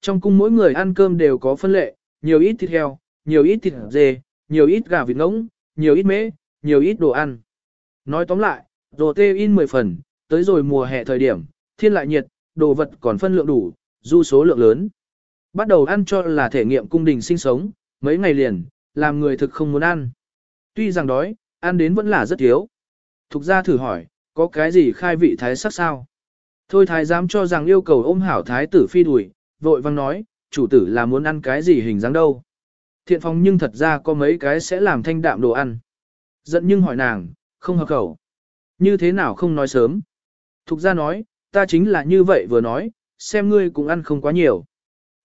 Trong cung mỗi người ăn cơm đều có phân lệ, nhiều ít thịt heo, nhiều ít thịt dê, nhiều ít gà vịt ngỗng, nhiều ít mễ, nhiều ít đồ ăn. Nói tóm lại, đồ tê in 10 phần, tới rồi mùa hè thời điểm, thiên lại nhiệt, đồ vật còn phân lượng đủ, du số lượng lớn. Bắt đầu ăn cho là thể nghiệm cung đình sinh sống, mấy ngày liền, làm người thực không muốn ăn. Tuy rằng đói, ăn đến vẫn là rất thiếu. Thục ra thử hỏi, có cái gì khai vị thái sắc sao? Thôi thái dám cho rằng yêu cầu ôm hảo thái tử phi đuổi, vội vang nói, chủ tử là muốn ăn cái gì hình dáng đâu. Thiện phòng nhưng thật ra có mấy cái sẽ làm thanh đạm đồ ăn. Giận nhưng hỏi nàng, không hợp khẩu. Như thế nào không nói sớm. Thục ra nói, ta chính là như vậy vừa nói, xem ngươi cũng ăn không quá nhiều.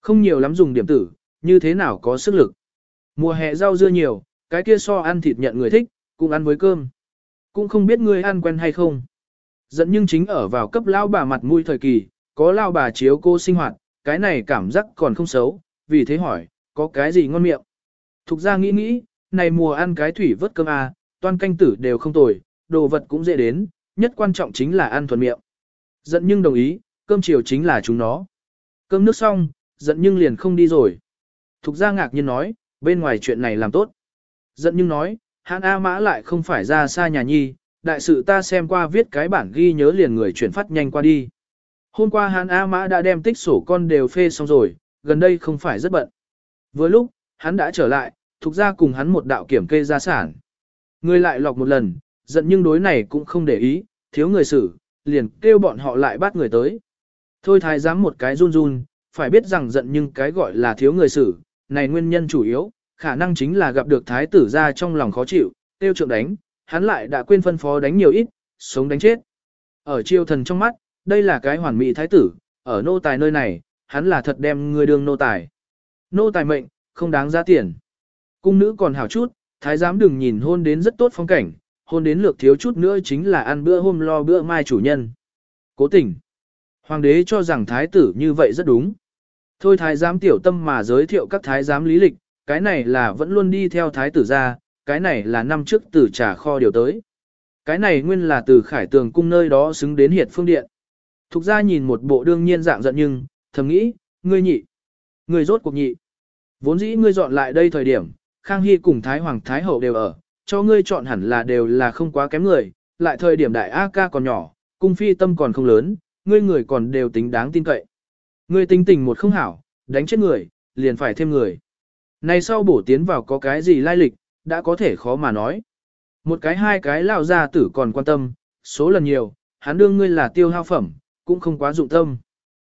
Không nhiều lắm dùng điểm tử, như thế nào có sức lực. Mùa hè rau dưa nhiều, cái kia so ăn thịt nhận người thích, cũng ăn với cơm. Cũng không biết ngươi ăn quen hay không. Giận nhưng chính ở vào cấp lao bà mặt mũi thời kỳ, có lao bà chiếu cô sinh hoạt, cái này cảm giác còn không xấu, vì thế hỏi, có cái gì ngon miệng. Thục ra nghĩ nghĩ, này mùa ăn cái thủy vớt cơm à, toàn canh tử đều không tồi, đồ vật cũng dễ đến, nhất quan trọng chính là ăn thuần miệng. Giận nhưng đồng ý, cơm chiều chính là chúng nó. Cơm nước xong, giận nhưng liền không đi rồi. Thục ra ngạc nhiên nói, bên ngoài chuyện này làm tốt. Giận nhưng nói, hãn A mã lại không phải ra xa nhà nhi, đại sự ta xem qua viết cái bản ghi nhớ liền người chuyển phát nhanh qua đi. Hôm qua hắn A mã đã đem tích sổ con đều phê xong rồi, gần đây không phải rất bận. Vừa lúc, hắn đã trở lại, thuộc ra cùng hắn một đạo kiểm kê gia sản. Người lại lọc một lần, giận nhưng đối này cũng không để ý, thiếu người xử, liền kêu bọn họ lại bắt người tới. Thôi thái giám một cái run run, phải biết rằng giận nhưng cái gọi là thiếu người xử, này nguyên nhân chủ yếu, khả năng chính là gặp được thái tử ra trong lòng khó chịu, tiêu trượng đánh, hắn lại đã quên phân phó đánh nhiều ít, sống đánh chết. Ở triều thần trong mắt, đây là cái hoàn mỹ thái tử, ở nô tài nơi này, hắn là thật đem người đương nô tài. Nô tài mệnh, không đáng giá tiền. Cung nữ còn hảo chút, thái giám đừng nhìn hôn đến rất tốt phong cảnh, hôn đến lược thiếu chút nữa chính là ăn bữa hôm lo bữa mai chủ nhân. Cố tình. Hoàng đế cho rằng thái tử như vậy rất đúng. Thôi thái giám tiểu tâm mà giới thiệu các thái giám lý lịch, cái này là vẫn luôn đi theo thái tử ra, cái này là năm trước từ trà kho điều tới. Cái này nguyên là từ khải tường cung nơi đó xứng đến hiệt phương điện. Thục ra nhìn một bộ đương nhiên dạng giận nhưng, thầm nghĩ, ngươi nhị. Ngươi rốt cuộc nhị. Vốn dĩ ngươi dọn lại đây thời điểm, Khang Hy cùng Thái Hoàng Thái Hậu đều ở, cho ngươi chọn hẳn là đều là không quá kém người, lại thời điểm đại A ca còn nhỏ, cung phi tâm còn không lớn, ngươi người còn đều tính đáng tin cậy. Ngươi tính tình một không hảo, đánh chết người, liền phải thêm người. Này sau bổ tiến vào có cái gì lai lịch, đã có thể khó mà nói. Một cái hai cái lao ra tử còn quan tâm, số lần nhiều, hắn đương ngươi là tiêu hao phẩm, cũng không quá dụng tâm.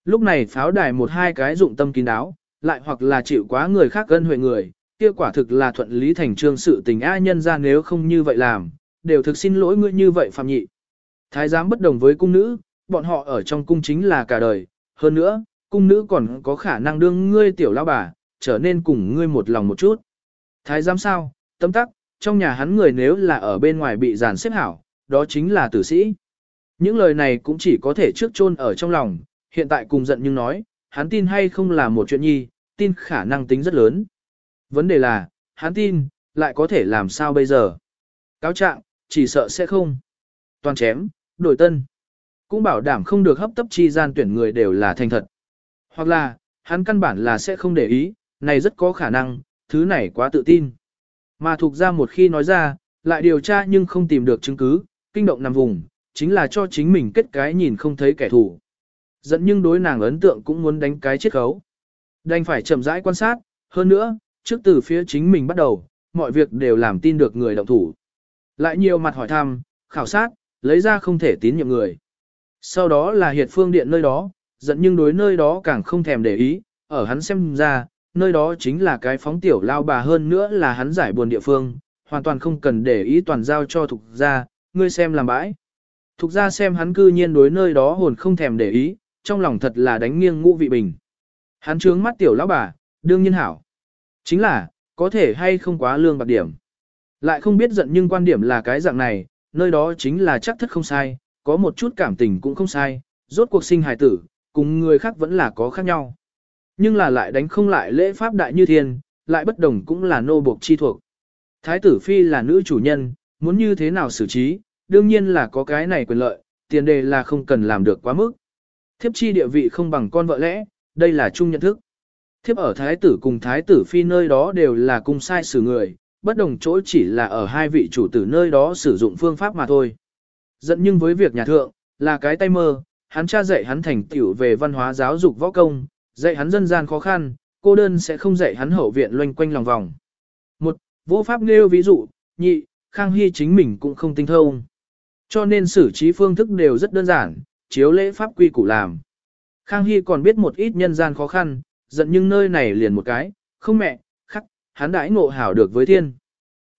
Lúc này pháo đài một hai cái dụng tâm kín đáo, lại hoặc là chịu quá người khác gân huệ người, kia quả thực là thuận lý thành trương sự tình a nhân ra nếu không như vậy làm, đều thực xin lỗi ngươi như vậy phạm nhị. Thái giám bất đồng với cung nữ, bọn họ ở trong cung chính là cả đời, hơn nữa, cung nữ còn có khả năng đương ngươi tiểu lao bà, trở nên cùng ngươi một lòng một chút. Thái giám sao, tâm tắc, trong nhà hắn người nếu là ở bên ngoài bị giàn xếp hảo, đó chính là tử sĩ. Những lời này cũng chỉ có thể trước chôn ở trong lòng, hiện tại cùng giận nhưng nói, hắn tin hay không là một chuyện nhi, tin khả năng tính rất lớn. Vấn đề là, hắn tin, lại có thể làm sao bây giờ? Cáo trạng, chỉ sợ sẽ không. Toàn chém, đổi tân. Cũng bảo đảm không được hấp tấp chi gian tuyển người đều là thành thật. Hoặc là, hắn căn bản là sẽ không để ý, này rất có khả năng, thứ này quá tự tin. Mà thuộc ra một khi nói ra, lại điều tra nhưng không tìm được chứng cứ, kinh động nằm vùng, chính là cho chính mình kết cái nhìn không thấy kẻ thù. Dẫn nhưng đối nàng ấn tượng cũng muốn đánh cái chết khấu. Đành phải chậm rãi quan sát, hơn nữa, trước từ phía chính mình bắt đầu, mọi việc đều làm tin được người động thủ. Lại nhiều mặt hỏi thăm, khảo sát, lấy ra không thể tín nhiệm người. Sau đó là hiệt phương điện nơi đó, dẫn nhưng đối nơi đó càng không thèm để ý, ở hắn xem ra, nơi đó chính là cái phóng tiểu lao bà hơn nữa là hắn giải buồn địa phương, hoàn toàn không cần để ý toàn giao cho thục gia, ngươi xem làm bãi. Thục ra xem hắn cư nhiên đối nơi đó hồn không thèm để ý, trong lòng thật là đánh nghiêng ngũ vị bình. Hắn trướng mắt tiểu lão bà, đương nhiên hảo. Chính là, có thể hay không quá lương bạc điểm. Lại không biết giận nhưng quan điểm là cái dạng này, nơi đó chính là chắc thất không sai, có một chút cảm tình cũng không sai, rốt cuộc sinh hài tử, cùng người khác vẫn là có khác nhau. Nhưng là lại đánh không lại lễ pháp đại như thiên, lại bất đồng cũng là nô buộc chi thuộc. Thái tử phi là nữ chủ nhân, muốn như thế nào xử trí, đương nhiên là có cái này quyền lợi, tiền đề là không cần làm được quá mức. Thiếp chi địa vị không bằng con vợ lẽ, đây là chung nhận thức. Thiếp ở thái tử cùng thái tử phi nơi đó đều là cung sai xử người, bất đồng chỗ chỉ là ở hai vị chủ tử nơi đó sử dụng phương pháp mà thôi. Dẫn nhưng với việc nhà thượng, là cái tay mơ, hắn cha dạy hắn thành tiểu về văn hóa giáo dục võ công, dạy hắn dân gian khó khăn, cô đơn sẽ không dạy hắn hậu viện loanh quanh lòng vòng. Một, vô pháp nêu ví dụ, nhị, Khang Hy chính mình cũng không tinh thông. Cho nên xử trí phương thức đều rất đơn giản, chiếu lễ pháp quy củ làm. Khang Hy còn biết một ít nhân gian khó khăn, giận nhưng nơi này liền một cái, không mẹ, khắc, hắn đãi ngộ hảo được với thiên.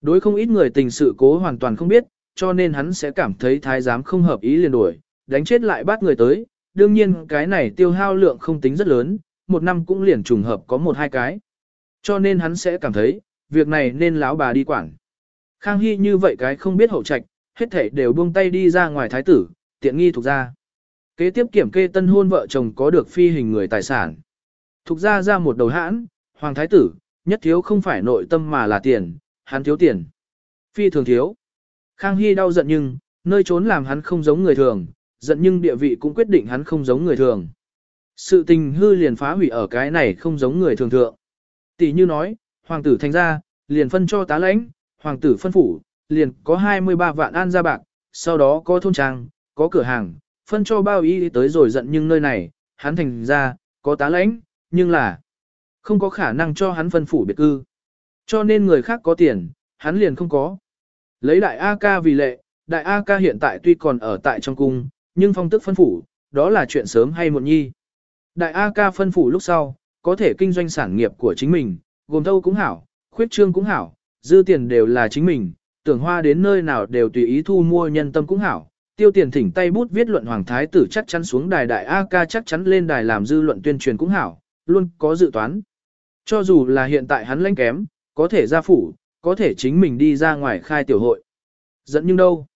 Đối không ít người tình sự cố hoàn toàn không biết, cho nên hắn sẽ cảm thấy thái giám không hợp ý liền đuổi, đánh chết lại bắt người tới, đương nhiên cái này tiêu hao lượng không tính rất lớn, một năm cũng liền trùng hợp có một hai cái. Cho nên hắn sẽ cảm thấy, việc này nên lão bà đi quản. Khang Hy như vậy cái không biết hậu trạch, hết thảy đều buông tay đi ra ngoài thái tử, tiện nghi thuộc ra. Kế tiếp kiểm kê tân hôn vợ chồng có được phi hình người tài sản. Thục ra ra một đầu hãn, hoàng thái tử, nhất thiếu không phải nội tâm mà là tiền, hắn thiếu tiền. Phi thường thiếu. Khang Hy đau giận nhưng, nơi trốn làm hắn không giống người thường, giận nhưng địa vị cũng quyết định hắn không giống người thường. Sự tình hư liền phá hủy ở cái này không giống người thường thượng. Tỷ như nói, hoàng tử thành ra, liền phân cho tá lãnh, hoàng tử phân phủ, liền có 23 vạn an gia bạc, sau đó có thôn trang, có cửa hàng, phân cho bao y tới rồi giận nhưng nơi này, hắn thành ra, có tá lãnh, nhưng là không có khả năng cho hắn phân phủ biệt cư. Cho nên người khác có tiền, hắn liền không có. Lấy đại A ca vì lệ, đại A ca hiện tại tuy còn ở tại trong cung, nhưng phong tức phân phủ, đó là chuyện sớm hay muộn nhi. Đại A ca phân phủ lúc sau, có thể kinh doanh sản nghiệp của chính mình, gồm thâu cũng hảo, khuyết trương cũng hảo, dư tiền đều là chính mình, tưởng hoa đến nơi nào đều tùy ý thu mua nhân tâm cũng hảo. Tiêu tiền thỉnh tay bút viết luận hoàng thái tử chắc chắn xuống đài đại A ca chắc chắn lên đài làm dư luận tuyên truyền cũng hảo, luôn có dự toán. Cho dù là hiện tại hắn lãnh kém, có thể ra phủ, có thể chính mình đi ra ngoài khai tiểu hội. Dẫn nhưng đâu?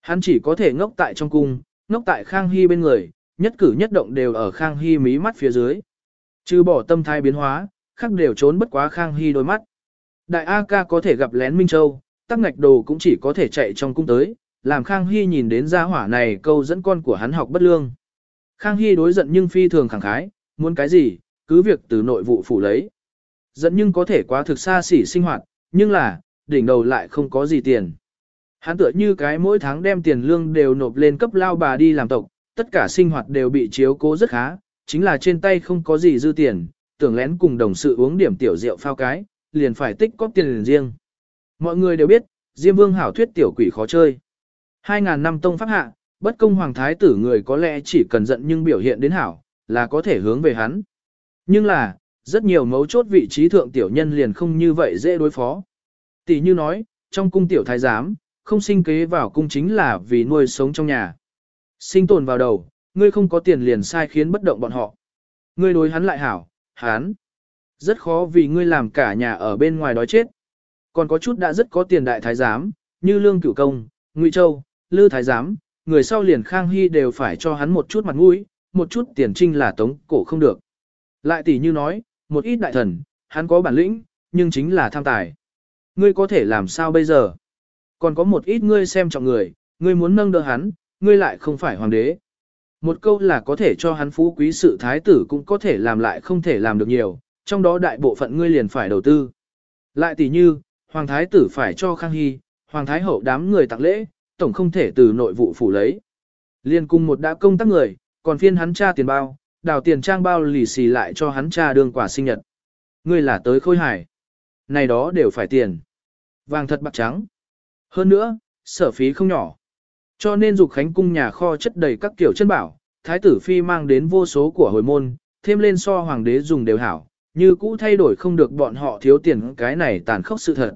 Hắn chỉ có thể ngốc tại trong cung, ngốc tại Khang Hy bên người, nhất cử nhất động đều ở Khang Hy mí mắt phía dưới. Trừ bỏ tâm thái biến hóa, khác đều trốn bất quá Khang Hy đôi mắt. Đại A ca có thể gặp lén Minh Châu, tắc ngạch đồ cũng chỉ có thể chạy trong cung tới, làm Khang Hy nhìn đến gia hỏa này câu dẫn con của hắn học bất lương. Khang Hy đối giận nhưng phi thường khẳng khái, muốn cái gì, cứ việc từ nội vụ phủ lấy. Giận nhưng có thể quá thực xa xỉ sinh hoạt, nhưng là, đỉnh đầu lại không có gì tiền. Hắn tựa như cái mỗi tháng đem tiền lương đều nộp lên cấp lao bà đi làm tộc, tất cả sinh hoạt đều bị chiếu cố rất khá, chính là trên tay không có gì dư tiền, tưởng lén cùng đồng sự uống điểm tiểu rượu phao cái, liền phải tích có tiền riêng. Mọi người đều biết, Diêm Vương hảo thuyết tiểu quỷ khó chơi. 2.000 năm tông pháp hạ, bất công hoàng thái tử người có lẽ chỉ cần giận nhưng biểu hiện đến hảo, là có thể hướng về hắn. Nhưng là, rất nhiều mấu chốt vị trí thượng tiểu nhân liền không như vậy dễ đối phó. Tỷ như nói, trong cung tiểu thái giám, không sinh kế vào cung chính là vì nuôi sống trong nhà. Sinh tồn vào đầu, ngươi không có tiền liền sai khiến bất động bọn họ. Ngươi đối hắn lại hảo, hắn. Rất khó vì ngươi làm cả nhà ở bên ngoài đói chết. Còn có chút đã rất có tiền đại thái giám, như Lương Cửu Công, Ngụy Châu, Lư Thái Giám, người sau liền Khang Hy đều phải cho hắn một chút mặt mũi, một chút tiền trinh là tống cổ không được. Lại tỷ như nói, một ít đại thần, hắn có bản lĩnh, nhưng chính là tham tài. Ngươi có thể làm sao bây giờ? Còn có một ít ngươi xem trọng người, ngươi muốn nâng đỡ hắn, ngươi lại không phải hoàng đế. Một câu là có thể cho hắn phú quý sự thái tử cũng có thể làm lại không thể làm được nhiều, trong đó đại bộ phận ngươi liền phải đầu tư. Lại tỷ như, hoàng thái tử phải cho Khang Hy, hoàng thái hậu đám người tặng lễ, tổng không thể từ nội vụ phủ lấy. Liên cùng một đã công tác người, còn phiên hắn cha tiền bao, đào tiền trang bao lì xì lại cho hắn cha đương quả sinh nhật. Ngươi là tới khôi hải. Này đó đều phải tiền. Vàng thật bạc trắng. Hơn nữa, sở phí không nhỏ. Cho nên dục khánh cung nhà kho chất đầy các kiểu chân bảo, thái tử phi mang đến vô số của hồi môn, thêm lên so hoàng đế dùng đều hảo, như cũ thay đổi không được bọn họ thiếu tiền cái này tàn khốc sự thật.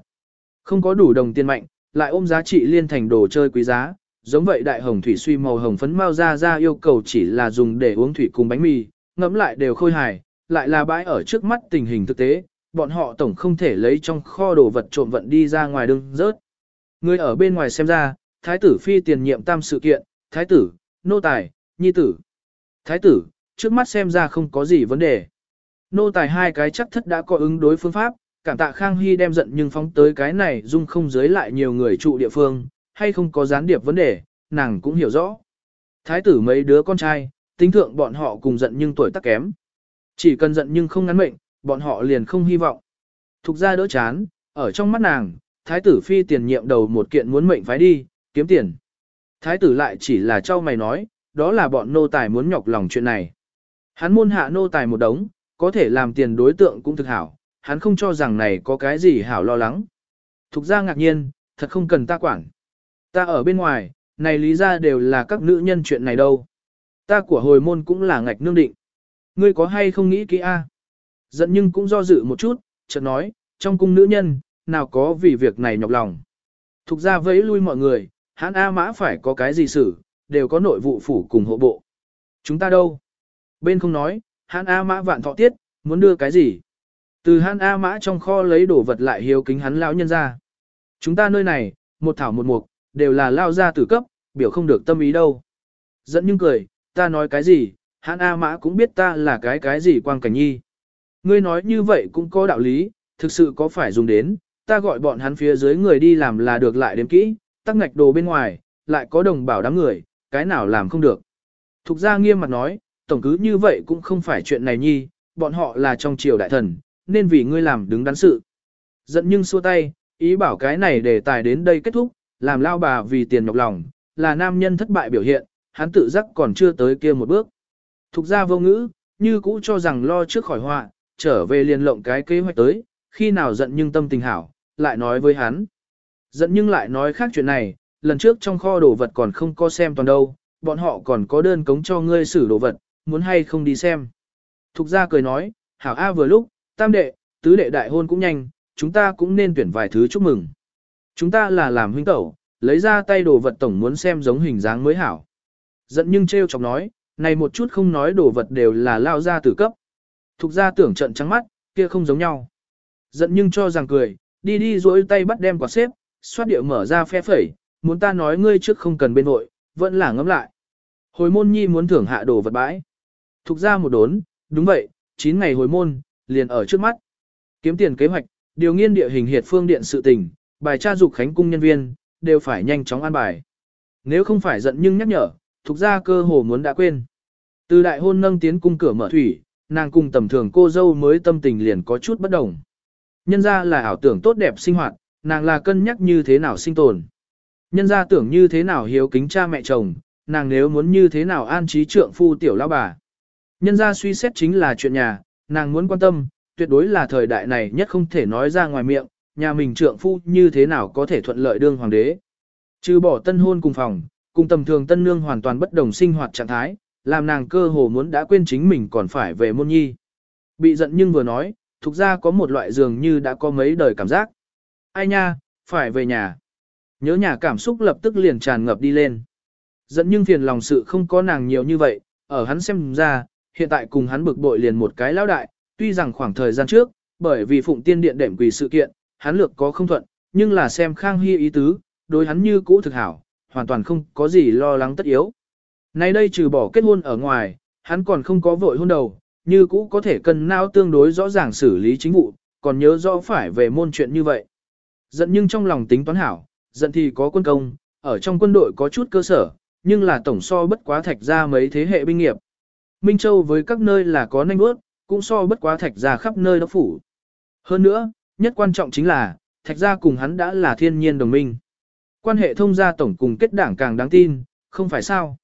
Không có đủ đồng tiền mạnh, lại ôm giá trị liên thành đồ chơi quý giá, giống vậy đại hồng thủy suy màu hồng phấn mau ra ra yêu cầu chỉ là dùng để uống thủy cùng bánh mì, ngẫm lại đều khôi hài, lại là bãi ở trước mắt tình hình thực tế, bọn họ tổng không thể lấy trong kho đồ vật trộm vận đi ra ngoài đương rớt. Người ở bên ngoài xem ra, thái tử phi tiền nhiệm tam sự kiện, thái tử, nô tài, nhi tử. Thái tử, trước mắt xem ra không có gì vấn đề. Nô tài hai cái chắc thất đã có ứng đối phương pháp, cảm tạ Khang Hy đem giận nhưng phóng tới cái này dung không giới lại nhiều người trụ địa phương, hay không có gián điệp vấn đề, nàng cũng hiểu rõ. Thái tử mấy đứa con trai, tính thượng bọn họ cùng giận nhưng tuổi tác kém. Chỉ cần giận nhưng không ngắn mệnh, bọn họ liền không hy vọng. Thục ra đỡ chán, ở trong mắt nàng, thái tử phi tiền nhiệm đầu một kiện muốn mệnh phái đi, kiếm tiền. Thái tử lại chỉ là cho mày nói, đó là bọn nô tài muốn nhọc lòng chuyện này. Hắn môn hạ nô tài một đống, có thể làm tiền đối tượng cũng thực hảo, hắn không cho rằng này có cái gì hảo lo lắng. Thục ra ngạc nhiên, thật không cần ta quản. Ta ở bên ngoài, này lý ra đều là các nữ nhân chuyện này đâu. Ta của hồi môn cũng là ngạch nương định. Ngươi có hay không nghĩ kỹ a? Giận nhưng cũng do dự một chút, chợt nói, trong cung nữ nhân, nào có vì việc này nhọc lòng. Thục ra vẫy lui mọi người, hắn A mã phải có cái gì xử, đều có nội vụ phủ cùng hộ bộ. Chúng ta đâu? Bên không nói, hắn A mã vạn thọ tiết, muốn đưa cái gì? Từ hắn A mã trong kho lấy đồ vật lại hiếu kính hắn lão nhân ra. Chúng ta nơi này, một thảo một mục, đều là lao ra tử cấp, biểu không được tâm ý đâu. Dẫn nhưng cười, ta nói cái gì, hắn A mã cũng biết ta là cái cái gì quang cảnh nhi. Ngươi nói như vậy cũng có đạo lý, thực sự có phải dùng đến, ta gọi bọn hắn phía dưới người đi làm là được lại đếm kỹ, tắc ngạch đồ bên ngoài, lại có đồng bảo đám người, cái nào làm không được. Thục ra nghiêm mặt nói, tổng cứ như vậy cũng không phải chuyện này nhi, bọn họ là trong triều đại thần, nên vì ngươi làm đứng đắn sự. Giận nhưng xua tay, ý bảo cái này để tài đến đây kết thúc, làm lao bà vì tiền nhọc lòng, là nam nhân thất bại biểu hiện, hắn tự giác còn chưa tới kia một bước. Thục ra vô ngữ, như cũ cho rằng lo trước khỏi họa, trở về liền lộng cái kế hoạch tới, khi nào giận nhưng tâm tình hảo, lại nói với hắn. Giận nhưng lại nói khác chuyện này, lần trước trong kho đồ vật còn không có xem toàn đâu, bọn họ còn có đơn cống cho ngươi xử đồ vật, muốn hay không đi xem. Thục ra cười nói, hảo A vừa lúc, tam đệ, tứ đệ đại hôn cũng nhanh, chúng ta cũng nên tuyển vài thứ chúc mừng. Chúng ta là làm huynh tẩu, lấy ra tay đồ vật tổng muốn xem giống hình dáng mới hảo. Giận nhưng treo chọc nói, này một chút không nói đồ vật đều là lao ra tử cấp. Thục ra tưởng trận trắng mắt, kia không giống nhau. Giận nhưng cho rằng cười, đi đi duỗi tay bắt đem quạt xếp, xoát điệu mở ra phe phẩy, muốn ta nói ngươi trước không cần bên nội, vẫn là ngấm lại. Hồi môn nhi muốn thưởng hạ đồ vật bãi. Thục ra một đốn, đúng vậy, 9 ngày hồi môn, liền ở trước mắt. Kiếm tiền kế hoạch, điều nghiên địa hình hiệt phương điện sự tình, bài tra dục khánh cung nhân viên, đều phải nhanh chóng an bài. Nếu không phải giận nhưng nhắc nhở, thuộc ra cơ hồ muốn đã quên. Từ đại hôn nâng tiến cung cửa mở thủy, nàng cùng tầm thường cô dâu mới tâm tình liền có chút bất đồng. Nhân ra là ảo tưởng tốt đẹp sinh hoạt, nàng là cân nhắc như thế nào sinh tồn. Nhân ra tưởng như thế nào hiếu kính cha mẹ chồng, nàng nếu muốn như thế nào an trí trượng phu tiểu lão bà. Nhân ra suy xét chính là chuyện nhà, nàng muốn quan tâm, tuyệt đối là thời đại này nhất không thể nói ra ngoài miệng, nhà mình trượng phu như thế nào có thể thuận lợi đương hoàng đế. Trừ bỏ tân hôn cùng phòng, cùng tầm thường tân nương hoàn toàn bất đồng sinh hoạt trạng thái, làm nàng cơ hồ muốn đã quên chính mình còn phải về môn nhi. Bị giận nhưng vừa nói, thuộc ra có một loại dường như đã có mấy đời cảm giác. Ai nha, phải về nhà. Nhớ nhà cảm xúc lập tức liền tràn ngập đi lên. Giận nhưng phiền lòng sự không có nàng nhiều như vậy, ở hắn xem ra, hiện tại cùng hắn bực bội liền một cái lão đại, tuy rằng khoảng thời gian trước, bởi vì phụng tiên điện đệm quỷ sự kiện, hắn lược có không thuận, nhưng là xem Khang Hy ý tứ, đối hắn như cũ thực hảo, hoàn toàn không có gì lo lắng tất yếu. Nay đây trừ bỏ kết hôn ở ngoài, hắn còn không có vội hôn đầu, như cũ có thể cân não tương đối rõ ràng xử lý chính vụ, còn nhớ rõ phải về môn chuyện như vậy. Giận nhưng trong lòng tính toán hảo, giận thì có quân công, ở trong quân đội có chút cơ sở, nhưng là tổng so bất quá thạch ra mấy thế hệ binh nghiệp. Minh Châu với các nơi là có nanh bước, cũng so bất quá thạch ra khắp nơi đó phủ. Hơn nữa, nhất quan trọng chính là, thạch gia cùng hắn đã là thiên nhiên đồng minh. Quan hệ thông gia tổng cùng kết đảng càng đáng tin, không phải sao.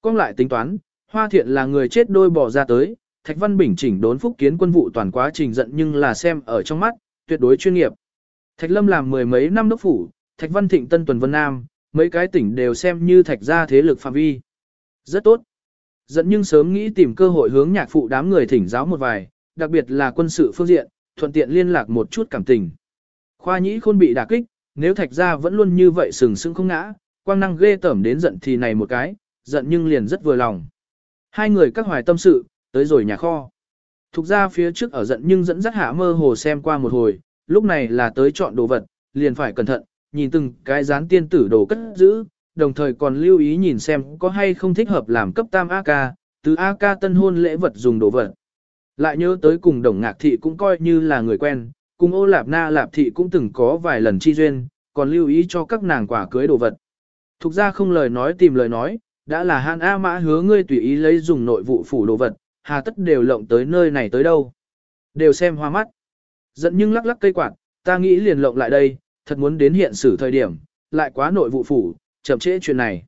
Con lại tính toán, Hoa Thiện là người chết đôi bỏ ra tới, Thạch Văn Bình chỉnh đốn phúc kiến quân vụ toàn quá trình giận nhưng là xem ở trong mắt, tuyệt đối chuyên nghiệp. Thạch Lâm làm mười mấy năm đốc phủ, Thạch Văn Thịnh Tân Tuần Vân Nam, mấy cái tỉnh đều xem như Thạch gia thế lực phạm vi. Rất tốt dẫn nhưng sớm nghĩ tìm cơ hội hướng nhạc phụ đám người thỉnh giáo một vài, đặc biệt là quân sự phương diện, thuận tiện liên lạc một chút cảm tình. Khoa nhĩ khôn bị đả kích, nếu Thạch gia vẫn luôn như vậy sừng sững không ngã, quang năng ghê tởm đến giận thì này một cái, giận nhưng liền rất vừa lòng. Hai người các hoài tâm sự, tới rồi nhà kho. Thục ra phía trước ở giận nhưng dẫn dắt hạ mơ hồ xem qua một hồi, lúc này là tới chọn đồ vật, liền phải cẩn thận, nhìn từng cái dán tiên tử đồ cất giữ, đồng thời còn lưu ý nhìn xem có hay không thích hợp làm cấp tam AK, từ AK tân hôn lễ vật dùng đồ vật. Lại nhớ tới cùng đồng ngạc thị cũng coi như là người quen, cùng ô lạp na lạp thị cũng từng có vài lần chi duyên, còn lưu ý cho các nàng quả cưới đồ vật. Thục ra không lời nói tìm lời nói, đã là Hàn A Mã hứa ngươi tùy ý lấy dùng nội vụ phủ đồ vật, hà tất đều lộng tới nơi này tới đâu. Đều xem hoa mắt. Giận nhưng lắc lắc cây quạt, ta nghĩ liền lộng lại đây, thật muốn đến hiện xử thời điểm, lại quá nội vụ phủ, chậm trễ chuyện này.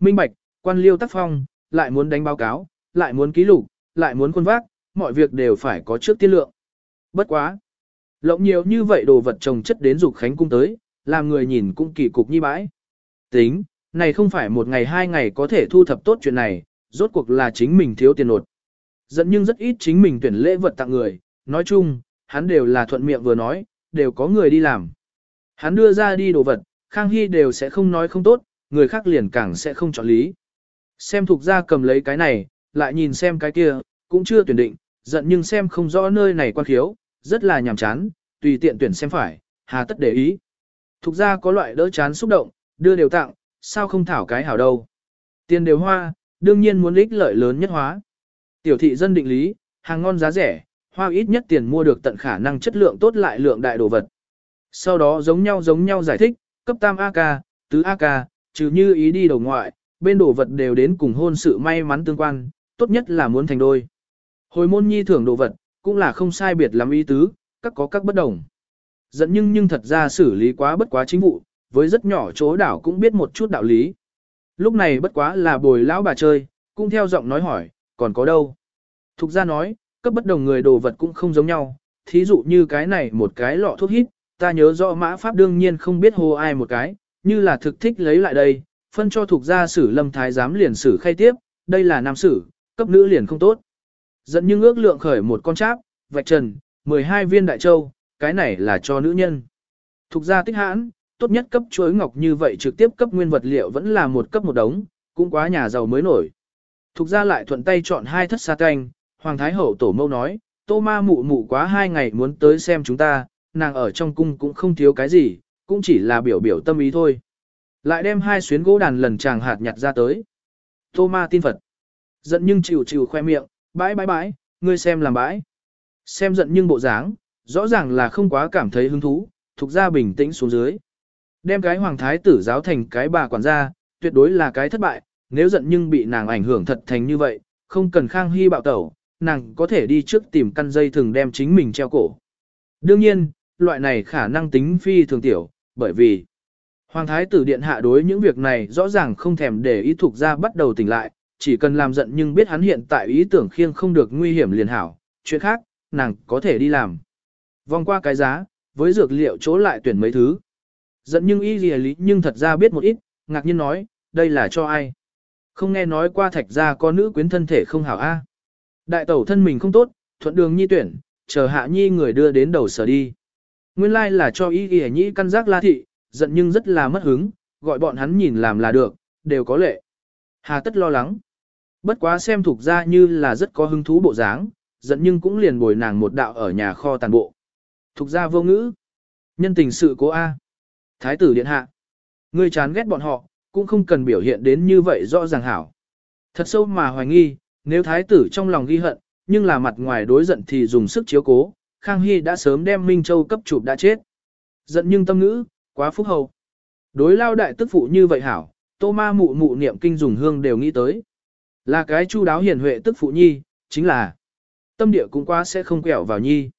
Minh Bạch, quan liêu tác phong, lại muốn đánh báo cáo, lại muốn ký lục, lại muốn quân vác, mọi việc đều phải có trước tiên lượng. Bất quá. Lộng nhiều như vậy đồ vật trồng chất đến dục khánh cung tới, làm người nhìn cũng kỳ cục như bãi. Tính, này không phải một ngày hai ngày có thể thu thập tốt chuyện này, rốt cuộc là chính mình thiếu tiền nột. Dẫn nhưng rất ít chính mình tuyển lễ vật tặng người, nói chung, hắn đều là thuận miệng vừa nói, đều có người đi làm. Hắn đưa ra đi đồ vật, Khang Hy đều sẽ không nói không tốt, người khác liền càng sẽ không chọn lý. Xem thuộc ra cầm lấy cái này, lại nhìn xem cái kia, cũng chưa tuyển định, giận nhưng xem không rõ nơi này quan khiếu, rất là nhàm chán, tùy tiện tuyển xem phải, hà tất để ý. Thục ra có loại đỡ chán xúc động, đưa đều tặng, sao không thảo cái hảo đâu. Tiền đều hoa, đương nhiên muốn ích lợi lớn nhất hóa. Tiểu thị dân định lý, hàng ngon giá rẻ, hoa ít nhất tiền mua được tận khả năng chất lượng tốt lại lượng đại đồ vật. Sau đó giống nhau giống nhau giải thích, cấp tam AK, tứ AK, trừ như ý đi đầu ngoại, bên đồ vật đều đến cùng hôn sự may mắn tương quan, tốt nhất là muốn thành đôi. Hồi môn nhi thưởng đồ vật, cũng là không sai biệt lắm ý tứ, các có các bất đồng. Dẫn nhưng nhưng thật ra xử lý quá bất quá chính vụ, với rất nhỏ chỗ đảo cũng biết một chút đạo lý. Lúc này bất quá là bồi lão bà chơi, cũng theo giọng nói hỏi, còn có đâu? Thục ra nói, cấp bất đồng người đồ vật cũng không giống nhau, thí dụ như cái này một cái lọ thuốc hít, ta nhớ rõ mã pháp đương nhiên không biết hô ai một cái, như là thực thích lấy lại đây, phân cho thuộc gia sử lâm thái giám liền sử khay tiếp, đây là nam sử, cấp nữ liền không tốt. Dẫn nhưng ước lượng khởi một con cháp, vạch trần, 12 viên đại châu, cái này là cho nữ nhân. Thuộc gia tích hãn, tốt nhất cấp chuối ngọc như vậy trực tiếp cấp nguyên vật liệu vẫn là một cấp một đống, cũng quá nhà giàu mới nổi. Thục gia lại thuận tay chọn hai thất sa canh, Hoàng Thái Hậu tổ mâu nói, tô ma mụ mụ quá hai ngày muốn tới xem chúng ta, nàng ở trong cung cũng không thiếu cái gì, cũng chỉ là biểu biểu tâm ý thôi. Lại đem hai xuyến gỗ đàn lần chàng hạt nhặt ra tới. Tô ma tin Phật. Giận nhưng chịu chịu khoe miệng, bãi bãi bãi, ngươi xem làm bãi. Xem giận nhưng bộ dáng, rõ ràng là không quá cảm thấy hứng thú, thuộc ra bình tĩnh xuống dưới. Đem cái hoàng thái tử giáo thành cái bà quản gia, tuyệt đối là cái thất bại, nếu giận nhưng bị nàng ảnh hưởng thật thành như vậy, không cần khang hy bạo tẩu, nàng có thể đi trước tìm căn dây thường đem chính mình treo cổ. Đương nhiên, loại này khả năng tính phi thường tiểu, bởi vì Hoàng thái tử điện hạ đối những việc này rõ ràng không thèm để ý thuộc ra bắt đầu tỉnh lại, chỉ cần làm giận nhưng biết hắn hiện tại ý tưởng khiêng không được nguy hiểm liền hảo, chuyện khác, nàng có thể đi làm. Vòng qua cái giá, với dược liệu chỗ lại tuyển mấy thứ. Giận nhưng y gì lý nhưng thật ra biết một ít, ngạc nhiên nói, đây là cho ai. Không nghe nói qua thạch ra có nữ quyến thân thể không hảo a. Đại tẩu thân mình không tốt, thuận đường nhi tuyển, chờ hạ nhi người đưa đến đầu sở đi. Nguyên lai like là cho y y nhĩ căn giác la thị, giận nhưng rất là mất hứng, gọi bọn hắn nhìn làm là được, đều có lệ. Hà tất lo lắng. Bất quá xem thuộc ra như là rất có hứng thú bộ dáng, giận nhưng cũng liền bồi nàng một đạo ở nhà kho tàn bộ. Thục ra vô ngữ. Nhân tình sự cố A. Thái tử điện hạ. Ngươi chán ghét bọn họ, cũng không cần biểu hiện đến như vậy rõ ràng hảo. Thật sâu mà hoài nghi, nếu thái tử trong lòng ghi hận, nhưng là mặt ngoài đối giận thì dùng sức chiếu cố, Khang Hy đã sớm đem Minh Châu cấp chụp đã chết. Giận nhưng tâm ngữ, quá phúc hậu. Đối lao đại tức phụ như vậy hảo, tô ma mụ mụ niệm kinh dùng hương đều nghĩ tới. Là cái chu đáo hiền huệ tức phụ nhi, chính là tâm địa cũng quá sẽ không quẹo vào nhi.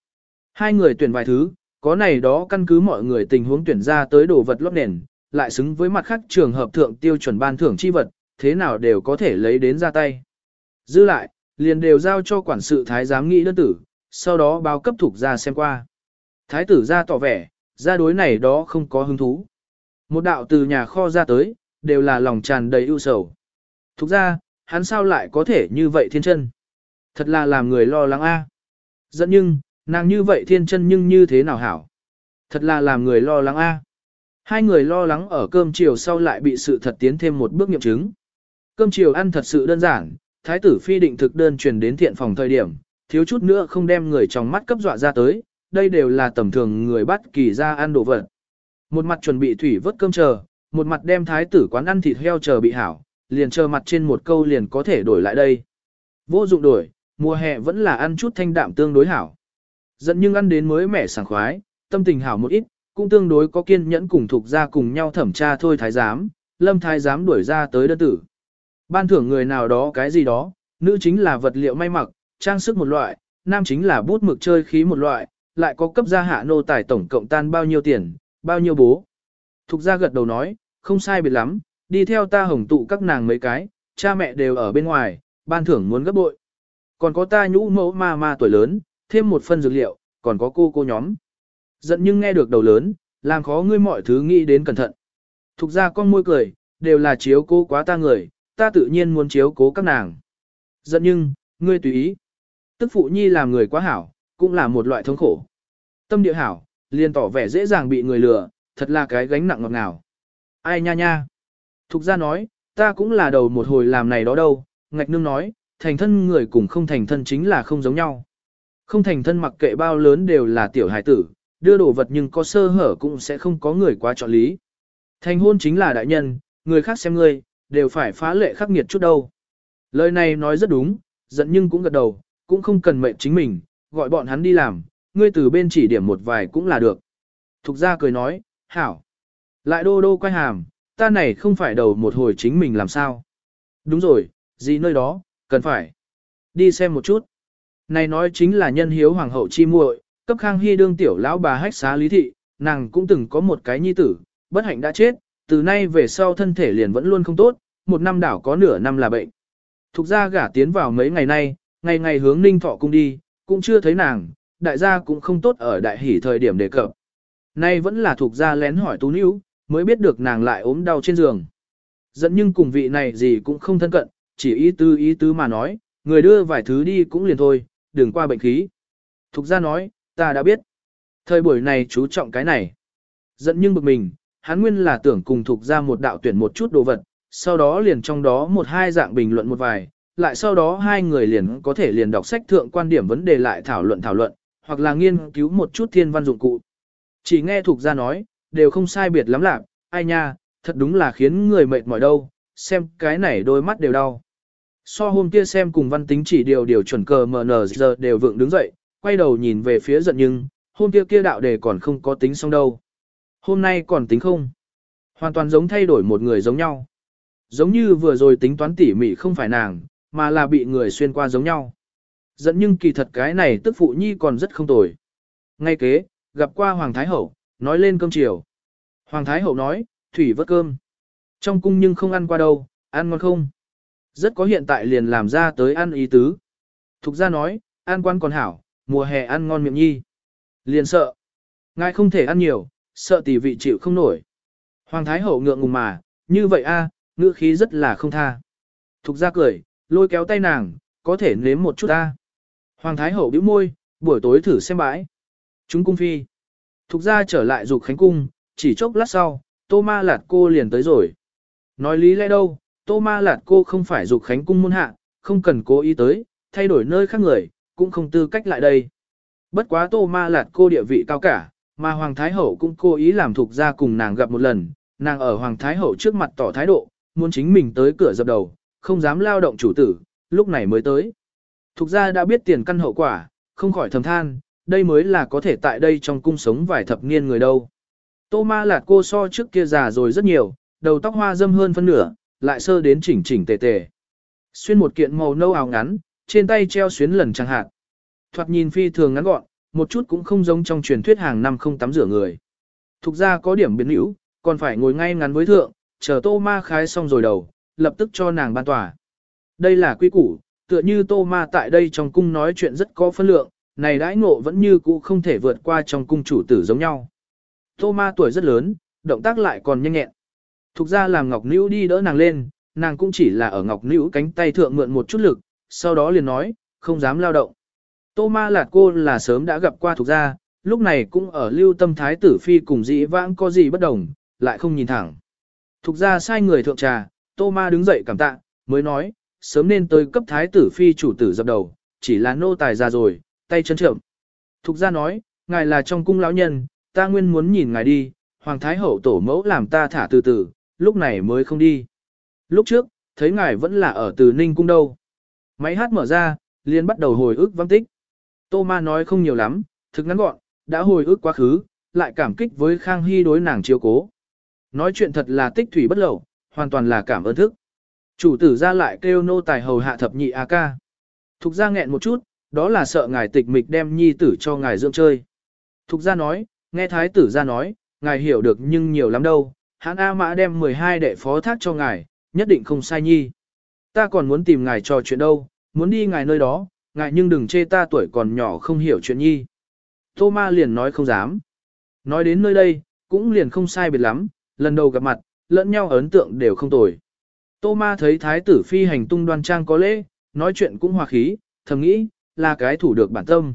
Hai người tuyển vài thứ, có này đó căn cứ mọi người tình huống tuyển ra tới đồ vật lót nền, lại xứng với mặt khác trường hợp thượng tiêu chuẩn ban thưởng chi vật, thế nào đều có thể lấy đến ra tay. Dư lại, liền đều giao cho quản sự thái giám nghĩ đơn tử, sau đó báo cấp thuộc ra xem qua. Thái tử ra tỏ vẻ, ra đối này đó không có hứng thú. Một đạo từ nhà kho ra tới, đều là lòng tràn đầy ưu sầu. Thục ra, hắn sao lại có thể như vậy thiên chân? Thật là làm người lo lắng a. Dẫn nhưng, nàng như vậy thiên chân nhưng như thế nào hảo? Thật là làm người lo lắng a. Hai người lo lắng ở cơm chiều sau lại bị sự thật tiến thêm một bước nghiệm chứng. Cơm chiều ăn thật sự đơn giản, thái tử phi định thực đơn truyền đến thiện phòng thời điểm, thiếu chút nữa không đem người trong mắt cấp dọa ra tới, đây đều là tầm thường người bắt kỳ ra ăn đồ vật. Một mặt chuẩn bị thủy vớt cơm chờ, một mặt đem thái tử quán ăn thịt heo chờ bị hảo, liền chờ mặt trên một câu liền có thể đổi lại đây. Vô dụng đổi, mùa hè vẫn là ăn chút thanh đạm tương đối hảo. Giận nhưng ăn đến mới mẻ sảng khoái, tâm tình hảo một ít, cũng tương đối có kiên nhẫn cùng thuộc ra cùng nhau thẩm tra thôi thái giám, lâm thái giám đuổi ra tới đơn tử. Ban thưởng người nào đó cái gì đó, nữ chính là vật liệu may mặc, trang sức một loại, nam chính là bút mực chơi khí một loại, lại có cấp gia hạ nô tài tổng cộng tan bao nhiêu tiền, bao nhiêu bố. Thục gia gật đầu nói, không sai biệt lắm, đi theo ta hồng tụ các nàng mấy cái, cha mẹ đều ở bên ngoài, ban thưởng muốn gấp bội. Còn có ta nhũ mẫu ma ma tuổi lớn, thêm một phần dược liệu, còn có cô cô nhóm. Giận nhưng nghe được đầu lớn, làm khó ngươi mọi thứ nghĩ đến cẩn thận. Thục ra con môi cười, đều là chiếu cố quá ta người, ta tự nhiên muốn chiếu cố các nàng. Giận nhưng, ngươi tùy ý. Tức phụ nhi làm người quá hảo, cũng là một loại thống khổ. Tâm địa hảo, liền tỏ vẻ dễ dàng bị người lừa, thật là cái gánh nặng ngọt ngào. Ai nha nha. Thục ra nói, ta cũng là đầu một hồi làm này đó đâu, ngạch nương nói, thành thân người cùng không thành thân chính là không giống nhau. Không thành thân mặc kệ bao lớn đều là tiểu hài tử, đưa đồ vật nhưng có sơ hở cũng sẽ không có người quá chọn lý. Thành hôn chính là đại nhân, người khác xem ngươi, đều phải phá lệ khắc nghiệt chút đâu. Lời này nói rất đúng, giận nhưng cũng gật đầu, cũng không cần mệnh chính mình, gọi bọn hắn đi làm, ngươi từ bên chỉ điểm một vài cũng là được. Thục ra cười nói, hảo. Lại đô đô quay hàm, ta này không phải đầu một hồi chính mình làm sao. Đúng rồi, gì nơi đó, cần phải. Đi xem một chút. Này nói chính là nhân hiếu hoàng hậu chi muội, cấp khang hy đương tiểu lão bà hách xá lý thị, nàng cũng từng có một cái nhi tử, bất hạnh đã chết, từ nay về sau thân thể liền vẫn luôn không tốt, một năm đảo có nửa năm là bệnh. Thục ra gả tiến vào mấy ngày nay, ngày ngày hướng ninh thọ cung đi, cũng chưa thấy nàng, đại gia cũng không tốt ở đại hỷ thời điểm đề cập. Nay vẫn là thuộc gia lén hỏi tú níu, mới biết được nàng lại ốm đau trên giường. Dẫn nhưng cùng vị này gì cũng không thân cận, chỉ ý tư ý tứ mà nói, người đưa vài thứ đi cũng liền thôi, đừng qua bệnh khí. Thục gia nói, ta đã biết. Thời buổi này chú trọng cái này. Dẫn nhưng bực mình, hắn nguyên là tưởng cùng thục gia một đạo tuyển một chút đồ vật, sau đó liền trong đó một hai dạng bình luận một vài, lại sau đó hai người liền có thể liền đọc sách thượng quan điểm vấn đề lại thảo luận thảo luận, hoặc là nghiên cứu một chút thiên văn dụng cụ. Chỉ nghe thuộc gia nói, đều không sai biệt lắm lạc, ai nha, thật đúng là khiến người mệt mỏi đâu, xem cái này đôi mắt đều đau. So hôm kia xem cùng văn tính chỉ điều điều chuẩn cờ MN giờ đều vượng đứng dậy, quay đầu nhìn về phía giận nhưng, hôm kia kia đạo đề còn không có tính xong đâu. Hôm nay còn tính không? Hoàn toàn giống thay đổi một người giống nhau. Giống như vừa rồi tính toán tỉ mỉ không phải nàng, mà là bị người xuyên qua giống nhau. Dẫn nhưng kỳ thật cái này tức phụ nhi còn rất không tồi. Ngay kế, gặp qua Hoàng Thái Hậu, nói lên cơm chiều. Hoàng Thái Hậu nói, thủy vớt cơm. Trong cung nhưng không ăn qua đâu, ăn ngon không? Rất có hiện tại liền làm ra tới ăn ý tứ. Thục ra nói, ăn quan còn hảo, mùa hè ăn ngon miệng nhi. Liền sợ. Ngài không thể ăn nhiều, sợ tỷ vị chịu không nổi. Hoàng Thái Hậu ngượng ngùng mà, như vậy a, ngữ khí rất là không tha. Thục ra cười, lôi kéo tay nàng, có thể nếm một chút ta. Hoàng Thái Hậu bĩu môi, buổi tối thử xem bãi. Chúng cung phi. Thục ra trở lại dục khánh cung, chỉ chốc lát sau, Tô Ma Lạt cô liền tới rồi. Nói lý lẽ đâu, Tô Ma Lạt cô không phải dục khánh cung môn hạ, không cần cố ý tới, thay đổi nơi khác người, cũng không tư cách lại đây. Bất quá Tô Ma Lạt cô địa vị cao cả, mà Hoàng Thái Hậu cũng cố ý làm thuộc ra cùng nàng gặp một lần, nàng ở Hoàng Thái Hậu trước mặt tỏ thái độ, muốn chính mình tới cửa dập đầu, không dám lao động chủ tử, lúc này mới tới. Thục gia đã biết tiền căn hậu quả, không khỏi thầm than, đây mới là có thể tại đây trong cung sống vài thập niên người đâu. Tô ma lạt cô so trước kia già rồi rất nhiều, đầu tóc hoa dâm hơn phân nửa, lại sơ đến chỉnh chỉnh tề tề. Xuyên một kiện màu nâu áo ngắn, trên tay treo xuyến lần chẳng hạn. Thoạt nhìn phi thường ngắn gọn, một chút cũng không giống trong truyền thuyết hàng năm không tắm rửa người. Thục ra có điểm biến hữu, còn phải ngồi ngay ngắn với thượng, chờ tô ma khái xong rồi đầu, lập tức cho nàng ban tòa. Đây là quy củ, tựa như tô ma tại đây trong cung nói chuyện rất có phân lượng, này đãi ngộ vẫn như cũ không thể vượt qua trong cung chủ tử giống nhau. Tô ma tuổi rất lớn, động tác lại còn nhanh nhẹn. Thục ra làm Ngọc Nữ đi đỡ nàng lên, nàng cũng chỉ là ở Ngọc Nữ cánh tay thượng mượn một chút lực, sau đó liền nói, không dám lao động. Tô ma lạt cô là sớm đã gặp qua thục ra, lúc này cũng ở lưu tâm thái tử phi cùng dĩ vãng có gì bất đồng, lại không nhìn thẳng. Thục ra sai người thượng trà, tô ma đứng dậy cảm tạ, mới nói, sớm nên tới cấp thái tử phi chủ tử dập đầu, chỉ là nô tài già rồi, tay chân trưởng. Thục ra nói, ngài là trong cung lão nhân, ta nguyên muốn nhìn ngài đi, hoàng thái hậu tổ mẫu làm ta thả từ từ, lúc này mới không đi. Lúc trước, thấy ngài vẫn là ở từ ninh cung đâu. Máy hát mở ra, liền bắt đầu hồi ức văng tích. Tô ma nói không nhiều lắm, thực ngắn gọn, đã hồi ức quá khứ, lại cảm kích với Khang Hy đối nàng chiếu cố. Nói chuyện thật là tích thủy bất lậu, hoàn toàn là cảm ơn thức. Chủ tử ra lại kêu nô tài hầu hạ thập nhị a ca. Thục ra nghẹn một chút, đó là sợ ngài tịch mịch đem nhi tử cho ngài dưỡng chơi. Thục gia nói, nghe thái tử gia nói, ngài hiểu được nhưng nhiều lắm đâu, hãn A Mã đem 12 đệ phó thác cho ngài, nhất định không sai nhi. Ta còn muốn tìm ngài trò chuyện đâu, muốn đi ngài nơi đó, ngài nhưng đừng chê ta tuổi còn nhỏ không hiểu chuyện nhi. Tô Ma liền nói không dám. Nói đến nơi đây, cũng liền không sai biệt lắm, lần đầu gặp mặt, lẫn nhau ấn tượng đều không tồi. Tô Ma thấy thái tử phi hành tung đoan trang có lễ, nói chuyện cũng hòa khí, thầm nghĩ, là cái thủ được bản tâm.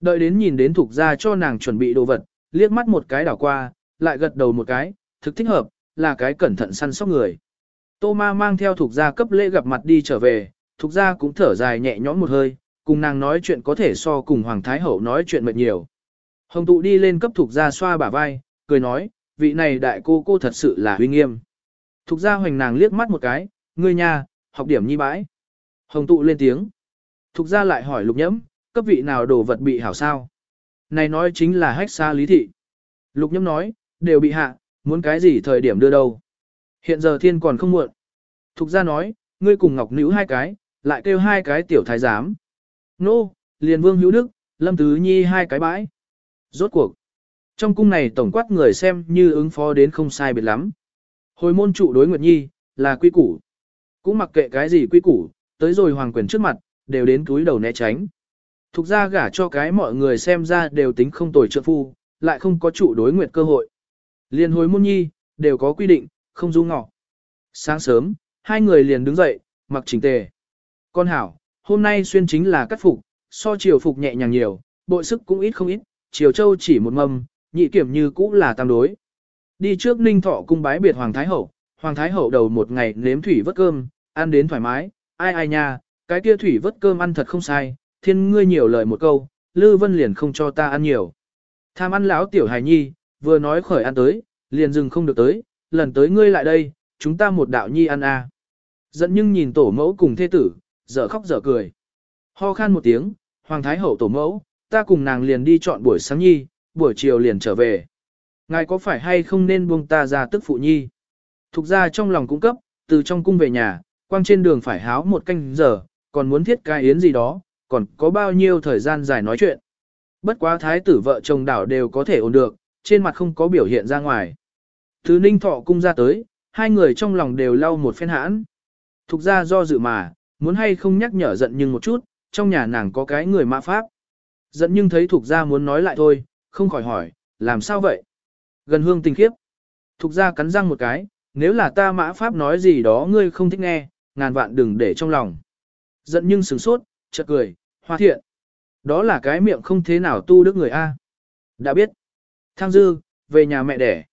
Đợi đến nhìn đến thuộc gia cho nàng chuẩn bị đồ vật, liếc mắt một cái đảo qua, lại gật đầu một cái, thực thích hợp, là cái cẩn thận săn sóc người. Tô ma mang theo thuộc gia cấp lễ gặp mặt đi trở về, thuộc gia cũng thở dài nhẹ nhõm một hơi, cùng nàng nói chuyện có thể so cùng Hoàng Thái Hậu nói chuyện mệt nhiều. Hồng tụ đi lên cấp thuộc gia xoa bả vai, cười nói, vị này đại cô cô thật sự là huy nghiêm. Thục gia hoành nàng liếc mắt một cái, ngươi nha, học điểm nhi bãi. Hồng tụ lên tiếng. Thục gia lại hỏi lục nhẫm, cấp vị nào đồ vật bị hảo sao? Này nói chính là hách xa lý thị. Lục nhẫm nói, đều bị hạ, muốn cái gì thời điểm đưa đâu. Hiện giờ thiên còn không muộn. Thục gia nói, ngươi cùng ngọc nữ hai cái, lại kêu hai cái tiểu thái giám. Nô, liền vương hữu đức, lâm tứ nhi hai cái bãi. Rốt cuộc. Trong cung này tổng quát người xem như ứng phó đến không sai biệt lắm. Hồi môn trụ đối Nguyệt Nhi, là quy củ. Cũng mặc kệ cái gì quy củ, tới rồi hoàng quyền trước mặt, đều đến túi đầu né tránh. Thục ra gả cho cái mọi người xem ra đều tính không tồi trợ phu, lại không có trụ đối nguyệt cơ hội. Liên hồi môn nhi, đều có quy định, không du ngọ. Sáng sớm, hai người liền đứng dậy, mặc chỉnh tề. Con hảo, hôm nay xuyên chính là cắt phục, so chiều phục nhẹ nhàng nhiều, bội sức cũng ít không ít, chiều châu chỉ một mâm, nhị kiểm như cũ là tam đối. Đi trước ninh thọ cung bái biệt Hoàng Thái Hậu, Hoàng Thái Hậu đầu một ngày nếm thủy vớt cơm, ăn đến thoải mái, ai ai nha, cái kia thủy vớt cơm ăn thật không sai, thiên ngươi nhiều lời một câu, Lư Vân liền không cho ta ăn nhiều. Tham ăn lão tiểu hài nhi, vừa nói khởi ăn tới, liền dừng không được tới, lần tới ngươi lại đây, chúng ta một đạo nhi ăn a. À. Dẫn nhưng nhìn tổ mẫu cùng thê tử, dở khóc dở cười. Ho khan một tiếng, Hoàng Thái Hậu tổ mẫu, ta cùng nàng liền đi chọn buổi sáng nhi, buổi chiều liền trở về. Ngài có phải hay không nên buông ta ra tức phụ nhi? Thục ra trong lòng cung cấp, từ trong cung về nhà, quang trên đường phải háo một canh giờ, còn muốn thiết cai yến gì đó, còn có bao nhiêu thời gian dài nói chuyện. Bất quá thái tử vợ chồng đảo đều có thể ổn được, trên mặt không có biểu hiện ra ngoài. Thứ ninh thọ cung ra tới, hai người trong lòng đều lau một phen hãn. Thục ra do dự mà, muốn hay không nhắc nhở giận nhưng một chút, trong nhà nàng có cái người mã pháp. Giận nhưng thấy thục ra muốn nói lại thôi, không khỏi hỏi, làm sao vậy? Gần hương tình khiếp. Thục ra cắn răng một cái, nếu là ta mã pháp nói gì đó ngươi không thích nghe, ngàn vạn đừng để trong lòng. Giận nhưng sửng sốt, chợt cười, hoa thiện. Đó là cái miệng không thế nào tu đức người A. Đã biết. Thang dư, về nhà mẹ đẻ.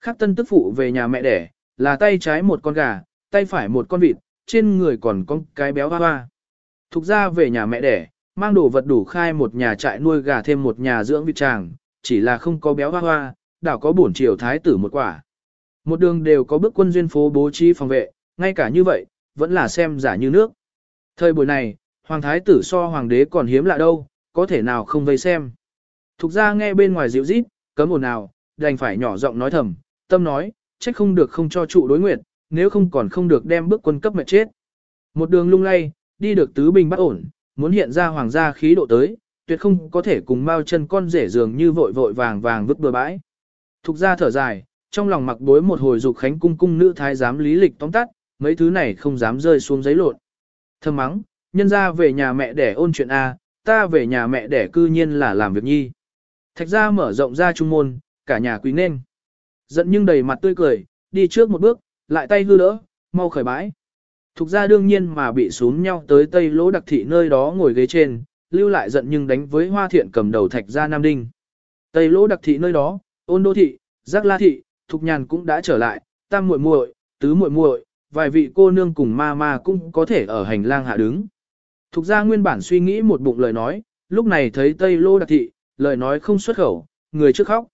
Khắc tân tức phụ về nhà mẹ đẻ, là tay trái một con gà, tay phải một con vịt, trên người còn có cái béo hoa hoa. Thục ra về nhà mẹ đẻ, mang đồ vật đủ khai một nhà trại nuôi gà thêm một nhà dưỡng vịt tràng, chỉ là không có béo hoa hoa, đảo có bổn triều thái tử một quả. Một đường đều có bước quân duyên phố bố trí phòng vệ, ngay cả như vậy, vẫn là xem giả như nước. Thời buổi này, hoàng thái tử so hoàng đế còn hiếm lạ đâu, có thể nào không vây xem. Thục ra nghe bên ngoài dịu rít, cấm ồn nào, đành phải nhỏ giọng nói thầm, tâm nói, trách không được không cho trụ đối nguyện, nếu không còn không được đem bước quân cấp mệt chết. Một đường lung lay, đi được tứ bình bắt ổn, muốn hiện ra hoàng gia khí độ tới, tuyệt không có thể cùng mau chân con rể dường như vội vội vàng vàng vứt bừa bãi. Thục ra thở dài, trong lòng mặc bối một hồi dục khánh cung cung nữ thái giám lý lịch tóm tắt, mấy thứ này không dám rơi xuống giấy lộn. Thầm mắng, nhân ra về nhà mẹ để ôn chuyện A, ta về nhà mẹ để cư nhiên là làm việc nhi. Thạch ra mở rộng ra trung môn, cả nhà quý nên. Giận nhưng đầy mặt tươi cười, đi trước một bước, lại tay hư đỡ, mau khởi bãi. Thục ra đương nhiên mà bị xuống nhau tới tây lỗ đặc thị nơi đó ngồi ghế trên, lưu lại giận nhưng đánh với hoa thiện cầm đầu thạch ra Nam Đinh. Tây lỗ đặc thị nơi đó, ôn đô thị, giác la thị, thục nhàn cũng đã trở lại, tam muội muội, tứ muội muội, vài vị cô nương cùng ma ma cũng có thể ở hành lang hạ đứng. Thục ra nguyên bản suy nghĩ một bụng lời nói, lúc này thấy Tây Lô Đặc Thị, lời nói không xuất khẩu, người trước khóc.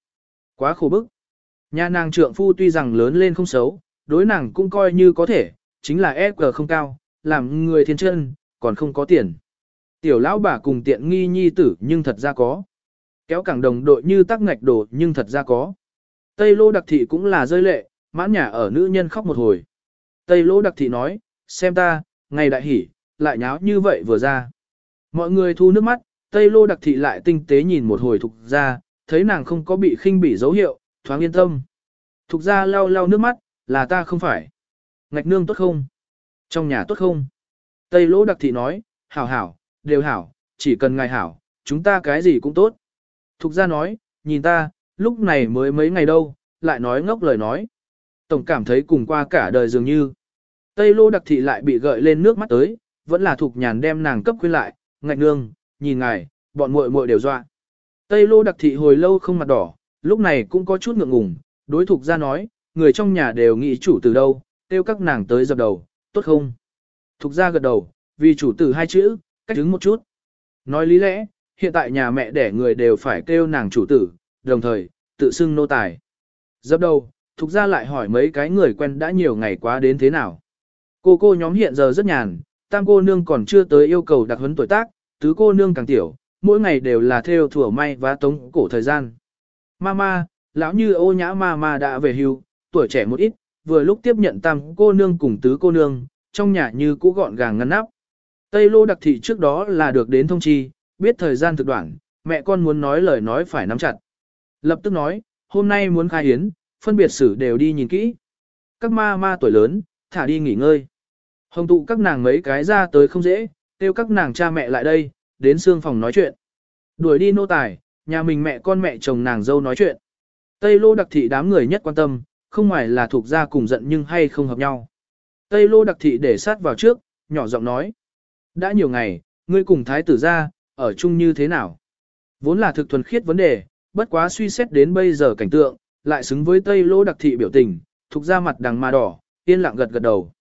Quá khổ bức. Nhà nàng trượng phu tuy rằng lớn lên không xấu, đối nàng cũng coi như có thể, chính là EQ không cao, làm người thiên chân, còn không có tiền. Tiểu lão bà cùng tiện nghi nhi tử nhưng thật ra có. Kéo cảng đồng đội như tắc ngạch đổ nhưng thật ra có. Tây Lô Đặc Thị cũng là rơi lệ, mãn nhà ở nữ nhân khóc một hồi. Tây Lô Đặc Thị nói, xem ta, ngày đại hỉ, lại nháo như vậy vừa ra. Mọi người thu nước mắt, Tây Lô đặc thị lại tinh tế nhìn một hồi thục ra, thấy nàng không có bị khinh bỉ dấu hiệu, thoáng yên tâm. Thục ra lau lau nước mắt, là ta không phải. Ngạch nương tốt không? Trong nhà tốt không? Tây Lỗ đặc thị nói, hảo hảo, đều hảo, chỉ cần ngài hảo, chúng ta cái gì cũng tốt. Thục ra nói, nhìn ta, lúc này mới mấy ngày đâu, lại nói ngốc lời nói. Tổng cảm thấy cùng qua cả đời dường như. Tây Lô đặc thị lại bị gợi lên nước mắt tới, vẫn là thục nhàn đem nàng cấp khuyên lại, ngạch nương, nhìn ngài, bọn muội muội đều dọa. Tây Lô đặc thị hồi lâu không mặt đỏ, lúc này cũng có chút ngượng ngùng, đối thục ra nói, người trong nhà đều nghĩ chủ từ đâu, kêu các nàng tới dập đầu, tốt không? Thục ra gật đầu, vì chủ tử hai chữ, cách đứng một chút. Nói lý lẽ, hiện tại nhà mẹ đẻ người đều phải kêu nàng chủ tử, đồng thời, tự xưng nô tài. Dập đầu, thục ra lại hỏi mấy cái người quen đã nhiều ngày quá đến thế nào. Cô cô nhóm hiện giờ rất nhàn, tam cô nương còn chưa tới yêu cầu đặc huấn tuổi tác, tứ cô nương càng tiểu, mỗi ngày đều là theo thủa may và tống cổ thời gian. Mama, lão như ô nhã mama đã về hưu, tuổi trẻ một ít, vừa lúc tiếp nhận tam cô nương cùng tứ cô nương, trong nhà như cũ gọn gàng ngăn nắp. Tây lô đặc thị trước đó là được đến thông chi, biết thời gian thực đoạn, mẹ con muốn nói lời nói phải nắm chặt. Lập tức nói, hôm nay muốn khai hiến, phân biệt xử đều đi nhìn kỹ. Các ma ma tuổi lớn, thả đi nghỉ ngơi. Hồng tụ các nàng mấy cái ra tới không dễ, kêu các nàng cha mẹ lại đây, đến xương phòng nói chuyện. Đuổi đi nô tài, nhà mình mẹ con mẹ chồng nàng dâu nói chuyện. Tây lô đặc thị đám người nhất quan tâm, không ngoài là thuộc ra cùng giận nhưng hay không hợp nhau. Tây lô đặc thị để sát vào trước, nhỏ giọng nói. Đã nhiều ngày, ngươi cùng thái tử ra, ở chung như thế nào? Vốn là thực thuần khiết vấn đề, bất quá suy xét đến bây giờ cảnh tượng, lại xứng với Tây lô đặc thị biểu tình, thuộc ra mặt đằng mà đỏ, yên lặng gật gật đầu.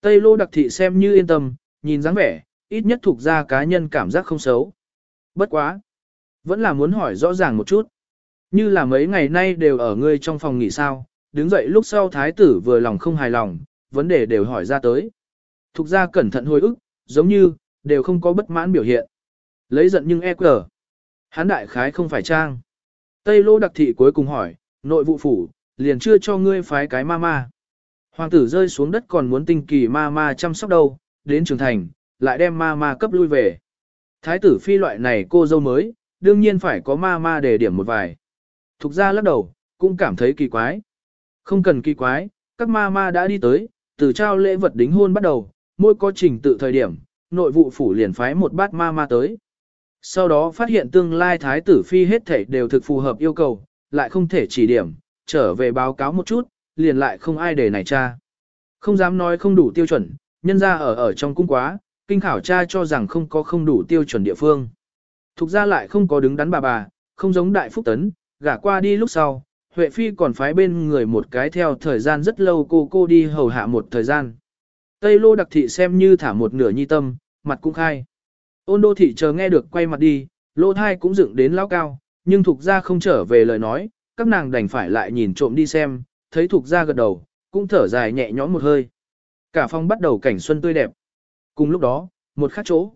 Tây lô đặc thị xem như yên tâm, nhìn dáng vẻ, ít nhất thuộc ra cá nhân cảm giác không xấu. Bất quá. Vẫn là muốn hỏi rõ ràng một chút. Như là mấy ngày nay đều ở ngươi trong phòng nghỉ sao, đứng dậy lúc sau thái tử vừa lòng không hài lòng, vấn đề đều hỏi ra tới. Thục ra cẩn thận hồi ức, giống như, đều không có bất mãn biểu hiện. Lấy giận nhưng e quờ. Hán đại khái không phải trang. Tây lô đặc thị cuối cùng hỏi, nội vụ phủ, liền chưa cho ngươi phái cái ma ma. Hoàng tử rơi xuống đất còn muốn tinh kỳ ma ma chăm sóc đâu, đến trường thành, lại đem ma ma cấp lui về. Thái tử phi loại này cô dâu mới, đương nhiên phải có ma ma để điểm một vài. Thục ra lắc đầu, cũng cảm thấy kỳ quái. Không cần kỳ quái, các ma ma đã đi tới, từ trao lễ vật đính hôn bắt đầu, mỗi có trình tự thời điểm, nội vụ phủ liền phái một bát ma ma tới. Sau đó phát hiện tương lai thái tử phi hết thể đều thực phù hợp yêu cầu, lại không thể chỉ điểm, trở về báo cáo một chút, liền lại không ai để này cha. Không dám nói không đủ tiêu chuẩn, nhân ra ở ở trong cung quá, kinh khảo cha cho rằng không có không đủ tiêu chuẩn địa phương. Thục ra lại không có đứng đắn bà bà, không giống đại phúc tấn, gả qua đi lúc sau, Huệ Phi còn phái bên người một cái theo thời gian rất lâu cô cô đi hầu hạ một thời gian. Tây lô đặc thị xem như thả một nửa nhi tâm, mặt cũng khai. Ôn đô thị chờ nghe được quay mặt đi, lô thai cũng dựng đến lao cao, nhưng thuộc gia không trở về lời nói, các nàng đành phải lại nhìn trộm đi xem, thấy thuộc gia gật đầu, cũng thở dài nhẹ nhõm một hơi. Cả phòng bắt đầu cảnh xuân tươi đẹp. Cùng lúc đó, một khắc chỗ.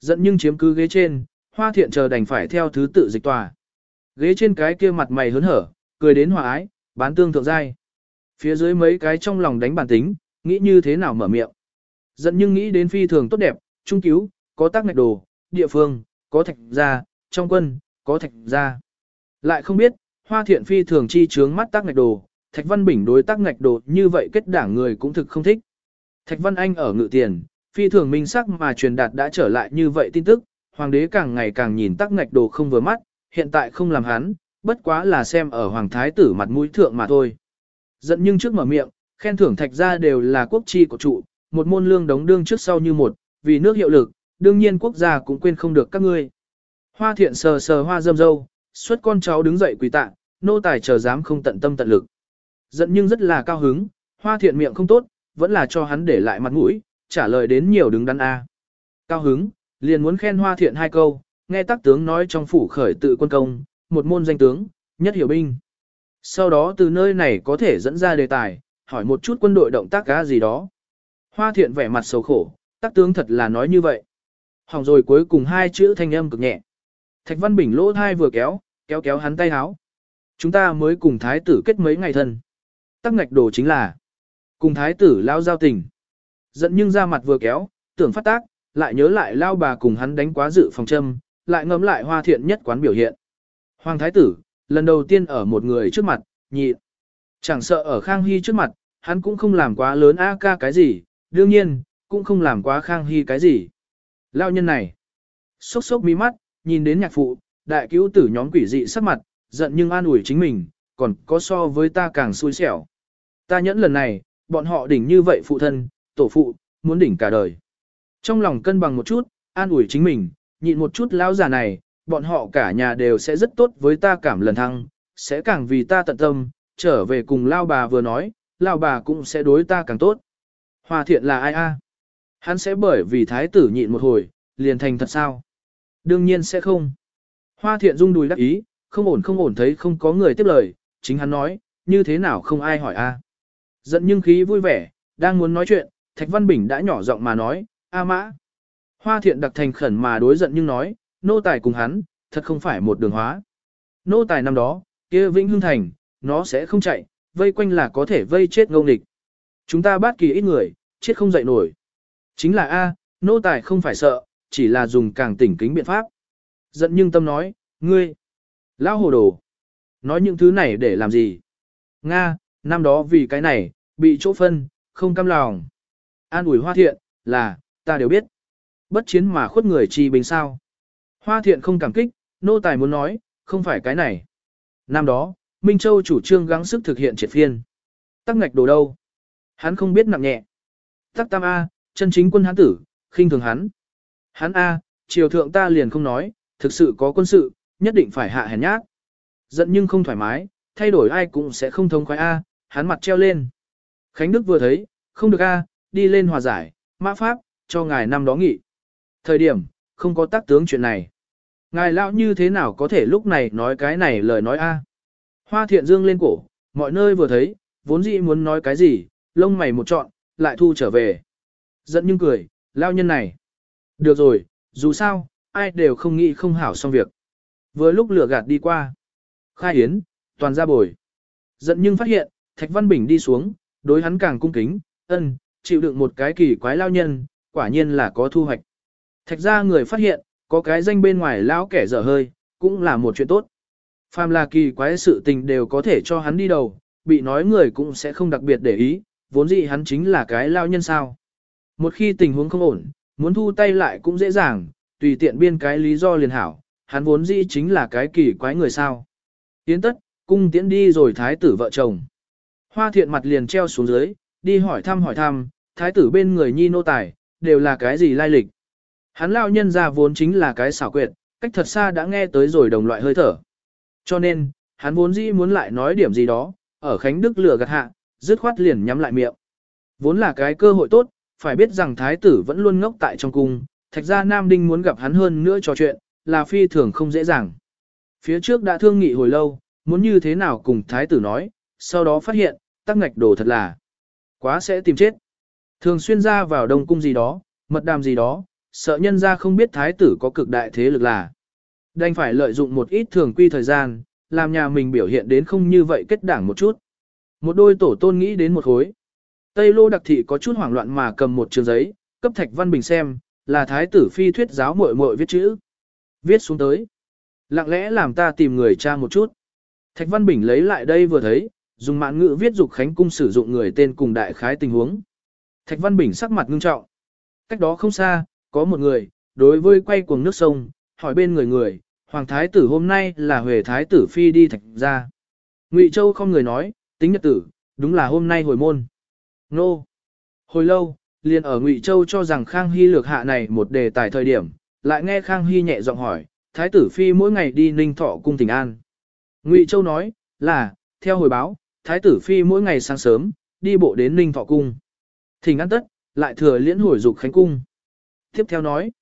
Giận nhưng chiếm cứ ghế trên, hoa thiện chờ đành phải theo thứ tự dịch tòa. Ghế trên cái kia mặt mày hớn hở, cười đến hòa ái, bán tương thượng giai. Phía dưới mấy cái trong lòng đánh bản tính, nghĩ như thế nào mở miệng. Giận nhưng nghĩ đến phi thường tốt đẹp, trung cứu, có tác ngạch đồ, địa phương, có thạch gia, trong quân, có thạch gia. Lại không biết, hoa thiện phi thường chi trướng mắt tác ngạch đồ, thạch văn bình đối tác ngạch đồ như vậy kết đảng người cũng thực không thích. Thạch văn anh ở ngự tiền, phi thường minh sắc mà truyền đạt đã trở lại như vậy tin tức, hoàng đế càng ngày càng nhìn tác ngạch đồ không vừa mắt, hiện tại không làm hắn, bất quá là xem ở hoàng thái tử mặt mũi thượng mà thôi. Giận nhưng trước mở miệng, khen thưởng thạch gia đều là quốc chi của trụ, một môn lương đóng đương trước sau như một, vì nước hiệu lực, đương nhiên quốc gia cũng quên không được các ngươi. Hoa thiện sờ sờ hoa dâm dâu, xuất con cháu đứng dậy quỳ tạ, nô tài chờ dám không tận tâm tận lực. Giận nhưng rất là cao hứng, hoa thiện miệng không tốt, vẫn là cho hắn để lại mặt mũi, trả lời đến nhiều đứng đắn A. Cao hứng, liền muốn khen hoa thiện hai câu, nghe tác tướng nói trong phủ khởi tự quân công, một môn danh tướng, nhất hiểu binh. Sau đó từ nơi này có thể dẫn ra đề tài, hỏi một chút quân đội động tác cá gì đó. Hoa thiện vẻ mặt xấu khổ, tác tướng thật là nói như vậy. Hỏng rồi cuối cùng hai chữ thanh âm cực nhẹ. Thạch Văn Bình lỗ thai vừa kéo, kéo kéo hắn tay háo. Chúng ta mới cùng thái tử kết mấy ngày thân. Tắc ngạch đồ chính là cùng thái tử lao giao tình. Giận nhưng ra mặt vừa kéo, tưởng phát tác, lại nhớ lại lao bà cùng hắn đánh quá dự phòng châm, lại ngẫm lại hoa thiện nhất quán biểu hiện. Hoàng thái tử, lần đầu tiên ở một người trước mặt, nhịn. Chẳng sợ ở Khang Hy trước mặt, hắn cũng không làm quá lớn a ca cái gì, đương nhiên, cũng không làm quá Khang Hy cái gì. Lao nhân này, sốc sốc mí mắt, nhìn đến nhạc phụ, đại cứu tử nhóm quỷ dị sắc mặt, giận nhưng an ủi chính mình, còn có so với ta càng xui xẻo. Ta nhẫn lần này, bọn họ đỉnh như vậy phụ thân, tổ phụ, muốn đỉnh cả đời. Trong lòng cân bằng một chút, an ủi chính mình, nhịn một chút lão già này, bọn họ cả nhà đều sẽ rất tốt với ta cảm lần thăng, sẽ càng vì ta tận tâm, trở về cùng lao bà vừa nói, lao bà cũng sẽ đối ta càng tốt. Hòa thiện là ai a? Hắn sẽ bởi vì thái tử nhịn một hồi, liền thành thật sao? Đương nhiên sẽ không. Hoa thiện rung đùi đắc ý, không ổn không ổn thấy không có người tiếp lời, chính hắn nói, như thế nào không ai hỏi a? Giận nhưng khí vui vẻ, đang muốn nói chuyện, Thạch Văn Bình đã nhỏ giọng mà nói, A mã. Hoa thiện đặc thành khẩn mà đối giận nhưng nói, nô tài cùng hắn, thật không phải một đường hóa. Nô tài năm đó, kia Vĩnh Hưng Thành, nó sẽ không chạy, vây quanh là có thể vây chết ngông địch. Chúng ta bắt kỳ ít người, chết không dậy nổi. Chính là A, nô tài không phải sợ, chỉ là dùng càng tỉnh kính biện pháp. Giận nhưng tâm nói, ngươi, lão hồ đồ, nói những thứ này để làm gì? Nga, năm đó vì cái này, bị chỗ phân, không cam lòng. An ủi hoa thiện, là, ta đều biết. Bất chiến mà khuất người chi bình sao. Hoa thiện không cảm kích, nô tài muốn nói, không phải cái này. Năm đó, Minh Châu chủ trương gắng sức thực hiện triệt phiên. Tắc ngạch đồ đâu? Hắn không biết nặng nhẹ. Tắc tam A, chân chính quân hắn tử, khinh thường hắn. Hắn A, triều thượng ta liền không nói, thực sự có quân sự, nhất định phải hạ hèn nhát. Giận nhưng không thoải mái, thay đổi ai cũng sẽ không thông khoái A, hắn mặt treo lên. Khánh Đức vừa thấy, không được A, đi lên hòa giải, mã pháp, cho ngài năm đó nghỉ. Thời điểm, không có tác tướng chuyện này. Ngài lão như thế nào có thể lúc này nói cái này lời nói A. Hoa thiện dương lên cổ, mọi nơi vừa thấy, vốn dĩ muốn nói cái gì, lông mày một trọn, lại thu trở về. Giận nhưng cười, lao nhân này. Được rồi, dù sao, ai đều không nghĩ không hảo xong việc. Vừa lúc lửa gạt đi qua. Khai Yến, toàn ra bồi. Giận nhưng phát hiện, Thạch Văn Bình đi xuống, đối hắn càng cung kính, ân, chịu đựng một cái kỳ quái lao nhân, quả nhiên là có thu hoạch. Thạch ra người phát hiện, có cái danh bên ngoài lão kẻ dở hơi, cũng là một chuyện tốt. Phàm là kỳ quái sự tình đều có thể cho hắn đi đầu, bị nói người cũng sẽ không đặc biệt để ý, vốn dĩ hắn chính là cái lao nhân sao. Một khi tình huống không ổn, muốn thu tay lại cũng dễ dàng, tùy tiện biên cái lý do liền hảo, hắn vốn dĩ chính là cái kỳ quái người sao. Tiến tất, cung tiễn đi rồi thái tử vợ chồng. Hoa thiện mặt liền treo xuống dưới, đi hỏi thăm hỏi thăm, thái tử bên người nhi nô tài, đều là cái gì lai lịch. Hắn lao nhân ra vốn chính là cái xảo quyệt, cách thật xa đã nghe tới rồi đồng loại hơi thở. Cho nên, hắn vốn dĩ muốn lại nói điểm gì đó, ở Khánh Đức lửa gạt hạ, dứt khoát liền nhắm lại miệng. Vốn là cái cơ hội tốt, phải biết rằng thái tử vẫn luôn ngốc tại trong cung, thạch ra Nam Đinh muốn gặp hắn hơn nữa trò chuyện, là phi thường không dễ dàng. Phía trước đã thương nghị hồi lâu, muốn như thế nào cùng thái tử nói, sau đó phát hiện, tắc ngạch đồ thật là quá sẽ tìm chết. Thường xuyên ra vào đông cung gì đó, mật đàm gì đó, sợ nhân ra không biết thái tử có cực đại thế lực là. Đành phải lợi dụng một ít thường quy thời gian, làm nhà mình biểu hiện đến không như vậy kết đảng một chút. Một đôi tổ tôn nghĩ đến một khối. Tây lô đặc thị có chút hoảng loạn mà cầm một trường giấy, cấp thạch văn bình xem, là thái tử phi thuyết giáo muội muội viết chữ. Viết xuống tới. Lặng lẽ làm ta tìm người cha một chút. Thạch văn bình lấy lại đây vừa thấy, dùng mạng ngữ viết dục khánh cung sử dụng người tên cùng đại khái tình huống. Thạch văn bình sắc mặt ngưng trọng. Cách đó không xa, có một người, đối với quay cuồng nước sông, hỏi bên người người, Hoàng Thái tử hôm nay là Huệ Thái tử phi đi thạch ra. Ngụy Châu không người nói, tính nhật tử, đúng là hôm nay hồi môn. Nô! Hồi lâu, liền ở Ngụy Châu cho rằng Khang Hy lược hạ này một đề tài thời điểm, lại nghe Khang Hy nhẹ giọng hỏi, Thái tử phi mỗi ngày đi ninh thọ cung tỉnh an. Ngụy Châu nói, là, theo hồi báo, Thái tử phi mỗi ngày sáng sớm, đi bộ đến ninh thọ cung. Thỉnh an tất, lại thừa liễn hồi dục khánh cung. Tiếp theo nói,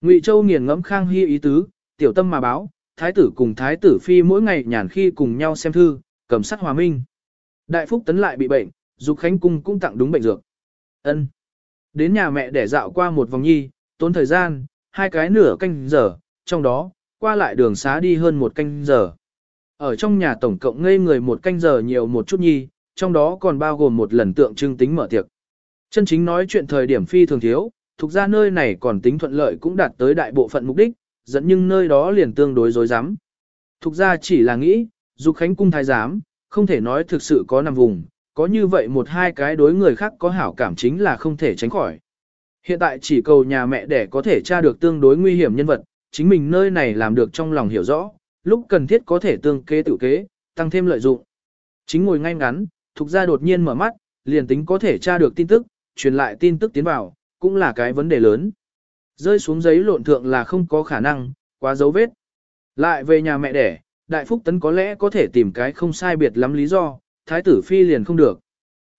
Ngụy Châu nghiền ngẫm Khang Hy ý tứ, tiểu tâm mà báo, thái tử cùng thái tử phi mỗi ngày nhàn khi cùng nhau xem thư, cầm sắt hòa minh. Đại phúc tấn lại bị bệnh, dục khánh cung cũng tặng đúng bệnh dược. Ân. Đến nhà mẹ để dạo qua một vòng nhi, tốn thời gian, hai cái nửa canh giờ, trong đó, qua lại đường xá đi hơn một canh giờ. Ở trong nhà tổng cộng ngây người một canh giờ nhiều một chút nhi, trong đó còn bao gồm một lần tượng trưng tính mở tiệc. Chân chính nói chuyện thời điểm phi thường thiếu, thuộc ra nơi này còn tính thuận lợi cũng đạt tới đại bộ phận mục đích, dẫn nhưng nơi đó liền tương đối rối rắm. Thuộc ra chỉ là nghĩ, dục khánh cung thái giám, không thể nói thực sự có nằm vùng, có như vậy một hai cái đối người khác có hảo cảm chính là không thể tránh khỏi. Hiện tại chỉ cầu nhà mẹ để có thể tra được tương đối nguy hiểm nhân vật, chính mình nơi này làm được trong lòng hiểu rõ, lúc cần thiết có thể tương kế tự kế, tăng thêm lợi dụng. Chính ngồi ngay ngắn, thuộc ra đột nhiên mở mắt, liền tính có thể tra được tin tức, truyền lại tin tức tiến vào, cũng là cái vấn đề lớn. Rơi xuống giấy lộn thượng là không có khả năng, quá dấu vết. Lại về nhà mẹ đẻ, Đại Phúc Tấn có lẽ có thể tìm cái không sai biệt lắm lý do, Thái tử Phi liền không được.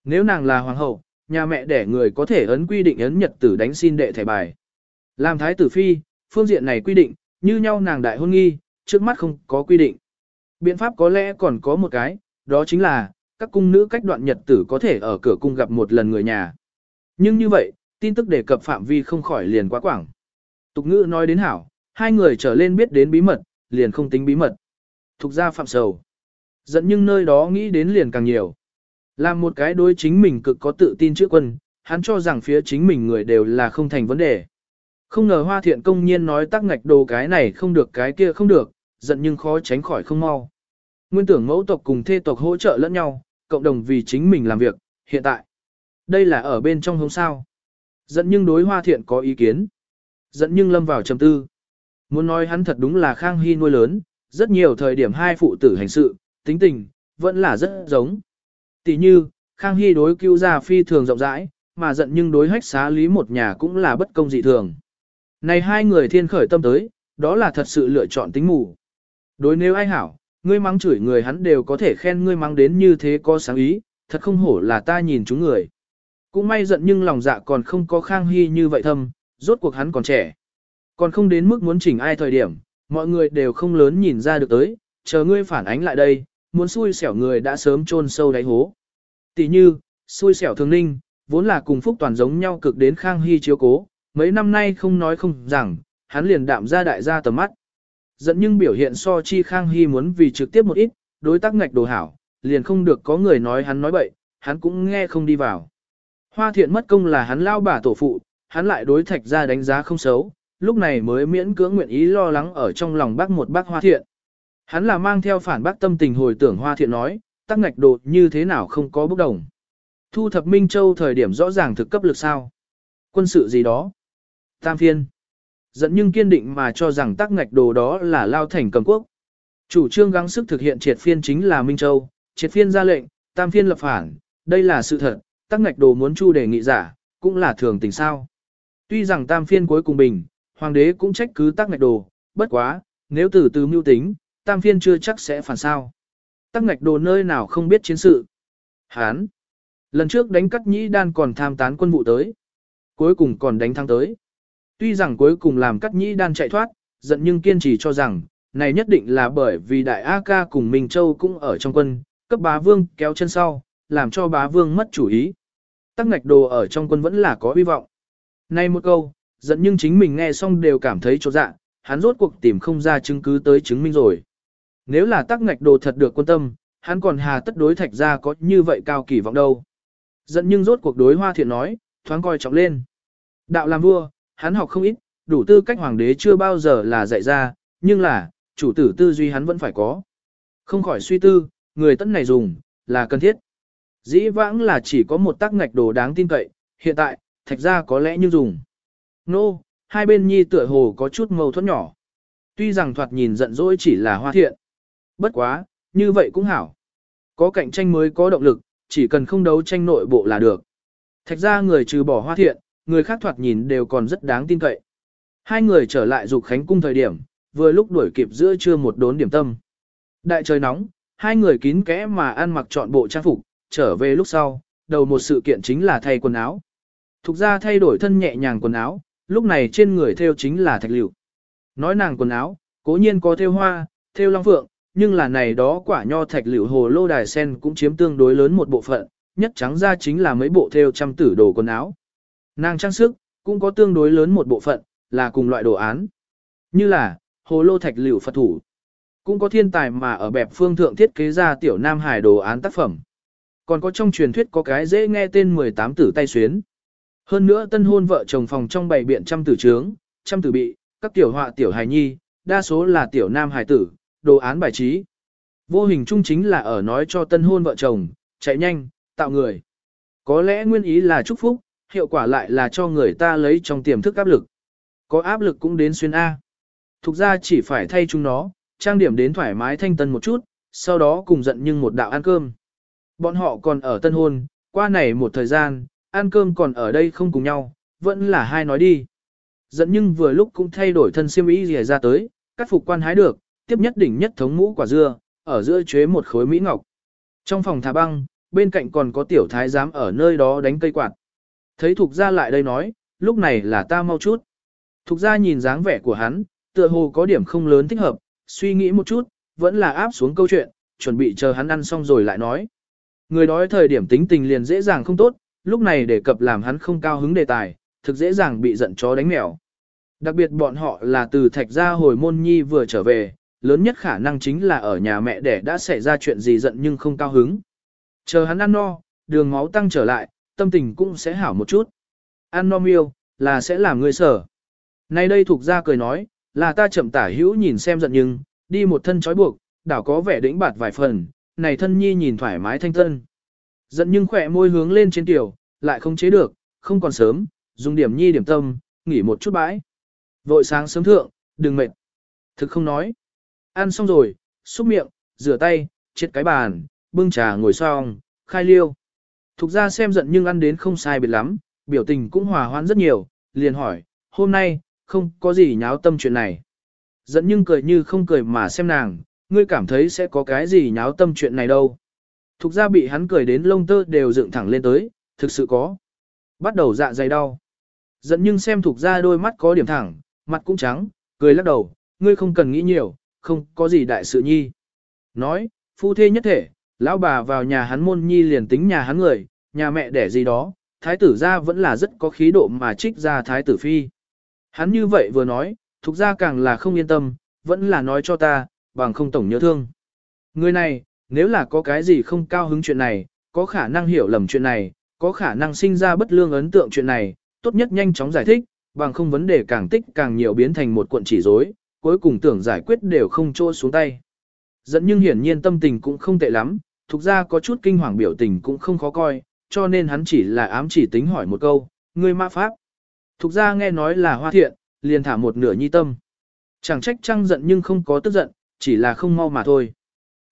Nếu nàng là hoàng hậu, nhà mẹ đẻ người có thể ấn quy định ấn nhật tử đánh xin đệ thẻ bài. Làm Thái tử Phi, phương diện này quy định, như nhau nàng đại hôn nghi, trước mắt không có quy định. Biện pháp có lẽ còn có một cái, đó chính là, các cung nữ cách đoạn nhật tử có thể ở cửa cung gặp một lần người nhà. Nhưng như vậy, tin tức đề cập phạm vi không khỏi liền quá quảng. Tục ngữ nói đến hảo, hai người trở lên biết đến bí mật, liền không tính bí mật. Thục ra phạm sầu. Dẫn nhưng nơi đó nghĩ đến liền càng nhiều. Làm một cái đối chính mình cực có tự tin trước quân, hắn cho rằng phía chính mình người đều là không thành vấn đề. Không ngờ hoa thiện công nhiên nói tắc ngạch đồ cái này không được cái kia không được, giận nhưng khó tránh khỏi không mau. Nguyên tưởng mẫu tộc cùng thê tộc hỗ trợ lẫn nhau, cộng đồng vì chính mình làm việc, hiện tại. Đây là ở bên trong hông sao. Dẫn nhưng đối hoa thiện có ý kiến. dẫn nhưng lâm vào trầm tư. Muốn nói hắn thật đúng là khang hy nuôi lớn, rất nhiều thời điểm hai phụ tử hành sự, tính tình, vẫn là rất giống. Tỷ như, khang hy đối cứu gia phi thường rộng rãi, mà giận nhưng đối hách xá lý một nhà cũng là bất công dị thường. Này hai người thiên khởi tâm tới, đó là thật sự lựa chọn tính mù. Đối nếu ai hảo, ngươi mắng chửi người hắn đều có thể khen ngươi mắng đến như thế có sáng ý, thật không hổ là ta nhìn chúng người. Cũng may giận nhưng lòng dạ còn không có khang hy như vậy thâm, rốt cuộc hắn còn trẻ. Còn không đến mức muốn chỉnh ai thời điểm, mọi người đều không lớn nhìn ra được tới, chờ ngươi phản ánh lại đây, muốn xui xẻo người đã sớm chôn sâu đáy hố. Tỷ như, xui xẻo thường ninh, vốn là cùng phúc toàn giống nhau cực đến khang hy chiếu cố, mấy năm nay không nói không rằng, hắn liền đạm ra đại gia tầm mắt. Dẫn nhưng biểu hiện so chi khang hy muốn vì trực tiếp một ít, đối tác ngạch đồ hảo, liền không được có người nói hắn nói bậy, hắn cũng nghe không đi vào. Hoa thiện mất công là hắn lao bà tổ phụ, hắn lại đối thạch ra đánh giá không xấu, lúc này mới miễn cưỡng nguyện ý lo lắng ở trong lòng bác một bác hoa thiện. Hắn là mang theo phản bác tâm tình hồi tưởng hoa thiện nói, tắc ngạch đồ như thế nào không có bốc đồng. Thu thập Minh Châu thời điểm rõ ràng thực cấp lực sao. Quân sự gì đó. Tam phiên. Dẫn nhưng kiên định mà cho rằng tắc ngạch đồ đó là lao thành cầm quốc. Chủ trương gắng sức thực hiện triệt phiên chính là Minh Châu, triệt phiên ra lệnh, tam phiên lập phản, đây là sự thật, tắc ngạch đồ muốn chu đề nghị giả, cũng là thường tình sao. Tuy rằng tam phiên cuối cùng bình, hoàng đế cũng trách cứ tắc ngạch đồ, bất quá, nếu từ từ mưu tính, tam phiên chưa chắc sẽ phản sao. Tắc ngạch đồ nơi nào không biết chiến sự. Hán. Lần trước đánh cắt nhĩ đan còn tham tán quân vụ tới. Cuối cùng còn đánh thắng tới. Tuy rằng cuối cùng làm cắt nhĩ đan chạy thoát, giận nhưng kiên trì cho rằng, này nhất định là bởi vì đại A ca cùng Minh Châu cũng ở trong quân, cấp bá vương kéo chân sau, làm cho bá vương mất chủ ý. Tắc ngạch đồ ở trong quân vẫn là có hy vọng. Nay một câu, giận nhưng chính mình nghe xong đều cảm thấy chỗ dạ, hắn rốt cuộc tìm không ra chứng cứ tới chứng minh rồi. Nếu là tắc ngạch đồ thật được quan tâm, hắn còn hà tất đối thạch ra có như vậy cao kỳ vọng đâu. Giận nhưng rốt cuộc đối hoa thiện nói, thoáng coi trọng lên. Đạo làm vua, hắn học không ít, đủ tư cách hoàng đế chưa bao giờ là dạy ra, nhưng là, chủ tử tư duy hắn vẫn phải có. Không khỏi suy tư, người tấn này dùng, là cần thiết. Dĩ vãng là chỉ có một tắc ngạch đồ đáng tin cậy, hiện tại, thạch ra có lẽ như dùng. Nô, no, hai bên nhi tựa hồ có chút mâu thuẫn nhỏ. Tuy rằng thoạt nhìn giận dỗi chỉ là hoa thiện. Bất quá, như vậy cũng hảo. Có cạnh tranh mới có động lực, chỉ cần không đấu tranh nội bộ là được. Thạch ra người trừ bỏ hoa thiện, người khác thoạt nhìn đều còn rất đáng tin cậy. Hai người trở lại dục khánh cung thời điểm, vừa lúc đuổi kịp giữa trưa một đốn điểm tâm. Đại trời nóng, hai người kín kẽ mà ăn mặc trọn bộ trang phục, trở về lúc sau, đầu một sự kiện chính là thay quần áo. Thục ra thay đổi thân nhẹ nhàng quần áo, lúc này trên người theo chính là thạch liệu. Nói nàng quần áo, cố nhiên có theo hoa, theo long phượng, nhưng là này đó quả nho thạch liệu hồ lô đài sen cũng chiếm tương đối lớn một bộ phận, nhất trắng ra chính là mấy bộ theo trăm tử đồ quần áo. Nàng trang sức, cũng có tương đối lớn một bộ phận, là cùng loại đồ án. Như là, hồ lô thạch liệu Phật thủ. Cũng có thiên tài mà ở bẹp phương thượng thiết kế ra tiểu nam hải đồ án tác phẩm. Còn có trong truyền thuyết có cái dễ nghe tên 18 tử tay xuyến. Hơn nữa tân hôn vợ chồng phòng trong bảy biện trăm tử trướng, trăm tử bị, các tiểu họa tiểu hài nhi, đa số là tiểu nam hài tử, đồ án bài trí. Vô hình chung chính là ở nói cho tân hôn vợ chồng, chạy nhanh, tạo người. Có lẽ nguyên ý là chúc phúc, hiệu quả lại là cho người ta lấy trong tiềm thức áp lực. Có áp lực cũng đến xuyên A. Thục ra chỉ phải thay chúng nó, trang điểm đến thoải mái thanh tân một chút, sau đó cùng giận nhưng một đạo ăn cơm. Bọn họ còn ở tân hôn, qua này một thời gian, ăn cơm còn ở đây không cùng nhau, vẫn là hai nói đi. Giận nhưng vừa lúc cũng thay đổi thân siêm ý gì ra tới, cắt phục quan hái được, tiếp nhất đỉnh nhất thống mũ quả dưa, ở giữa chế một khối mỹ ngọc. Trong phòng thả băng, bên cạnh còn có tiểu thái giám ở nơi đó đánh cây quạt. Thấy Thục Gia lại đây nói, lúc này là ta mau chút. Thục Gia nhìn dáng vẻ của hắn, tựa hồ có điểm không lớn thích hợp, suy nghĩ một chút, vẫn là áp xuống câu chuyện, chuẩn bị chờ hắn ăn xong rồi lại nói. Người đói thời điểm tính tình liền dễ dàng không tốt, lúc này để cập làm hắn không cao hứng đề tài, thực dễ dàng bị giận chó đánh mèo. Đặc biệt bọn họ là từ thạch gia hồi môn nhi vừa trở về, lớn nhất khả năng chính là ở nhà mẹ đẻ đã xảy ra chuyện gì giận nhưng không cao hứng. Chờ hắn ăn no, đường máu tăng trở lại, tâm tình cũng sẽ hảo một chút. Ăn no miêu, là sẽ làm người sở. Nay đây thuộc ra cười nói, là ta chậm tả hữu nhìn xem giận nhưng, đi một thân trói buộc, đảo có vẻ đĩnh bạt vài phần, này thân nhi nhìn thoải mái thanh tân. Giận nhưng khỏe môi hướng lên trên tiểu, lại không chế được, không còn sớm, dùng điểm nhi điểm tâm, nghỉ một chút bãi. Vội sáng sớm thượng, đừng mệt. Thực không nói. Ăn xong rồi, xúc miệng, rửa tay, chết cái bàn, bưng trà ngồi xong, khai liêu. Thục ra xem giận nhưng ăn đến không sai biệt lắm, biểu tình cũng hòa hoãn rất nhiều, liền hỏi, hôm nay, không có gì nháo tâm chuyện này. Giận nhưng cười như không cười mà xem nàng, ngươi cảm thấy sẽ có cái gì nháo tâm chuyện này đâu. Thục ra bị hắn cười đến lông tơ đều dựng thẳng lên tới, thực sự có. Bắt đầu dạ dày đau. Giận nhưng xem thục ra đôi mắt có điểm thẳng, mặt cũng trắng, cười lắc đầu, ngươi không cần nghĩ nhiều, không có gì đại sự nhi. Nói, phu thê nhất thể, lão bà vào nhà hắn môn nhi liền tính nhà hắn người, nhà mẹ đẻ gì đó, thái tử ra vẫn là rất có khí độ mà trích ra thái tử phi. Hắn như vậy vừa nói, thuộc ra càng là không yên tâm, vẫn là nói cho ta, bằng không tổng nhớ thương. Người này, nếu là có cái gì không cao hứng chuyện này, có khả năng hiểu lầm chuyện này, có khả năng sinh ra bất lương ấn tượng chuyện này, tốt nhất nhanh chóng giải thích, bằng không vấn đề càng tích càng nhiều biến thành một cuộn chỉ rối, cuối cùng tưởng giải quyết đều không trôi xuống tay. Dẫn nhưng hiển nhiên tâm tình cũng không tệ lắm, thuộc ra có chút kinh hoàng biểu tình cũng không khó coi, cho nên hắn chỉ là ám chỉ tính hỏi một câu, ngươi mã pháp. Thục ra nghe nói là hoa thiện, liền thả một nửa nhi tâm. Chẳng trách trăng giận nhưng không có tức giận, chỉ là không mau mà thôi.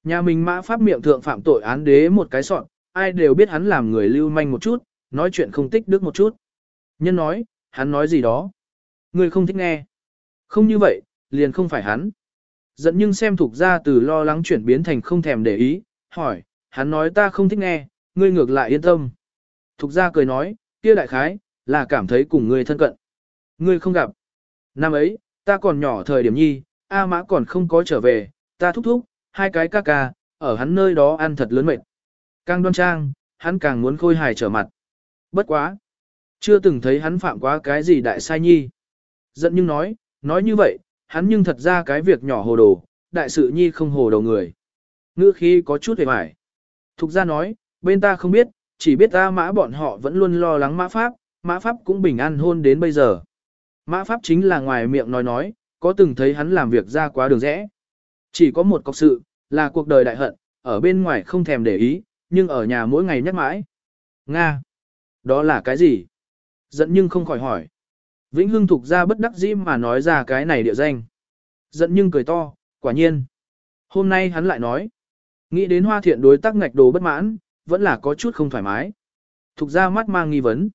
Nhà mình mã pháp miệng thượng phạm tội án đế một cái sọn, ai đều biết hắn làm người lưu manh một chút, nói chuyện không tích đức một chút. Nhân nói, hắn nói gì đó. Người không thích nghe. Không như vậy, liền không phải hắn. Giận nhưng xem thuộc ra từ lo lắng chuyển biến thành không thèm để ý, hỏi, hắn nói ta không thích nghe, ngươi ngược lại yên tâm. Thục ra cười nói, kia đại khái, là cảm thấy cùng ngươi thân cận. Ngươi không gặp. Năm ấy, ta còn nhỏ thời điểm nhi, A mã còn không có trở về, ta thúc thúc, hai cái ca ca, ở hắn nơi đó ăn thật lớn mệt. Càng đoan trang, hắn càng muốn khôi hài trở mặt. Bất quá. Chưa từng thấy hắn phạm quá cái gì đại sai nhi. Giận nhưng nói, nói như vậy, hắn nhưng thật ra cái việc nhỏ hồ đồ, đại sự nhi không hồ đầu người. Ngữ khí có chút hề mải. Thục ra nói, bên ta không biết, chỉ biết ta mã bọn họ vẫn luôn lo lắng mã pháp, mã pháp cũng bình an hôn đến bây giờ. Mã pháp chính là ngoài miệng nói nói, có từng thấy hắn làm việc ra quá đường rẽ. Chỉ có một cọc sự, là cuộc đời đại hận, ở bên ngoài không thèm để ý, nhưng ở nhà mỗi ngày nhắc mãi. Nga! Đó là cái gì? Giận nhưng không khỏi hỏi. Vĩnh Hưng thục ra bất đắc dĩ mà nói ra cái này địa danh. Giận nhưng cười to, quả nhiên. Hôm nay hắn lại nói. Nghĩ đến hoa thiện đối tác ngạch đồ bất mãn, vẫn là có chút không thoải mái. Thục ra mắt mang nghi vấn.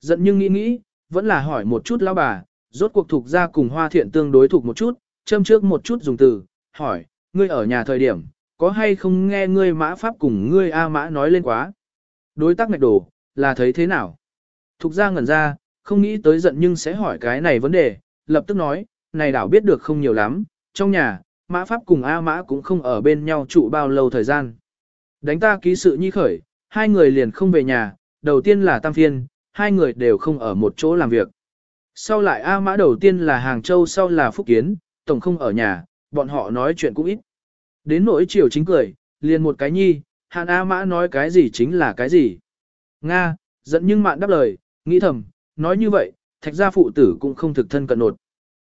Giận nhưng nghĩ nghĩ, vẫn là hỏi một chút lão bà, rốt cuộc thuộc ra cùng hoa thiện tương đối thuộc một chút, châm trước một chút dùng từ, hỏi, ngươi ở nhà thời điểm, có hay không nghe ngươi mã pháp cùng ngươi A mã nói lên quá? Đối tác ngạch đổ, là thấy thế nào? Thục ra ngẩn ra, không nghĩ tới giận nhưng sẽ hỏi cái này vấn đề, lập tức nói, này đảo biết được không nhiều lắm, trong nhà, mã pháp cùng A mã cũng không ở bên nhau trụ bao lâu thời gian. Đánh ta ký sự nhi khởi, hai người liền không về nhà, đầu tiên là Tam Phiên, hai người đều không ở một chỗ làm việc. Sau lại A mã đầu tiên là Hàng Châu sau là Phúc Kiến, tổng không ở nhà, bọn họ nói chuyện cũng ít. Đến nỗi chiều chính cười, liền một cái nhi, Hàn A mã nói cái gì chính là cái gì. Nga, giận nhưng mạn đáp lời, nghĩ thầm, nói như vậy, thạch gia phụ tử cũng không thực thân cận nột.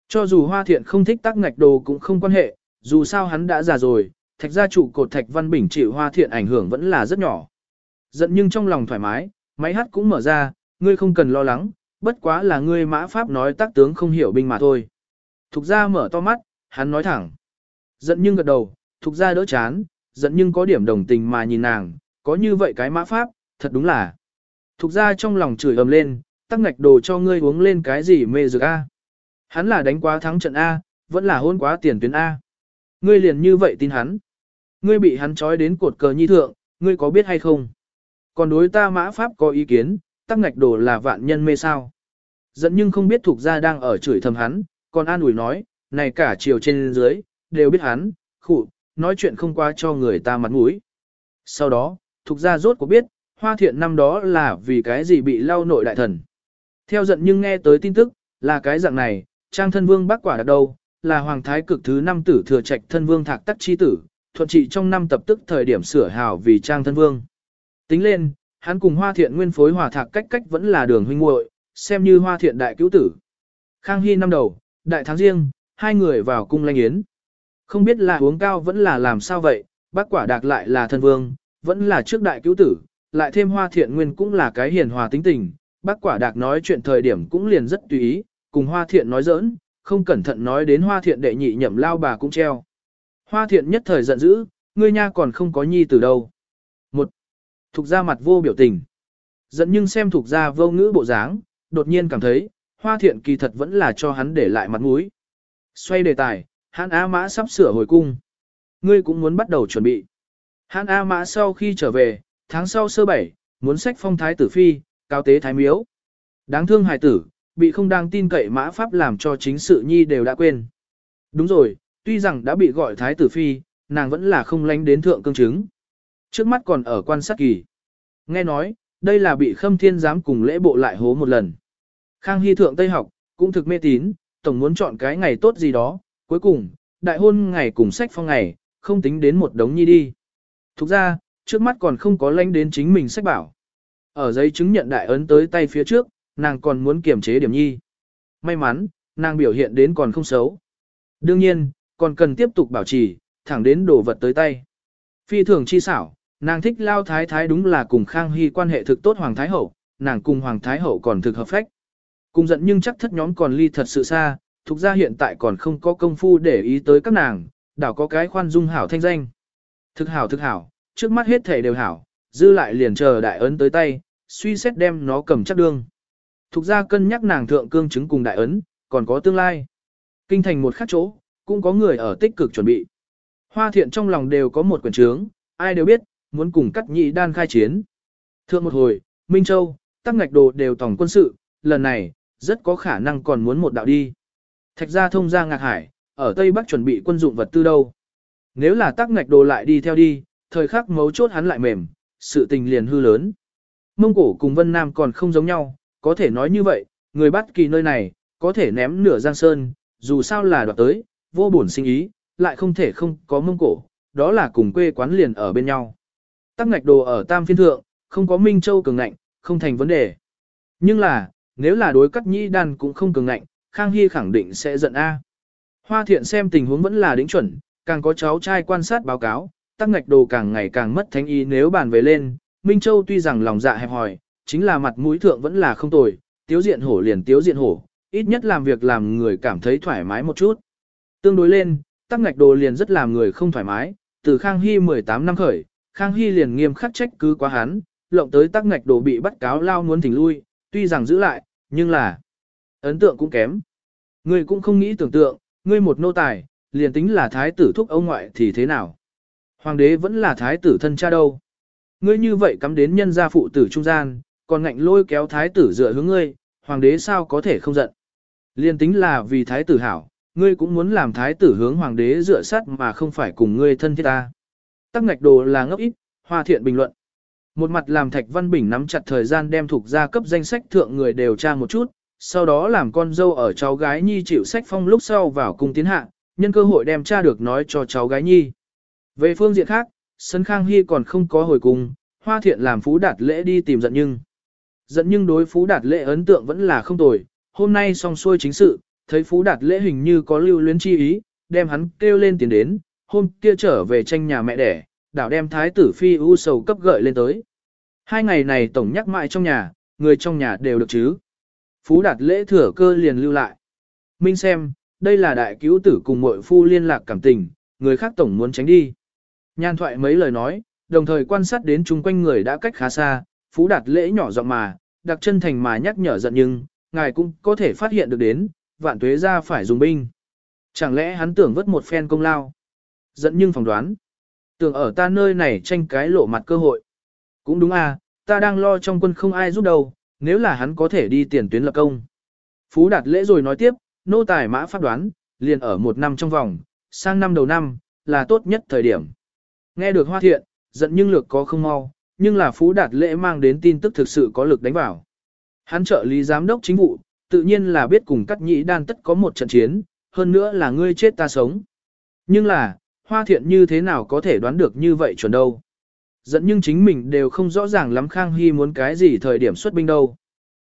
Cho dù hoa thiện không thích tắc ngạch đồ cũng không quan hệ, dù sao hắn đã già rồi, thạch gia trụ cột thạch văn bình chịu hoa thiện ảnh hưởng vẫn là rất nhỏ. Giận nhưng trong lòng thoải mái, máy hát cũng mở ra, ngươi không cần lo lắng, bất quá là ngươi mã pháp nói tác tướng không hiểu binh mà thôi. Thục gia mở to mắt, hắn nói thẳng. Giận nhưng gật đầu, thục gia đỡ chán, giận nhưng có điểm đồng tình mà nhìn nàng, có như vậy cái mã pháp, thật đúng là. Thục gia trong lòng chửi ầm lên, tắc ngạch đồ cho ngươi uống lên cái gì mê dược A. Hắn là đánh quá thắng trận A, vẫn là hôn quá tiền tuyến A. Ngươi liền như vậy tin hắn. Ngươi bị hắn trói đến cột cờ nhi thượng, ngươi có biết hay không? Còn đối ta mã pháp có ý kiến, tắc ngạch đồ là vạn nhân mê sao. Dẫn nhưng không biết thuộc gia đang ở chửi thầm hắn, còn an ủi nói, này cả chiều trên dưới, đều biết hắn, khụ, nói chuyện không qua cho người ta mặt mũi. Sau đó, thuộc gia rốt cuộc biết, hoa thiện năm đó là vì cái gì bị lao nội đại thần. Theo giận nhưng nghe tới tin tức, là cái dạng này, trang thân vương bác quả đặt đâu, là hoàng thái cực thứ năm tử thừa trạch thân vương thạc tắc chi tử, thuận trị trong năm tập tức thời điểm sửa hào vì trang thân vương. Tính lên, hắn cùng hoa thiện nguyên phối hòa thạc cách cách vẫn là đường huynh muội xem như hoa thiện đại cứu tử. Khang Hy năm đầu, đại tháng riêng, hai người vào cung lanh yến. Không biết là uống cao vẫn là làm sao vậy, bác quả đạc lại là thân vương, vẫn là trước đại cứu tử, lại thêm hoa thiện nguyên cũng là cái hiền hòa tính tình. Bác quả đạc nói chuyện thời điểm cũng liền rất tùy ý, cùng hoa thiện nói giỡn, không cẩn thận nói đến hoa thiện đệ nhị nhậm lao bà cũng treo. Hoa thiện nhất thời giận dữ, ngươi nha còn không có nhi từ đâu. Thuộc ra mặt vô biểu tình. dẫn nhưng xem thuộc ra vô ngữ bộ dáng, đột nhiên cảm thấy, hoa thiện kỳ thật vẫn là cho hắn để lại mặt mũi. Xoay đề tài, hắn A Mã sắp sửa hồi cung. Ngươi cũng muốn bắt đầu chuẩn bị. Hắn A Mã sau khi trở về, tháng sau sơ bảy, muốn sách phong thái tử phi, cao tế thái miếu. Đáng thương hài tử, bị không đang tin cậy mã pháp làm cho chính sự nhi đều đã quên. Đúng rồi, tuy rằng đã bị gọi thái tử phi, nàng vẫn là không lánh đến thượng cương chứng. Trước mắt còn ở quan sát kỳ. Nghe nói, đây là bị khâm thiên giám cùng lễ bộ lại hố một lần. Khang Hy thượng Tây học, cũng thực mê tín, tổng muốn chọn cái ngày tốt gì đó, cuối cùng, đại hôn ngày cùng sách phong ngày, không tính đến một đống nhi đi. Thục ra, trước mắt còn không có lánh đến chính mình sách bảo. Ở giấy chứng nhận đại ấn tới tay phía trước, nàng còn muốn kiểm chế điểm nhi. May mắn, nàng biểu hiện đến còn không xấu. Đương nhiên, còn cần tiếp tục bảo trì, thẳng đến đồ vật tới tay. Phi thường chi xảo, nàng thích lao thái thái đúng là cùng Khang Hy quan hệ thực tốt Hoàng Thái Hậu, nàng cùng Hoàng Thái Hậu còn thực hợp phách. Cùng giận nhưng chắc thất nhóm còn ly thật sự xa, thuộc ra hiện tại còn không có công phu để ý tới các nàng, đảo có cái khoan dung hảo thanh danh. Thực hảo thực hảo, trước mắt hết thể đều hảo, dư lại liền chờ đại ấn tới tay, suy xét đem nó cầm chắc đương. Thục ra cân nhắc nàng thượng cương chứng cùng đại ấn, còn có tương lai. Kinh thành một khắc chỗ, cũng có người ở tích cực chuẩn bị. Hoa thiện trong lòng đều có một quyển trướng, ai đều biết, muốn cùng cắt nhị đan khai chiến. Thượng một hồi, Minh Châu, tắc ngạch đồ đều tổng quân sự, lần này, rất có khả năng còn muốn một đạo đi. Thạch gia thông ra ngạc hải, ở Tây Bắc chuẩn bị quân dụng vật tư đâu. Nếu là tắc ngạch đồ lại đi theo đi, thời khắc mấu chốt hắn lại mềm, sự tình liền hư lớn. Mông Cổ cùng Vân Nam còn không giống nhau, có thể nói như vậy, người bắt kỳ nơi này, có thể ném nửa giang sơn, dù sao là đoạt tới, vô bổn sinh ý, lại không thể không có Mông Cổ, đó là cùng quê quán liền ở bên nhau. Tắc ngạch đồ ở Tam Phiên Thượng, không có Minh Châu cường ngạnh, không thành vấn đề. Nhưng là, nếu là đối cắt nhĩ đan cũng không cường ngạnh, Khang Hy khẳng định sẽ giận A. Hoa thiện xem tình huống vẫn là đính chuẩn, càng có cháu trai quan sát báo cáo, tắc ngạch đồ càng ngày càng mất thánh ý nếu bàn về lên, Minh Châu tuy rằng lòng dạ hẹp hòi, chính là mặt mũi thượng vẫn là không tồi, tiếu diện hổ liền tiếu diện hổ, ít nhất làm việc làm người cảm thấy thoải mái một chút. Tương đối lên, tắc ngạch đồ liền rất làm người không thoải mái, từ Khang Hy 18 năm khởi, Khang Hy liền nghiêm khắc trách cứ quá hắn, lộng tới tắc ngạch đồ bị bắt cáo lao muốn thỉnh lui, tuy rằng giữ lại, nhưng là ấn tượng cũng kém. Ngươi cũng không nghĩ tưởng tượng, ngươi một nô tài, liền tính là thái tử thúc ông ngoại thì thế nào. Hoàng đế vẫn là thái tử thân cha đâu. Ngươi như vậy cắm đến nhân gia phụ tử trung gian, còn ngạnh lôi kéo thái tử dựa hướng ngươi, hoàng đế sao có thể không giận. Liên tính là vì thái tử hảo, ngươi cũng muốn làm thái tử hướng hoàng đế dựa sát mà không phải cùng ngươi thân thiết ta. Tắc ngạch đồ là ngốc ít, hoa thiện bình luận. Một mặt làm Thạch Văn Bình nắm chặt thời gian đem thuộc gia cấp danh sách thượng người đều tra một chút, sau đó làm con dâu ở cháu gái Nhi chịu sách phong lúc sau vào cung tiến hạ, nhân cơ hội đem tra được nói cho cháu gái Nhi. Về phương diện khác, Sân Khang Hy còn không có hồi cung, Hoa Thiện làm phú đạt lễ đi tìm giận nhưng. giận nhưng đối Phú Đạt Lễ ấn tượng vẫn là không tồi, hôm nay xong xuôi chính sự, thấy Phú Đạt Lễ hình như có lưu luyến chi ý, đem hắn kêu lên tiền đến, hôm kia trở về tranh nhà mẹ đẻ, đảo đem thái tử phi u sầu cấp gợi lên tới. Hai ngày này tổng nhắc mãi trong nhà, người trong nhà đều được chứ. Phú Đạt Lễ thừa cơ liền lưu lại. Minh xem, đây là đại cứu tử cùng muội phu liên lạc cảm tình, người khác tổng muốn tránh đi. Nhan thoại mấy lời nói, đồng thời quan sát đến chung quanh người đã cách khá xa, Phú Đạt lễ nhỏ giọng mà, đặc chân thành mà nhắc nhở giận nhưng, ngài cũng có thể phát hiện được đến, vạn tuế ra phải dùng binh. Chẳng lẽ hắn tưởng vất một phen công lao? Dẫn nhưng phỏng đoán. Tưởng ở ta nơi này tranh cái lộ mặt cơ hội. Cũng đúng à, ta đang lo trong quân không ai giúp đâu, nếu là hắn có thể đi tiền tuyến lập công. Phú Đạt lễ rồi nói tiếp, nô tài mã phát đoán, liền ở một năm trong vòng, sang năm đầu năm, là tốt nhất thời điểm. Nghe được hoa thiện, giận nhưng lược có không mau, nhưng là Phú Đạt lễ mang đến tin tức thực sự có lực đánh vào. Hắn trợ lý giám đốc chính vụ, tự nhiên là biết cùng cắt nhĩ đan tất có một trận chiến, hơn nữa là ngươi chết ta sống. Nhưng là, hoa thiện như thế nào có thể đoán được như vậy chuẩn đâu. Dẫn nhưng chính mình đều không rõ ràng lắm Khang Hy muốn cái gì thời điểm xuất binh đâu.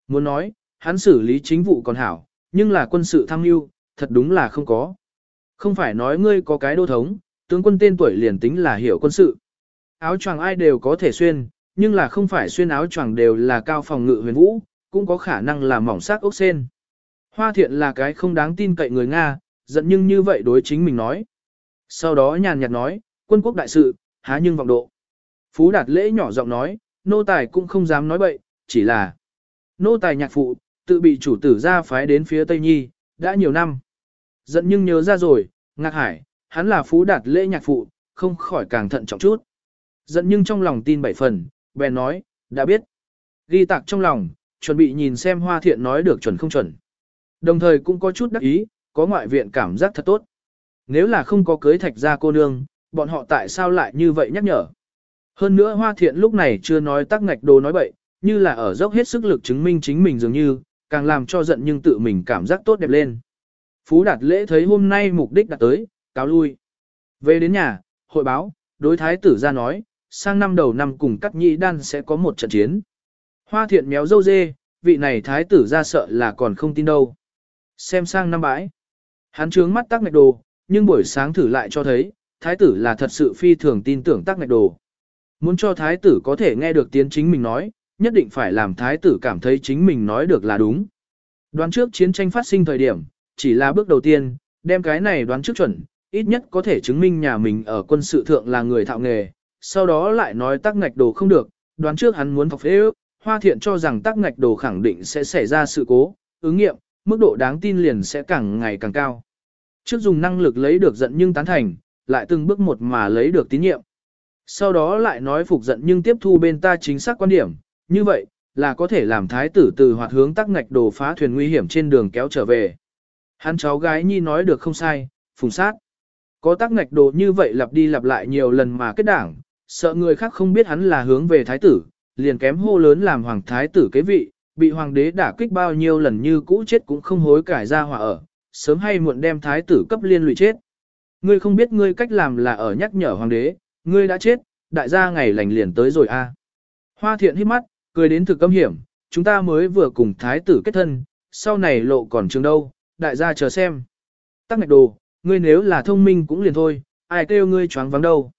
Muốn nói, hắn xử lý chính vụ còn hảo, nhưng là quân sự tham mưu, thật đúng là không có. Không phải nói ngươi có cái đô thống, tướng quân tên tuổi liền tính là hiểu quân sự. Áo choàng ai đều có thể xuyên, nhưng là không phải xuyên áo choàng đều là cao phòng ngự huyền vũ, cũng có khả năng là mỏng xác ốc sen. Hoa thiện là cái không đáng tin cậy người Nga, giận nhưng như vậy đối chính mình nói. Sau đó nhàn nhạt nói, quân quốc đại sự, há nhưng vọng độ. Phú Đạt lễ nhỏ giọng nói, nô tài cũng không dám nói bậy, chỉ là nô tài nhạc phụ, tự bị chủ tử ra phái đến phía Tây Nhi, đã nhiều năm. Giận nhưng nhớ ra rồi, ngạc hải, hắn là Phú Đạt lễ nhạc phụ, không khỏi càng thận trọng chút. Giận nhưng trong lòng tin bảy phần, bèn nói, đã biết. Ghi tạc trong lòng, chuẩn bị nhìn xem hoa thiện nói được chuẩn không chuẩn. Đồng thời cũng có chút đắc ý, có ngoại viện cảm giác thật tốt. Nếu là không có cưới thạch gia cô nương, bọn họ tại sao lại như vậy nhắc nhở. Hơn nữa hoa thiện lúc này chưa nói tắc ngạch đồ nói bậy, như là ở dốc hết sức lực chứng minh chính mình dường như, càng làm cho giận nhưng tự mình cảm giác tốt đẹp lên. Phú Đạt lễ thấy hôm nay mục đích đã tới, cáo lui. Về đến nhà, hội báo, đối thái tử ra nói, sang năm đầu năm cùng cắt nhị đan sẽ có một trận chiến. Hoa thiện méo dâu dê, vị này thái tử ra sợ là còn không tin đâu. Xem sang năm bãi. Hắn trướng mắt tắc ngạch đồ, nhưng buổi sáng thử lại cho thấy, thái tử là thật sự phi thường tin tưởng tắc ngạch đồ. Muốn cho thái tử có thể nghe được tiếng chính mình nói, nhất định phải làm thái tử cảm thấy chính mình nói được là đúng. Đoán trước chiến tranh phát sinh thời điểm, chỉ là bước đầu tiên, đem cái này đoán trước chuẩn, ít nhất có thể chứng minh nhà mình ở quân sự thượng là người thạo nghề, sau đó lại nói tắc ngạch đồ không được, đoán trước hắn muốn học phế ước, hoa thiện cho rằng tắc ngạch đồ khẳng định sẽ xảy ra sự cố, ứng nghiệm, mức độ đáng tin liền sẽ càng ngày càng cao. Trước dùng năng lực lấy được giận nhưng tán thành, lại từng bước một mà lấy được tín nhiệm. Sau đó lại nói phục giận nhưng tiếp thu bên ta chính xác quan điểm, như vậy, là có thể làm thái tử từ hoạt hướng tắc ngạch đồ phá thuyền nguy hiểm trên đường kéo trở về. Hắn cháu gái nhi nói được không sai, phùng sát. Có tắc ngạch đồ như vậy lặp đi lặp lại nhiều lần mà kết đảng, sợ người khác không biết hắn là hướng về thái tử, liền kém hô lớn làm hoàng thái tử kế vị, bị hoàng đế đả kích bao nhiêu lần như cũ chết cũng không hối cải ra hòa ở, sớm hay muộn đem thái tử cấp liên lụy chết. Ngươi không biết ngươi cách làm là ở nhắc nhở hoàng đế, ngươi đã chết, đại gia ngày lành liền tới rồi a. Hoa thiện hít mắt, cười đến thực âm hiểm, chúng ta mới vừa cùng thái tử kết thân, sau này lộ còn trường đâu, đại gia chờ xem. Tắc ngạch đồ, ngươi nếu là thông minh cũng liền thôi, ai kêu ngươi choáng vắng đâu.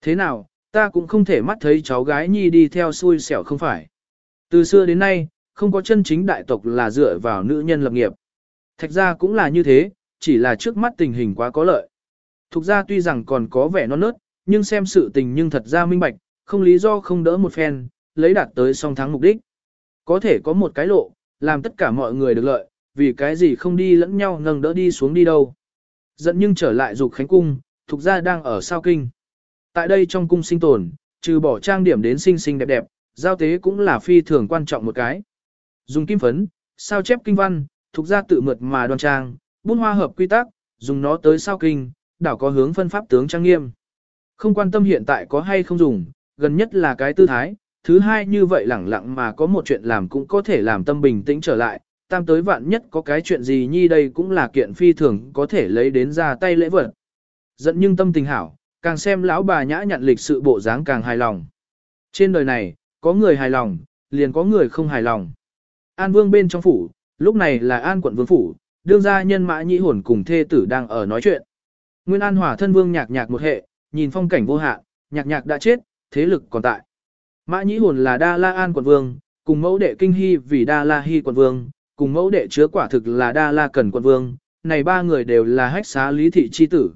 Thế nào, ta cũng không thể mắt thấy cháu gái nhi đi theo xui xẻo không phải. Từ xưa đến nay, không có chân chính đại tộc là dựa vào nữ nhân lập nghiệp. Thạch ra cũng là như thế, chỉ là trước mắt tình hình quá có lợi. Thục ra tuy rằng còn có vẻ non nớt, nhưng xem sự tình nhưng thật ra minh bạch, không lý do không đỡ một phen, lấy đạt tới song thắng mục đích. Có thể có một cái lộ, làm tất cả mọi người được lợi, vì cái gì không đi lẫn nhau nâng đỡ đi xuống đi đâu. Giận nhưng trở lại dục khánh cung, thục ra đang ở sao kinh. Tại đây trong cung sinh tồn, trừ bỏ trang điểm đến xinh xinh đẹp đẹp, giao tế cũng là phi thường quan trọng một cái. Dùng kim phấn, sao chép kinh văn, thuộc ra tự mượt mà đoan trang, bút hoa hợp quy tắc, dùng nó tới sao kinh, đảo có hướng phân pháp tướng trang nghiêm. Không quan tâm hiện tại có hay không dùng, gần nhất là cái tư thái, thứ hai như vậy lẳng lặng mà có một chuyện làm cũng có thể làm tâm bình tĩnh trở lại, tam tới vạn nhất có cái chuyện gì nhi đây cũng là kiện phi thường có thể lấy đến ra tay lễ vật. Giận nhưng tâm tình hảo, càng xem lão bà nhã nhận lịch sự bộ dáng càng hài lòng. Trên đời này, có người hài lòng, liền có người không hài lòng. An Vương bên trong phủ, lúc này là An quận vương phủ, đương gia nhân mã nhĩ hồn cùng thê tử đang ở nói chuyện. Nguyên An Hòa thân vương nhạc nhạc một hệ, nhìn phong cảnh vô hạn, nhạc nhạc đã chết, thế lực còn tại. Mã nhĩ hồn là Đa La An quận vương, cùng mẫu đệ kinh hy vì Đa La Hy quận vương, cùng mẫu đệ chứa quả thực là Đa La Cần quận vương, này ba người đều là hách xá lý thị chi tử.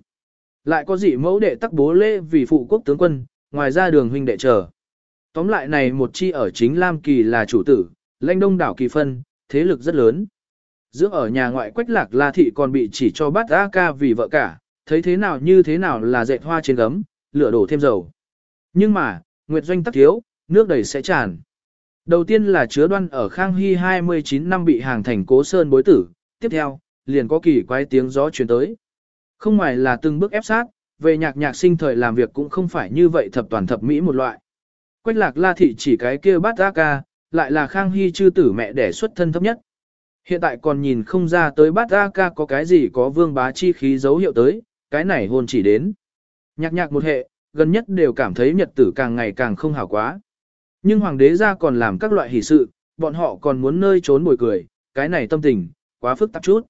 Lại có dị mẫu đệ tắc bố lễ vì phụ quốc tướng quân, ngoài ra đường huynh đệ chờ. Tóm lại này một chi ở chính Lam Kỳ là chủ tử, lãnh đông đảo kỳ phân, thế lực rất lớn. Dưỡng ở nhà ngoại quách lạc La Thị còn bị chỉ cho bắt A ca vì vợ cả, thấy thế nào như thế nào là dệt hoa trên gấm, lửa đổ thêm dầu. Nhưng mà, Nguyệt Doanh tắc thiếu, nước đầy sẽ tràn. Đầu tiên là chứa đoan ở Khang Hy 29 năm bị hàng thành cố sơn bối tử, tiếp theo, liền có kỳ quái tiếng gió truyền tới. Không ngoài là từng bước ép sát, về nhạc nhạc sinh thời làm việc cũng không phải như vậy thập toàn thập mỹ một loại. Quách lạc la thị chỉ cái kia bát ra ca, lại là Khang Hy chư tử mẹ đẻ xuất thân thấp nhất. Hiện tại còn nhìn không ra tới bát A ca có cái gì có vương bá chi khí dấu hiệu tới, cái này hôn chỉ đến. Nhạc nhạc một hệ, gần nhất đều cảm thấy nhật tử càng ngày càng không hảo quá. Nhưng hoàng đế ra còn làm các loại hỷ sự, bọn họ còn muốn nơi trốn bồi cười, cái này tâm tình, quá phức tạp chút.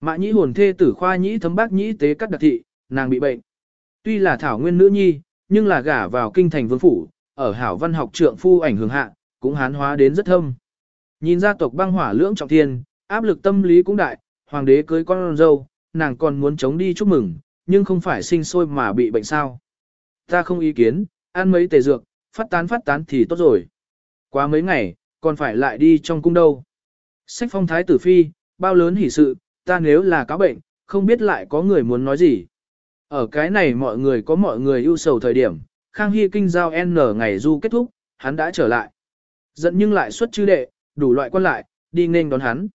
Mã nhĩ hồn thê tử khoa nhĩ thấm bác nhĩ tế cắt đặc thị, nàng bị bệnh. Tuy là thảo nguyên nữ nhi, nhưng là gả vào kinh thành vương phủ, ở hảo văn học trượng phu ảnh hưởng hạ, cũng hán hóa đến rất thâm. Nhìn gia tộc băng hỏa lưỡng trọng thiên, áp lực tâm lý cũng đại, hoàng đế cưới con dâu, nàng còn muốn chống đi chúc mừng, nhưng không phải sinh sôi mà bị bệnh sao. Ta không ý kiến, ăn mấy tề dược, phát tán phát tán thì tốt rồi. Quá mấy ngày, còn phải lại đi trong cung đâu. Sách phong thái tử phi, bao lớn hỷ sự, ta nếu là cáo bệnh, không biết lại có người muốn nói gì. Ở cái này mọi người có mọi người ưu sầu thời điểm, Khang Hy kinh giao N ngày du kết thúc, hắn đã trở lại. Giận nhưng lại xuất chư đệ, đủ loại quan lại, đi nên đón hắn.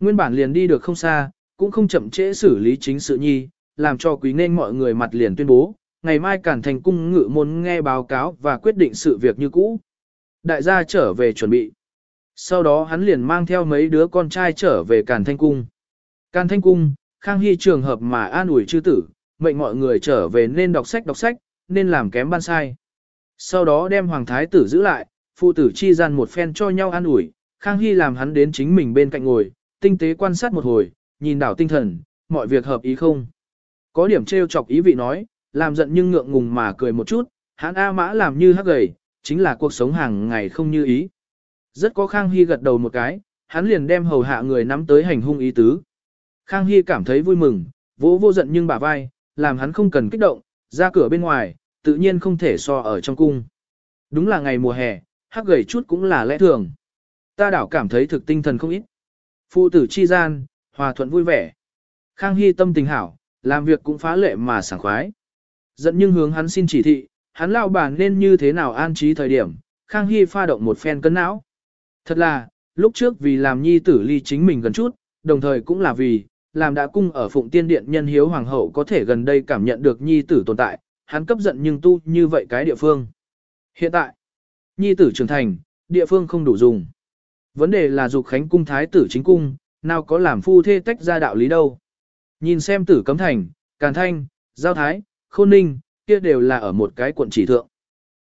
Nguyên bản liền đi được không xa, cũng không chậm trễ xử lý chính sự nhi, làm cho quý nên mọi người mặt liền tuyên bố, ngày mai cản thành cung ngự môn nghe báo cáo và quyết định sự việc như cũ. Đại gia trở về chuẩn bị. Sau đó hắn liền mang theo mấy đứa con trai trở về cản thanh cung. Càn thanh cung, Khang Hy trường hợp mà an ủi chư tử, mệnh mọi người trở về nên đọc sách đọc sách, nên làm kém ban sai. Sau đó đem hoàng thái tử giữ lại, phụ tử chi gian một phen cho nhau an ủi, Khang Hy làm hắn đến chính mình bên cạnh ngồi, tinh tế quan sát một hồi, nhìn đảo tinh thần, mọi việc hợp ý không. Có điểm trêu chọc ý vị nói, làm giận nhưng ngượng ngùng mà cười một chút, hắn A mã làm như hắc gầy, chính là cuộc sống hàng ngày không như ý. Rất có Khang Hy gật đầu một cái, hắn liền đem hầu hạ người nắm tới hành hung ý tứ. Khang Hy cảm thấy vui mừng, vỗ vô giận nhưng bả vai, làm hắn không cần kích động, ra cửa bên ngoài, tự nhiên không thể so ở trong cung. Đúng là ngày mùa hè, hắc gầy chút cũng là lẽ thường. Ta đảo cảm thấy thực tinh thần không ít. Phụ tử chi gian, hòa thuận vui vẻ. Khang Hy tâm tình hảo, làm việc cũng phá lệ mà sảng khoái. Giận nhưng hướng hắn xin chỉ thị, hắn lao bản nên như thế nào an trí thời điểm, Khang Hy pha động một phen cân não. Thật là, lúc trước vì làm nhi tử ly chính mình gần chút, đồng thời cũng là vì, làm đã cung ở Phụng Tiên Điện nhân hiếu hoàng hậu có thể gần đây cảm nhận được nhi tử tồn tại, hắn cấp giận nhưng tu như vậy cái địa phương. Hiện tại, nhi tử trưởng thành, địa phương không đủ dùng. Vấn đề là dục khánh cung thái tử chính cung, nào có làm phu thê tách ra đạo lý đâu. Nhìn xem tử cấm thành, càn thanh, giao thái, khôn ninh, kia đều là ở một cái quận chỉ thượng.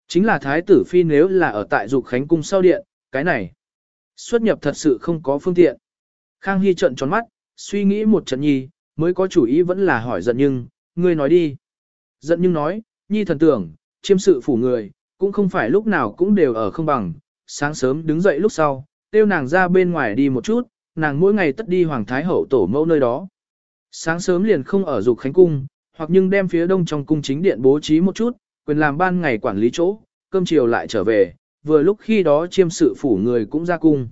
Chính là thái tử phi nếu là ở tại dục khánh cung sau điện, cái này. Xuất nhập thật sự không có phương tiện. Khang Hy trận tròn mắt, suy nghĩ một trận nhi, mới có chủ ý vẫn là hỏi giận nhưng, ngươi nói đi. Giận nhưng nói, nhi thần tưởng, chiêm sự phủ người, cũng không phải lúc nào cũng đều ở không bằng, sáng sớm đứng dậy lúc sau, tiêu nàng ra bên ngoài đi một chút, nàng mỗi ngày tất đi hoàng thái hậu tổ mẫu nơi đó. Sáng sớm liền không ở dục khánh cung, hoặc nhưng đem phía đông trong cung chính điện bố trí một chút, quyền làm ban ngày quản lý chỗ, cơm chiều lại trở về, vừa lúc khi đó chiêm sự phủ người cũng ra cung.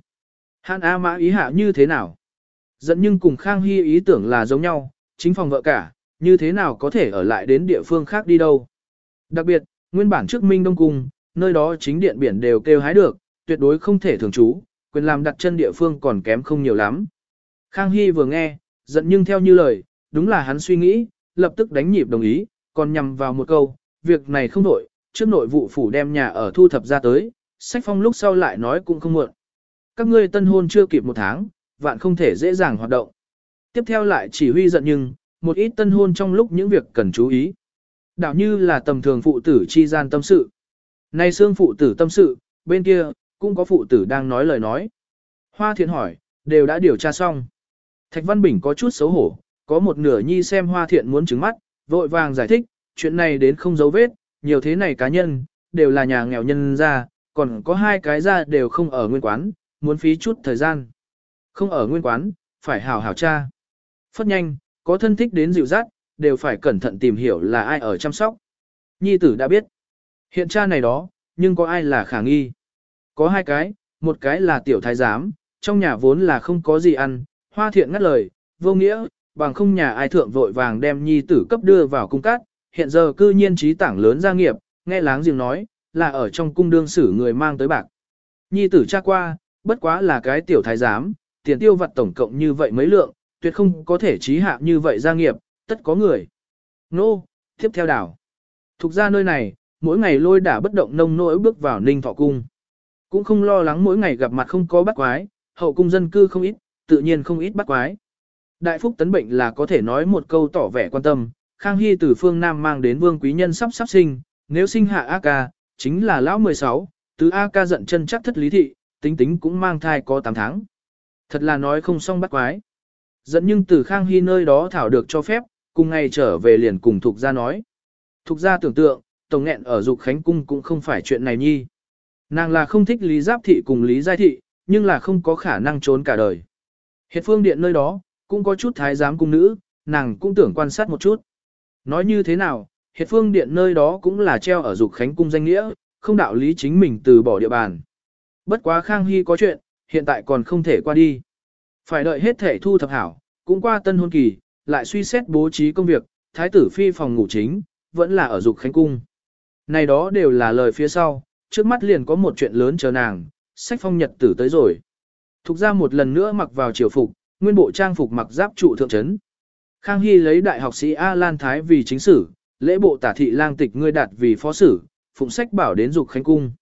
Hàn A Mã ý hạ như thế nào? Dẫn nhưng cùng Khang Hy ý tưởng là giống nhau, chính phòng vợ cả, như thế nào có thể ở lại đến địa phương khác đi đâu. Đặc biệt, nguyên bản trước Minh Đông Cung, nơi đó chính điện biển đều kêu hái được, tuyệt đối không thể thường trú, quyền làm đặt chân địa phương còn kém không nhiều lắm. Khang Hy vừa nghe, giận nhưng theo như lời, đúng là hắn suy nghĩ, lập tức đánh nhịp đồng ý, còn nhằm vào một câu, việc này không đổi, trước nội vụ phủ đem nhà ở thu thập ra tới, sách phong lúc sau lại nói cũng không muộn. Các ngươi tân hôn chưa kịp một tháng, vạn không thể dễ dàng hoạt động. Tiếp theo lại chỉ huy giận nhưng, một ít tân hôn trong lúc những việc cần chú ý. Đạo như là tầm thường phụ tử chi gian tâm sự. nay xương phụ tử tâm sự, bên kia, cũng có phụ tử đang nói lời nói. Hoa thiện hỏi, đều đã điều tra xong. Thạch Văn Bình có chút xấu hổ, có một nửa nhi xem hoa thiện muốn trứng mắt, vội vàng giải thích, chuyện này đến không dấu vết, nhiều thế này cá nhân, đều là nhà nghèo nhân ra, còn có hai cái ra đều không ở nguyên quán, muốn phí chút thời gian. Không ở nguyên quán, phải hảo hảo cha. Phất nhanh, có thân thích đến dịu dắt, đều phải cẩn thận tìm hiểu là ai ở chăm sóc. Nhi tử đã biết. Hiện tra này đó, nhưng có ai là khả nghi. Có hai cái, một cái là tiểu thái giám, trong nhà vốn là không có gì ăn, hoa thiện ngắt lời, vô nghĩa, bằng không nhà ai thượng vội vàng đem nhi tử cấp đưa vào cung cát, hiện giờ cư nhiên trí tảng lớn gia nghiệp, nghe láng giềng nói, là ở trong cung đương xử người mang tới bạc. Nhi tử cha qua, bất quá là cái tiểu thái giám, tiền tiêu vặt tổng cộng như vậy mấy lượng, tuyệt không có thể trí hạ như vậy gia nghiệp, tất có người. Nô, tiếp theo đảo. Thục ra nơi này, mỗi ngày lôi đả bất động nông nỗi bước vào ninh thọ cung. Cũng không lo lắng mỗi ngày gặp mặt không có bắt quái, hậu cung dân cư không ít, tự nhiên không ít bắt quái. Đại phúc tấn bệnh là có thể nói một câu tỏ vẻ quan tâm, Khang Hy từ phương Nam mang đến vương quý nhân sắp sắp sinh, nếu sinh hạ A ca, chính là lão 16, từ A ca giận chân chắc thất lý thị, tính tính cũng mang thai có 8 tháng. Thật là nói không xong bắt quái. Dẫn nhưng từ Khang Hy nơi đó thảo được cho phép, cùng ngày trở về liền cùng Thục gia nói. Thục gia tưởng tượng, tổng nghẹn ở Dục Khánh Cung cũng không phải chuyện này nhi. Nàng là không thích Lý Giáp Thị cùng Lý Giai Thị, nhưng là không có khả năng trốn cả đời. Hiệt phương điện nơi đó, cũng có chút thái giám cung nữ, nàng cũng tưởng quan sát một chút. Nói như thế nào, hiệt phương điện nơi đó cũng là treo ở Dục Khánh Cung danh nghĩa, không đạo lý chính mình từ bỏ địa bàn. Bất quá Khang Hy có chuyện, hiện tại còn không thể qua đi. Phải đợi hết thể thu thập hảo, cũng qua tân hôn kỳ, lại suy xét bố trí công việc, thái tử phi phòng ngủ chính, vẫn là ở dục khánh cung. Này đó đều là lời phía sau, trước mắt liền có một chuyện lớn chờ nàng, sách phong nhật tử tới rồi. Thục ra một lần nữa mặc vào triều phục, nguyên bộ trang phục mặc giáp trụ thượng trấn. Khang Hy lấy đại học sĩ A Lan Thái vì chính sử, lễ bộ tả thị lang tịch ngươi đạt vì phó sử, phụng sách bảo đến dục khánh cung.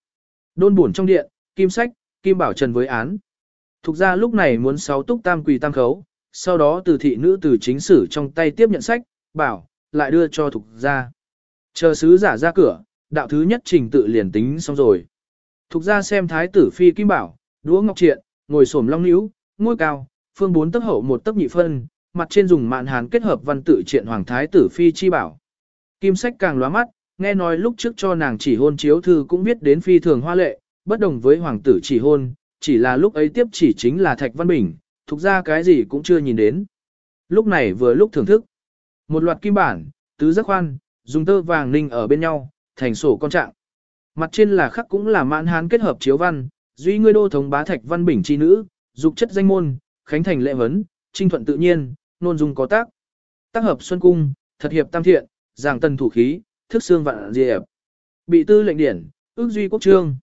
Đôn buồn trong điện, kim sách, kim bảo trần với án. Thục ra lúc này muốn sáu túc tam quỳ tam khấu, sau đó từ thị nữ từ chính sử trong tay tiếp nhận sách, bảo, lại đưa cho thục ra. Chờ sứ giả ra cửa, đạo thứ nhất trình tự liền tính xong rồi. Thục ra xem thái tử phi kim bảo, đũa ngọc triện, ngồi xổm long níu, ngôi cao, phương bốn tấc hậu một tấc nhị phân, mặt trên dùng mạn hán kết hợp văn tự triện hoàng thái tử phi chi bảo. Kim sách càng lóa mắt, nghe nói lúc trước cho nàng chỉ hôn chiếu thư cũng biết đến phi thường hoa lệ, bất đồng với hoàng tử chỉ hôn, chỉ là lúc ấy tiếp chỉ chính là Thạch Văn Bình, thuộc ra cái gì cũng chưa nhìn đến. Lúc này vừa lúc thưởng thức. Một loạt kim bản, tứ giác khoan, dùng tơ vàng ninh ở bên nhau, thành sổ con trạng. Mặt trên là khắc cũng là mãn hán kết hợp chiếu văn, duy ngươi đô thống bá Thạch Văn Bình chi nữ, dục chất danh môn, khánh thành lệ vấn, trinh thuận tự nhiên, nôn dung có tác. Tác hợp xuân cung, thật hiệp tam thiện, giảng tần thủ khí, thức xương vạn diệp. Bị tư lệnh điển, ước duy quốc trương.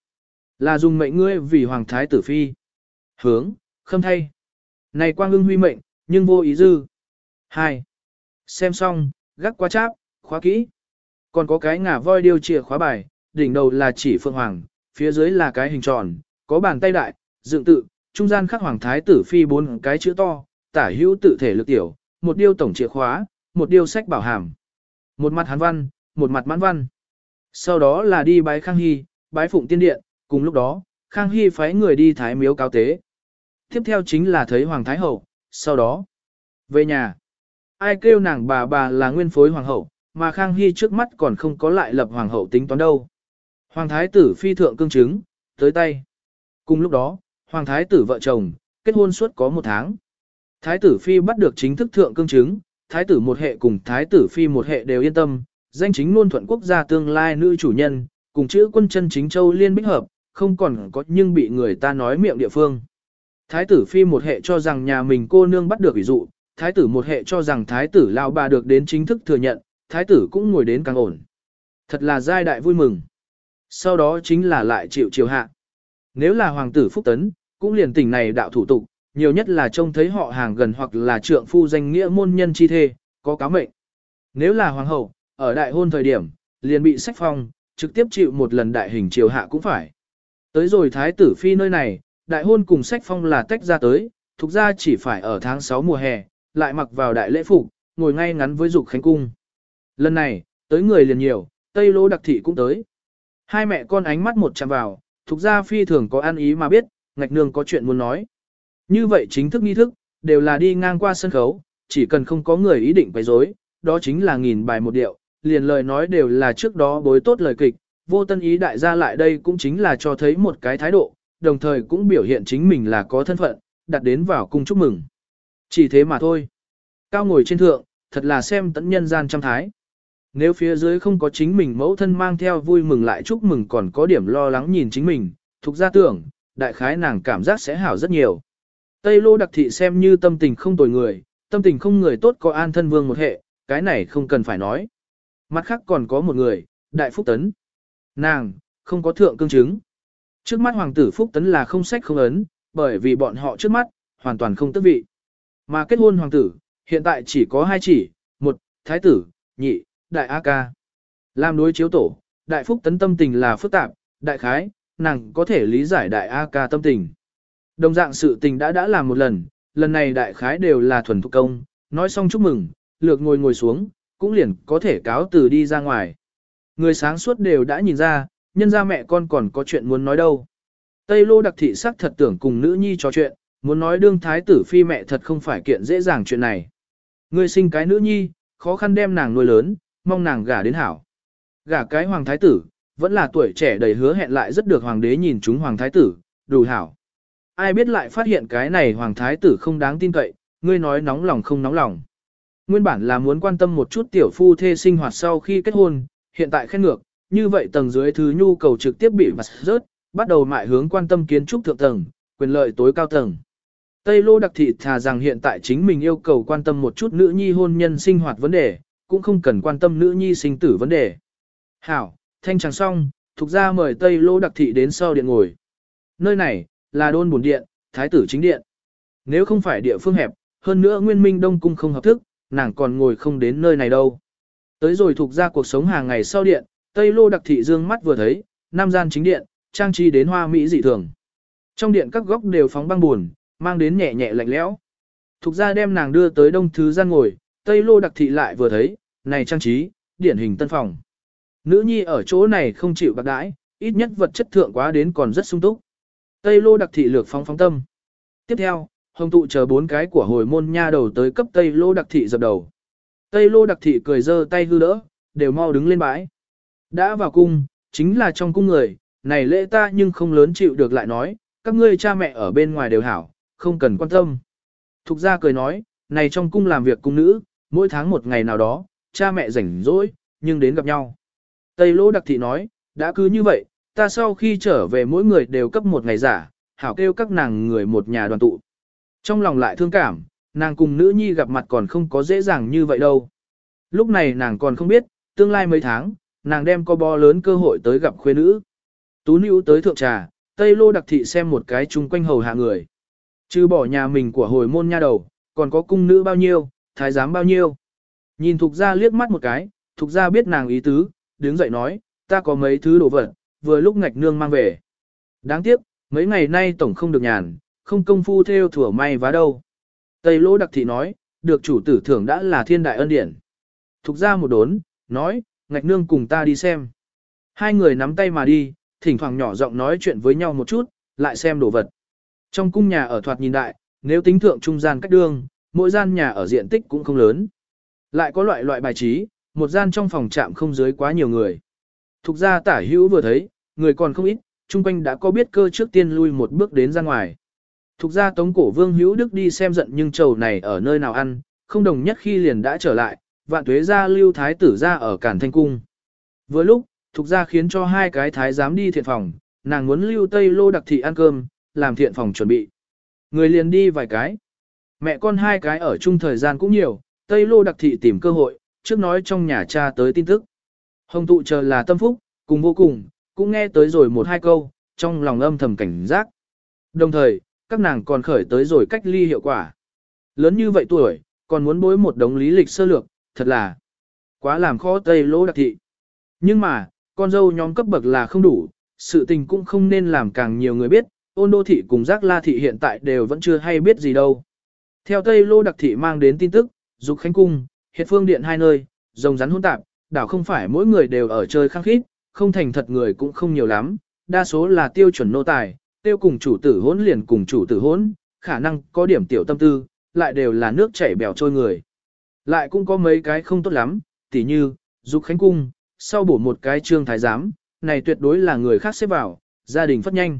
Là dùng mệnh ngươi vì hoàng thái tử phi. Hướng, khâm thay. Này quang ưng huy mệnh, nhưng vô ý dư. 2. Xem xong, gác qua cháp, khóa kỹ. Còn có cái ngả voi điêu chìa khóa bài, đỉnh đầu là chỉ phượng hoàng, phía dưới là cái hình tròn, có bàn tay đại, dựng tự, trung gian khắc hoàng thái tử phi bốn cái chữ to, tả hữu tự thể lực tiểu, một điêu tổng chìa khóa, một điêu sách bảo hàm. Một mặt hán văn, một mặt mãn văn. Sau đó là đi bái khang hy, bái phụng tiên điện, cùng lúc đó, Khang Hy phái người đi thái miếu cáo tế. Tiếp theo chính là thấy Hoàng Thái Hậu, sau đó, về nhà. Ai kêu nàng bà bà là nguyên phối Hoàng Hậu, mà Khang Hy trước mắt còn không có lại lập Hoàng Hậu tính toán đâu. Hoàng Thái tử phi thượng cương chứng, tới tay. Cùng lúc đó, Hoàng Thái tử vợ chồng, kết hôn suốt có một tháng. Thái tử phi bắt được chính thức thượng cương chứng, Thái tử một hệ cùng Thái tử phi một hệ đều yên tâm, danh chính luôn thuận quốc gia tương lai nữ chủ nhân, cùng chữ quân chân chính châu liên bích hợp, không còn có nhưng bị người ta nói miệng địa phương. Thái tử phi một hệ cho rằng nhà mình cô nương bắt được ví dụ, thái tử một hệ cho rằng thái tử lao bà được đến chính thức thừa nhận, thái tử cũng ngồi đến càng ổn. Thật là giai đại vui mừng. Sau đó chính là lại chịu chiều hạ. Nếu là hoàng tử phúc tấn, cũng liền tỉnh này đạo thủ tục, nhiều nhất là trông thấy họ hàng gần hoặc là trượng phu danh nghĩa môn nhân chi thê, có cáo mệnh. Nếu là hoàng hậu, ở đại hôn thời điểm, liền bị sách phong, trực tiếp chịu một lần đại hình triều hạ cũng phải. Tới rồi thái tử phi nơi này, đại hôn cùng sách phong là tách ra tới, thuộc ra chỉ phải ở tháng 6 mùa hè, lại mặc vào đại lễ phục, ngồi ngay ngắn với dục khánh cung. Lần này, tới người liền nhiều, Tây Lô đặc thị cũng tới. Hai mẹ con ánh mắt một chạm vào, thuộc gia phi thường có ăn ý mà biết, ngạch nương có chuyện muốn nói. Như vậy chính thức nghi thức, đều là đi ngang qua sân khấu, chỉ cần không có người ý định quấy rối, đó chính là nghìn bài một điệu, liền lời nói đều là trước đó bối tốt lời kịch, vô tân ý đại gia lại đây cũng chính là cho thấy một cái thái độ, đồng thời cũng biểu hiện chính mình là có thân phận, đặt đến vào cung chúc mừng. Chỉ thế mà thôi. Cao ngồi trên thượng, thật là xem tận nhân gian trăm thái. Nếu phía dưới không có chính mình mẫu thân mang theo vui mừng lại chúc mừng còn có điểm lo lắng nhìn chính mình, thuộc ra tưởng, đại khái nàng cảm giác sẽ hảo rất nhiều. Tây lô đặc thị xem như tâm tình không tồi người, tâm tình không người tốt có an thân vương một hệ, cái này không cần phải nói. Mặt khác còn có một người, đại phúc tấn. Nàng, không có thượng cương chứng. Trước mắt hoàng tử phúc tấn là không sách không ấn, bởi vì bọn họ trước mắt, hoàn toàn không tước vị. Mà kết hôn hoàng tử, hiện tại chỉ có hai chỉ, một, thái tử, nhị, đại A ca. Làm đối chiếu tổ, đại phúc tấn tâm tình là phức tạp, đại khái, nàng có thể lý giải đại A ca tâm tình. Đồng dạng sự tình đã đã làm một lần, lần này đại khái đều là thuần thục công, nói xong chúc mừng, lược ngồi ngồi xuống, cũng liền có thể cáo từ đi ra ngoài. Người sáng suốt đều đã nhìn ra, nhân ra mẹ con còn có chuyện muốn nói đâu. Tây lô đặc thị sắc thật tưởng cùng nữ nhi trò chuyện, muốn nói đương thái tử phi mẹ thật không phải kiện dễ dàng chuyện này. Người sinh cái nữ nhi, khó khăn đem nàng nuôi lớn, mong nàng gả đến hảo. Gả cái hoàng thái tử, vẫn là tuổi trẻ đầy hứa hẹn lại rất được hoàng đế nhìn chúng hoàng thái tử, đủ hảo. Ai biết lại phát hiện cái này hoàng thái tử không đáng tin cậy, ngươi nói nóng lòng không nóng lòng. Nguyên bản là muốn quan tâm một chút tiểu phu thê sinh hoạt sau khi kết hôn, hiện tại khen ngược, như vậy tầng dưới thứ nhu cầu trực tiếp bị vặt rớt, bắt đầu mại hướng quan tâm kiến trúc thượng tầng, quyền lợi tối cao tầng. Tây Lô đặc thị thà rằng hiện tại chính mình yêu cầu quan tâm một chút nữ nhi hôn nhân sinh hoạt vấn đề, cũng không cần quan tâm nữ nhi sinh tử vấn đề. Hảo, thanh tràng xong, thuộc ra mời Tây Lô đặc thị đến sau điện ngồi. Nơi này, là đôn bổn điện, thái tử chính điện. Nếu không phải địa phương hẹp, hơn nữa nguyên minh đông cung không hợp thức, nàng còn ngồi không đến nơi này đâu. Tới rồi thuộc ra cuộc sống hàng ngày sau điện, Tây Lô đặc thị dương mắt vừa thấy, nam gian chính điện, trang trí đến hoa mỹ dị thường. Trong điện các góc đều phóng băng buồn, mang đến nhẹ nhẹ lạnh lẽo. Thục ra đem nàng đưa tới đông thứ gian ngồi, Tây Lô đặc thị lại vừa thấy, này trang trí, điển hình tân phòng. Nữ nhi ở chỗ này không chịu bạc đãi, ít nhất vật chất thượng quá đến còn rất sung túc. Tây Lô đặc thị lược phóng phóng tâm. Tiếp theo, hồng tụ chờ bốn cái của hồi môn nha đầu tới cấp Tây Lô đặc thị dập đầu. Tây Lô đặc thị cười dơ tay hư đỡ, đều mau đứng lên bãi. Đã vào cung, chính là trong cung người, này lễ ta nhưng không lớn chịu được lại nói, các ngươi cha mẹ ở bên ngoài đều hảo, không cần quan tâm. Thục gia cười nói, này trong cung làm việc cung nữ, mỗi tháng một ngày nào đó, cha mẹ rảnh rỗi, nhưng đến gặp nhau. Tây Lô đặc thị nói, đã cứ như vậy, ta sau khi trở về mỗi người đều cấp một ngày giả, hảo kêu các nàng người một nhà đoàn tụ. Trong lòng lại thương cảm, nàng cùng nữ nhi gặp mặt còn không có dễ dàng như vậy đâu. Lúc này nàng còn không biết, tương lai mấy tháng, nàng đem co bo lớn cơ hội tới gặp khuê nữ. Tú nữ tới thượng trà, Tây Lô đặc thị xem một cái chung quanh hầu hạ người. Chứ bỏ nhà mình của hồi môn nha đầu, còn có cung nữ bao nhiêu, thái giám bao nhiêu. Nhìn Thục Gia liếc mắt một cái, Thục Gia biết nàng ý tứ, đứng dậy nói, ta có mấy thứ đồ vật, vừa lúc ngạch nương mang về. Đáng tiếc, mấy ngày nay tổng không được nhàn, không công phu theo thủa may vá đâu. Tây Lô đặc thị nói, được chủ tử thưởng đã là thiên đại ân điển. Thục Gia một đốn, nói, ngạch nương cùng ta đi xem. Hai người nắm tay mà đi, thỉnh thoảng nhỏ giọng nói chuyện với nhau một chút, lại xem đồ vật. Trong cung nhà ở thoạt nhìn đại, nếu tính thượng trung gian cách đương, mỗi gian nhà ở diện tích cũng không lớn. Lại có loại loại bài trí, một gian trong phòng trạm không dưới quá nhiều người. Thục ra tả hữu vừa thấy, người còn không ít, chung quanh đã có biết cơ trước tiên lui một bước đến ra ngoài. Thục ra tống cổ vương hữu đức đi xem giận nhưng trầu này ở nơi nào ăn, không đồng nhất khi liền đã trở lại, vạn tuế ra lưu thái tử ra ở cản thanh cung. Vừa lúc, thục ra khiến cho hai cái thái giám đi thiện phòng, nàng muốn lưu tây lô đặc thị ăn cơm, làm thiện phòng chuẩn bị. Người liền đi vài cái. Mẹ con hai cái ở chung thời gian cũng nhiều, tây lô đặc thị tìm cơ hội, trước nói trong nhà cha tới tin tức. Hồng tụ chờ là tâm phúc, cùng vô cùng, cũng nghe tới rồi một hai câu, trong lòng âm thầm cảnh giác. Đồng thời, các nàng còn khởi tới rồi cách ly hiệu quả. Lớn như vậy tuổi, còn muốn bối một đống lý lịch sơ lược, thật là quá làm khó tây lô đặc thị. Nhưng mà, con dâu nhóm cấp bậc là không đủ, sự tình cũng không nên làm càng nhiều người biết, ôn đô thị cùng giác la thị hiện tại đều vẫn chưa hay biết gì đâu. Theo Tây Lô đặc thị mang đến tin tức, dục khánh cung, hiệt phương điện hai nơi, rồng rắn hỗn tạp, đảo không phải mỗi người đều ở chơi khăng khít, không thành thật người cũng không nhiều lắm, đa số là tiêu chuẩn nô tài, tiêu cùng chủ tử hỗn liền cùng chủ tử hỗn, khả năng có điểm tiểu tâm tư, lại đều là nước chảy bèo trôi người. Lại cũng có mấy cái không tốt lắm, tỉ như, dục khánh cung, sau bổ một cái trương thái giám, này tuyệt đối là người khác xếp vào, gia đình phất nhanh.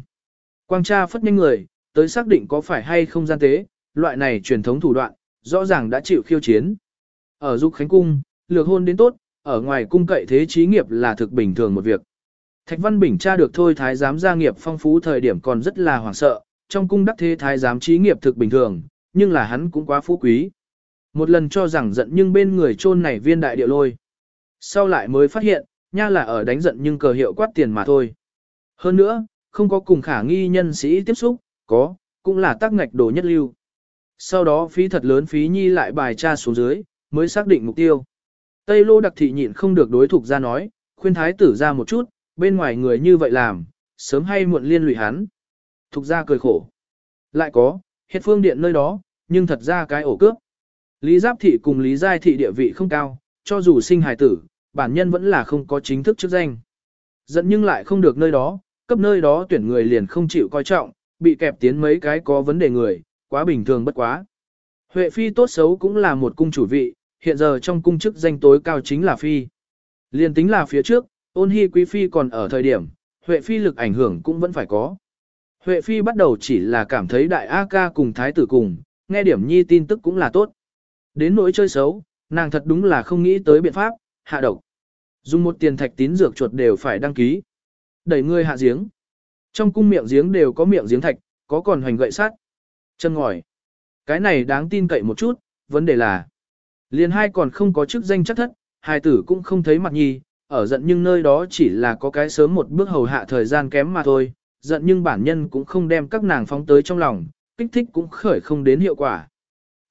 Quang cha phất nhanh người, tới xác định có phải hay không gian tế, loại này truyền thống thủ đoạn, rõ ràng đã chịu khiêu chiến. Ở dục khánh cung, lược hôn đến tốt, ở ngoài cung cậy thế trí nghiệp là thực bình thường một việc. Thạch Văn Bình tra được thôi thái giám gia nghiệp phong phú thời điểm còn rất là hoảng sợ, trong cung đắc thế thái giám trí nghiệp thực bình thường, nhưng là hắn cũng quá phú quý. Một lần cho rằng giận nhưng bên người chôn này viên đại địa lôi. Sau lại mới phát hiện, nha là ở đánh giận nhưng cờ hiệu quát tiền mà thôi. Hơn nữa, không có cùng khả nghi nhân sĩ tiếp xúc, có, cũng là tác ngạch đồ nhất lưu. Sau đó phí thật lớn phí nhi lại bài tra xuống dưới, mới xác định mục tiêu. Tây lô đặc thị nhịn không được đối thục ra nói, khuyên thái tử ra một chút, bên ngoài người như vậy làm, sớm hay muộn liên lụy hắn. Thục ra cười khổ. Lại có, hiện phương điện nơi đó, nhưng thật ra cái ổ cướp. Lý Giáp Thị cùng Lý Giai Thị địa vị không cao, cho dù sinh hài tử, bản nhân vẫn là không có chính thức chức danh. Dẫn nhưng lại không được nơi đó, cấp nơi đó tuyển người liền không chịu coi trọng, bị kẹp tiến mấy cái có vấn đề người, quá bình thường bất quá. Huệ Phi tốt xấu cũng là một cung chủ vị, hiện giờ trong cung chức danh tối cao chính là Phi. liền tính là phía trước, ôn hy quý Phi còn ở thời điểm, Huệ Phi lực ảnh hưởng cũng vẫn phải có. Huệ Phi bắt đầu chỉ là cảm thấy đại A ca cùng thái tử cùng, nghe điểm nhi tin tức cũng là tốt. Đến nỗi chơi xấu, nàng thật đúng là không nghĩ tới biện pháp, hạ độc. Dùng một tiền thạch tín dược chuột đều phải đăng ký. Đẩy người hạ giếng. Trong cung miệng giếng đều có miệng giếng thạch, có còn hoành gậy sắt. Chân ngòi. Cái này đáng tin cậy một chút, vấn đề là. Liền hai còn không có chức danh chắc thất, hai tử cũng không thấy mặt nhi, ở giận nhưng nơi đó chỉ là có cái sớm một bước hầu hạ thời gian kém mà thôi, giận nhưng bản nhân cũng không đem các nàng phóng tới trong lòng, kích thích cũng khởi không đến hiệu quả.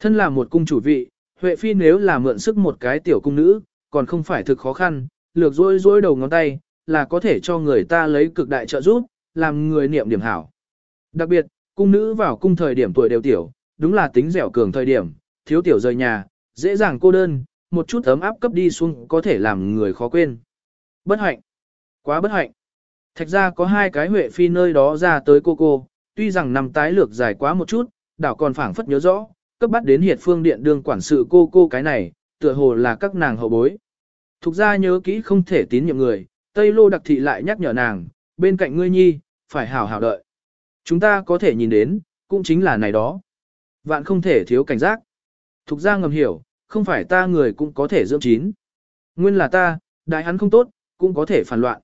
Thân là một cung chủ vị, Huệ Phi nếu là mượn sức một cái tiểu cung nữ, còn không phải thực khó khăn, lược rối rối đầu ngón tay, là có thể cho người ta lấy cực đại trợ giúp, làm người niệm điểm hảo. Đặc biệt, cung nữ vào cung thời điểm tuổi đều tiểu, đúng là tính dẻo cường thời điểm, thiếu tiểu rời nhà, dễ dàng cô đơn, một chút ấm áp cấp đi xuống có thể làm người khó quên. Bất hạnh. Quá bất hạnh. Thạch ra có hai cái Huệ Phi nơi đó ra tới cô cô, tuy rằng nằm tái lược dài quá một chút, đảo còn phảng phất nhớ rõ, cấp bắt đến hiệt phương điện đương quản sự cô cô cái này, tựa hồ là các nàng hậu bối. Thục ra nhớ kỹ không thể tín nhiệm người, Tây Lô đặc thị lại nhắc nhở nàng, bên cạnh ngươi nhi, phải hảo hảo đợi. Chúng ta có thể nhìn đến, cũng chính là này đó. Vạn không thể thiếu cảnh giác. Thục ra ngầm hiểu, không phải ta người cũng có thể dưỡng chín. Nguyên là ta, đại hắn không tốt, cũng có thể phản loạn.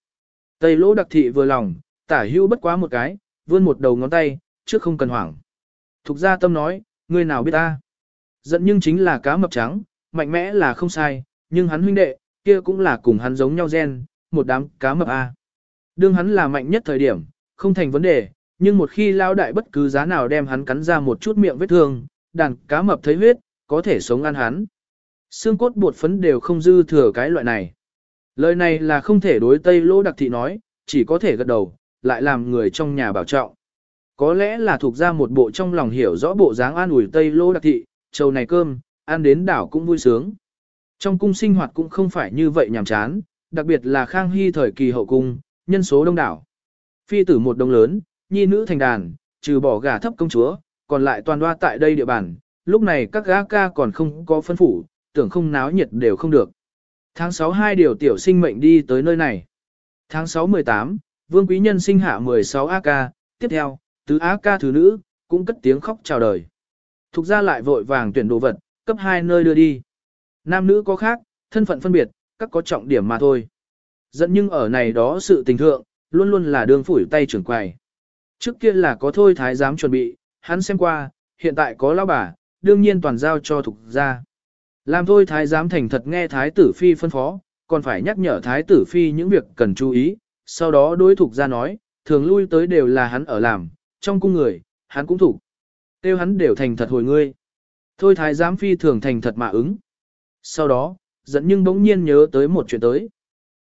Tây lô đặc thị vừa lòng, tả hưu bất quá một cái, vươn một đầu ngón tay, trước không cần hoảng. Thục gia tâm nói, Ngươi nào biết ta. Giận nhưng chính là cá mập trắng, mạnh mẽ là không sai, nhưng hắn huynh đệ, kia cũng là cùng hắn giống nhau gen, một đám cá mập A. Đương hắn là mạnh nhất thời điểm, không thành vấn đề, nhưng một khi lao đại bất cứ giá nào đem hắn cắn ra một chút miệng vết thương, đàn cá mập thấy huyết, có thể sống ăn hắn. Xương cốt bột phấn đều không dư thừa cái loại này. Lời này là không thể đối Tây Lô Đặc Thị nói, chỉ có thể gật đầu, lại làm người trong nhà bảo trọng. Có lẽ là thuộc ra một bộ trong lòng hiểu rõ bộ dáng an ủi Tây Lô Đặc Thị, trầu này cơm, ăn đến đảo cũng vui sướng. Trong cung sinh hoạt cũng không phải như vậy nhàm chán, đặc biệt là Khang Hy thời kỳ hậu cung, nhân số đông đảo. Phi tử một đông lớn, nhi nữ thành đàn, trừ bỏ gà thấp công chúa, còn lại toàn đoa tại đây địa bàn, lúc này các gã ca còn không có phân phủ, tưởng không náo nhiệt đều không được. Tháng 6 hai điều tiểu sinh mệnh đi tới nơi này. Tháng 6 18, Vương Quý Nhân sinh hạ 16 AK, tiếp theo, tứ ca thứ nữ, cũng cất tiếng khóc chào đời. Thục ra lại vội vàng tuyển đồ vật, cấp hai nơi đưa đi. Nam nữ có khác, thân phận phân biệt, các có trọng điểm mà thôi. Dẫn nhưng ở này đó sự tình thượng, luôn luôn là đường phủi tay trưởng quầy. Trước kia là có thôi thái giám chuẩn bị, hắn xem qua, hiện tại có lão bà, đương nhiên toàn giao cho thục ra. Làm thôi thái giám thành thật nghe thái tử phi phân phó, còn phải nhắc nhở thái tử phi những việc cần chú ý, sau đó đối thục ra nói, thường lui tới đều là hắn ở làm, trong cung người, hắn cũng thủ. Tiêu hắn đều thành thật hồi ngươi. Thôi thái giám phi thường thành thật mà ứng. Sau đó, dẫn nhưng bỗng nhiên nhớ tới một chuyện tới.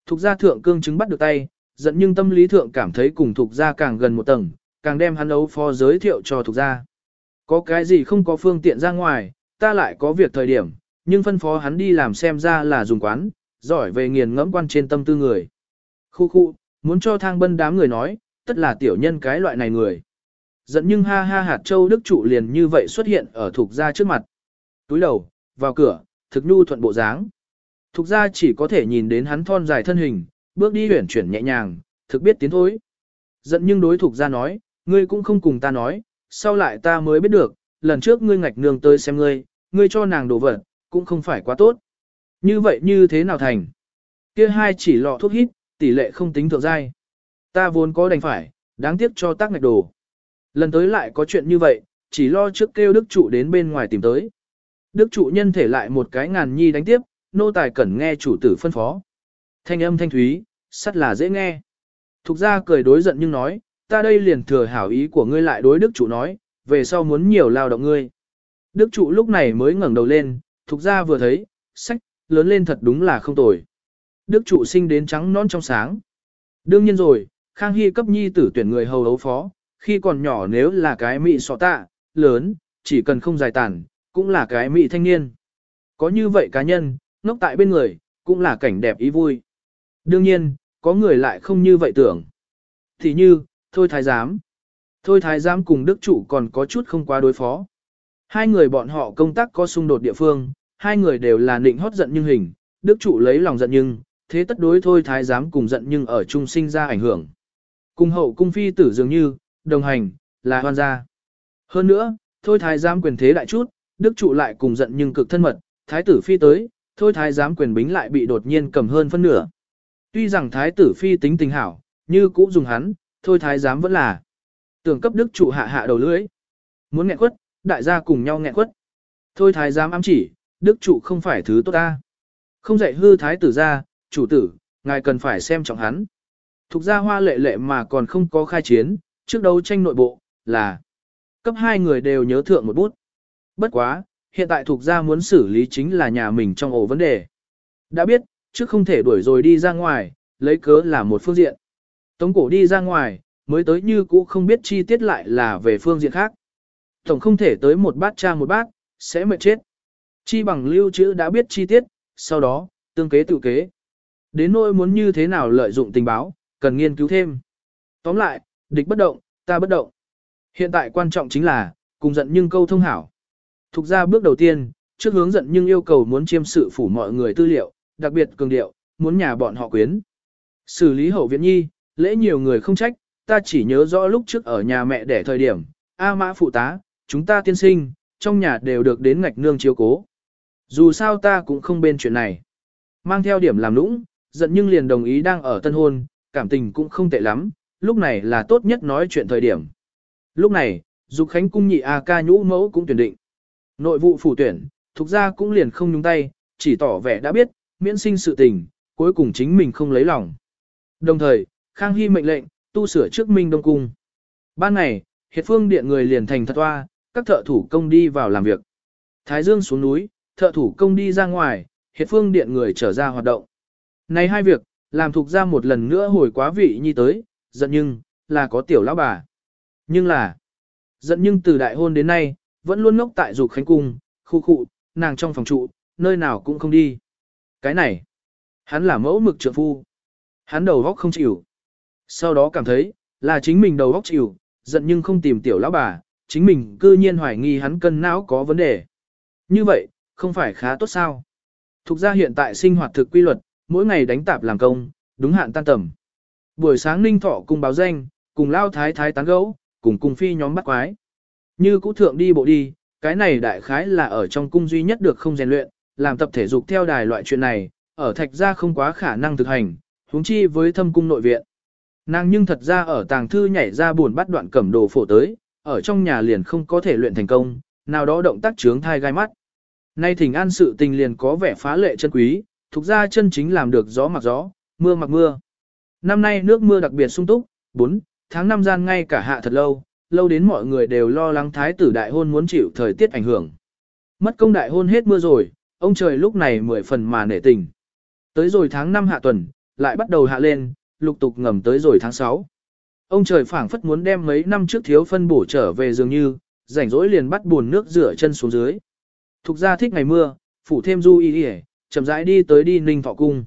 Thục gia thượng cương chứng bắt được tay, dẫn nhưng tâm lý thượng cảm thấy cùng thục gia càng gần một tầng, càng đem hắn ấu phó giới thiệu cho thục gia. Có cái gì không có phương tiện ra ngoài, ta lại có việc thời điểm, nhưng phân phó hắn đi làm xem ra là dùng quán, giỏi về nghiền ngẫm quan trên tâm tư người. Khu khu, muốn cho thang bân đám người nói, tất là tiểu nhân cái loại này người. Giận nhưng ha ha hạt châu đức trụ liền như vậy xuất hiện ở thuộc gia trước mặt. Túi đầu, vào cửa, thực nhu thuận bộ dáng. thuộc gia chỉ có thể nhìn đến hắn thon dài thân hình, bước đi huyển chuyển nhẹ nhàng, thực biết tiến thối. Giận nhưng đối thuộc gia nói, ngươi cũng không cùng ta nói, sau lại ta mới biết được, lần trước ngươi ngạch nương tới xem ngươi, ngươi cho nàng đổ vật, cũng không phải quá tốt. Như vậy như thế nào thành? Kia hai chỉ lọ thuốc hít, tỷ lệ không tính thượng giai. Ta vốn có đành phải, đáng tiếc cho tác ngạch đồ. Lần tới lại có chuyện như vậy, chỉ lo trước kêu đức trụ đến bên ngoài tìm tới. Đức trụ nhân thể lại một cái ngàn nhi đánh tiếp, nô tài cần nghe chủ tử phân phó. Thanh âm thanh thúy, sắt là dễ nghe. Thục ra cười đối giận nhưng nói, ta đây liền thừa hảo ý của ngươi lại đối đức trụ nói, về sau muốn nhiều lao động ngươi. Đức trụ lúc này mới ngẩng đầu lên, thục ra vừa thấy, sách, lớn lên thật đúng là không tồi. Đức trụ sinh đến trắng non trong sáng. Đương nhiên rồi, Khang Hy cấp nhi tử tuyển người hầu ấu phó, khi còn nhỏ nếu là cái mị sọ tạ, lớn, chỉ cần không dài tàn, cũng là cái mị thanh niên. Có như vậy cá nhân, ngốc tại bên người, cũng là cảnh đẹp ý vui. Đương nhiên, có người lại không như vậy tưởng. Thì như, thôi thái giám. Thôi thái giám cùng đức chủ còn có chút không quá đối phó. Hai người bọn họ công tác có xung đột địa phương, hai người đều là nịnh hót giận nhưng hình, đức chủ lấy lòng giận nhưng, thế tất đối thôi thái giám cùng giận nhưng ở chung sinh ra ảnh hưởng. Cùng hậu cung phi tử dường như, đồng hành, là hoan gia. Hơn nữa, thôi thái giám quyền thế đại chút, đức trụ lại cùng giận nhưng cực thân mật, thái tử phi tới, thôi thái giám quyền bính lại bị đột nhiên cầm hơn phân nửa. Tuy rằng thái tử phi tính tình hảo, như cũ dùng hắn, thôi thái giám vẫn là. Tưởng cấp đức trụ hạ hạ đầu lưỡi. Muốn nghẹn quất, đại gia cùng nhau nghẹn quất. Thôi thái giám ám chỉ, đức trụ không phải thứ tốt ta. Không dạy hư thái tử ra, chủ tử, ngài cần phải xem trọng hắn. Thục gia hoa lệ lệ mà còn không có khai chiến, trước đấu tranh nội bộ, là cấp hai người đều nhớ thượng một bút. Bất quá, hiện tại thuộc gia muốn xử lý chính là nhà mình trong ổ vấn đề. Đã biết, trước không thể đuổi rồi đi ra ngoài, lấy cớ là một phương diện. Tống cổ đi ra ngoài, mới tới như cũ không biết chi tiết lại là về phương diện khác. Tổng không thể tới một bát cha một bát, sẽ mệt chết. Chi bằng lưu trữ đã biết chi tiết, sau đó, tương kế tự kế. Đến nỗi muốn như thế nào lợi dụng tình báo, cần nghiên cứu thêm. Tóm lại, địch bất động, ta bất động. Hiện tại quan trọng chính là, cùng giận nhưng câu thông hảo. Thục ra bước đầu tiên, trước hướng giận nhưng yêu cầu muốn chiêm sự phủ mọi người tư liệu, đặc biệt cường điệu, muốn nhà bọn họ quyến. Xử lý hậu viện nhi, lễ nhiều người không trách, ta chỉ nhớ rõ lúc trước ở nhà mẹ đẻ thời điểm, A mã phụ tá, chúng ta tiên sinh, trong nhà đều được đến ngạch nương chiếu cố. Dù sao ta cũng không bên chuyện này. Mang theo điểm làm nũng, giận nhưng liền đồng ý đang ở tân hôn, cảm tình cũng không tệ lắm, lúc này là tốt nhất nói chuyện thời điểm. Lúc này, Dục Khánh cung nhị A ca nhũ mẫu cũng tuyển định. Nội vụ phủ tuyển, thuộc ra cũng liền không nhúng tay, chỉ tỏ vẻ đã biết, miễn sinh sự tình, cuối cùng chính mình không lấy lòng. Đồng thời, Khang Hy mệnh lệnh, tu sửa trước Minh Đông Cung. Ban ngày, hiệt phương điện người liền thành thật toa, các thợ thủ công đi vào làm việc. Thái Dương xuống núi, thợ thủ công đi ra ngoài, hiệt phương điện người trở ra hoạt động. Này hai việc, làm thuộc ra một lần nữa hồi quá vị nhi tới, giận nhưng, là có tiểu lão bà. Nhưng là, giận nhưng từ đại hôn đến nay, vẫn luôn ngốc tại dục khánh cung, khu khu, nàng trong phòng trụ, nơi nào cũng không đi. Cái này, hắn là mẫu mực trượng phu. Hắn đầu góc không chịu. Sau đó cảm thấy, là chính mình đầu góc chịu, giận nhưng không tìm tiểu lão bà, chính mình cư nhiên hoài nghi hắn cân não có vấn đề. Như vậy, không phải khá tốt sao? Thục ra hiện tại sinh hoạt thực quy luật, mỗi ngày đánh tạp làm công, đúng hạn tan tầm. Buổi sáng ninh thọ cùng báo danh, cùng lao thái thái tán gấu, cùng cung phi nhóm bắt quái. Như cũ thượng đi bộ đi, cái này đại khái là ở trong cung duy nhất được không rèn luyện, làm tập thể dục theo đài loại chuyện này, ở thạch gia không quá khả năng thực hành, huống chi với thâm cung nội viện. Nàng nhưng thật ra ở tàng thư nhảy ra buồn bắt đoạn cẩm đồ phổ tới, ở trong nhà liền không có thể luyện thành công, nào đó động tác trướng thai gai mắt. Nay thỉnh an sự tình liền có vẻ phá lệ chân quý, thuộc ra chân chính làm được gió mặc gió, mưa mặc mưa. Năm nay nước mưa đặc biệt sung túc, 4, tháng năm gian ngay cả hạ thật lâu, lâu đến mọi người đều lo lắng thái tử đại hôn muốn chịu thời tiết ảnh hưởng. Mất công đại hôn hết mưa rồi, ông trời lúc này mười phần mà nể tình. Tới rồi tháng 5 hạ tuần, lại bắt đầu hạ lên, lục tục ngầm tới rồi tháng 6. Ông trời phảng phất muốn đem mấy năm trước thiếu phân bổ trở về dường như, rảnh rỗi liền bắt buồn nước rửa chân xuống dưới. Thục ra thích ngày mưa, phủ thêm du y y, chậm rãi đi tới đi ninh thọ cung.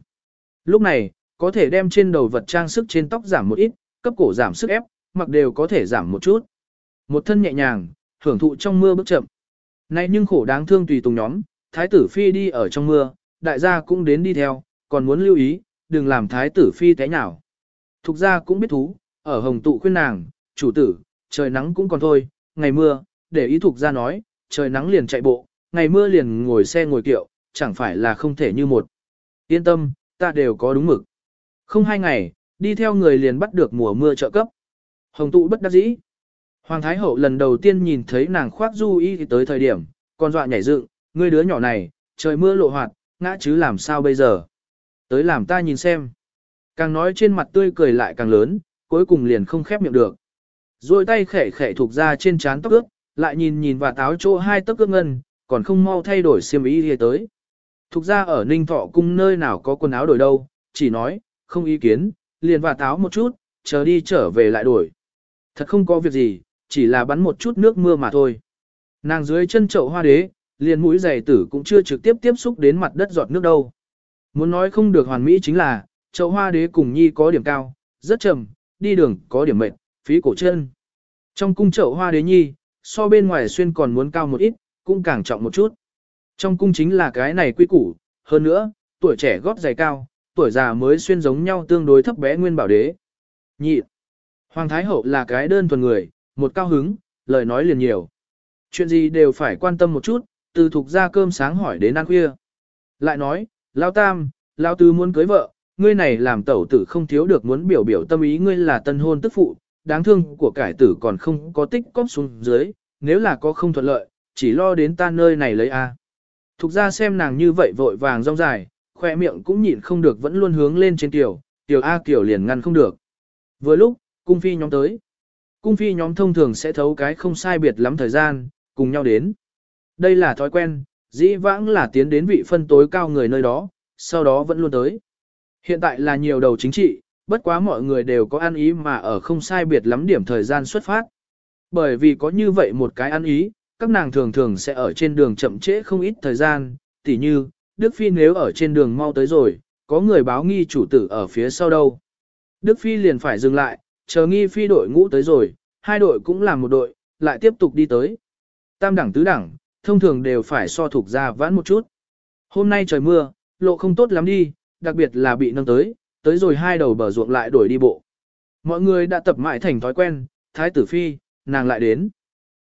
Lúc này, có thể đem trên đầu vật trang sức trên tóc giảm một ít, cấp cổ giảm sức ép, mặc đều có thể giảm một chút. Một thân nhẹ nhàng, hưởng thụ trong mưa bước chậm. Nay nhưng khổ đáng thương tùy tùng nhóm, thái tử phi đi ở trong mưa, đại gia cũng đến đi theo, còn muốn lưu ý, đừng làm thái tử phi té nhào. Thục gia cũng biết thú, ở hồng tụ khuyên nàng, chủ tử, trời nắng cũng còn thôi, ngày mưa, để ý thục gia nói, trời nắng liền chạy bộ, ngày mưa liền ngồi xe ngồi kiệu, chẳng phải là không thể như một. Yên tâm, ta đều có đúng mực. Không hai ngày, đi theo người liền bắt được mùa mưa trợ cấp. Hồng tụ bất đắc dĩ. Hoàng Thái Hậu lần đầu tiên nhìn thấy nàng khoác du y thì tới thời điểm, còn dọa nhảy dựng, ngươi đứa nhỏ này, trời mưa lộ hoạt, ngã chứ làm sao bây giờ. Tới làm ta nhìn xem. Càng nói trên mặt tươi cười lại càng lớn, cuối cùng liền không khép miệng được. Rồi tay khẽ khẽ thuộc ra trên trán tóc ướt, lại nhìn nhìn và táo chỗ hai tấc ướt ngân, còn không mau thay đổi xiêm y thì tới. Thục ra ở Ninh Thọ cung nơi nào có quần áo đổi đâu, chỉ nói, không ý kiến, liền và táo một chút, chờ đi trở về lại đổi. Thật không có việc gì, chỉ là bắn một chút nước mưa mà thôi. Nàng dưới chân chậu hoa đế, liền mũi giày tử cũng chưa trực tiếp tiếp xúc đến mặt đất giọt nước đâu. Muốn nói không được hoàn mỹ chính là, chậu hoa đế cùng nhi có điểm cao, rất trầm, đi đường có điểm mệt, phí cổ chân. Trong cung chậu hoa đế nhi, so bên ngoài xuyên còn muốn cao một ít, cũng càng trọng một chút. Trong cung chính là cái này quy củ, hơn nữa, tuổi trẻ gót giày cao, tuổi già mới xuyên giống nhau tương đối thấp bé nguyên bảo đế. Nhị, Hoàng Thái Hậu là cái đơn thuần người, một cao hứng, lời nói liền nhiều. Chuyện gì đều phải quan tâm một chút, từ thuộc ra cơm sáng hỏi đến ăn khuya. Lại nói, Lao Tam, Lao tư muốn cưới vợ, ngươi này làm tẩu tử không thiếu được muốn biểu biểu tâm ý ngươi là tân hôn tức phụ, đáng thương của cải tử còn không có tích cóp xuống dưới, nếu là có không thuận lợi, chỉ lo đến ta nơi này lấy A. Thục ra xem nàng như vậy vội vàng rong dài, khoe miệng cũng nhịn không được vẫn luôn hướng lên trên tiểu, tiểu A tiểu liền ngăn không được. Vừa lúc, cung phi nhóm tới. Cung phi nhóm thông thường sẽ thấu cái không sai biệt lắm thời gian, cùng nhau đến. Đây là thói quen, dĩ vãng là tiến đến vị phân tối cao người nơi đó, sau đó vẫn luôn tới. Hiện tại là nhiều đầu chính trị, bất quá mọi người đều có ăn ý mà ở không sai biệt lắm điểm thời gian xuất phát. Bởi vì có như vậy một cái ăn ý, các nàng thường thường sẽ ở trên đường chậm trễ không ít thời gian, tỉ như, Đức Phi nếu ở trên đường mau tới rồi, có người báo nghi chủ tử ở phía sau đâu. Đức Phi liền phải dừng lại, chờ nghi Phi đội ngũ tới rồi, hai đội cũng làm một đội, lại tiếp tục đi tới. Tam đẳng tứ đẳng, thông thường đều phải so thuộc ra vãn một chút. Hôm nay trời mưa, lộ không tốt lắm đi, đặc biệt là bị nâng tới, tới rồi hai đầu bờ ruộng lại đổi đi bộ. Mọi người đã tập mãi thành thói quen, thái tử phi, nàng lại đến.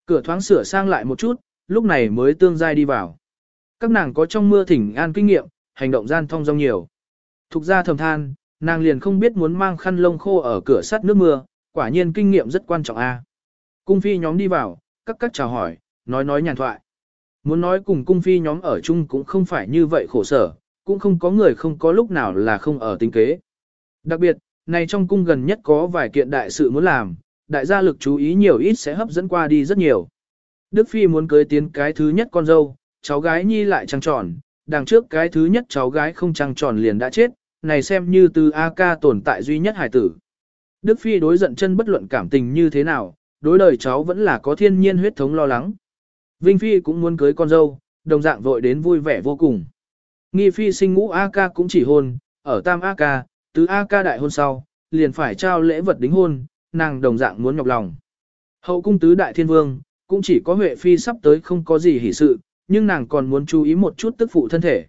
Cửa thoáng sửa sang lại một chút, lúc này mới tương giai đi vào. Các nàng có trong mưa thỉnh an kinh nghiệm, hành động gian thông dong nhiều. Thục ra thầm than, nàng liền không biết muốn mang khăn lông khô ở cửa sắt nước mưa, quả nhiên kinh nghiệm rất quan trọng a. Cung phi nhóm đi vào, các các chào hỏi, nói nói nhàn thoại. Muốn nói cùng cung phi nhóm ở chung cũng không phải như vậy khổ sở, cũng không có người không có lúc nào là không ở tính kế. Đặc biệt, này trong cung gần nhất có vài kiện đại sự muốn làm, đại gia lực chú ý nhiều ít sẽ hấp dẫn qua đi rất nhiều. Đức Phi muốn cưới tiến cái thứ nhất con dâu, cháu gái nhi lại trăng tròn, đằng trước cái thứ nhất cháu gái không trăng tròn liền đã chết, này xem như từ A ca tồn tại duy nhất hải tử. Đức Phi đối giận chân bất luận cảm tình như thế nào, đối đời cháu vẫn là có thiên nhiên huyết thống lo lắng. Vinh Phi cũng muốn cưới con dâu, đồng dạng vội đến vui vẻ vô cùng. Nghi Phi sinh ngũ A ca cũng chỉ hôn, ở tam A ca, tứ A ca đại hôn sau, liền phải trao lễ vật đính hôn, nàng đồng dạng muốn nhọc lòng. Hậu cung tứ đại thiên vương, cũng chỉ có Huệ Phi sắp tới không có gì hỷ sự, nhưng nàng còn muốn chú ý một chút tức phụ thân thể.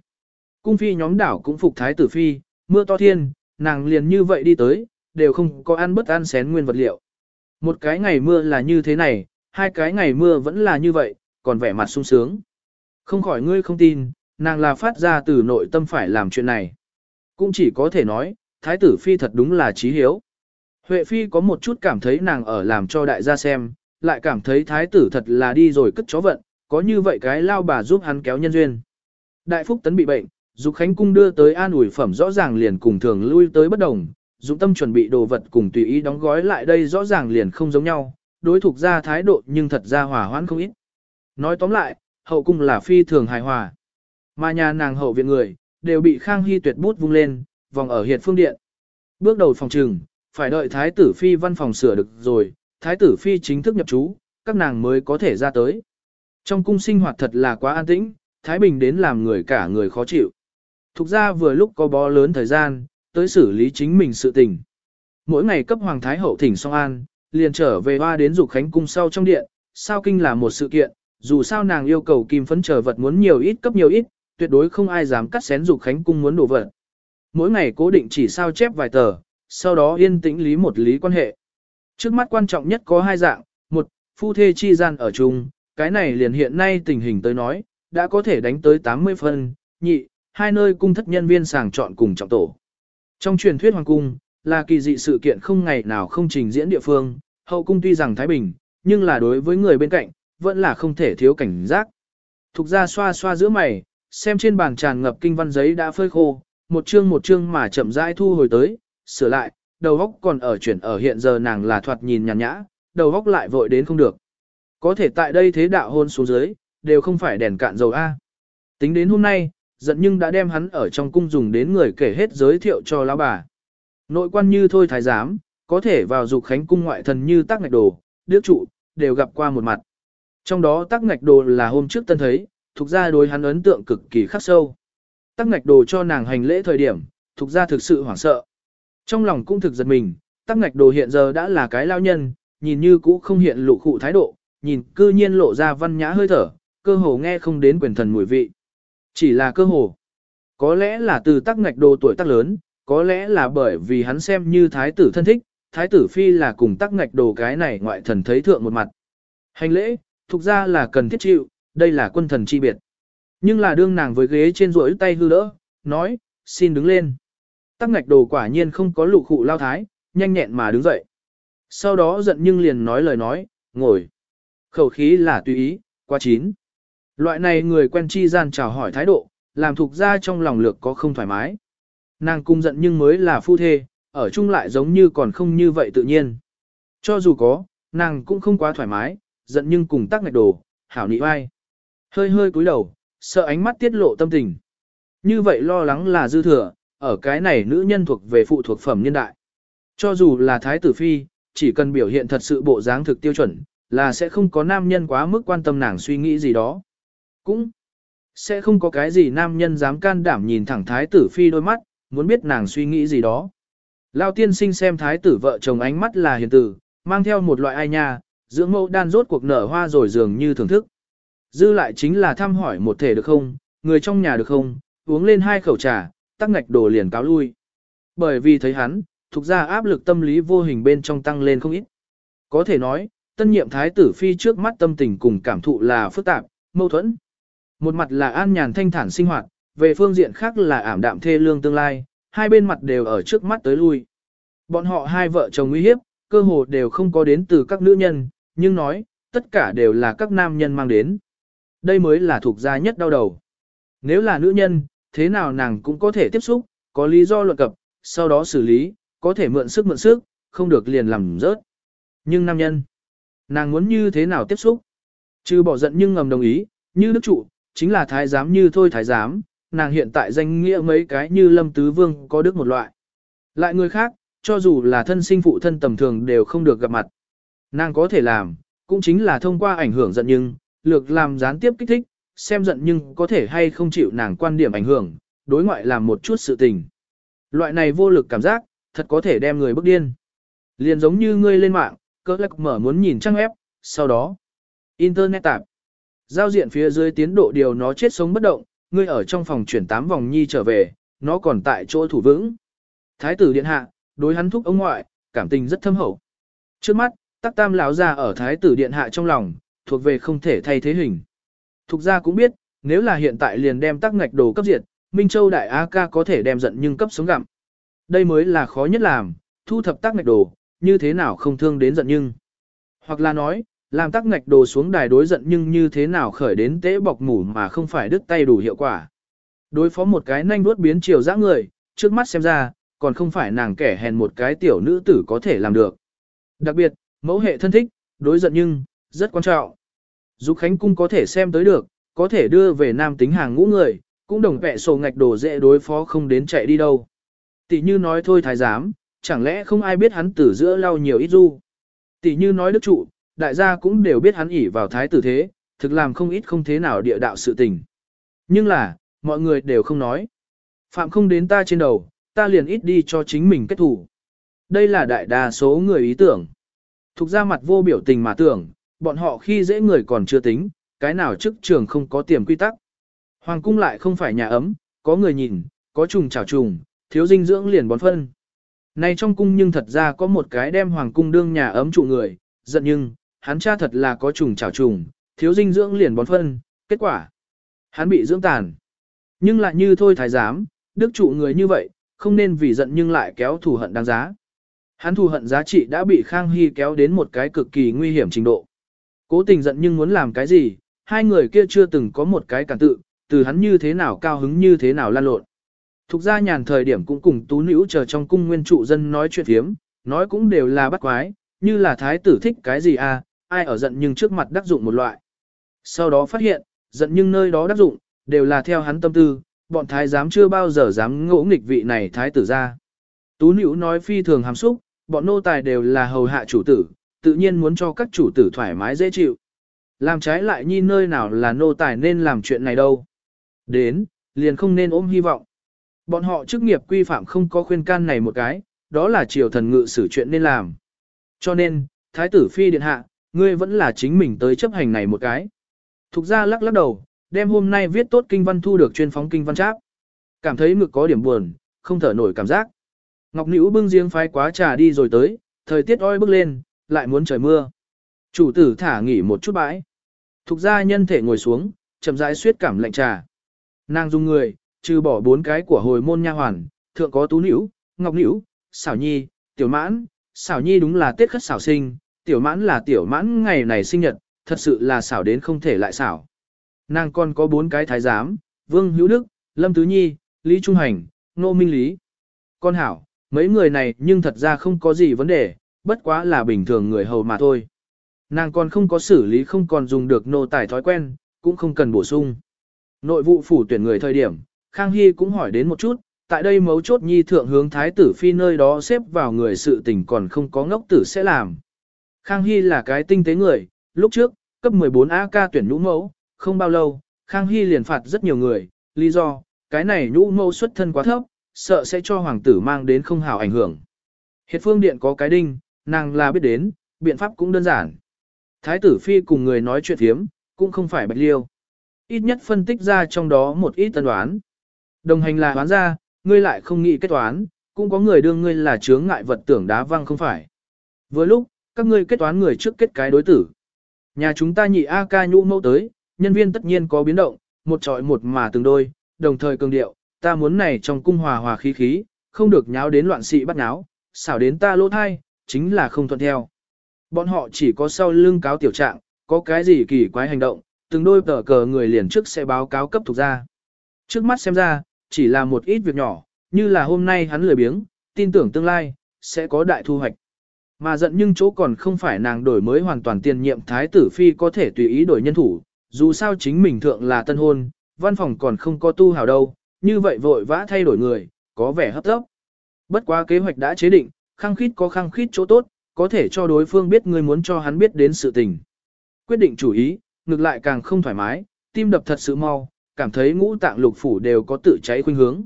Cung Phi nhóm đảo cũng phục thái tử Phi, mưa to thiên, nàng liền như vậy đi tới, đều không có ăn bất ăn xén nguyên vật liệu. Một cái ngày mưa là như thế này, hai cái ngày mưa vẫn là như vậy, còn vẻ mặt sung sướng. Không khỏi ngươi không tin, nàng là phát ra từ nội tâm phải làm chuyện này. Cũng chỉ có thể nói, thái tử phi thật đúng là trí hiếu. Huệ phi có một chút cảm thấy nàng ở làm cho đại gia xem, lại cảm thấy thái tử thật là đi rồi cất chó vận, có như vậy cái lao bà giúp hắn kéo nhân duyên. Đại phúc tấn bị bệnh, Dục Khánh Cung đưa tới an ủi phẩm rõ ràng liền cùng thường lui tới bất đồng, dụng tâm chuẩn bị đồ vật cùng tùy ý đóng gói lại đây rõ ràng liền không giống nhau, đối thuộc ra thái độ nhưng thật ra hòa hoãn không ít. Nói tóm lại, hậu cung là phi thường hài hòa. Mà nhà nàng hậu viện người, đều bị Khang Hy tuyệt bút vung lên, vòng ở hiệt phương điện. Bước đầu phòng trừng, phải đợi thái tử phi văn phòng sửa được rồi, thái tử phi chính thức nhập trú, các nàng mới có thể ra tới. Trong cung sinh hoạt thật là quá an tĩnh, Thái Bình đến làm người cả người khó chịu. Thục ra vừa lúc có bó lớn thời gian, tới xử lý chính mình sự tình. mỗi ngày cấp hoàng thái hậu thỉnh song an, liền trở về hoa đến dục khánh cung sau trong điện, sao kinh là một sự kiện, dù sao nàng yêu cầu kim phấn chờ vật muốn nhiều ít cấp nhiều ít, tuyệt đối không ai dám cắt xén dục khánh cung muốn đổ vật. Mỗi ngày cố định chỉ sao chép vài tờ, sau đó yên tĩnh lý một lý quan hệ. Trước mắt quan trọng nhất có hai dạng, một, phu thê chi gian ở chung, cái này liền hiện nay tình hình tới nói, đã có thể đánh tới 80 phân, nhị, hai nơi cung thất nhân viên sàng chọn cùng trọng tổ. Trong truyền thuyết hoàng cung, là kỳ dị sự kiện không ngày nào không trình diễn địa phương, hậu cung tuy rằng Thái Bình, nhưng là đối với người bên cạnh, vẫn là không thể thiếu cảnh giác. Thục ra xoa xoa giữa mày, xem trên bàn tràn ngập kinh văn giấy đã phơi khô, một chương một chương mà chậm rãi thu hồi tới, sửa lại, đầu góc còn ở chuyển ở hiện giờ nàng là thoạt nhìn nhàn nhã, đầu góc lại vội đến không được. Có thể tại đây thế đạo hôn xuống dưới, đều không phải đèn cạn dầu A. Tính đến hôm nay, giận nhưng đã đem hắn ở trong cung dùng đến người kể hết giới thiệu cho lão bà. Nội quan như thôi thái giám, có thể vào dục khánh cung ngoại thần như tác ngạch đồ, đức trụ, đều gặp qua một mặt. Trong đó tác ngạch đồ là hôm trước tân thấy, thuộc ra đối hắn ấn tượng cực kỳ khắc sâu. Tác ngạch đồ cho nàng hành lễ thời điểm, thuộc ra thực sự hoảng sợ. Trong lòng cũng thực giật mình, tác ngạch đồ hiện giờ đã là cái lao nhân, nhìn như cũ không hiện lụ khụ thái độ, nhìn cư nhiên lộ ra văn nhã hơi thở, cơ hồ nghe không đến quyền thần mùi vị. Chỉ là cơ hồ. Có lẽ là từ tắc ngạch đồ tuổi tác lớn, có lẽ là bởi vì hắn xem như thái tử thân thích, thái tử phi là cùng tắc ngạch đồ cái này ngoại thần thấy thượng một mặt. Hành lễ, thuộc ra là cần thiết chịu, đây là quân thần chi biệt. Nhưng là đương nàng với ghế trên rỗi tay hư đỡ, nói, xin đứng lên. Tắc ngạch đồ quả nhiên không có lục khụ lao thái, nhanh nhẹn mà đứng dậy. Sau đó giận nhưng liền nói lời nói, ngồi. Khẩu khí là tùy ý, qua chín. Loại này người quen chi gian chào hỏi thái độ, làm thuộc ra trong lòng lược có không thoải mái. Nàng cung giận nhưng mới là phu thê, ở chung lại giống như còn không như vậy tự nhiên. Cho dù có, nàng cũng không quá thoải mái, giận nhưng cùng tắc ngạch đồ, hảo nị vai. Hơi hơi cúi đầu, sợ ánh mắt tiết lộ tâm tình. Như vậy lo lắng là dư thừa, ở cái này nữ nhân thuộc về phụ thuộc phẩm nhân đại. Cho dù là thái tử phi, chỉ cần biểu hiện thật sự bộ dáng thực tiêu chuẩn, là sẽ không có nam nhân quá mức quan tâm nàng suy nghĩ gì đó. Cũng sẽ không có cái gì nam nhân dám can đảm nhìn thẳng thái tử phi đôi mắt, muốn biết nàng suy nghĩ gì đó. Lao tiên sinh xem thái tử vợ chồng ánh mắt là hiền tử, mang theo một loại ai nha, dưỡng mẫu đan rốt cuộc nở hoa rồi dường như thưởng thức. Dư lại chính là thăm hỏi một thể được không, người trong nhà được không, uống lên hai khẩu trà, tắc ngạch đồ liền cáo lui. Bởi vì thấy hắn, thuộc ra áp lực tâm lý vô hình bên trong tăng lên không ít. Có thể nói, tân nhiệm thái tử phi trước mắt tâm tình cùng cảm thụ là phức tạp, mâu thuẫn. Một mặt là an nhàn thanh thản sinh hoạt, về phương diện khác là ảm đạm thê lương tương lai, hai bên mặt đều ở trước mắt tới lui. Bọn họ hai vợ chồng nguy hiếp, cơ hồ đều không có đến từ các nữ nhân, nhưng nói, tất cả đều là các nam nhân mang đến. Đây mới là thuộc gia nhất đau đầu. Nếu là nữ nhân, thế nào nàng cũng có thể tiếp xúc, có lý do luận cập, sau đó xử lý, có thể mượn sức mượn sức, không được liền làm rớt. Nhưng nam nhân, nàng muốn như thế nào tiếp xúc? Chứ bỏ giận nhưng ngầm đồng ý, như đức trụ, chính là thái giám như thôi thái giám, nàng hiện tại danh nghĩa mấy cái như lâm tứ vương có đức một loại. Lại người khác, cho dù là thân sinh phụ thân tầm thường đều không được gặp mặt. Nàng có thể làm, cũng chính là thông qua ảnh hưởng giận nhưng, lược làm gián tiếp kích thích, xem giận nhưng có thể hay không chịu nàng quan điểm ảnh hưởng, đối ngoại làm một chút sự tình. Loại này vô lực cảm giác, thật có thể đem người bức điên. Liền giống như ngươi lên mạng, Cơ lắc mở muốn nhìn trang web, sau đó, Internet tạp. Giao diện phía dưới tiến độ điều nó chết sống bất động, ngươi ở trong phòng chuyển 8 vòng nhi trở về, nó còn tại chỗ thủ vững. Thái tử điện hạ, đối hắn thúc ông ngoại, cảm tình rất thâm hậu. Trước mắt, tắc tam lão ra ở thái tử điện hạ trong lòng, thuộc về không thể thay thế hình. Thục ra cũng biết, nếu là hiện tại liền đem tắc ngạch đồ cấp diệt, Minh Châu Đại A ca có thể đem giận nhưng cấp sống gặm. Đây mới là khó nhất làm, thu thập tắc ngạch đồ, như thế nào không thương đến giận nhưng. Hoặc là nói, làm tắc ngạch đồ xuống đài đối giận nhưng như thế nào khởi đến tế bọc mủ mà không phải đứt tay đủ hiệu quả. Đối phó một cái nhanh đuốt biến chiều dã người, trước mắt xem ra, còn không phải nàng kẻ hèn một cái tiểu nữ tử có thể làm được. Đặc biệt, mẫu hệ thân thích, đối giận nhưng, rất quan trọng. Dục Khánh Cung có thể xem tới được, có thể đưa về nam tính hàng ngũ người, cũng đồng vẹ sổ ngạch đồ dễ đối phó không đến chạy đi đâu. Tỷ như nói thôi thái giám, chẳng lẽ không ai biết hắn tử giữa lau nhiều ít du. Tỷ như nói đức trụ, đại gia cũng đều biết hắn ỉ vào thái tử thế, thực làm không ít không thế nào địa đạo sự tình. Nhưng là, mọi người đều không nói. Phạm không đến ta trên đầu, ta liền ít đi cho chính mình kết thủ. đây là đại đa số người ý tưởng. Thục ra mặt vô biểu tình mà tưởng, bọn họ khi dễ người còn chưa tính, cái nào chức trường không có tiềm quy tắc. Hoàng cung lại không phải nhà ấm, có người nhìn, có trùng chảo trùng, thiếu dinh dưỡng liền bón phân. Này trong cung nhưng thật ra có một cái đem hoàng cung đương nhà ấm trụ người, giận nhưng, hắn cha thật là có trùng chảo trùng, thiếu dinh dưỡng liền bón phân, kết quả. Hắn bị dưỡng tàn. Nhưng lại như thôi thái giám, đức trụ người như vậy, không nên vì giận nhưng lại kéo thù hận đáng giá. Hắn thù hận giá trị đã bị Khang Hy kéo đến một cái cực kỳ nguy hiểm trình độ. Cố tình giận nhưng muốn làm cái gì, hai người kia chưa từng có một cái cản tự, từ hắn như thế nào cao hứng như thế nào lan lộn. Thục ra nhàn thời điểm cũng cùng tú nữ chờ trong cung nguyên trụ dân nói chuyện thiếm, nói cũng đều là bắt quái, như là thái tử thích cái gì à, ai ở giận nhưng trước mặt đắc dụng một loại. Sau đó phát hiện, giận nhưng nơi đó đắc dụng, đều là theo hắn tâm tư, bọn thái giám chưa bao giờ dám ngỗ nghịch vị này thái tử ra. Tú nữ nói phi thường hàm xúc, bọn nô tài đều là hầu hạ chủ tử, tự nhiên muốn cho các chủ tử thoải mái dễ chịu. Làm trái lại nhi nơi nào là nô tài nên làm chuyện này đâu. Đến, liền không nên ôm hy vọng. Bọn họ chức nghiệp quy phạm không có khuyên can này một cái, đó là triều thần ngự xử chuyện nên làm. Cho nên, Thái tử Phi Điện Hạ, ngươi vẫn là chính mình tới chấp hành này một cái. Thục ra lắc lắc đầu, đem hôm nay viết tốt kinh văn thu được chuyên phóng kinh văn tráp. Cảm thấy ngực có điểm buồn, không thở nổi cảm giác. Ngọc Nữ bưng riêng phái quá trà đi rồi tới, thời tiết oi bức lên, lại muốn trời mưa. Chủ tử thả nghỉ một chút bãi. Thục ra nhân thể ngồi xuống, chậm rãi suyết cảm lạnh trà. Nàng dùng người, trừ bỏ bốn cái của hồi môn nha hoàn, thượng có tú nữ, ngọc nữ, xảo nhi, tiểu mãn, xảo nhi đúng là tết khất xảo sinh, tiểu mãn là tiểu mãn ngày này sinh nhật, thật sự là xảo đến không thể lại xảo. Nàng còn có bốn cái thái giám, vương hữu đức, lâm tứ nhi, lý trung hành, nô minh lý. Con hảo, mấy người này nhưng thật ra không có gì vấn đề, bất quá là bình thường người hầu mà thôi. Nàng còn không có xử lý không còn dùng được nô tài thói quen, cũng không cần bổ sung. Nội vụ phủ tuyển người thời điểm, Khang Hy cũng hỏi đến một chút, tại đây mấu chốt nhi thượng hướng thái tử phi nơi đó xếp vào người sự tình còn không có ngốc tử sẽ làm. Khang Hy là cái tinh tế người, lúc trước, cấp 14 AK tuyển nhũ mẫu, không bao lâu, Khang Hy liền phạt rất nhiều người, lý do, cái này nhũ mẫu xuất thân quá thấp, sợ sẽ cho hoàng tử mang đến không hảo ảnh hưởng. Hiệt phương điện có cái đinh, nàng là biết đến, biện pháp cũng đơn giản. Thái tử phi cùng người nói chuyện thiếm, cũng không phải bạch liêu. Ít nhất phân tích ra trong đó một ít tân đoán. Đồng hành là hoán ra, ngươi lại không nghĩ kết toán, cũng có người đương ngươi là chướng ngại vật tưởng đá văng không phải. Vừa lúc, các ngươi kết toán người trước kết cái đối tử. Nhà chúng ta nhị A ca nhũ mẫu tới, nhân viên tất nhiên có biến động, một trọi một mà từng đôi, đồng thời cường điệu, ta muốn này trong cung hòa hòa khí khí, không được nháo đến loạn sĩ bắt nháo, xảo đến ta lỗ thai, chính là không thuận theo. Bọn họ chỉ có sau lưng cáo tiểu trạng, có cái gì kỳ quái hành động, từng đôi tờ cờ người liền trước sẽ báo cáo cấp thuộc ra. Trước mắt xem ra, chỉ là một ít việc nhỏ, như là hôm nay hắn lười biếng, tin tưởng tương lai, sẽ có đại thu hoạch. Mà giận nhưng chỗ còn không phải nàng đổi mới hoàn toàn tiền nhiệm thái tử phi có thể tùy ý đổi nhân thủ, dù sao chính mình thượng là tân hôn, văn phòng còn không có tu hào đâu, như vậy vội vã thay đổi người, có vẻ hấp tấp. Bất quá kế hoạch đã chế định, khăng khít có khăng khít chỗ tốt, có thể cho đối phương biết người muốn cho hắn biết đến sự tình. Quyết định chủ ý, ngược lại càng không thoải mái, tim đập thật sự mau, cảm thấy ngũ tạng lục phủ đều có tự cháy khuynh hướng.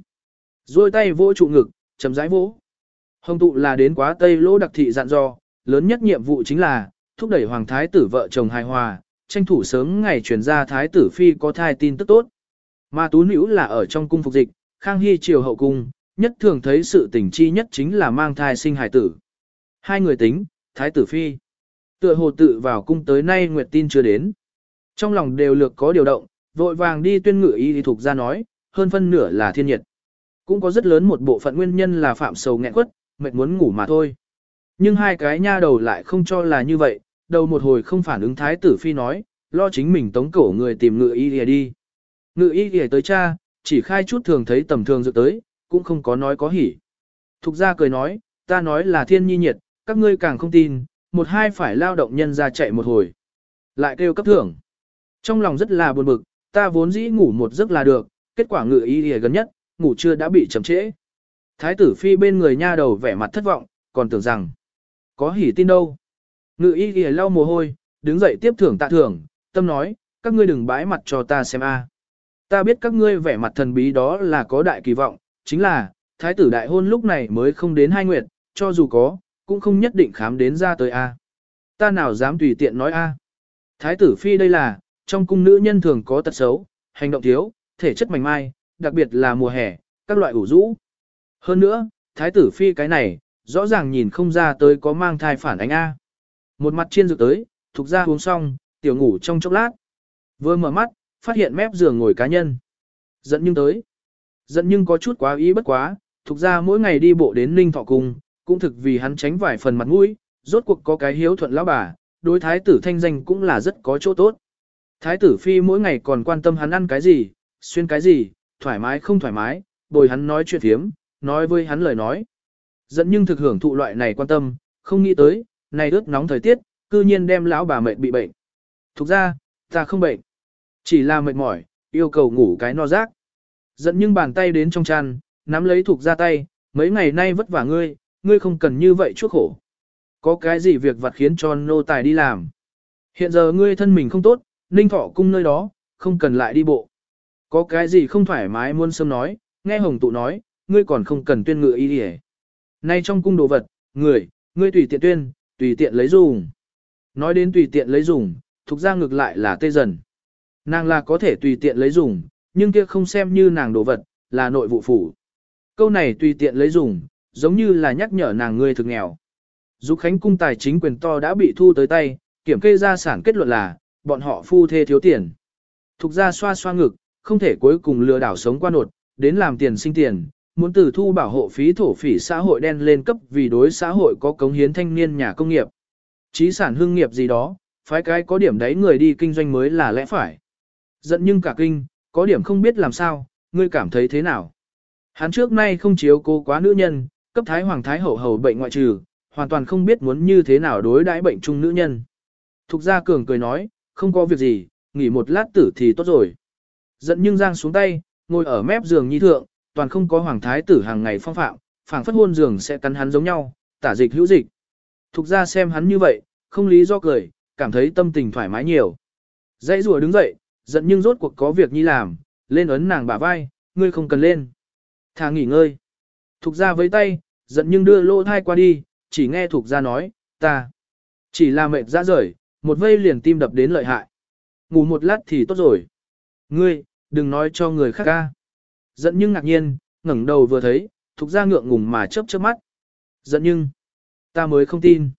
Rồi tay vỗ trụ ngực, chấm rãi vỗ. Hồng tụ là đến quá Tây Lỗ đặc thị dặn dò, lớn nhất nhiệm vụ chính là thúc đẩy hoàng thái tử vợ chồng hài hòa, tranh thủ sớm ngày truyền ra thái tử phi có thai tin tức tốt. Mà tú nữ là ở trong cung phục dịch, Khang Hy triều hậu cung, nhất thường thấy sự tình chi nhất chính là mang thai sinh hài tử. Hai người tính, thái tử phi. Tựa hồ tự vào cung tới nay nguyệt tin chưa đến. Trong lòng đều lược có điều động, vội vàng đi tuyên ngự y thuộc ra nói, hơn phân nửa là thiên nhiệt. Cũng có rất lớn một bộ phận nguyên nhân là phạm sầu nghẹn quất, mệt muốn ngủ mà thôi. Nhưng hai cái nha đầu lại không cho là như vậy, đầu một hồi không phản ứng thái tử phi nói, lo chính mình tống cổ người tìm ngự y lìa đi. Ngự y lìa tới cha, chỉ khai chút thường thấy tầm thường dự tới, cũng không có nói có hỉ. Thục ra cười nói, ta nói là thiên nhi nhiệt, các ngươi càng không tin, một hai phải lao động nhân ra chạy một hồi. Lại kêu cấp thưởng. Trong lòng rất là buồn bực, ta vốn dĩ ngủ một giấc là được, kết quả ngự y lìa gần nhất, ngủ chưa đã bị chậm trễ. Thái tử phi bên người nha đầu vẻ mặt thất vọng, còn tưởng rằng, có hỉ tin đâu. Ngự y lìa lau mồ hôi, đứng dậy tiếp thưởng tạ thưởng, tâm nói, các ngươi đừng bãi mặt cho ta xem a. Ta biết các ngươi vẻ mặt thần bí đó là có đại kỳ vọng, chính là, thái tử đại hôn lúc này mới không đến hai nguyệt, cho dù có, cũng không nhất định khám đến ra tới A. Ta nào dám tùy tiện nói A. Thái tử phi đây là, trong cung nữ nhân thường có tật xấu, hành động thiếu, thể chất mảnh mai, đặc biệt là mùa hè, các loại ủ rũ. Hơn nữa, thái tử phi cái này, rõ ràng nhìn không ra tới có mang thai phản ánh A. Một mặt chiên dược tới, thuộc ra uống xong, tiểu ngủ trong chốc lát. Vừa mở mắt, phát hiện mép giường ngồi cá nhân. Giận nhưng tới. Giận nhưng có chút quá ý bất quá, thuộc ra mỗi ngày đi bộ đến Ninh Thọ Cung, cũng thực vì hắn tránh vài phần mặt mũi, rốt cuộc có cái hiếu thuận lão bà, đối thái tử thanh danh cũng là rất có chỗ tốt. Thái tử phi mỗi ngày còn quan tâm hắn ăn cái gì, xuyên cái gì, thoải mái không thoải mái, bồi hắn nói chuyện thiếm, nói với hắn lời nói. Dẫn nhưng thực hưởng thụ loại này quan tâm, không nghĩ tới, này ướt nóng thời tiết, cư nhiên đem lão bà mệt bị bệnh. Thực ra, ta không bệnh. Chỉ là mệt mỏi, yêu cầu ngủ cái no rác. Dẫn nhưng bàn tay đến trong chăn, nắm lấy thuộc ra tay, mấy ngày nay vất vả ngươi, ngươi không cần như vậy chuốc khổ. Có cái gì việc vặt khiến cho nô tài đi làm. Hiện giờ ngươi thân mình không tốt, ninh thọ cung nơi đó, không cần lại đi bộ. Có cái gì không thoải mái muốn sớm nói, nghe hồng tụ nói, ngươi còn không cần tuyên ngự ý đi Nay trong cung đồ vật, người, ngươi tùy tiện tuyên, tùy tiện lấy dùng. Nói đến tùy tiện lấy dùng, thuộc ra ngược lại là tê dần. Nàng là có thể tùy tiện lấy dùng, nhưng kia không xem như nàng đồ vật, là nội vụ phủ. Câu này tùy tiện lấy dùng, giống như là nhắc nhở nàng ngươi thực nghèo. Dục Khánh cung tài chính quyền to đã bị thu tới tay, kiểm kê gia sản kết luận là, bọn họ phu thê thiếu tiền. Thục ra xoa xoa ngực, không thể cuối cùng lừa đảo sống qua nột, đến làm tiền sinh tiền, muốn từ thu bảo hộ phí thổ phỉ xã hội đen lên cấp vì đối xã hội có cống hiến thanh niên nhà công nghiệp. Chí sản hương nghiệp gì đó, phái cái có điểm đấy người đi kinh doanh mới là lẽ phải. Giận nhưng cả kinh, có điểm không biết làm sao, ngươi cảm thấy thế nào. Hắn trước nay không chiếu cô quá nữ nhân, cấp thái hoàng thái hậu hầu bệnh ngoại trừ, hoàn toàn không biết muốn như thế nào đối đãi bệnh chung nữ nhân. Thục gia cường cười nói, không có việc gì, nghỉ một lát tử thì tốt rồi. Giận nhưng giang xuống tay, ngồi ở mép giường nhi thượng, toàn không có hoàng thái tử hàng ngày phong phạm, phảng phất hôn giường sẽ cắn hắn giống nhau, tả dịch hữu dịch. Thục gia xem hắn như vậy, không lý do cười, cảm thấy tâm tình thoải mái nhiều. Dãy rùa đứng dậy, giận nhưng rốt cuộc có việc nhi làm, lên ấn nàng bả vai, ngươi không cần lên. Thà nghỉ ngơi. Thục gia với tay, giận nhưng đưa lô thai qua đi, chỉ nghe Thục gia nói, ta. Chỉ là mệt ra rời, một vây liền tim đập đến lợi hại. Ngủ một lát thì tốt rồi. Ngươi, đừng nói cho người khác ca. Giận nhưng ngạc nhiên, ngẩng đầu vừa thấy, Thục gia ngượng ngùng mà chớp chớp mắt. Giận nhưng, ta mới không tin.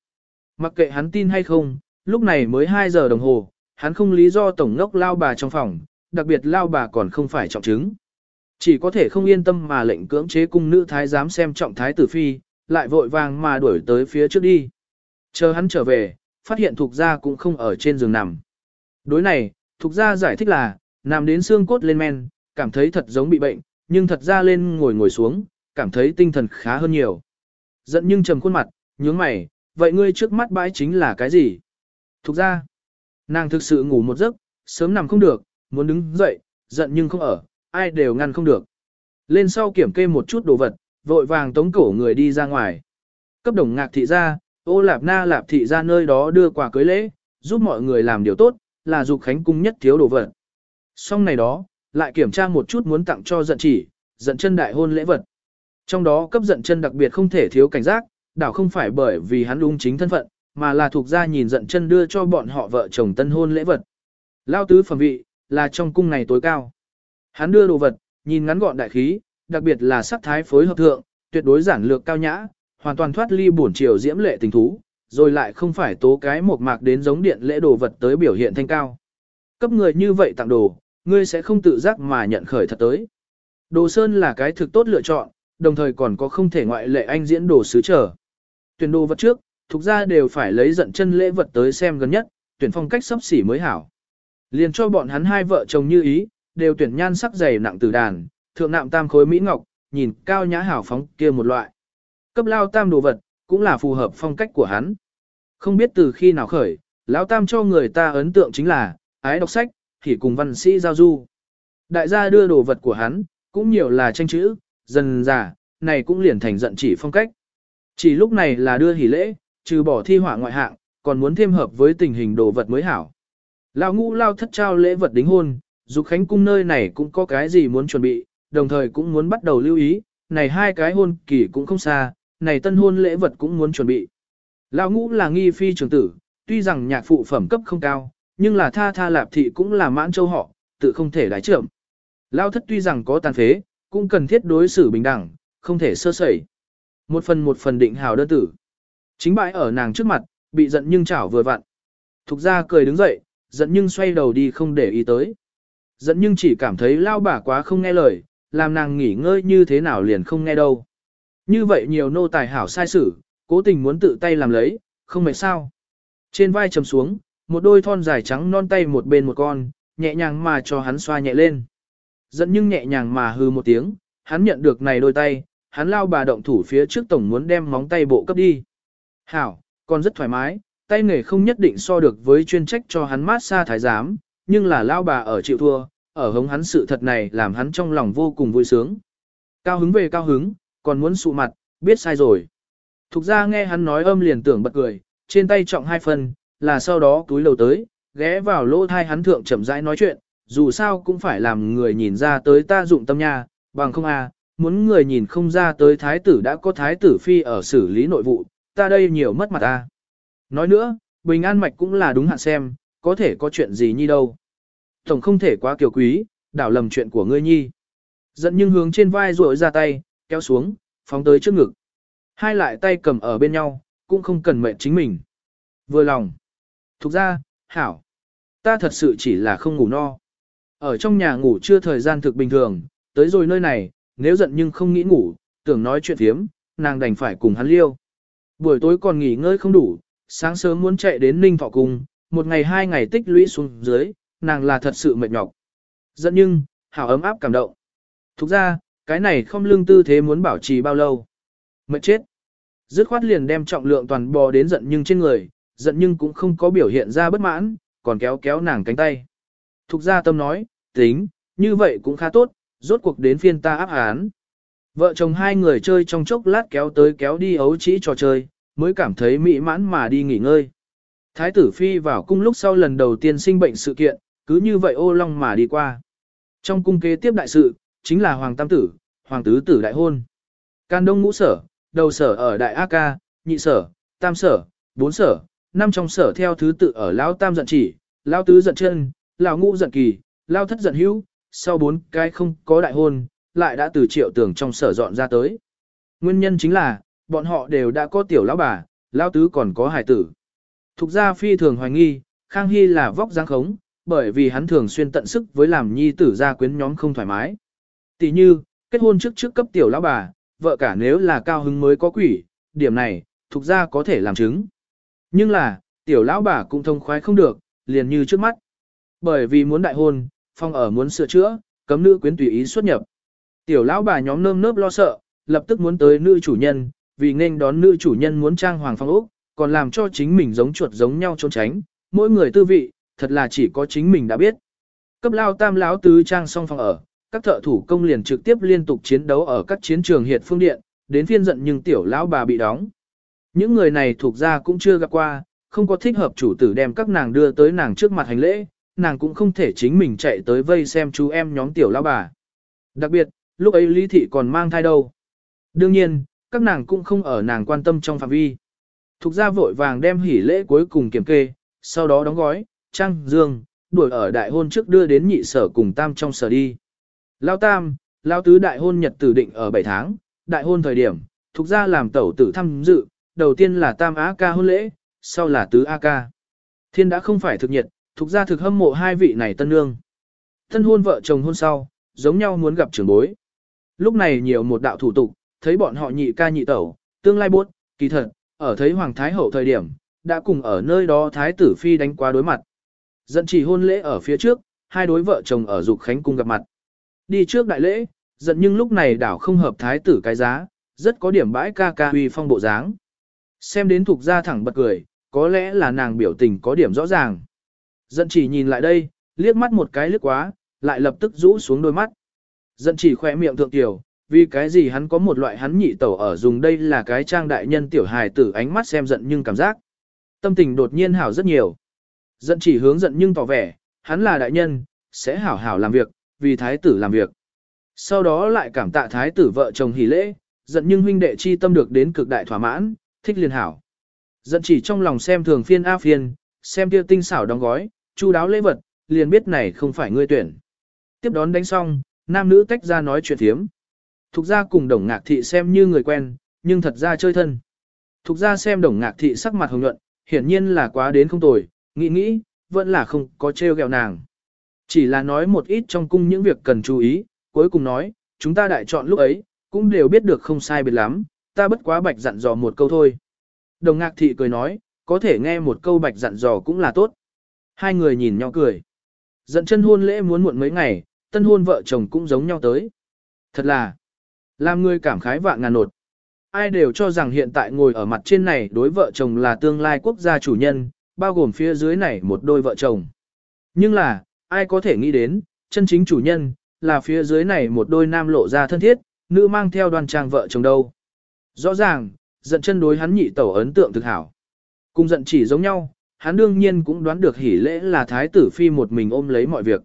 Mặc kệ hắn tin hay không, lúc này mới 2 giờ đồng hồ, hắn không lý do tổng ngốc lao bà trong phòng, đặc biệt lao bà còn không phải trọng chứng. Chỉ có thể không yên tâm mà lệnh cưỡng chế cung nữ thái giám xem trọng thái tử phi, lại vội vàng mà đuổi tới phía trước đi. Chờ hắn trở về, phát hiện thuộc gia cũng không ở trên giường nằm. Đối này, thuộc gia giải thích là, nằm đến xương cốt lên men, cảm thấy thật giống bị bệnh, nhưng thật ra lên ngồi ngồi xuống, cảm thấy tinh thần khá hơn nhiều. Giận nhưng trầm khuôn mặt, nhướng mày, vậy ngươi trước mắt bãi chính là cái gì? Thuộc gia, nàng thực sự ngủ một giấc, sớm nằm không được, muốn đứng dậy, giận nhưng không ở, ai đều ngăn không được. Lên sau kiểm kê một chút đồ vật, vội vàng tống cổ người đi ra ngoài. Cấp đồng ngạc thị ra, ô lạp na lạp thị ra nơi đó đưa quà cưới lễ, giúp mọi người làm điều tốt, là dục khánh cung nhất thiếu đồ vật. Xong này đó, lại kiểm tra một chút muốn tặng cho giận chỉ, giận chân đại hôn lễ vật. Trong đó cấp giận chân đặc biệt không thể thiếu cảnh giác, đảo không phải bởi vì hắn đúng chính thân phận, mà là thuộc ra nhìn giận chân đưa cho bọn họ vợ chồng tân hôn lễ vật. Lao tứ phẩm vị, là trong cung này tối cao. Hắn đưa đồ vật, nhìn ngắn gọn đại khí, đặc biệt là sắc thái phối hợp thượng, tuyệt đối giản lược cao nhã, hoàn toàn thoát ly bổn triều diễm lệ tình thú, rồi lại không phải tố cái một mạc đến giống điện lễ đồ vật tới biểu hiện thanh cao. Cấp người như vậy tặng đồ, ngươi sẽ không tự giác mà nhận khởi thật tới. Đồ sơn là cái thực tốt lựa chọn, đồng thời còn có không thể ngoại lệ anh diễn đồ sứ trở. Tuyển đồ vật trước, thuộc ra đều phải lấy giận chân lễ vật tới xem gần nhất, tuyển phong cách sắp xỉ mới hảo. Liền cho bọn hắn hai vợ chồng như ý, đều tuyển nhan sắc dày nặng từ đàn, thượng nạm tam khối mỹ ngọc, nhìn cao nhã hảo phóng kia một loại. Cấp lao tam đồ vật, cũng là phù hợp phong cách của hắn. Không biết từ khi nào khởi, lão tam cho người ta ấn tượng chính là, ái đọc sách, thì cùng văn sĩ giao du. Đại gia đưa đồ vật của hắn, cũng nhiều là tranh chữ, dần giả, này cũng liền thành giận chỉ phong cách. Chỉ lúc này là đưa hỷ lễ, trừ bỏ thi họa ngoại hạng, còn muốn thêm hợp với tình hình đồ vật mới hảo. Lão ngũ lao thất trao lễ vật đính hôn, Dục Khánh cung nơi này cũng có cái gì muốn chuẩn bị, đồng thời cũng muốn bắt đầu lưu ý, này hai cái hôn kỳ cũng không xa, này tân hôn lễ vật cũng muốn chuẩn bị. Lão ngũ là nghi phi trưởng tử, tuy rằng nhạc phụ phẩm cấp không cao, nhưng là tha tha lạp thị cũng là mãn châu họ, tự không thể đái trưởng. Lão thất tuy rằng có tàn phế, cũng cần thiết đối xử bình đẳng, không thể sơ sẩy. Một phần một phần định hào đơn tử. Chính bại ở nàng trước mặt, bị giận nhưng chảo vừa vặn. Thục ra cười đứng dậy, giận nhưng xoay đầu đi không để ý tới. Giận nhưng chỉ cảm thấy lao bà quá không nghe lời, làm nàng nghỉ ngơi như thế nào liền không nghe đâu. Như vậy nhiều nô tài hảo sai sử, cố tình muốn tự tay làm lấy, không mệt sao. Trên vai trầm xuống, một đôi thon dài trắng non tay một bên một con, nhẹ nhàng mà cho hắn xoa nhẹ lên. Giận nhưng nhẹ nhàng mà hư một tiếng, hắn nhận được này đôi tay, hắn lao bà động thủ phía trước tổng muốn đem móng tay bộ cấp đi. Hảo, còn rất thoải mái, tay nghề không nhất định so được với chuyên trách cho hắn mát xa thái giám, nhưng là lao bà ở chịu thua, ở hống hắn sự thật này làm hắn trong lòng vô cùng vui sướng. Cao hứng về cao hứng, còn muốn sụ mặt, biết sai rồi. Thục ra nghe hắn nói âm liền tưởng bật cười, trên tay trọng hai phần, là sau đó túi lầu tới, ghé vào lỗ thai hắn thượng chậm rãi nói chuyện, dù sao cũng phải làm người nhìn ra tới ta dụng tâm nha, bằng không à, muốn người nhìn không ra tới thái tử đã có thái tử phi ở xử lý nội vụ, ta đây nhiều mất mặt ta. Nói nữa, bình an mạch cũng là đúng hạn xem, có thể có chuyện gì nhi đâu. Tổng không thể quá kiều quý, đảo lầm chuyện của ngươi nhi. Giận nhưng hướng trên vai rội ra tay, kéo xuống, phóng tới trước ngực. Hai lại tay cầm ở bên nhau, cũng không cần mệnh chính mình. Vừa lòng. Thục ra, hảo. Ta thật sự chỉ là không ngủ no. Ở trong nhà ngủ chưa thời gian thực bình thường, tới rồi nơi này, nếu giận nhưng không nghĩ ngủ, tưởng nói chuyện thiếm, nàng đành phải cùng hắn liêu. Buổi tối còn nghỉ ngơi không đủ, sáng sớm muốn chạy đến Ninh Thọ Cung, một ngày hai ngày tích lũy xuống dưới, nàng là thật sự mệt nhọc. Giận nhưng, hảo ấm áp cảm động. Thục ra, cái này không lương tư thế muốn bảo trì bao lâu. Mệt chết. Dứt khoát liền đem trọng lượng toàn bò đến giận nhưng trên người, giận nhưng cũng không có biểu hiện ra bất mãn, còn kéo kéo nàng cánh tay. Thục gia tâm nói, tính, như vậy cũng khá tốt, rốt cuộc đến phiên ta áp án. Vợ chồng hai người chơi trong chốc lát kéo tới kéo đi ấu trĩ trò chơi, mới cảm thấy mỹ mãn mà đi nghỉ ngơi. Thái tử phi vào cung lúc sau lần đầu tiên sinh bệnh sự kiện, cứ như vậy ô long mà đi qua. Trong cung kế tiếp đại sự, chính là hoàng tam tử, hoàng tứ tử đại hôn. Can đông ngũ sở, đầu sở ở đại A ca, nhị sở, tam sở, bốn sở, năm trong sở theo thứ tự ở lão tam giận chỉ, lão tứ giận chân, lão ngũ giận kỳ, lão thất giận hữu, sau bốn cái không có đại hôn, lại đã từ triệu tường trong sở dọn ra tới. Nguyên nhân chính là, bọn họ đều đã có tiểu lão bà, lão tứ còn có hải tử. Thục gia phi thường hoài nghi, Khang Hy là vóc dáng khống, bởi vì hắn thường xuyên tận sức với làm nhi tử gia quyến nhóm không thoải mái. Tỷ như, kết hôn trước trước cấp tiểu lão bà, vợ cả nếu là cao hứng mới có quỷ, điểm này, thuộc gia có thể làm chứng. Nhưng là, tiểu lão bà cũng thông khoái không được, liền như trước mắt. Bởi vì muốn đại hôn, phong ở muốn sửa chữa, cấm nữ quyến tùy ý xuất nhập. Tiểu lão bà nhóm nơm nớp lo sợ, lập tức muốn tới nữ chủ nhân, vì nên đón nữ chủ nhân muốn trang hoàng phong ốc, còn làm cho chính mình giống chuột giống nhau trốn tránh, mỗi người tư vị, thật là chỉ có chính mình đã biết. Cấp lao tam lão tứ trang xong phòng ở, các thợ thủ công liền trực tiếp liên tục chiến đấu ở các chiến trường hiện phương điện, đến phiên giận nhưng tiểu lão bà bị đóng. Những người này thuộc ra cũng chưa gặp qua, không có thích hợp chủ tử đem các nàng đưa tới nàng trước mặt hành lễ, nàng cũng không thể chính mình chạy tới vây xem chú em nhóm tiểu lão bà. Đặc biệt, lúc ấy Lý Thị còn mang thai đâu. Đương nhiên, các nàng cũng không ở nàng quan tâm trong phạm vi. Thục ra vội vàng đem hỉ lễ cuối cùng kiểm kê, sau đó đóng gói, trăng, dương, đuổi ở đại hôn trước đưa đến nhị sở cùng tam trong sở đi. Lao tam, lao tứ đại hôn nhật tử định ở 7 tháng, đại hôn thời điểm, thuộc ra làm tẩu tử thăm dự, đầu tiên là tam á ca hôn lễ, sau là tứ a ca. Thiên đã không phải thực nhiệt, thuộc ra thực hâm mộ hai vị này tân nương. Tân hôn vợ chồng hôn sau, giống nhau muốn gặp trưởng bối. Lúc này nhiều một đạo thủ tục, thấy bọn họ nhị ca nhị tẩu, tương lai buốt, kỳ thật, ở thấy Hoàng Thái Hậu thời điểm, đã cùng ở nơi đó Thái tử Phi đánh qua đối mặt. Dẫn chỉ hôn lễ ở phía trước, hai đối vợ chồng ở Dục Khánh cung gặp mặt. Đi trước đại lễ, giận nhưng lúc này đảo không hợp Thái tử cái giá, rất có điểm bãi ca ca huy phong bộ dáng. Xem đến thuộc ra thẳng bật cười, có lẽ là nàng biểu tình có điểm rõ ràng. Giận chỉ nhìn lại đây, liếc mắt một cái liếc quá, lại lập tức rũ xuống đôi mắt. Giận chỉ khỏe miệng thượng tiểu, vì cái gì hắn có một loại hắn nhị tẩu ở dùng đây là cái trang đại nhân tiểu hài tử ánh mắt xem giận nhưng cảm giác. Tâm tình đột nhiên hảo rất nhiều. Giận chỉ hướng giận nhưng tỏ vẻ, hắn là đại nhân, sẽ hảo hảo làm việc, vì thái tử làm việc. Sau đó lại cảm tạ thái tử vợ chồng hỷ lễ, giận nhưng huynh đệ chi tâm được đến cực đại thỏa mãn, thích liền hảo. Giận chỉ trong lòng xem thường phiên a phiên, xem kia tinh xảo đóng gói, chu đáo lễ vật, liền biết này không phải ngươi tuyển. Tiếp đón đánh xong, nam nữ tách ra nói chuyện thiếm. Thục ra cùng đồng ngạc thị xem như người quen, nhưng thật ra chơi thân. Thục ra xem đồng ngạc thị sắc mặt hồng nhuận, hiển nhiên là quá đến không tồi, nghĩ nghĩ, vẫn là không có trêu ghẹo nàng. Chỉ là nói một ít trong cung những việc cần chú ý, cuối cùng nói, chúng ta đại chọn lúc ấy, cũng đều biết được không sai biệt lắm, ta bất quá bạch dặn dò một câu thôi. Đồng ngạc thị cười nói, có thể nghe một câu bạch dặn dò cũng là tốt. Hai người nhìn nhau cười. Dẫn chân hôn lễ muốn muộn mấy ngày, tân hôn vợ chồng cũng giống nhau tới. Thật là, làm người cảm khái vạn ngàn nột. Ai đều cho rằng hiện tại ngồi ở mặt trên này đối vợ chồng là tương lai quốc gia chủ nhân, bao gồm phía dưới này một đôi vợ chồng. Nhưng là, ai có thể nghĩ đến, chân chính chủ nhân, là phía dưới này một đôi nam lộ ra thân thiết, nữ mang theo đoàn trang vợ chồng đâu. Rõ ràng, giận chân đối hắn nhị tẩu ấn tượng thực hảo. Cùng giận chỉ giống nhau, hắn đương nhiên cũng đoán được hỉ lễ là thái tử phi một mình ôm lấy mọi việc.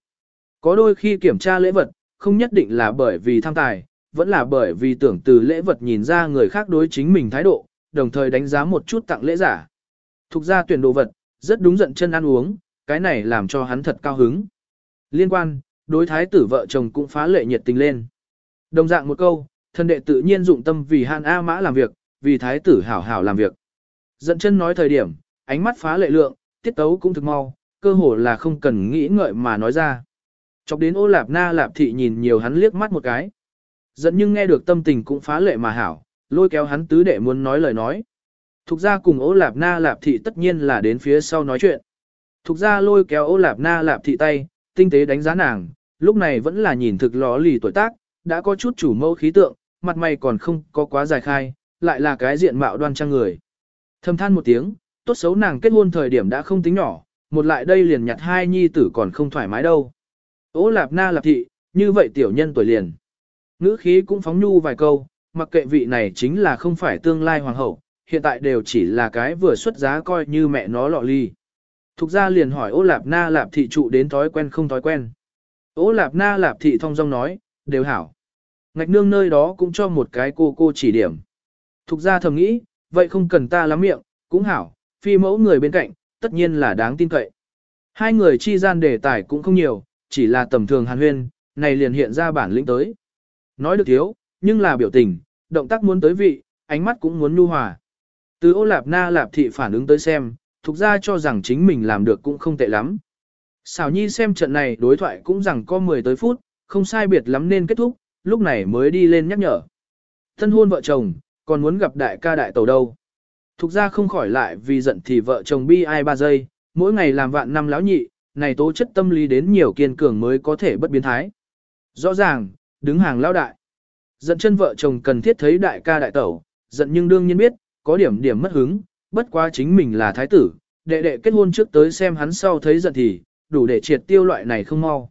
Có đôi khi kiểm tra lễ vật, không nhất định là bởi vì tham tài, vẫn là bởi vì tưởng từ lễ vật nhìn ra người khác đối chính mình thái độ, đồng thời đánh giá một chút tặng lễ giả. Thục ra tuyển đồ vật, rất đúng giận chân ăn uống, cái này làm cho hắn thật cao hứng. Liên quan, đối thái tử vợ chồng cũng phá lệ nhiệt tình lên. Đồng dạng một câu, thân đệ tự nhiên dụng tâm vì Hàn A Mã làm việc, vì thái tử hảo hảo làm việc. Giận chân nói thời điểm, ánh mắt phá lệ lượng, tiết tấu cũng thực mau, cơ hồ là không cần nghĩ ngợi mà nói ra. Chọc đến ô lạp na lạp thị nhìn nhiều hắn liếc mắt một cái. Giận nhưng nghe được tâm tình cũng phá lệ mà hảo, lôi kéo hắn tứ đệ muốn nói lời nói. Thục ra cùng ô lạp na lạp thị tất nhiên là đến phía sau nói chuyện. Thục ra lôi kéo ô lạp na lạp thị tay, tinh tế đánh giá nàng, lúc này vẫn là nhìn thực ló lì tuổi tác, đã có chút chủ mẫu khí tượng, mặt mày còn không có quá dài khai, lại là cái diện mạo đoan trang người. Thầm than một tiếng, tốt xấu nàng kết hôn thời điểm đã không tính nhỏ, một lại đây liền nhặt hai nhi tử còn không thoải mái đâu. Ô lạp na lạp thị, như vậy tiểu nhân tuổi liền. Ngữ khí cũng phóng nhu vài câu, mặc kệ vị này chính là không phải tương lai hoàng hậu, hiện tại đều chỉ là cái vừa xuất giá coi như mẹ nó lọ ly. Thục ra liền hỏi ô lạp na lạp thị trụ đến thói quen không thói quen. Ô lạp na lạp thị thong dong nói, đều hảo. Ngạch nương nơi đó cũng cho một cái cô cô chỉ điểm. Thục ra thầm nghĩ, vậy không cần ta lắm miệng, cũng hảo, phi mẫu người bên cạnh, tất nhiên là đáng tin cậy. Hai người chi gian đề tài cũng không nhiều, chỉ là tầm thường hàn huyên, này liền hiện ra bản lĩnh tới. Nói được thiếu, nhưng là biểu tình, động tác muốn tới vị, ánh mắt cũng muốn nhu hòa. Từ ô lạp na lạp thị phản ứng tới xem, thuộc ra cho rằng chính mình làm được cũng không tệ lắm. Xảo nhi xem trận này đối thoại cũng rằng có 10 tới phút, không sai biệt lắm nên kết thúc, lúc này mới đi lên nhắc nhở. Thân hôn vợ chồng, còn muốn gặp đại ca đại tàu đâu. Thục ra không khỏi lại vì giận thì vợ chồng bi ai ba giây, mỗi ngày làm vạn năm láo nhị, này tố chất tâm lý đến nhiều kiên cường mới có thể bất biến thái. Rõ ràng, đứng hàng lao đại. Giận chân vợ chồng cần thiết thấy đại ca đại tẩu, giận nhưng đương nhiên biết, có điểm điểm mất hứng, bất quá chính mình là thái tử, đệ đệ kết hôn trước tới xem hắn sau thấy giận thì, đủ để triệt tiêu loại này không mau.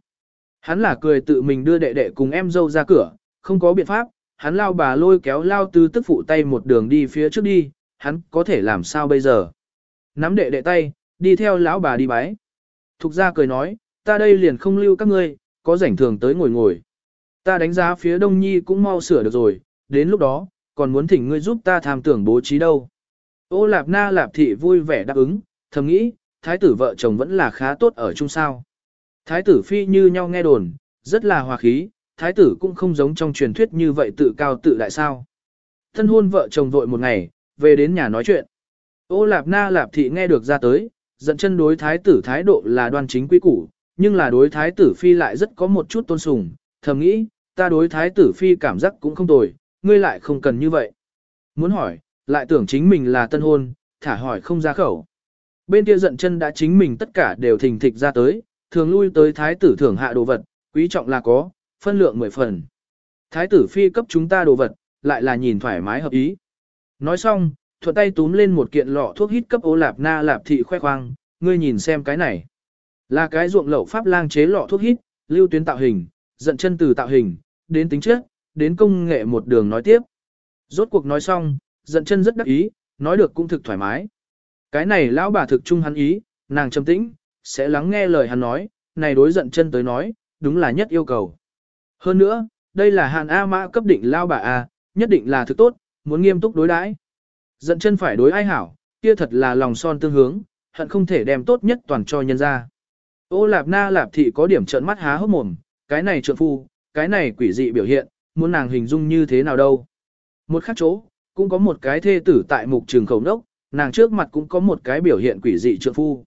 Hắn là cười tự mình đưa đệ đệ cùng em dâu ra cửa, không có biện pháp, hắn lao bà lôi kéo lao tư tức phụ tay một đường đi phía trước đi, hắn có thể làm sao bây giờ. Nắm đệ đệ tay, đi theo lão bà đi bái. Thục ra cười nói, ta đây liền không lưu các ngươi, có rảnh thường tới ngồi ngồi. Ta đánh giá phía đông nhi cũng mau sửa được rồi, đến lúc đó, còn muốn thỉnh ngươi giúp ta tham tưởng bố trí đâu. Ô lạp na lạp thị vui vẻ đáp ứng, thầm nghĩ, thái tử vợ chồng vẫn là khá tốt ở chung sao. Thái tử phi như nhau nghe đồn, rất là hòa khí, thái tử cũng không giống trong truyền thuyết như vậy tự cao tự đại sao. Thân hôn vợ chồng vội một ngày, về đến nhà nói chuyện. Ô lạp na lạp thị nghe được ra tới, giận chân đối thái tử thái độ là đoan chính quý củ, nhưng là đối thái tử phi lại rất có một chút tôn sùng, thầm nghĩ, ta đối thái tử phi cảm giác cũng không tồi, ngươi lại không cần như vậy. Muốn hỏi, lại tưởng chính mình là tân hôn, thả hỏi không ra khẩu. Bên kia giận chân đã chính mình tất cả đều thình thịch ra tới, thường lui tới thái tử thưởng hạ đồ vật, quý trọng là có, phân lượng mười phần. Thái tử phi cấp chúng ta đồ vật, lại là nhìn thoải mái hợp ý. Nói xong, thuận tay túm lên một kiện lọ thuốc hít cấp ô lạp na lạp thị khoe khoang, ngươi nhìn xem cái này. Là cái ruộng lậu pháp lang chế lọ thuốc hít, lưu tuyến tạo hình, giận chân từ tạo hình, đến tính chất, đến công nghệ một đường nói tiếp. Rốt cuộc nói xong, giận chân rất đắc ý, nói được cũng thực thoải mái. Cái này lão bà thực trung hắn ý, nàng trầm tĩnh, sẽ lắng nghe lời hắn nói, này đối giận chân tới nói, đúng là nhất yêu cầu. Hơn nữa, đây là hàn A mã cấp định lao bà A, nhất định là thực tốt, muốn nghiêm túc đối đãi. Giận chân phải đối ai hảo, kia thật là lòng son tương hướng, hận không thể đem tốt nhất toàn cho nhân ra. Ô lạp na lạp thị có điểm trợn mắt há hốc mồm, cái này trượng phu, cái này quỷ dị biểu hiện, muốn nàng hình dung như thế nào đâu. Một khác chỗ, cũng có một cái thê tử tại mục trường khẩu đốc, nàng trước mặt cũng có một cái biểu hiện quỷ dị trượng phu.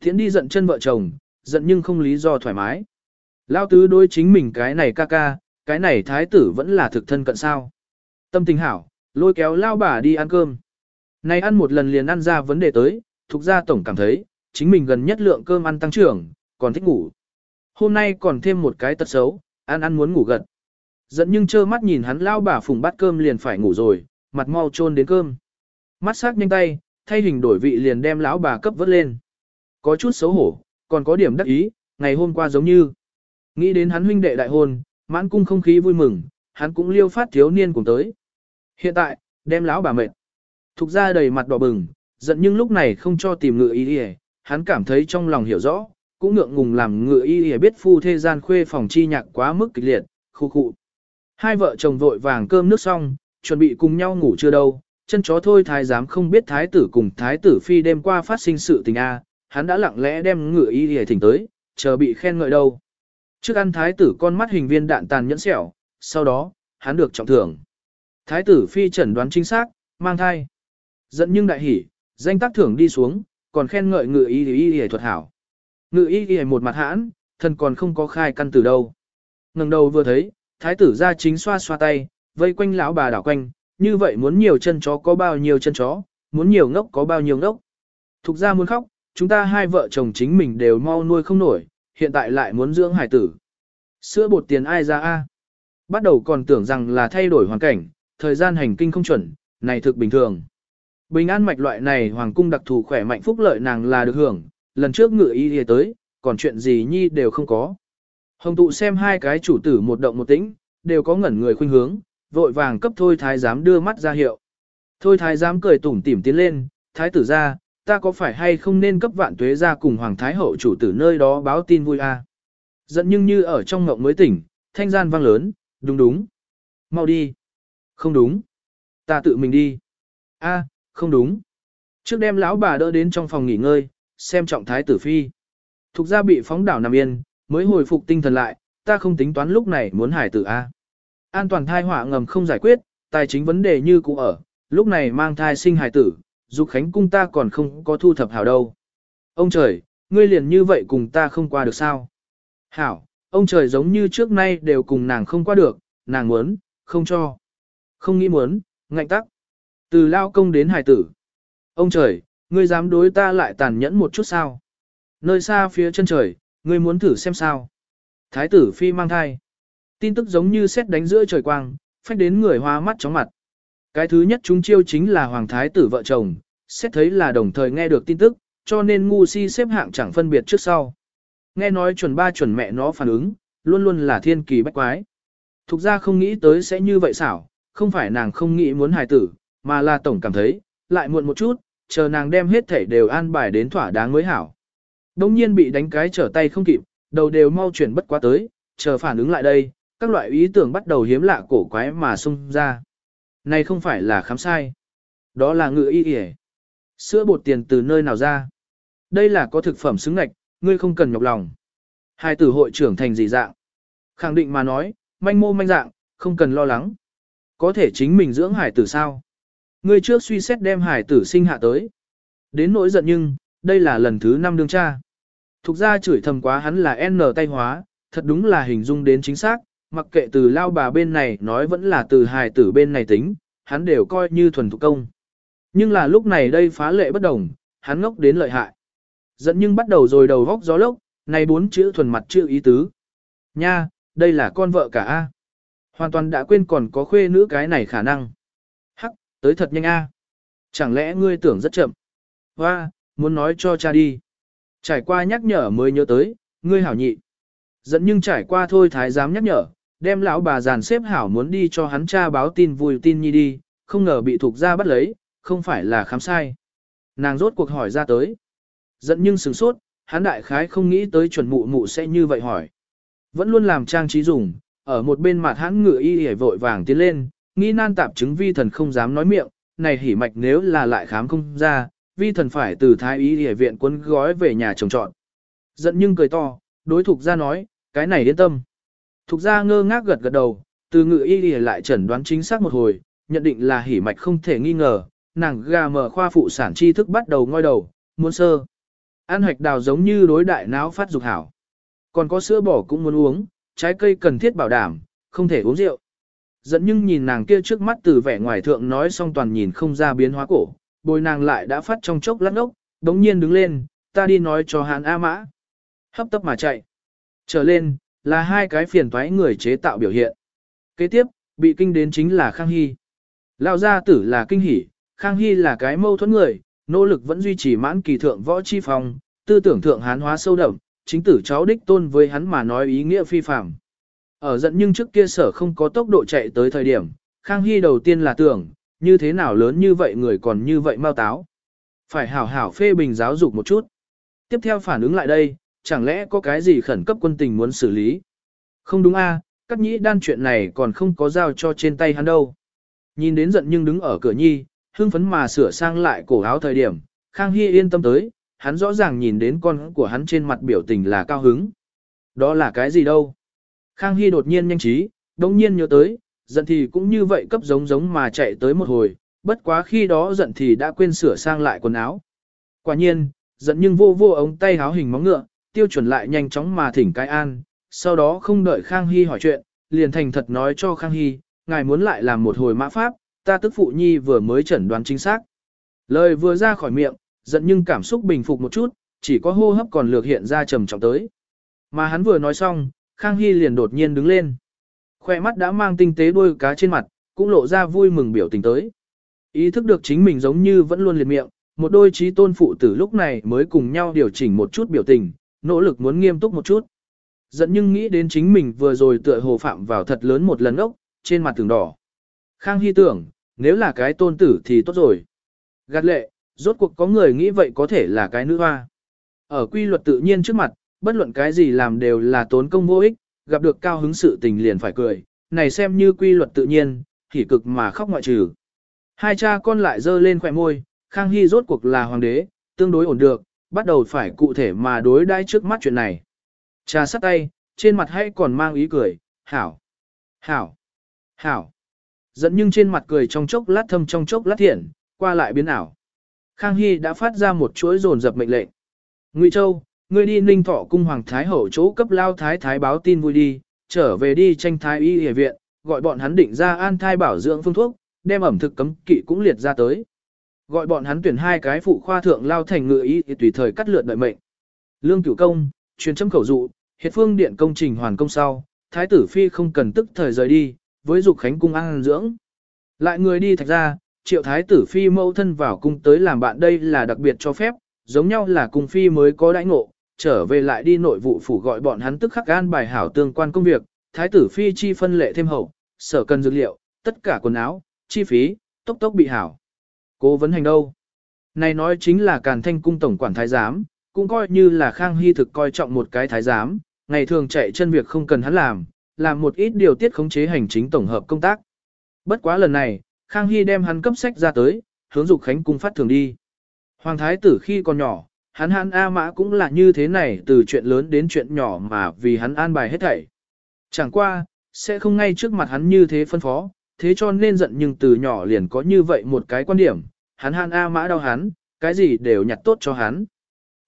Thiến đi giận chân vợ chồng, giận nhưng không lý do thoải mái. Lao tứ đối chính mình cái này ca ca, cái này thái tử vẫn là thực thân cận sao. Tâm tình hảo, lôi kéo lao bà đi ăn cơm. Này ăn một lần liền ăn ra vấn đề tới, thuộc ra tổng cảm thấy, chính mình gần nhất lượng cơm ăn tăng trưởng, còn thích ngủ. Hôm nay còn thêm một cái tật xấu, ăn ăn muốn ngủ gật. giận nhưng trơ mắt nhìn hắn lao bà phùng bát cơm liền phải ngủ rồi, mặt mau trôn đến cơm. Mắt sắc nhanh tay, thay hình đổi vị liền đem lão bà cấp vớt lên. Có chút xấu hổ, còn có điểm đắc ý, ngày hôm qua giống như. Nghĩ đến hắn huynh đệ đại hôn, mãn cung không khí vui mừng, hắn cũng liêu phát thiếu niên cùng tới. Hiện tại, đem lão bà mệt. Thục ra đầy mặt đỏ bừng, giận nhưng lúc này không cho tìm ngựa y y, hắn cảm thấy trong lòng hiểu rõ, cũng ngượng ngùng làm ngựa y y biết phu thế gian khuê phòng chi nhạc quá mức kịch liệt, khu khu. Hai vợ chồng vội vàng cơm nước xong, chuẩn bị cùng nhau ngủ chưa đâu, chân chó thôi thái giám không biết thái tử cùng thái tử phi đêm qua phát sinh sự tình A, hắn đã lặng lẽ đem ngựa y y thỉnh tới, chờ bị khen ngợi đâu. Trước ăn thái tử con mắt hình viên đạn tàn nhẫn sẹo, sau đó, hắn được trọng thưởng. Thái tử phi chẩn đoán chính xác, mang thai. Giận nhưng đại hỉ, danh tác thưởng đi xuống, còn khen ngợi ngự y y y thuật hảo. Ngự y y một mặt hãn, thân còn không có khai căn từ đâu. ngẩng đầu vừa thấy, thái tử ra chính xoa xoa tay, vây quanh lão bà đảo quanh, như vậy muốn nhiều chân chó có bao nhiêu chân chó, muốn nhiều ngốc có bao nhiêu ngốc. Thục ra muốn khóc, chúng ta hai vợ chồng chính mình đều mau nuôi không nổi, hiện tại lại muốn dưỡng hải tử. Sữa bột tiền ai ra a? Bắt đầu còn tưởng rằng là thay đổi hoàn cảnh, thời gian hành kinh không chuẩn, này thực bình thường. Bình an mạch loại này hoàng cung đặc thù khỏe mạnh phúc lợi nàng là được hưởng, lần trước ngựa y đi tới, còn chuyện gì nhi đều không có. Hồng tụ xem hai cái chủ tử một động một tĩnh, đều có ngẩn người khuynh hướng, vội vàng cấp thôi thái giám đưa mắt ra hiệu. Thôi thái giám cười tủm tỉm tiến lên, thái tử ra, ta có phải hay không nên cấp vạn tuế ra cùng hoàng thái hậu chủ tử nơi đó báo tin vui a? À? Giận nhưng như ở trong ngộng mới tỉnh, thanh gian vang lớn, đúng đúng. Mau đi. Không đúng. Ta tự mình đi. A, không đúng. Trước đem lão bà đỡ đến trong phòng nghỉ ngơi, xem trọng thái tử phi. Thục ra bị phóng đảo nằm yên, mới hồi phục tinh thần lại, ta không tính toán lúc này muốn hải tử A. An toàn thai họa ngầm không giải quyết, tài chính vấn đề như cũ ở, lúc này mang thai sinh hải tử, dục khánh cung ta còn không có thu thập hảo đâu. Ông trời, ngươi liền như vậy cùng ta không qua được sao? Hảo, ông trời giống như trước nay đều cùng nàng không qua được, nàng muốn, không cho. Không nghĩ muốn, ngạnh tắc. Từ lao công đến hải tử. Ông trời, ngươi dám đối ta lại tàn nhẫn một chút sao? Nơi xa phía chân trời, ngươi muốn thử xem sao? Thái tử phi mang thai. Tin tức giống như xét đánh giữa trời quang, phách đến người hoa mắt chóng mặt. Cái thứ nhất chúng chiêu chính là hoàng thái tử vợ chồng, xét thấy là đồng thời nghe được tin tức, cho nên ngu si xếp hạng chẳng phân biệt trước sau. Nghe nói chuẩn ba chuẩn mẹ nó phản ứng, luôn luôn là thiên kỳ bách quái. Thục ra không nghĩ tới sẽ như vậy xảo, không phải nàng không nghĩ muốn hài tử, mà là tổng cảm thấy, lại muộn một chút, chờ nàng đem hết thảy đều an bài đến thỏa đáng mới hảo. Đông nhiên bị đánh cái trở tay không kịp, đầu đều mau chuyển bất quá tới, chờ phản ứng lại đây, các loại ý tưởng bắt đầu hiếm lạ cổ quái mà xung ra. Này không phải là khám sai. Đó là ngự y y Sữa bột tiền từ nơi nào ra? Đây là có thực phẩm xứng ngạch, ngươi không cần nhọc lòng. Hai tử hội trưởng thành gì dạng? Khẳng định mà nói, manh mô manh dạng, không cần lo lắng. Có thể chính mình dưỡng hải tử sao? Ngươi trước suy xét đem hải tử sinh hạ tới. Đến nỗi giận nhưng, đây là lần thứ năm đương cha. Thục ra chửi thầm quá hắn là N tay hóa, thật đúng là hình dung đến chính xác, mặc kệ từ lao bà bên này nói vẫn là từ hài tử bên này tính, hắn đều coi như thuần thủ công. Nhưng là lúc này đây phá lệ bất đồng, hắn ngốc đến lợi hại. Dẫn nhưng bắt đầu rồi đầu vóc gió lốc, này bốn chữ thuần mặt chữ ý tứ. Nha, đây là con vợ cả A. Hoàn toàn đã quên còn có khuê nữ cái này khả năng. Hắc, tới thật nhanh A. Chẳng lẽ ngươi tưởng rất chậm. Hoa, muốn nói cho cha đi. Trải qua nhắc nhở mới nhớ tới, ngươi hảo nhị. Dẫn nhưng trải qua thôi thái giám nhắc nhở, đem lão bà giàn xếp hảo muốn đi cho hắn cha báo tin vui tin nhi đi, không ngờ bị thuộc ra bắt lấy, không phải là khám sai. Nàng rốt cuộc hỏi ra tới. Giận nhưng sửng sốt, hắn đại khái không nghĩ tới chuẩn mụ mụ sẽ như vậy hỏi. Vẫn luôn làm trang trí dùng, ở một bên mặt hắn ngựa y hề vội vàng tiến lên, Nghi nan tạp chứng vi thần không dám nói miệng, này hỉ mạch nếu là lại khám không ra, vi thần phải từ thái y hề viện quân gói về nhà trồng trọn. Giận nhưng cười to, đối thục ra nói, cái này yên tâm. Thục ra ngơ ngác gật gật đầu, từ ngự y y lại chẩn đoán chính xác một hồi, nhận định là hỉ mạch không thể nghi ngờ, nàng gà mở khoa phụ sản tri thức bắt đầu ngoi đầu, muốn sơ. Ăn hoạch đào giống như đối đại não phát dục hảo. Còn có sữa bò cũng muốn uống, trái cây cần thiết bảo đảm, không thể uống rượu. Dẫn nhưng nhìn nàng kia trước mắt từ vẻ ngoài thượng nói xong toàn nhìn không ra biến hóa cổ, bồi nàng lại đã phát trong chốc lát ốc, đống nhiên đứng lên, ta đi nói cho hàn A mã. Hấp tấp mà chạy. Trở lên, là hai cái phiền toái người chế tạo biểu hiện. Kế tiếp, bị kinh đến chính là Khang Hy. Lao gia tử là kinh hỉ, Khang Hy là cái mâu thuẫn người, nỗ lực vẫn duy trì mãn kỳ thượng võ chi phòng, tư tưởng thượng hán hóa sâu đậm, chính tử cháu đích tôn với hắn mà nói ý nghĩa phi phạm. Ở giận nhưng trước kia sở không có tốc độ chạy tới thời điểm, Khang Hy đầu tiên là tưởng, như thế nào lớn như vậy người còn như vậy mau táo. Phải hảo hảo phê bình giáo dục một chút. Tiếp theo phản ứng lại đây, chẳng lẽ có cái gì khẩn cấp quân tình muốn xử lý? Không đúng a, à, cắt nhĩ đan chuyện này còn không có giao cho trên tay hắn đâu. Nhìn đến giận nhưng đứng ở cửa nhi, hưng phấn mà sửa sang lại cổ áo thời điểm, Khang Hy yên tâm tới, hắn rõ ràng nhìn đến con của hắn trên mặt biểu tình là cao hứng. Đó là cái gì đâu? Khang Hy đột nhiên nhanh trí, đồng nhiên nhớ tới, giận thì cũng như vậy cấp giống giống mà chạy tới một hồi, bất quá khi đó giận thì đã quên sửa sang lại quần áo. Quả nhiên, giận nhưng vô vô ống tay háo hình móng ngựa, tiêu chuẩn lại nhanh chóng mà thỉnh cái an, sau đó không đợi Khang Hy hỏi chuyện, liền thành thật nói cho Khang Hy, ngài muốn lại làm một hồi mã pháp, ta tức phụ nhi vừa mới chẩn đoán chính xác. Lời vừa ra khỏi miệng, giận nhưng cảm xúc bình phục một chút, chỉ có hô hấp còn lược hiện ra trầm trọng tới. Mà hắn vừa nói xong, Khang Hy liền đột nhiên đứng lên. Khoe mắt đã mang tinh tế đôi cá trên mặt, cũng lộ ra vui mừng biểu tình tới. Ý thức được chính mình giống như vẫn luôn liệt miệng, một đôi trí tôn phụ tử lúc này mới cùng nhau điều chỉnh một chút biểu tình, nỗ lực muốn nghiêm túc một chút. Dẫn nhưng nghĩ đến chính mình vừa rồi tựa hồ phạm vào thật lớn một lần ốc, trên mặt tường đỏ. Khang Hy tưởng, nếu là cái tôn tử thì tốt rồi. Gạt lệ, rốt cuộc có người nghĩ vậy có thể là cái nữ hoa. Ở quy luật tự nhiên trước mặt, bất luận cái gì làm đều là tốn công vô ích, gặp được cao hứng sự tình liền phải cười, này xem như quy luật tự nhiên, thì cực mà khóc ngoại trừ. Hai cha con lại dơ lên khỏe môi, Khang Hy rốt cuộc là hoàng đế, tương đối ổn được, bắt đầu phải cụ thể mà đối đãi trước mắt chuyện này. Trà sắt tay, trên mặt hay còn mang ý cười, hảo, hảo, hảo. Dẫn nhưng trên mặt cười trong chốc lát thâm trong chốc lát thiện, qua lại biến ảo. Khang Hy đã phát ra một chuỗi dồn dập mệnh lệnh. Ngụy Châu, ngươi đi ninh thọ cung hoàng thái hậu chỗ cấp lao thái thái báo tin vui đi, trở về đi tranh thái y y viện, gọi bọn hắn định ra an thai bảo dưỡng phương thuốc, đem ẩm thực cấm kỵ cũng liệt ra tới. Gọi bọn hắn tuyển hai cái phụ khoa thượng lao thành ngự y tùy thời cắt lượt đợi mệnh. Lương cửu công, truyền châm khẩu dụ, hiệt phương điện công trình hoàn công sau, thái tử phi không cần tức thời rời đi, với dục khánh cung ăn dưỡng. Lại người đi thạch ra, triệu thái tử phi mẫu thân vào cung tới làm bạn đây là đặc biệt cho phép, giống nhau là cung phi mới có đãi ngộ, trở về lại đi nội vụ phủ gọi bọn hắn tức khắc gan bài hảo tương quan công việc, thái tử phi chi phân lệ thêm hậu, sở cần dược liệu, tất cả quần áo, chi phí, tốc tốc bị hảo. Cố vấn hành đâu? Này nói chính là càn thanh cung tổng quản thái giám, cũng coi như là khang hy thực coi trọng một cái thái giám, ngày thường chạy chân việc không cần hắn làm, làm một ít điều tiết khống chế hành chính tổng hợp công tác. Bất quá lần này, Khang Hy đem hắn cấp sách ra tới, hướng dục khánh cung phát thường đi. Hoàng thái tử khi còn nhỏ, hắn hắn A Mã cũng là như thế này từ chuyện lớn đến chuyện nhỏ mà vì hắn an bài hết thảy. Chẳng qua, sẽ không ngay trước mặt hắn như thế phân phó, thế cho nên giận nhưng từ nhỏ liền có như vậy một cái quan điểm, hắn hắn A Mã đau hắn, cái gì đều nhặt tốt cho hắn.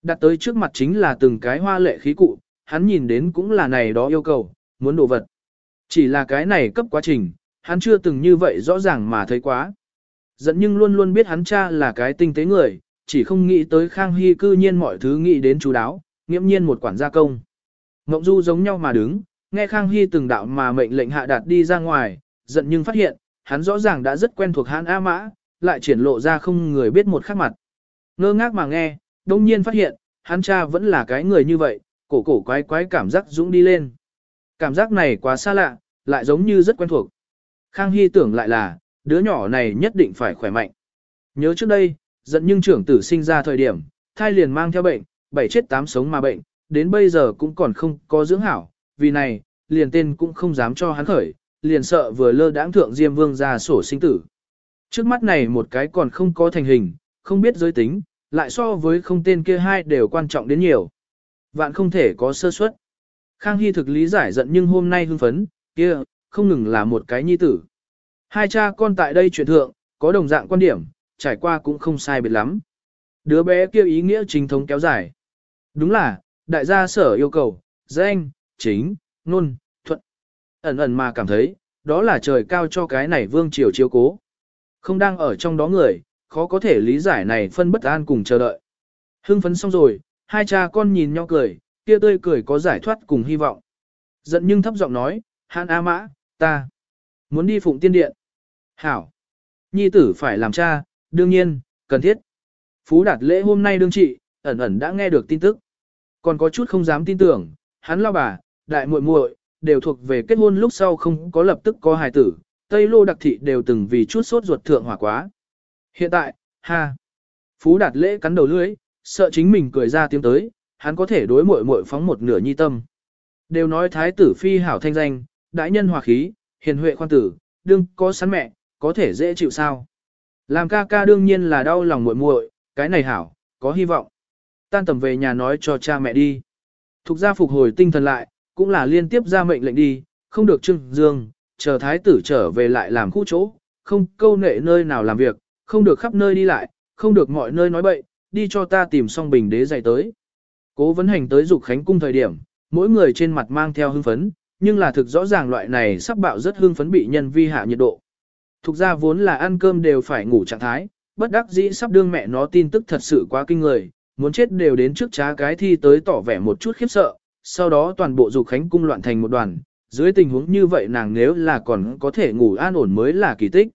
Đặt tới trước mặt chính là từng cái hoa lệ khí cụ, hắn nhìn đến cũng là này đó yêu cầu, muốn đồ vật. Chỉ là cái này cấp quá trình, hắn chưa từng như vậy rõ ràng mà thấy quá. Giận nhưng luôn luôn biết hắn cha là cái tinh tế người, chỉ không nghĩ tới Khang Hy cư nhiên mọi thứ nghĩ đến chú đáo, nghiễm nhiên một quản gia công. Ngộng Du giống nhau mà đứng, nghe Khang Hy từng đạo mà mệnh lệnh hạ đạt đi ra ngoài, giận nhưng phát hiện, hắn rõ ràng đã rất quen thuộc hắn A Mã, lại triển lộ ra không người biết một khắc mặt. Ngơ ngác mà nghe, đông nhiên phát hiện, hắn cha vẫn là cái người như vậy, cổ cổ quái quái cảm giác dũng đi lên. Cảm giác này quá xa lạ, lại giống như rất quen thuộc. Khang Hy tưởng lại là, đứa nhỏ này nhất định phải khỏe mạnh. Nhớ trước đây, giận nhưng trưởng tử sinh ra thời điểm, thai liền mang theo bệnh, bảy chết tám sống mà bệnh, đến bây giờ cũng còn không có dưỡng hảo, vì này, liền tên cũng không dám cho hắn khởi, liền sợ vừa lơ đãng thượng Diêm Vương ra sổ sinh tử. Trước mắt này một cái còn không có thành hình, không biết giới tính, lại so với không tên kia hai đều quan trọng đến nhiều. Vạn không thể có sơ suất. Khang Hy thực lý giải giận nhưng hôm nay hưng phấn, kia, không ngừng là một cái nhi tử. Hai cha con tại đây chuyện thượng, có đồng dạng quan điểm, trải qua cũng không sai biệt lắm. Đứa bé kia ý nghĩa chính thống kéo dài. Đúng là, đại gia sở yêu cầu, danh, chính, nôn. Ẩn ẩn mà cảm thấy, đó là trời cao cho cái này vương triều chiếu cố. Không đang ở trong đó người, khó có thể lý giải này phân bất an cùng chờ đợi. Hưng phấn xong rồi, hai cha con nhìn nhau cười, kia tươi cười có giải thoát cùng hy vọng. Giận nhưng thấp giọng nói, Hàn A Mã, ta muốn đi phụng tiên điện. Hảo. Nhi tử phải làm cha, đương nhiên, cần thiết. Phú Đạt lễ hôm nay đương trị, ẩn ẩn đã nghe được tin tức. Còn có chút không dám tin tưởng, hắn lo bà, đại muội muội đều thuộc về kết hôn lúc sau không có lập tức có hài tử, Tây Lô đặc thị đều từng vì chút sốt ruột thượng hỏa quá. Hiện tại, ha. Phú Đạt lễ cắn đầu lưỡi, sợ chính mình cười ra tiếng tới, hắn có thể đối muội muội phóng một nửa nhi tâm. Đều nói thái tử phi hảo thanh danh, đại nhân hòa khí, hiền huệ khoan tử, đương có sẵn mẹ, có thể dễ chịu sao. Làm ca ca đương nhiên là đau lòng muội muội, cái này hảo, có hy vọng. Tan tầm về nhà nói cho cha mẹ đi. Thục gia phục hồi tinh thần lại, cũng là liên tiếp ra mệnh lệnh đi, không được trưng dương, chờ thái tử trở về lại làm khu chỗ, không câu nệ nơi nào làm việc, không được khắp nơi đi lại, không được mọi nơi nói bậy, đi cho ta tìm xong bình đế dạy tới. Cố vấn hành tới dục khánh cung thời điểm, mỗi người trên mặt mang theo hưng phấn, nhưng là thực rõ ràng loại này sắp bạo rất hưng phấn bị nhân vi hạ nhiệt độ. Thục ra vốn là ăn cơm đều phải ngủ trạng thái, bất đắc dĩ sắp đương mẹ nó tin tức thật sự quá kinh người, muốn chết đều đến trước trá cái thi tới tỏ vẻ một chút khiếp sợ, sau đó toàn bộ dục khánh cung loạn thành một đoàn, dưới tình huống như vậy nàng nếu là còn có thể ngủ an ổn mới là kỳ tích.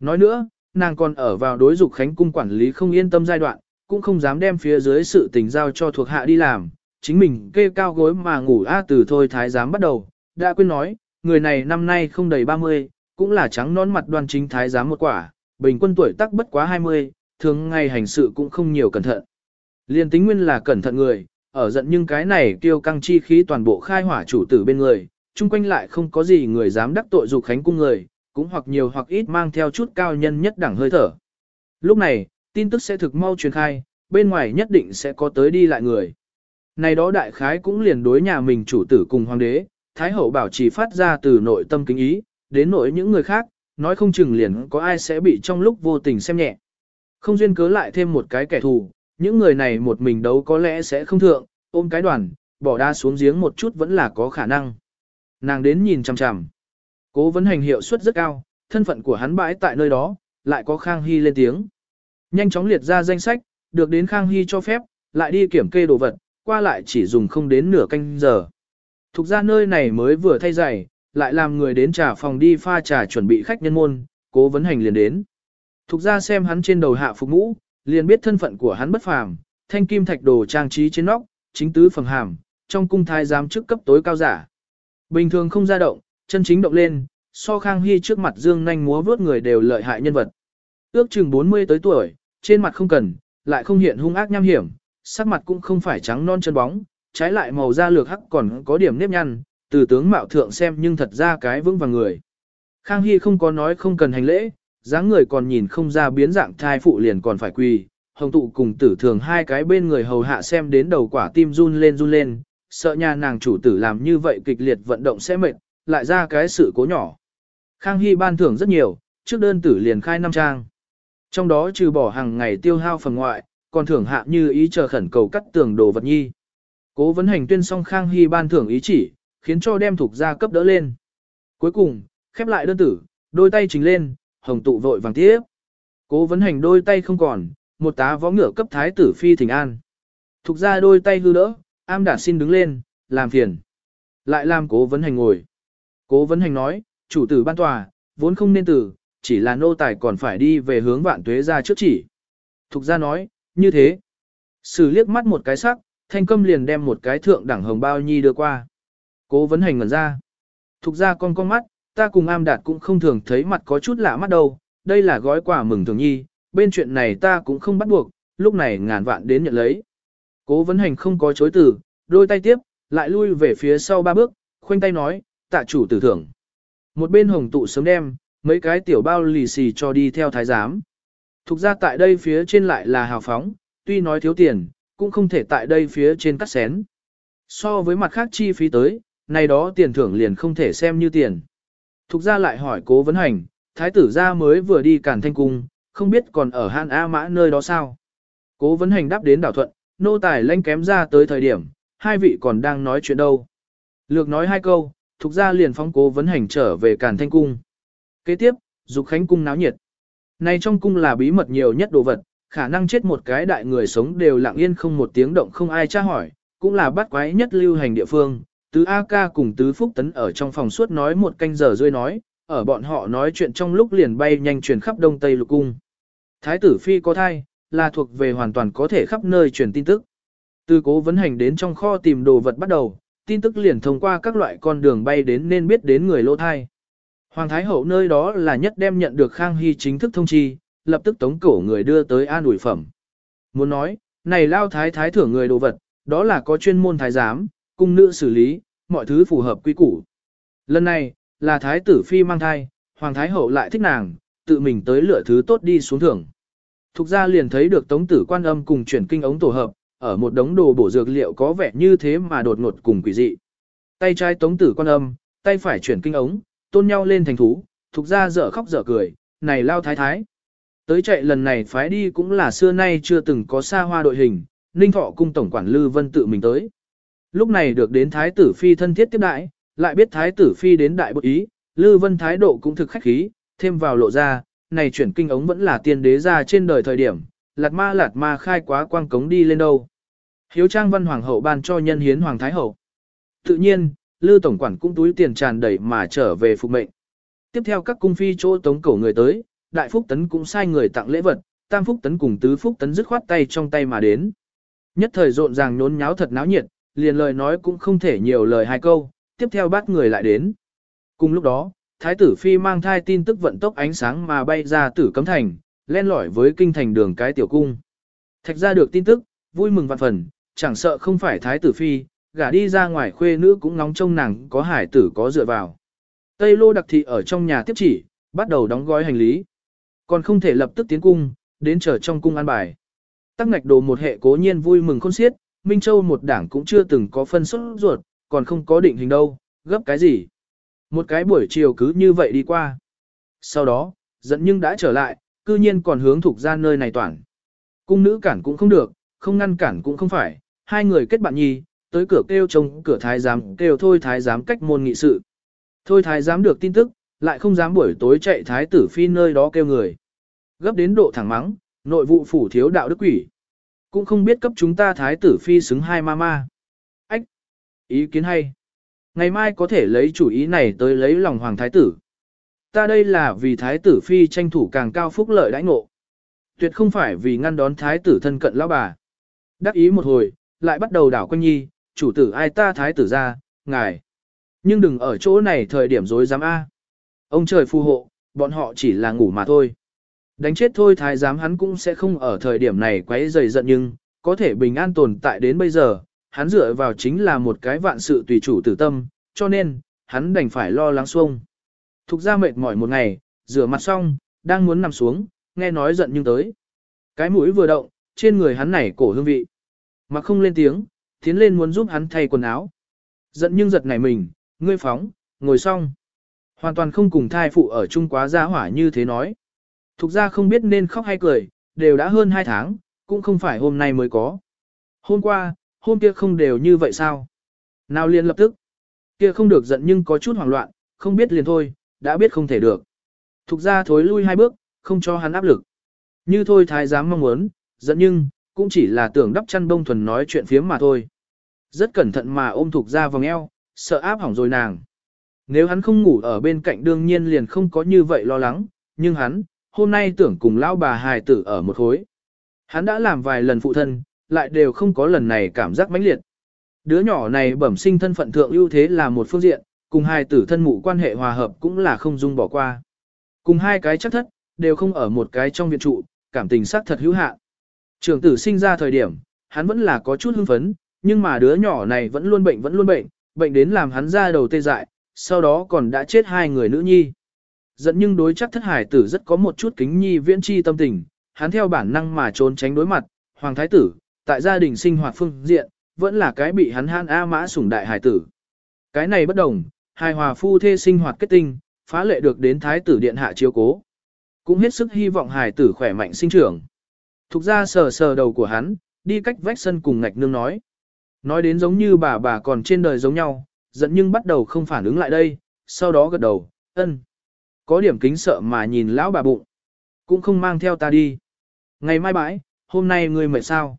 Nói nữa, nàng còn ở vào đối dục khánh cung quản lý không yên tâm giai đoạn, cũng không dám đem phía dưới sự tình giao cho thuộc hạ đi làm, chính mình kê cao gối mà ngủ a từ thôi thái giám bắt đầu, đã quên nói, người này năm nay không đầy 30, cũng là trắng nón mặt đoan chính thái giám một quả, bình quân tuổi tác bất quá 20, thường ngày hành sự cũng không nhiều cẩn thận. Liên tính nguyên là cẩn thận người, ở giận nhưng cái này tiêu căng chi khí toàn bộ khai hỏa chủ tử bên người, chung quanh lại không có gì người dám đắc tội dục khánh cung người, cũng hoặc nhiều hoặc ít mang theo chút cao nhân nhất đẳng hơi thở. Lúc này, tin tức sẽ thực mau truyền khai, bên ngoài nhất định sẽ có tới đi lại người. Này đó đại khái cũng liền đối nhà mình chủ tử cùng hoàng đế, thái hậu bảo trì phát ra từ nội tâm kính ý, đến nội những người khác, nói không chừng liền có ai sẽ bị trong lúc vô tình xem nhẹ. Không duyên cớ lại thêm một cái kẻ thù, những người này một mình đấu có lẽ sẽ không thượng, ôm cái đoàn, bỏ đa xuống giếng một chút vẫn là có khả năng. Nàng đến nhìn chằm chằm. Cố vấn hành hiệu suất rất cao, thân phận của hắn bãi tại nơi đó, lại có Khang Hy lên tiếng. Nhanh chóng liệt ra danh sách, được đến Khang Hy cho phép, lại đi kiểm kê đồ vật, qua lại chỉ dùng không đến nửa canh giờ. Thục ra nơi này mới vừa thay giày, lại làm người đến trà phòng đi pha trà chuẩn bị khách nhân môn, cố vấn hành liền đến. Thục ra xem hắn trên đầu hạ phục ngũ, liền biết thân phận của hắn bất phàm, thanh kim thạch đồ trang trí trên nóc, chính tứ phần hàm, trong cung thái giám chức cấp tối cao giả. Bình thường không ra động, chân chính động lên, so khang hy trước mặt dương nhanh múa vướt người đều lợi hại nhân vật. Ước chừng 40 tới tuổi, trên mặt không cần, lại không hiện hung ác nham hiểm, sắc mặt cũng không phải trắng non chân bóng, trái lại màu da lược hắc còn có điểm nếp nhăn, từ tướng mạo thượng xem nhưng thật ra cái vững vàng người. Khang Hy không có nói không cần hành lễ, dáng người còn nhìn không ra biến dạng thai phụ liền còn phải quỳ, hồng tụ cùng tử thường hai cái bên người hầu hạ xem đến đầu quả tim run lên run lên, sợ nhà nàng chủ tử làm như vậy kịch liệt vận động sẽ mệt, lại ra cái sự cố nhỏ. Khang Hy ban thưởng rất nhiều, trước đơn tử liền khai năm trang. Trong đó trừ bỏ hàng ngày tiêu hao phần ngoại, còn thưởng hạ như ý chờ khẩn cầu cắt tường đồ vật nhi. Cố vấn hành tuyên xong Khang Hy ban thưởng ý chỉ, khiến cho đem thuộc gia cấp đỡ lên. Cuối cùng, khép lại đơn tử, đôi tay chính lên, hồng tụ vội vàng tiếp. Cố vấn hành đôi tay không còn, một tá võ ngựa cấp thái tử phi thỉnh an. Thục ra đôi tay hư đỡ, am đạt xin đứng lên, làm phiền. Lại làm cố vấn hành ngồi. Cố vấn hành nói, chủ tử ban tòa, vốn không nên tử, chỉ là nô tài còn phải đi về hướng vạn tuế ra trước chỉ. Thục ra nói, như thế. Sử liếc mắt một cái sắc, thanh câm liền đem một cái thượng đẳng hồng bao nhi đưa qua. Cố vấn hành ngẩn ra. Thục ra con con mắt, ta cùng am đạt cũng không thường thấy mặt có chút lạ mắt đâu, đây là gói quà mừng thường nhi, bên chuyện này ta cũng không bắt buộc, lúc này ngàn vạn đến nhận lấy. Cố vấn hành không có chối từ, đôi tay tiếp, lại lui về phía sau ba bước, khoanh tay nói, tạ chủ tử thưởng. Một bên hồng tụ sớm đem, mấy cái tiểu bao lì xì cho đi theo thái giám. Thục ra tại đây phía trên lại là hào phóng, tuy nói thiếu tiền, cũng không thể tại đây phía trên cắt xén. So với mặt khác chi phí tới, này đó tiền thưởng liền không thể xem như tiền. Thục ra lại hỏi cố vấn hành, thái tử gia mới vừa đi cản thanh cung, không biết còn ở Han A Mã nơi đó sao. Cố vấn hành đáp đến đảo thuận, nô tài lanh kém ra tới thời điểm, hai vị còn đang nói chuyện đâu. Lược nói hai câu, thục ra liền phóng cố vấn hành trở về cản thanh cung. Kế tiếp, dục khánh cung náo nhiệt. Này trong cung là bí mật nhiều nhất đồ vật, khả năng chết một cái đại người sống đều lặng yên không một tiếng động không ai tra hỏi, cũng là bắt quái nhất lưu hành địa phương. Tứ A ca cùng Tứ Phúc Tấn ở trong phòng suốt nói một canh giờ rơi nói, ở bọn họ nói chuyện trong lúc liền bay nhanh truyền khắp đông tây lục cung. Thái tử Phi có thai, là thuộc về hoàn toàn có thể khắp nơi truyền tin tức. Từ cố vấn hành đến trong kho tìm đồ vật bắt đầu, tin tức liền thông qua các loại con đường bay đến nên biết đến người lỗ thai. Hoàng Thái Hậu nơi đó là nhất đem nhận được Khang Hy chính thức thông chi, lập tức tống cổ người đưa tới an ủi phẩm. Muốn nói, này lao thái thái thưởng người đồ vật, đó là có chuyên môn thái giám, cung nữ xử lý, mọi thứ phù hợp quy củ. Lần này, là thái tử phi mang thai, Hoàng Thái Hậu lại thích nàng, tự mình tới lựa thứ tốt đi xuống thưởng. Thục ra liền thấy được tống tử quan âm cùng chuyển kinh ống tổ hợp, ở một đống đồ bổ dược liệu có vẻ như thế mà đột ngột cùng quỷ dị. Tay trái tống tử quan âm, tay phải chuyển kinh ống, tôn nhau lên thành thú, thục ra dở khóc dở cười, này lao thái thái. Tới chạy lần này phái đi cũng là xưa nay chưa từng có xa hoa đội hình, Ninh Thọ cung tổng quản Lư Vân tự mình tới. Lúc này được đến Thái tử Phi thân thiết tiếp đại, lại biết Thái tử Phi đến đại bội ý, Lư Vân thái độ cũng thực khách khí, thêm vào lộ ra, này chuyển kinh ống vẫn là tiên đế ra trên đời thời điểm, lạt ma lạt ma khai quá quang cống đi lên đâu. Hiếu trang văn hoàng hậu ban cho nhân hiến hoàng thái hậu. Tự nhiên, Lư tổng quản cũng túi tiền tràn đầy mà trở về phục mệnh. Tiếp theo các cung phi chỗ tống cổ người tới, đại phúc tấn cũng sai người tặng lễ vật, tam phúc tấn cùng tứ phúc tấn dứt khoát tay trong tay mà đến. Nhất thời rộn ràng nhốn nháo thật náo nhiệt, liền lời nói cũng không thể nhiều lời hai câu, tiếp theo bắt người lại đến. Cùng lúc đó, thái tử phi mang thai tin tức vận tốc ánh sáng mà bay ra tử cấm thành, len lỏi với kinh thành đường cái tiểu cung. Thạch ra được tin tức, vui mừng vạn phần, chẳng sợ không phải thái tử phi, gả đi ra ngoài khuê nữ cũng nóng trông nàng có hải tử có dựa vào. Tây lô đặc thị ở trong nhà tiếp chỉ, bắt đầu đóng gói hành lý. Còn không thể lập tức tiến cung, đến chờ trong cung an bài. Tắc ngạch đồ một hệ cố nhiên vui mừng khôn xiết, Minh Châu một đảng cũng chưa từng có phân xuất ruột, còn không có định hình đâu, gấp cái gì. Một cái buổi chiều cứ như vậy đi qua. Sau đó, giận nhưng đã trở lại, cư nhiên còn hướng thuộc ra nơi này toàn. Cung nữ cản cũng không được, không ngăn cản cũng không phải, hai người kết bạn nhi, tới cửa kêu trông cửa thái giám kêu thôi thái giám cách môn nghị sự. Thôi thái giám được tin tức, lại không dám buổi tối chạy thái tử phi nơi đó kêu người. Gấp đến độ thẳng mắng, nội vụ phủ thiếu đạo đức quỷ. Cũng không biết cấp chúng ta thái tử phi xứng hai ma ma. Ách! Ý kiến hay. Ngày mai có thể lấy chủ ý này tới lấy lòng hoàng thái tử. Ta đây là vì thái tử phi tranh thủ càng cao phúc lợi đãi ngộ. Tuyệt không phải vì ngăn đón thái tử thân cận lão bà. Đắc ý một hồi, lại bắt đầu đảo quanh nhi, chủ tử ai ta thái tử ra, ngài. Nhưng đừng ở chỗ này thời điểm dối dám A. Ông trời phù hộ, bọn họ chỉ là ngủ mà thôi. Đánh chết thôi thái giám hắn cũng sẽ không ở thời điểm này quấy rầy giận nhưng, có thể bình an tồn tại đến bây giờ, hắn dựa vào chính là một cái vạn sự tùy chủ tử tâm, cho nên, hắn đành phải lo lắng xuông. Thục ra mệt mỏi một ngày, rửa mặt xong, đang muốn nằm xuống, nghe nói giận nhưng tới. Cái mũi vừa động, trên người hắn này cổ hương vị. Mà không lên tiếng, tiến lên muốn giúp hắn thay quần áo. Giận nhưng giật nảy mình, ngươi phóng, ngồi xong. Hoàn toàn không cùng thai phụ ở chung quá gia hỏa như thế nói. Thục ra không biết nên khóc hay cười, đều đã hơn 2 tháng, cũng không phải hôm nay mới có. Hôm qua, hôm kia không đều như vậy sao? Nào liền lập tức. Kia không được giận nhưng có chút hoảng loạn, không biết liền thôi, đã biết không thể được. Thục ra thối lui hai bước, không cho hắn áp lực. Như thôi thái giám mong muốn, giận nhưng, cũng chỉ là tưởng đắp chăn bông thuần nói chuyện phiếm mà thôi. Rất cẩn thận mà ôm thục ra vòng eo, sợ áp hỏng rồi nàng. Nếu hắn không ngủ ở bên cạnh đương nhiên liền không có như vậy lo lắng, nhưng hắn, hôm nay tưởng cùng lão bà hài tử ở một khối. Hắn đã làm vài lần phụ thân, lại đều không có lần này cảm giác mãnh liệt. Đứa nhỏ này bẩm sinh thân phận thượng ưu thế là một phương diện, cùng hai tử thân mụ quan hệ hòa hợp cũng là không dung bỏ qua. Cùng hai cái chắc thất, đều không ở một cái trong viện trụ, cảm tình sắc thật hữu hạn. Trường tử sinh ra thời điểm, hắn vẫn là có chút hưng phấn, nhưng mà đứa nhỏ này vẫn luôn bệnh vẫn luôn bệnh, bệnh đến làm hắn ra đầu tê dại, sau đó còn đã chết hai người nữ nhi. Giận nhưng đối chắc thất hải tử rất có một chút kính nhi viễn chi tâm tình, hắn theo bản năng mà trốn tránh đối mặt, hoàng thái tử, tại gia đình sinh hoạt phương diện, vẫn là cái bị hắn han A mã sủng đại hải tử. Cái này bất đồng, hài hòa phu thê sinh hoạt kết tinh, phá lệ được đến thái tử điện hạ chiếu cố. Cũng hết sức hy vọng hải tử khỏe mạnh sinh trưởng. Thục ra sờ sờ đầu của hắn, đi cách vách sân cùng ngạch nương nói. Nói đến giống như bà bà còn trên đời giống nhau, giận nhưng bắt đầu không phản ứng lại đây, sau đó gật đầu, ân. Có điểm kính sợ mà nhìn lão bà bụng. Cũng không mang theo ta đi. Ngày mai bãi, hôm nay ngươi mệt sao?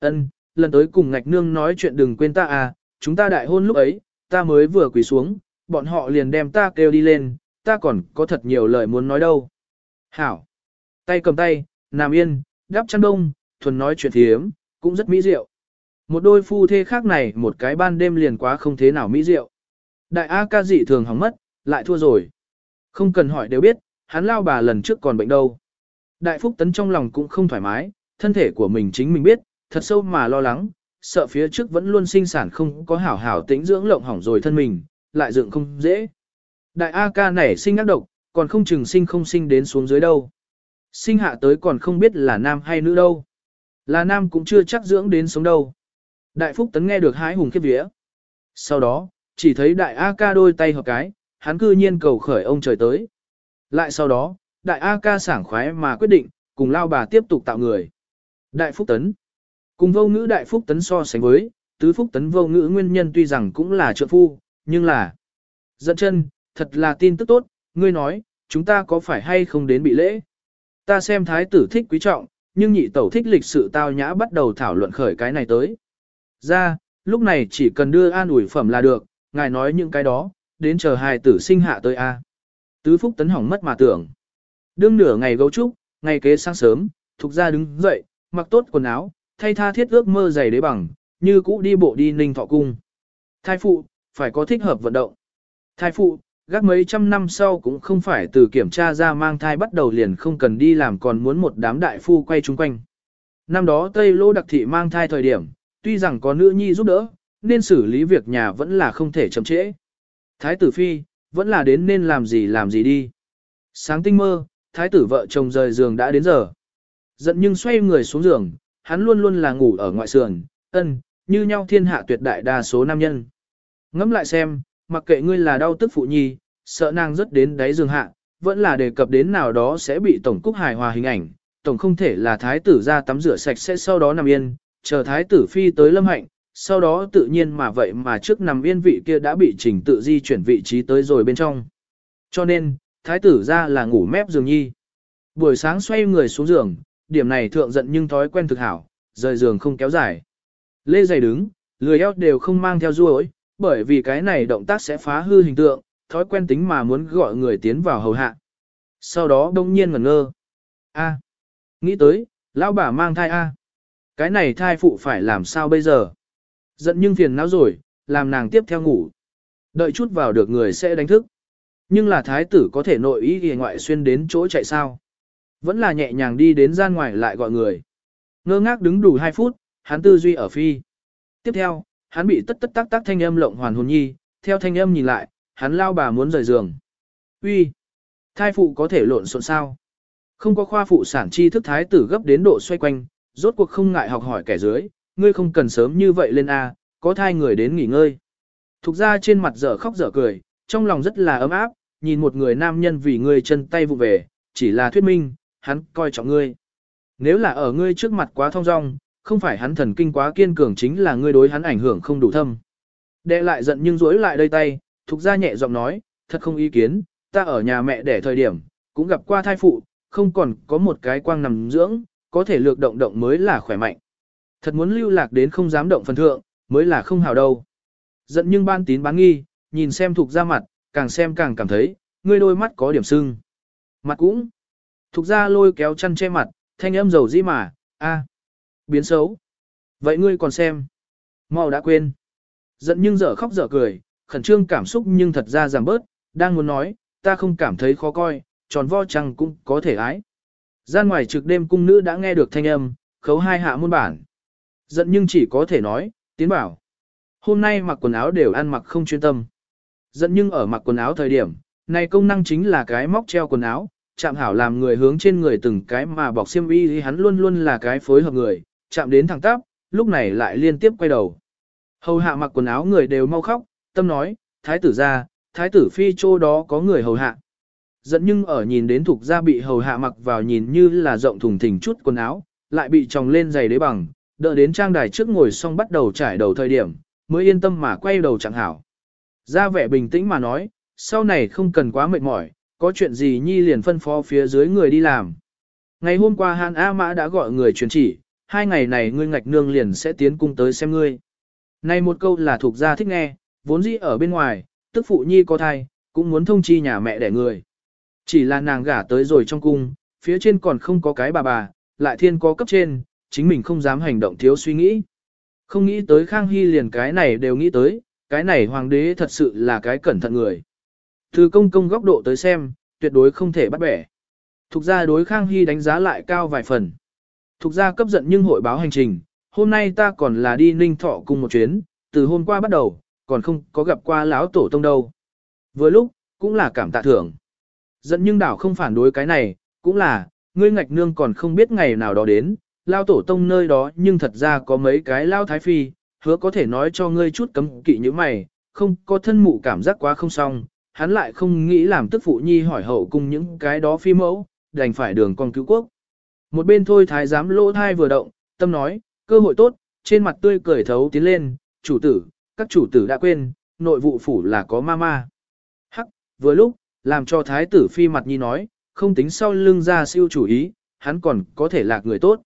Ân, lần tới cùng ngạch nương nói chuyện đừng quên ta à, chúng ta đại hôn lúc ấy, ta mới vừa quỳ xuống, bọn họ liền đem ta kêu đi lên, ta còn có thật nhiều lời muốn nói đâu. Hảo. Tay cầm tay, nằm yên, đắp chăn đông, thuần nói chuyện thiếm, cũng rất mỹ diệu. Một đôi phu thê khác này một cái ban đêm liền quá không thế nào mỹ diệu. Đại A ca dị thường hỏng mất, lại thua rồi. Không cần hỏi đều biết, hắn lao bà lần trước còn bệnh đâu. Đại Phúc Tấn trong lòng cũng không thoải mái, thân thể của mình chính mình biết, thật sâu mà lo lắng, sợ phía trước vẫn luôn sinh sản không có hảo hảo tĩnh dưỡng lộng hỏng rồi thân mình, lại dựng không dễ. Đại A ca nảy sinh ác độc, còn không chừng sinh không sinh đến xuống dưới đâu. Sinh hạ tới còn không biết là nam hay nữ đâu. Là nam cũng chưa chắc dưỡng đến sống đâu. Đại Phúc Tấn nghe được hái hùng khiếp vía. Sau đó, chỉ thấy đại A ca đôi tay hợp cái, hắn cư nhiên cầu khởi ông trời tới. Lại sau đó, đại A ca sảng khoái mà quyết định, cùng lao bà tiếp tục tạo người. Đại Phúc Tấn Cùng vô ngữ đại Phúc Tấn so sánh với, tứ Phúc Tấn vô ngữ nguyên nhân tuy rằng cũng là trợ phu, nhưng là Dẫn chân, thật là tin tức tốt, ngươi nói, chúng ta có phải hay không đến bị lễ? Ta xem thái tử thích quý trọng, nhưng nhị tẩu thích lịch sự tao nhã bắt đầu thảo luận khởi cái này tới. Ra, lúc này chỉ cần đưa an ủi phẩm là được, ngài nói những cái đó, đến chờ hài tử sinh hạ tới A. Tứ Phúc Tấn hỏng mất mà tưởng. Đương nửa ngày gấu trúc, ngày kế sáng sớm, thục ra đứng dậy, mặc tốt quần áo, thay tha thiết ước mơ giày đế bằng, như cũ đi bộ đi ninh thọ cung. Thai phụ, phải có thích hợp vận động. Thai phụ, gác mấy trăm năm sau cũng không phải từ kiểm tra ra mang thai bắt đầu liền không cần đi làm còn muốn một đám đại phu quay chung quanh. Năm đó Tây Lô đặc thị mang thai thời điểm, tuy rằng có nữ nhi giúp đỡ, nên xử lý việc nhà vẫn là không thể chậm trễ. Thái tử phi, vẫn là đến nên làm gì làm gì đi. Sáng tinh mơ, thái tử vợ chồng rời giường đã đến giờ. Giận nhưng xoay người xuống giường, hắn luôn luôn là ngủ ở ngoại sườn, ân, như nhau thiên hạ tuyệt đại đa số nam nhân. Ngẫm lại xem, mặc kệ ngươi là đau tức phụ nhi, sợ nàng rất đến đáy giường hạ, vẫn là đề cập đến nào đó sẽ bị tổng cúc hài hòa hình ảnh, tổng không thể là thái tử ra tắm rửa sạch sẽ sau đó nằm yên, chờ thái tử phi tới lâm hạnh, sau đó tự nhiên mà vậy mà trước nằm yên vị kia đã bị trình tự di chuyển vị trí tới rồi bên trong. Cho nên, thái tử ra là ngủ mép giường nhi. Buổi sáng xoay người xuống giường, điểm này thượng giận nhưng thói quen thực hảo, rời giường không kéo dài. Lê giày đứng, lười eo đều không mang theo ruồi, bởi vì cái này động tác sẽ phá hư hình tượng, thói quen tính mà muốn gọi người tiến vào hầu hạ. Sau đó đông nhiên ngẩn ngơ. A. Nghĩ tới, lão bà mang thai A. Cái này thai phụ phải làm sao bây giờ? Giận nhưng phiền não rồi, làm nàng tiếp theo ngủ. Đợi chút vào được người sẽ đánh thức. Nhưng là thái tử có thể nội ý ghi ngoại xuyên đến chỗ chạy sao. Vẫn là nhẹ nhàng đi đến gian ngoài lại gọi người. Ngơ ngác đứng đủ 2 phút, hắn tư duy ở phi. Tiếp theo, hắn bị tất tất tác tác thanh âm lộng hoàn hồn nhi, theo thanh âm nhìn lại, hắn lao bà muốn rời giường. Uy, thai phụ có thể lộn xộn sao? Không có khoa phụ sản chi thức thái tử gấp đến độ xoay quanh, rốt cuộc không ngại học hỏi kẻ dưới, ngươi không cần sớm như vậy lên A, có thai người đến nghỉ ngơi. Thục ra trên mặt dở khóc dở cười, trong lòng rất là ấm áp, nhìn một người nam nhân vì ngươi chân tay vụ về, chỉ là thuyết minh, hắn coi trọng ngươi. Nếu là ở ngươi trước mặt quá thong dong, không phải hắn thần kinh quá kiên cường chính là ngươi đối hắn ảnh hưởng không đủ thâm. Đệ lại giận nhưng rối lại đây tay, thục ra nhẹ giọng nói, thật không ý kiến, ta ở nhà mẹ đẻ thời điểm, cũng gặp qua thai phụ, không còn có một cái quang nằm dưỡng, có thể lược động động mới là khỏe mạnh. Thật muốn lưu lạc đến không dám động phần thượng, mới là không hào đâu. Giận nhưng ban tín bán nghi, nhìn xem thuộc ra mặt, càng xem càng cảm thấy, ngươi đôi mắt có điểm sưng. Mặt cũng. Thục ra lôi kéo chăn che mặt, thanh âm dầu dĩ mà, a biến xấu. Vậy ngươi còn xem. mau đã quên. Giận nhưng dở khóc dở cười, khẩn trương cảm xúc nhưng thật ra giảm bớt, đang muốn nói, ta không cảm thấy khó coi, tròn vo chăng cũng có thể ái. Gian ngoài trực đêm cung nữ đã nghe được thanh âm, khấu hai hạ môn bản. Giận nhưng chỉ có thể nói, tiến bảo. Hôm nay mặc quần áo đều ăn mặc không chuyên tâm. Dẫn nhưng ở mặc quần áo thời điểm, này công năng chính là cái móc treo quần áo, chạm hảo làm người hướng trên người từng cái mà bọc xiêm y thì hắn luôn luôn là cái phối hợp người, chạm đến thẳng tắp, lúc này lại liên tiếp quay đầu. Hầu hạ mặc quần áo người đều mau khóc, tâm nói, thái tử ra, thái tử phi chỗ đó có người hầu hạ. Dẫn nhưng ở nhìn đến thuộc gia bị hầu hạ mặc vào nhìn như là rộng thùng thình chút quần áo, lại bị tròng lên giày đế bằng, đợi đến trang đài trước ngồi xong bắt đầu trải đầu thời điểm, mới yên tâm mà quay đầu chẳng hảo. Ra vẻ bình tĩnh mà nói, sau này không cần quá mệt mỏi, có chuyện gì nhi liền phân phó phía dưới người đi làm. Ngày hôm qua Hàn A Mã đã gọi người truyền chỉ, hai ngày này ngươi ngạch nương liền sẽ tiến cung tới xem ngươi. Này một câu là thuộc gia thích nghe, vốn dĩ ở bên ngoài, tức phụ nhi có thai, cũng muốn thông chi nhà mẹ đẻ người. Chỉ là nàng gả tới rồi trong cung, phía trên còn không có cái bà bà, lại thiên có cấp trên, chính mình không dám hành động thiếu suy nghĩ. Không nghĩ tới Khang Hy liền cái này đều nghĩ tới, cái này hoàng đế thật sự là cái cẩn thận người. Từ công công góc độ tới xem, tuyệt đối không thể bắt bẻ. Thục gia đối Khang Hy đánh giá lại cao vài phần. Thục gia cấp giận nhưng hội báo hành trình, hôm nay ta còn là đi ninh thọ cùng một chuyến, từ hôm qua bắt đầu, còn không có gặp qua lão tổ tông đâu. Vừa lúc, cũng là cảm tạ thưởng. Giận nhưng đảo không phản đối cái này, cũng là, ngươi ngạch nương còn không biết ngày nào đó đến, lao tổ tông nơi đó nhưng thật ra có mấy cái lao thái phi, hứa có thể nói cho ngươi chút cấm kỵ như mày, không có thân mụ cảm giác quá không xong, hắn lại không nghĩ làm tức phụ nhi hỏi hậu cùng những cái đó phi mẫu, đành phải đường con cứu quốc. Một bên thôi thái giám lỗ thai vừa động, tâm nói, cơ hội tốt, trên mặt tươi cười thấu tiến lên, chủ tử, các chủ tử đã quên, nội vụ phủ là có ma ma. Hắc, vừa lúc, làm cho thái tử phi mặt nhi nói, không tính sau lưng ra siêu chủ ý, hắn còn có thể lạc người tốt.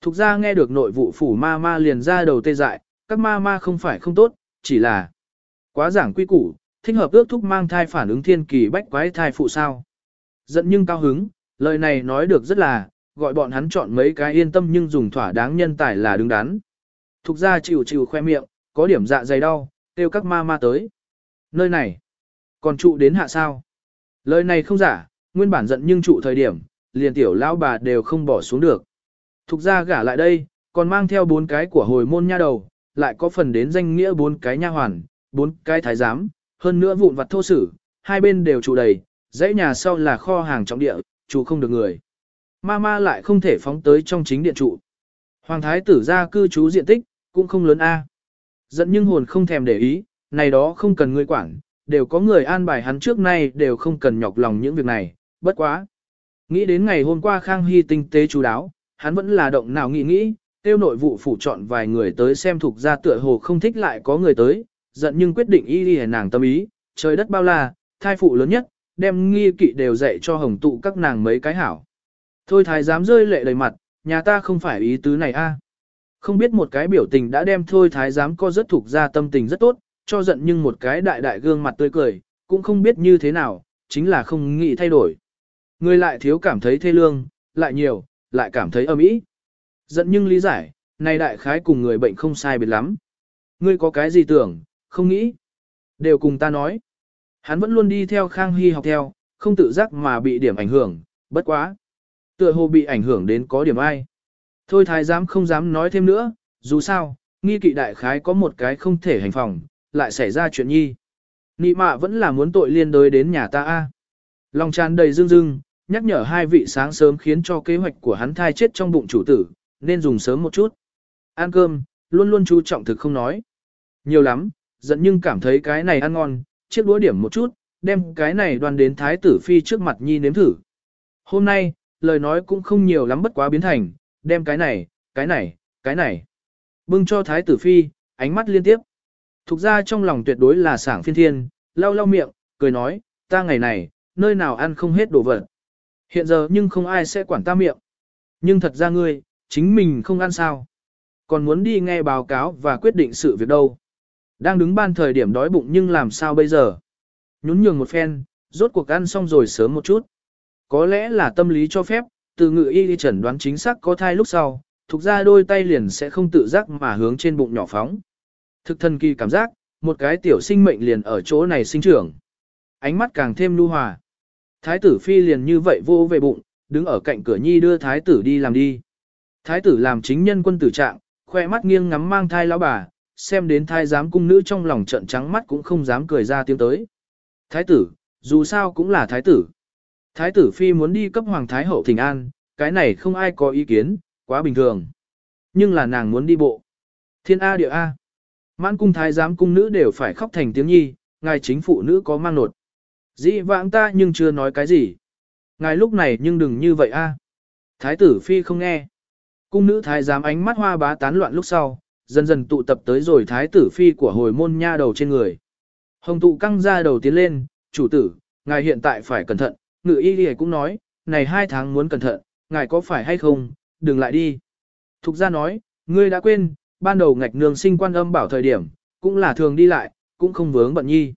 Thục ra nghe được nội vụ phủ ma ma liền ra đầu tê dại, các ma ma không phải không tốt, chỉ là quá giảng quy củ, thích hợp ước thúc mang thai phản ứng thiên kỳ bách quái thai phụ sao. Giận nhưng cao hứng, lời này nói được rất là, gọi bọn hắn chọn mấy cái yên tâm nhưng dùng thỏa đáng nhân tài là đứng đắn. Thục ra chịu chịu khoe miệng, có điểm dạ dày đau, kêu các ma ma tới. Nơi này, còn trụ đến hạ sao. Lời này không giả, nguyên bản giận nhưng trụ thời điểm, liền tiểu lão bà đều không bỏ xuống được. Thục ra gả lại đây, còn mang theo bốn cái của hồi môn nha đầu, lại có phần đến danh nghĩa bốn cái nha hoàn, bốn cái thái giám, hơn nữa vụn vặt thô sử, hai bên đều trụ đầy, dãy nhà sau là kho hàng trọng địa, trụ không được người. Ma ma lại không thể phóng tới trong chính điện trụ. Hoàng thái tử ra cư trú diện tích, cũng không lớn a. Giận nhưng hồn không thèm để ý, này đó không cần người quản, đều có người an bài hắn trước nay đều không cần nhọc lòng những việc này, bất quá. Nghĩ đến ngày hôm qua Khang Hy tinh tế chú đáo, hắn vẫn là động nào nghĩ nghĩ, tiêu nội vụ phủ chọn vài người tới xem thuộc ra tựa hồ không thích lại có người tới, giận nhưng quyết định y đi nàng tâm ý, trời đất bao la, thai phụ lớn nhất, đem nghi kỵ đều dạy cho hồng tụ các nàng mấy cái hảo. Thôi thái dám rơi lệ đầy mặt, nhà ta không phải ý tứ này a. Không biết một cái biểu tình đã đem thôi thái giám co rất thuộc ra tâm tình rất tốt, cho giận nhưng một cái đại đại gương mặt tươi cười, cũng không biết như thế nào, chính là không nghĩ thay đổi. Người lại thiếu cảm thấy thê lương, lại nhiều, lại cảm thấy âm ý. Giận nhưng lý giải, này đại khái cùng người bệnh không sai biệt lắm. Ngươi có cái gì tưởng, không nghĩ. Đều cùng ta nói. Hắn vẫn luôn đi theo Khang Hy học theo, không tự giác mà bị điểm ảnh hưởng, bất quá. Tựa hồ bị ảnh hưởng đến có điểm ai. Thôi thái giám không dám nói thêm nữa, dù sao, nghi kỵ đại khái có một cái không thể hành phòng, lại xảy ra chuyện nhi. Nị mạ vẫn là muốn tội liên đới đến nhà ta a. Lòng tràn đầy dương dương nhắc nhở hai vị sáng sớm khiến cho kế hoạch của hắn thai chết trong bụng chủ tử, nên dùng sớm một chút. Ăn cơm, luôn luôn chú trọng thực không nói. Nhiều lắm, giận nhưng cảm thấy cái này ăn ngon, chiếc đũa điểm một chút, đem cái này đoan đến thái tử phi trước mặt nhi nếm thử. Hôm nay, lời nói cũng không nhiều lắm bất quá biến thành, đem cái này, cái này, cái này. Bưng cho thái tử phi, ánh mắt liên tiếp. Thục ra trong lòng tuyệt đối là sảng phiên thiên, lau lau miệng, cười nói, ta ngày này, nơi nào ăn không hết đồ vật. Hiện giờ nhưng không ai sẽ quản ta miệng. Nhưng thật ra ngươi, chính mình không ăn sao. Còn muốn đi nghe báo cáo và quyết định sự việc đâu. Đang đứng ban thời điểm đói bụng nhưng làm sao bây giờ. Nhún nhường một phen, rốt cuộc ăn xong rồi sớm một chút. Có lẽ là tâm lý cho phép, từ ngự y đi chẩn đoán chính xác có thai lúc sau, thuộc ra đôi tay liền sẽ không tự giác mà hướng trên bụng nhỏ phóng. Thực thần kỳ cảm giác, một cái tiểu sinh mệnh liền ở chỗ này sinh trưởng. Ánh mắt càng thêm lưu hòa. Thái tử phi liền như vậy vô về bụng, đứng ở cạnh cửa nhi đưa thái tử đi làm đi. Thái tử làm chính nhân quân tử trạng, khoe mắt nghiêng ngắm mang thai lão bà, xem đến thái giám cung nữ trong lòng trận trắng mắt cũng không dám cười ra tiếng tới. Thái tử, dù sao cũng là thái tử. Thái tử phi muốn đi cấp hoàng thái hậu thỉnh an, cái này không ai có ý kiến, quá bình thường. Nhưng là nàng muốn đi bộ. Thiên A địa A. Mãn cung thái giám cung nữ đều phải khóc thành tiếng nhi, ngài chính phụ nữ có mang nột. Dĩ vãng ta nhưng chưa nói cái gì. Ngài lúc này nhưng đừng như vậy a. Thái tử phi không nghe. Cung nữ thái giám ánh mắt hoa bá tán loạn lúc sau, dần dần tụ tập tới rồi thái tử phi của hồi môn nha đầu trên người. Hồng tụ căng ra đầu tiến lên, chủ tử, ngài hiện tại phải cẩn thận, ngự y đi cũng nói, này hai tháng muốn cẩn thận, ngài có phải hay không, đừng lại đi. Thục ra nói, ngươi đã quên, ban đầu ngạch nương sinh quan âm bảo thời điểm, cũng là thường đi lại, cũng không vướng bận nhi.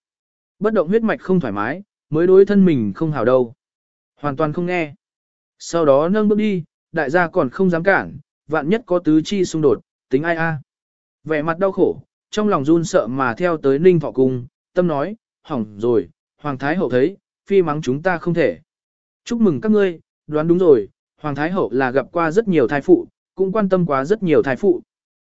Bất động huyết mạch không thoải mái, mới đối thân mình không hảo đâu. Hoàn toàn không nghe. Sau đó nâng bước đi, đại gia còn không dám cản, vạn nhất có tứ chi xung đột, tính ai a. Vẻ mặt đau khổ, trong lòng run sợ mà theo tới ninh thọ cung, tâm nói, hỏng rồi, Hoàng Thái Hậu thấy, phi mắng chúng ta không thể. Chúc mừng các ngươi, đoán đúng rồi, Hoàng Thái Hậu là gặp qua rất nhiều thai phụ, cũng quan tâm quá rất nhiều thai phụ.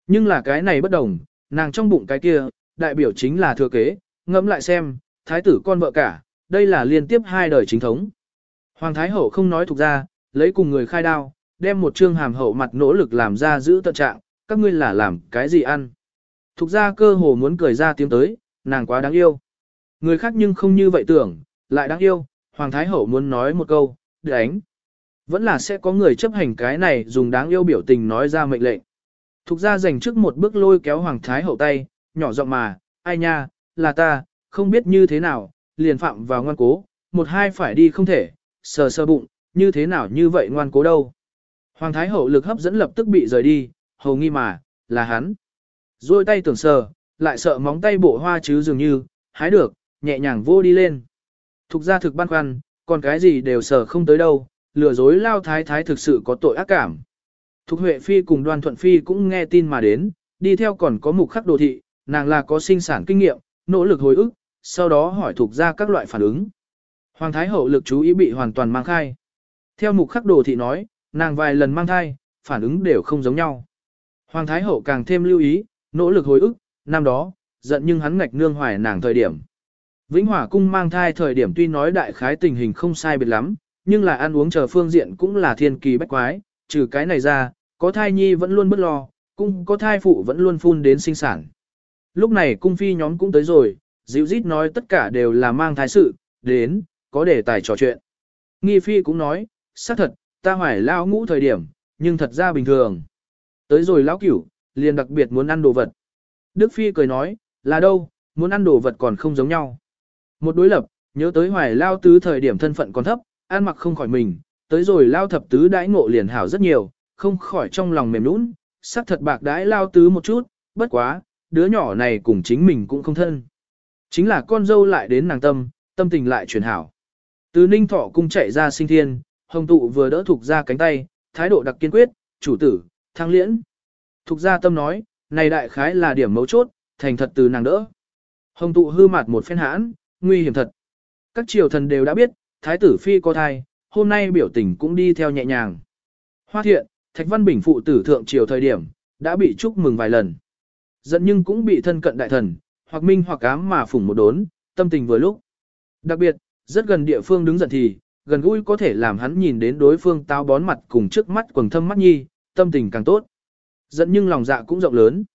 Nhưng là cái này bất đồng, nàng trong bụng cái kia, đại biểu chính là thừa kế, ngẫm lại xem, thái tử con vợ cả, đây là liên tiếp hai đời chính thống. Hoàng Thái Hậu không nói thuộc ra, lấy cùng người khai đao, đem một trương hàm hậu mặt nỗ lực làm ra giữ tận trạng, các ngươi là làm cái gì ăn. Thục ra cơ hồ muốn cười ra tiếng tới, nàng quá đáng yêu. Người khác nhưng không như vậy tưởng, lại đáng yêu, Hoàng Thái Hậu muốn nói một câu, đánh. Vẫn là sẽ có người chấp hành cái này dùng đáng yêu biểu tình nói ra mệnh lệnh. Thục ra dành trước một bước lôi kéo Hoàng Thái Hậu tay, nhỏ giọng mà, ai nha, là ta, không biết như thế nào, liền phạm vào ngoan cố, một hai phải đi không thể, sờ sờ bụng, như thế nào như vậy ngoan cố đâu. Hoàng Thái Hậu lực hấp dẫn lập tức bị rời đi, hầu nghi mà, là hắn. Rồi tay tưởng sờ, lại sợ móng tay bộ hoa chứ dường như, hái được, nhẹ nhàng vô đi lên. Thục ra thực băn khoăn, còn cái gì đều sờ không tới đâu, lừa dối lao thái thái thực sự có tội ác cảm. Thục Huệ Phi cùng đoàn thuận Phi cũng nghe tin mà đến, đi theo còn có mục khắc đồ thị, nàng là có sinh sản kinh nghiệm, nỗ lực hồi ức, sau đó hỏi thuộc ra các loại phản ứng. Hoàng Thái Hậu lực chú ý bị hoàn toàn mang khai. Theo mục khắc đồ thị nói, nàng vài lần mang thai, phản ứng đều không giống nhau. Hoàng Thái Hậu càng thêm lưu ý, nỗ lực hồi ức, năm đó, giận nhưng hắn ngạch nương hoài nàng thời điểm. Vĩnh Hòa cung mang thai thời điểm tuy nói đại khái tình hình không sai biệt lắm, nhưng là ăn uống chờ phương diện cũng là thiên kỳ bách quái, trừ cái này ra, có thai nhi vẫn luôn bất lo, cũng có thai phụ vẫn luôn phun đến sinh sản. Lúc này cung phi nhóm cũng tới rồi, dịu dít nói tất cả đều là mang thái sự, đến, có đề tài trò chuyện. Nghi phi cũng nói, xác thật, ta hoài lao ngũ thời điểm, nhưng thật ra bình thường. Tới rồi lão cửu, liền đặc biệt muốn ăn đồ vật. Đức phi cười nói, là đâu, muốn ăn đồ vật còn không giống nhau. Một đối lập, nhớ tới hoài lao tứ thời điểm thân phận còn thấp, ăn mặc không khỏi mình, tới rồi lao thập tứ đãi ngộ liền hảo rất nhiều, không khỏi trong lòng mềm nũng, sắc thật bạc đãi lao tứ một chút, bất quá, đứa nhỏ này cùng chính mình cũng không thân. Chính là con dâu lại đến nàng tâm, tâm tình lại chuyển hảo. Từ ninh thọ cung chạy ra sinh thiên, hồng tụ vừa đỡ thục ra cánh tay, thái độ đặc kiên quyết, chủ tử, thăng liễn. Thục ra tâm nói, này đại khái là điểm mấu chốt, thành thật từ nàng đỡ. Hồng tụ hư mặt một phen hãn, nguy hiểm thật. Các triều thần đều đã biết, thái tử phi có thai, hôm nay biểu tình cũng đi theo nhẹ nhàng. Hoa thiện, Thạch Văn Bình phụ tử thượng triều thời điểm, đã bị chúc mừng vài lần. Giận nhưng cũng bị thân cận đại thần, hoặc minh hoặc ám mà phủng một đốn, tâm tình vừa lúc. Đặc biệt, rất gần địa phương đứng giận thì, gần gũi có thể làm hắn nhìn đến đối phương tao bón mặt cùng trước mắt quầng thâm mắt nhi, tâm tình càng tốt. Giận nhưng lòng dạ cũng rộng lớn.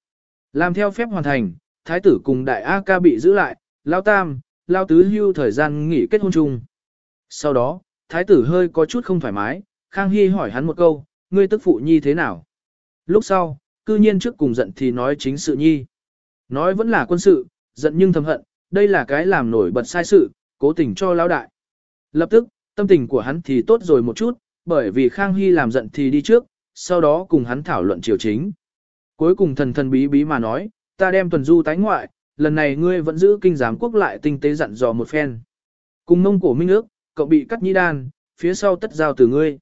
Làm theo phép hoàn thành, thái tử cùng đại A ca bị giữ lại, lao tam, lao tứ hưu thời gian nghỉ kết hôn chung. Sau đó, thái tử hơi có chút không thoải mái, Khang Hy hỏi hắn một câu, ngươi tức phụ nhi thế nào? Lúc sau, cư nhiên trước cùng giận thì nói chính sự nhi. Nói vẫn là quân sự, giận nhưng thầm hận, đây là cái làm nổi bật sai sự, cố tình cho lão đại. Lập tức, tâm tình của hắn thì tốt rồi một chút, bởi vì Khang Hy làm giận thì đi trước, sau đó cùng hắn thảo luận triều chính. Cuối cùng thần thần bí bí mà nói, ta đem tuần du tái ngoại, lần này ngươi vẫn giữ kinh giám quốc lại tinh tế dặn dò một phen. Cùng mông cổ minh ước, cậu bị cắt nhĩ đan, phía sau tất giao từ ngươi.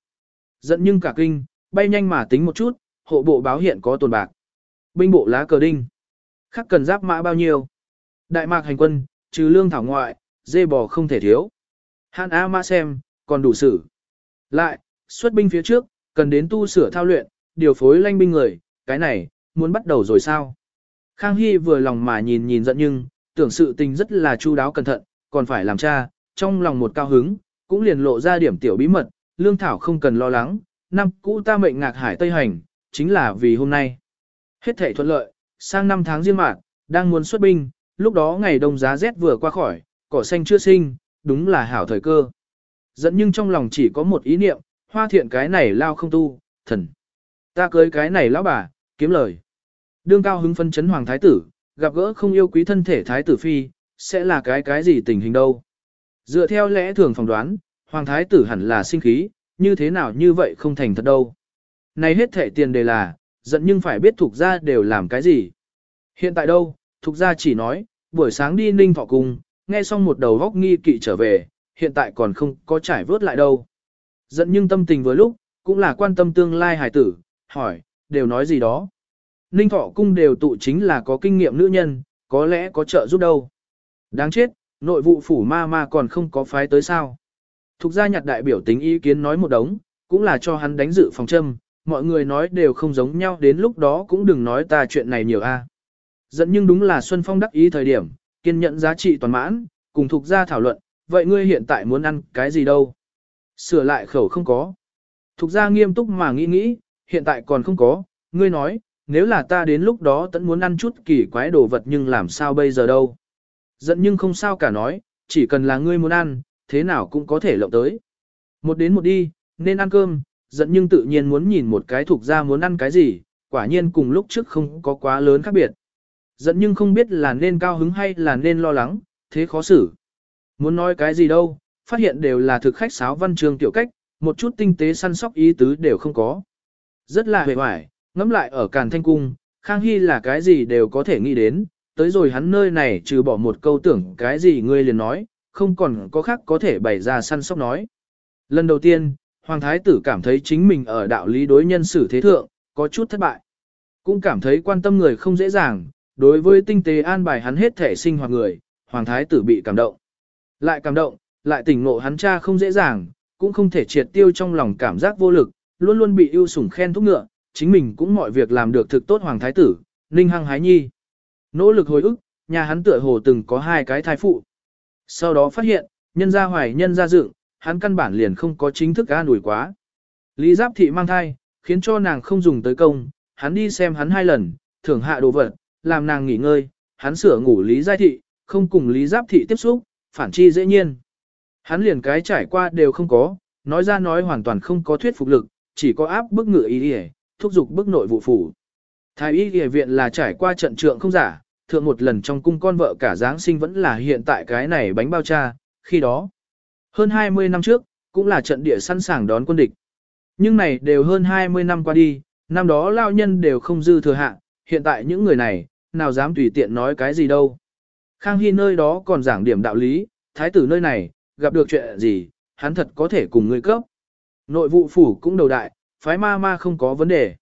Giận nhưng cả kinh, bay nhanh mà tính một chút, hộ bộ báo hiện có tồn bạc. Binh bộ lá cờ đinh. Khắc cần giáp mã bao nhiêu? Đại mạc hành quân, trừ lương thảo ngoại, dê bò không thể thiếu. Hàn A mã xem, còn đủ sử. Lại, xuất binh phía trước, cần đến tu sửa thao luyện, điều phối lanh binh người, cái này, muốn bắt đầu rồi sao? Khang Hy vừa lòng mà nhìn nhìn giận nhưng, tưởng sự tình rất là chu đáo cẩn thận, còn phải làm cha, trong lòng một cao hứng, cũng liền lộ ra điểm tiểu bí mật, lương thảo không cần lo lắng, năm cũ ta mệnh ngạc hải Tây Hành, chính là vì hôm nay. Hết thể thuận lợi, sang năm tháng riêng mạng, đang muốn xuất binh, lúc đó ngày đông giá rét vừa qua khỏi, cỏ xanh chưa sinh, đúng là hảo thời cơ. Dẫn nhưng trong lòng chỉ có một ý niệm, hoa thiện cái này lao không tu, thần. Ta cưới cái này lão bà, kiếm lời. Đương cao hứng phân chấn hoàng thái tử, gặp gỡ không yêu quý thân thể thái tử phi, sẽ là cái cái gì tình hình đâu. Dựa theo lẽ thường phỏng đoán, hoàng thái tử hẳn là sinh khí, như thế nào như vậy không thành thật đâu. Này hết thể tiền đề là, giận nhưng phải biết thuộc gia đều làm cái gì. Hiện tại đâu, thuộc gia chỉ nói, buổi sáng đi ninh thọ cung, nghe xong một đầu góc nghi kỵ trở về, hiện tại còn không có trải vớt lại đâu. Giận nhưng tâm tình với lúc, cũng là quan tâm tương lai hài tử, hỏi, đều nói gì đó. Ninh thọ cung đều tụ chính là có kinh nghiệm nữ nhân, có lẽ có trợ giúp đâu. Đáng chết, nội vụ phủ ma ma còn không có phái tới sao. Thục gia nhặt đại biểu tính ý kiến nói một đống, cũng là cho hắn đánh dự phòng châm, mọi người nói đều không giống nhau đến lúc đó cũng đừng nói ta chuyện này nhiều a. À. Dẫn nhưng đúng là Xuân Phong đắc ý thời điểm, kiên nhận giá trị toàn mãn, cùng thuộc gia thảo luận, vậy ngươi hiện tại muốn ăn cái gì đâu? Sửa lại khẩu không có. Thục gia nghiêm túc mà nghĩ nghĩ, hiện tại còn không có, ngươi nói, nếu là ta đến lúc đó tẫn muốn ăn chút kỳ quái đồ vật nhưng làm sao bây giờ đâu. Giận nhưng không sao cả nói, chỉ cần là ngươi muốn ăn, thế nào cũng có thể lộng tới. Một đến một đi, nên ăn cơm, giận nhưng tự nhiên muốn nhìn một cái thuộc ra muốn ăn cái gì, quả nhiên cùng lúc trước không có quá lớn khác biệt. Giận nhưng không biết là nên cao hứng hay là nên lo lắng, thế khó xử. Muốn nói cái gì đâu, phát hiện đều là thực khách sáo văn trường tiểu cách, một chút tinh tế săn sóc ý tứ đều không có. Rất là hề hoài, ngẫm lại ở Càn Thanh Cung, Khang Hy là cái gì đều có thể nghĩ đến, tới rồi hắn nơi này trừ bỏ một câu tưởng cái gì ngươi liền nói, không còn có khác có thể bày ra săn sóc nói. Lần đầu tiên, Hoàng Thái tử cảm thấy chính mình ở đạo lý đối nhân xử thế thượng, có chút thất bại. Cũng cảm thấy quan tâm người không dễ dàng, đối với tinh tế an bài hắn hết thể sinh hoạt người, Hoàng Thái tử bị cảm động. Lại cảm động, lại tỉnh ngộ hắn cha không dễ dàng, cũng không thể triệt tiêu trong lòng cảm giác vô lực, luôn luôn bị ưu sủng khen thúc ngựa, chính mình cũng mọi việc làm được thực tốt Hoàng Thái tử, Ninh Hăng Hái Nhi. Nỗ lực hồi ức, nhà hắn tựa hồ từng có hai cái thai phụ. Sau đó phát hiện, nhân gia hoài nhân gia dựng, hắn căn bản liền không có chính thức an ủi quá. Lý Giáp Thị mang thai, khiến cho nàng không dùng tới công, hắn đi xem hắn hai lần, thưởng hạ đồ vật, làm nàng nghỉ ngơi, hắn sửa ngủ Lý Giai Thị, không cùng Lý Giáp Thị tiếp xúc, phản chi dễ nhiên. Hắn liền cái trải qua đều không có, nói ra nói hoàn toàn không có thuyết phục lực, chỉ có áp bức ngựa ý đi thúc giục bức nội vụ phủ. Thái y y viện là trải qua trận trượng không giả, thượng một lần trong cung con vợ cả Giáng sinh vẫn là hiện tại cái này bánh bao cha, khi đó. Hơn 20 năm trước, cũng là trận địa sẵn sàng đón quân địch. Nhưng này đều hơn 20 năm qua đi, năm đó lao nhân đều không dư thừa hạ, hiện tại những người này, nào dám tùy tiện nói cái gì đâu. Khang Hy nơi đó còn giảng điểm đạo lý, thái tử nơi này, gặp được chuyện gì, hắn thật có thể cùng người cấp. Nội vụ phủ cũng đầu đại, phái ma ma không có vấn đề.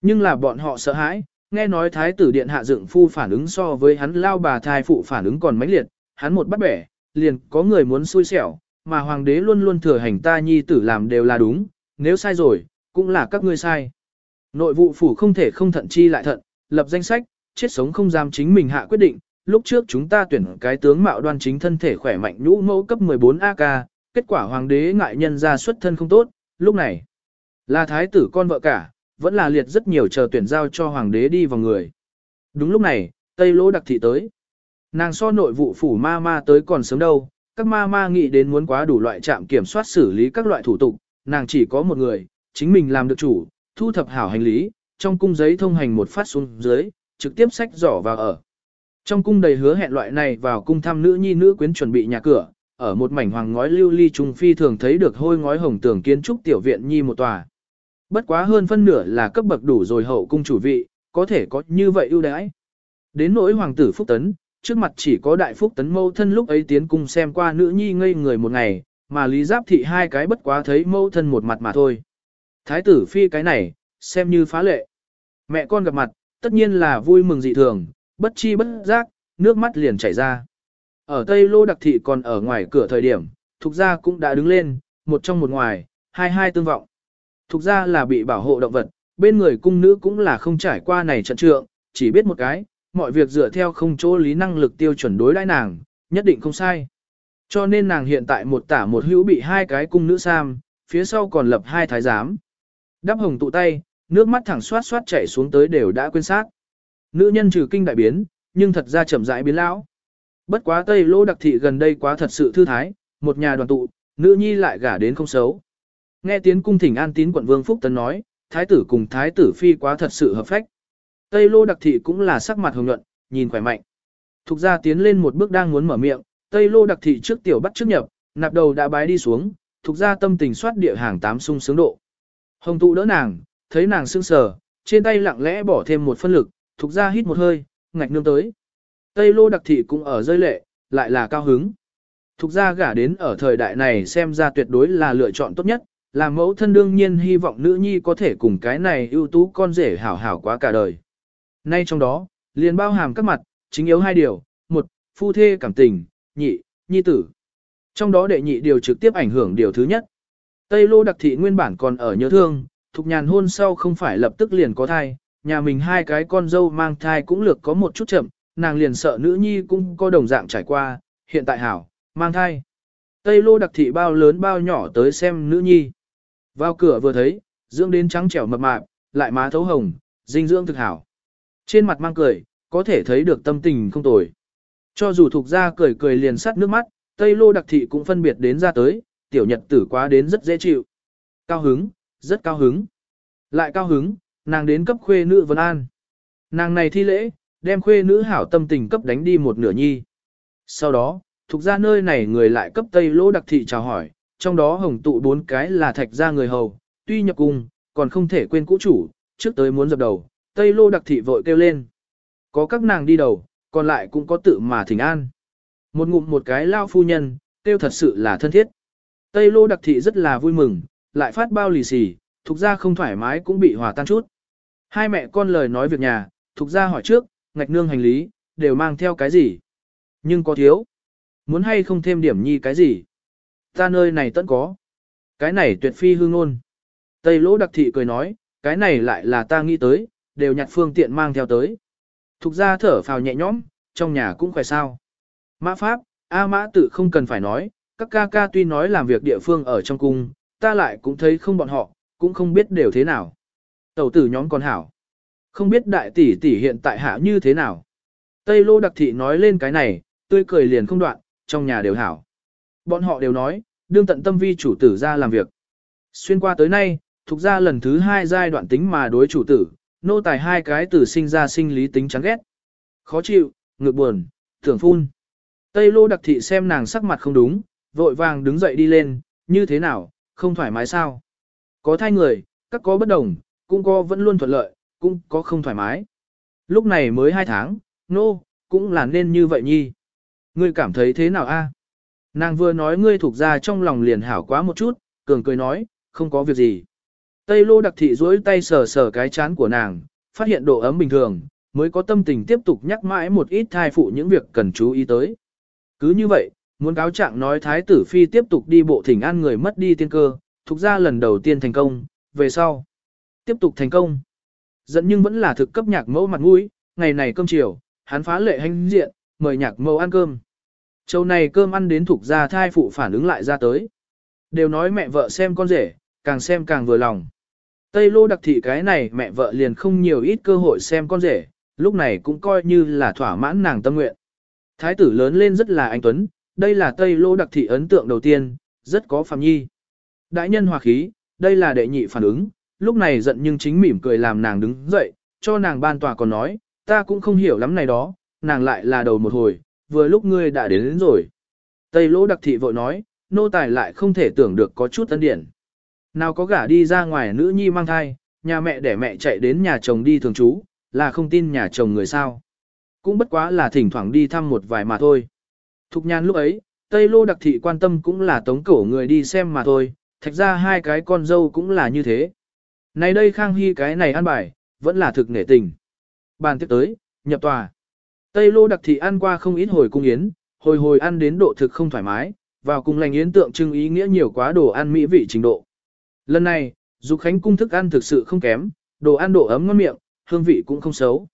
Nhưng là bọn họ sợ hãi, nghe nói thái tử điện hạ dựng phu phản ứng so với hắn lao bà thai phụ phản ứng còn mãnh liệt, hắn một bắt bẻ, liền có người muốn xui xẻo, mà hoàng đế luôn luôn thừa hành ta nhi tử làm đều là đúng, nếu sai rồi, cũng là các ngươi sai. Nội vụ phủ không thể không thận chi lại thận, lập danh sách, chết sống không dám chính mình hạ quyết định, lúc trước chúng ta tuyển cái tướng mạo đoan chính thân thể khỏe mạnh nhũ mẫu cấp 14 AK, kết quả hoàng đế ngại nhân ra xuất thân không tốt, lúc này là thái tử con vợ cả, vẫn là liệt rất nhiều chờ tuyển giao cho hoàng đế đi vào người. Đúng lúc này, Tây Lỗ đặc thị tới. Nàng so nội vụ phủ ma ma tới còn sớm đâu, các ma ma nghĩ đến muốn quá đủ loại trạm kiểm soát xử lý các loại thủ tục, nàng chỉ có một người, chính mình làm được chủ, thu thập hảo hành lý, trong cung giấy thông hành một phát xuống dưới, trực tiếp sách giỏ vào ở. Trong cung đầy hứa hẹn loại này vào cung thăm nữ nhi nữ quyến chuẩn bị nhà cửa, ở một mảnh hoàng ngói lưu ly trung phi thường thấy được hôi ngói hồng tường kiến trúc tiểu viện nhi một tòa. Bất quá hơn phân nửa là cấp bậc đủ rồi hậu cung chủ vị, có thể có như vậy ưu đãi. Đến nỗi hoàng tử Phúc Tấn, trước mặt chỉ có đại Phúc Tấn mâu thân lúc ấy tiến cung xem qua nữ nhi ngây người một ngày, mà Lý Giáp Thị hai cái bất quá thấy mâu thân một mặt mà thôi. Thái tử phi cái này, xem như phá lệ. Mẹ con gặp mặt, tất nhiên là vui mừng dị thường, bất chi bất giác, nước mắt liền chảy ra. Ở Tây Lô Đặc Thị còn ở ngoài cửa thời điểm, Thục Gia cũng đã đứng lên, một trong một ngoài, hai hai tương vọng. Thục Gia là bị bảo hộ động vật, bên người cung nữ cũng là không trải qua này trận trượng, chỉ biết một cái, mọi việc dựa theo không chỗ lý năng lực tiêu chuẩn đối đãi nàng, nhất định không sai. Cho nên nàng hiện tại một tả một hữu bị hai cái cung nữ sam, phía sau còn lập hai thái giám. Đắp hồng tụ tay, nước mắt thẳng xoát xoát chảy xuống tới đều đã quên sát. Nữ nhân trừ kinh đại biến, nhưng thật ra chậm rãi biến lão. Bất quá Tây Lô đặc thị gần đây quá thật sự thư thái, một nhà đoàn tụ, nữ nhi lại gả đến không xấu. Nghe tiếng cung thỉnh an tín quận Vương Phúc Tấn nói, thái tử cùng thái tử phi quá thật sự hợp phách. Tây Lô đặc thị cũng là sắc mặt hồng nhuận, nhìn khỏe mạnh. Thục ra tiến lên một bước đang muốn mở miệng, Tây Lô đặc thị trước tiểu bắt trước nhập, nạp đầu đã bái đi xuống, thục ra tâm tình soát địa hàng tám sung sướng độ. Hồng tụ đỡ nàng, thấy nàng sưng sờ, trên tay lặng lẽ bỏ thêm một phân lực, thục ra hít một hơi, ngạch nương tới. Tây Lô đặc thị cũng ở rơi lệ, lại là cao hứng. Thục ra gả đến ở thời đại này xem ra tuyệt đối là lựa chọn tốt nhất, làm mẫu thân đương nhiên hy vọng nữ nhi có thể cùng cái này ưu tú con rể hảo hảo quá cả đời. Nay trong đó, liền bao hàm các mặt, chính yếu hai điều, một, phu thê cảm tình, nhị, nhi tử. Trong đó đệ nhị điều trực tiếp ảnh hưởng điều thứ nhất. Tây Lô đặc thị nguyên bản còn ở nhớ thương, thục nhàn hôn sau không phải lập tức liền có thai, nhà mình hai cái con dâu mang thai cũng lược có một chút chậm, nàng liền sợ nữ nhi cũng có đồng dạng trải qua, hiện tại hảo, mang thai. Tây Lô đặc thị bao lớn bao nhỏ tới xem nữ nhi. Vào cửa vừa thấy, dưỡng đến trắng trẻo mập mạp, lại má thấu hồng, dinh dưỡng thực hảo. Trên mặt mang cười, có thể thấy được tâm tình không tồi. Cho dù thuộc ra cười cười liền sắt nước mắt, Tây Lô đặc thị cũng phân biệt đến ra tới, tiểu nhật tử quá đến rất dễ chịu. Cao hứng, rất cao hứng. Lại cao hứng, nàng đến cấp khuê nữ Vân An. Nàng này thi lễ, đem khuê nữ hảo tâm tình cấp đánh đi một nửa nhi. Sau đó, thuộc ra nơi này người lại cấp Tây Lô đặc thị chào hỏi, trong đó hồng tụ bốn cái là thạch ra người hầu, tuy nhập cung, còn không thể quên cũ chủ, trước tới muốn dập đầu, Tây Lô đặc thị vội kêu lên. Có các nàng đi đầu, còn lại cũng có tự mà thỉnh an. Một ngụm một cái lao phu nhân, tiêu thật sự là thân thiết. Tây Lô đặc thị rất là vui mừng, lại phát bao lì xì, thuộc ra không thoải mái cũng bị hòa tan chút. Hai mẹ con lời nói việc nhà, thuộc ra hỏi trước, ngạch nương hành lý, đều mang theo cái gì? Nhưng có thiếu. Muốn hay không thêm điểm nhi cái gì? Ta nơi này tận có. Cái này tuyệt phi hương ngôn. Tây lỗ đặc thị cười nói, cái này lại là ta nghĩ tới, đều nhặt phương tiện mang theo tới. Thục ra thở phào nhẹ nhõm, trong nhà cũng khỏe sao. Mã Pháp, A Mã tự không cần phải nói, các ca ca tuy nói làm việc địa phương ở trong cung, ta lại cũng thấy không bọn họ, cũng không biết đều thế nào. Tẩu tử nhóm còn hảo. Không biết đại tỷ tỷ hiện tại hạ như thế nào. Tây lô đặc thị nói lên cái này, tươi cười liền không đoạn, trong nhà đều hảo. Bọn họ đều nói, đương tận tâm vi chủ tử ra làm việc. Xuyên qua tới nay, thuộc ra lần thứ hai giai đoạn tính mà đối chủ tử, nô tài hai cái tử sinh ra sinh lý tính chán ghét. Khó chịu, ngược buồn, tưởng phun. Tây lô đặc thị xem nàng sắc mặt không đúng, vội vàng đứng dậy đi lên, như thế nào, không thoải mái sao. Có thai người, các có bất đồng, cũng có vẫn luôn thuận lợi, cũng có không thoải mái. Lúc này mới hai tháng, nô, no, cũng là nên như vậy nhi. Ngươi cảm thấy thế nào a? Nàng vừa nói ngươi thuộc ra trong lòng liền hảo quá một chút, cường cười nói, không có việc gì. Tây lô đặc thị duỗi tay sờ sờ cái chán của nàng, phát hiện độ ấm bình thường, mới có tâm tình tiếp tục nhắc mãi một ít thai phụ những việc cần chú ý tới. Cứ như vậy, muốn cáo trạng nói thái tử phi tiếp tục đi bộ thỉnh an người mất đi tiên cơ, thuộc ra lần đầu tiên thành công, về sau. Tiếp tục thành công. Dẫn nhưng vẫn là thực cấp nhạc mẫu mặt mũi, ngày này cơm chiều, hắn phá lệ hành diện, mời nhạc mẫu ăn cơm. Châu này cơm ăn đến thuộc ra thai phụ phản ứng lại ra tới. Đều nói mẹ vợ xem con rể, càng xem càng vừa lòng. Tây lô đặc thị cái này mẹ vợ liền không nhiều ít cơ hội xem con rể, lúc này cũng coi như là thỏa mãn nàng tâm nguyện. Thái tử lớn lên rất là anh Tuấn, đây là Tây lô đặc thị ấn tượng đầu tiên, rất có phạm nhi. Đại nhân hòa khí, đây là đệ nhị phản ứng, lúc này giận nhưng chính mỉm cười làm nàng đứng dậy, cho nàng ban tòa còn nói, ta cũng không hiểu lắm này đó, nàng lại là đầu một hồi, vừa lúc ngươi đã đến, đến rồi. Tây lỗ đặc thị vội nói, nô tài lại không thể tưởng được có chút ân điển. Nào có gả đi ra ngoài nữ nhi mang thai, nhà mẹ để mẹ chạy đến nhà chồng đi thường trú, là không tin nhà chồng người sao. Cũng bất quá là thỉnh thoảng đi thăm một vài mà thôi. Thục nhan lúc ấy, Tây lô đặc thị quan tâm cũng là tống cổ người đi xem mà thôi, thạch ra hai cái con dâu cũng là như thế. Này đây Khang Hy cái này ăn bài, vẫn là thực nể tình. Bàn tiếp tới, nhập tòa. Tây lô đặc thị ăn qua không ít hồi cung yến, hồi hồi ăn đến độ thực không thoải mái, vào cùng lành yến tượng trưng ý nghĩa nhiều quá đồ ăn mỹ vị trình độ. Lần này, dù khánh cung thức ăn thực sự không kém, đồ ăn độ ấm ngon miệng, hương vị cũng không xấu.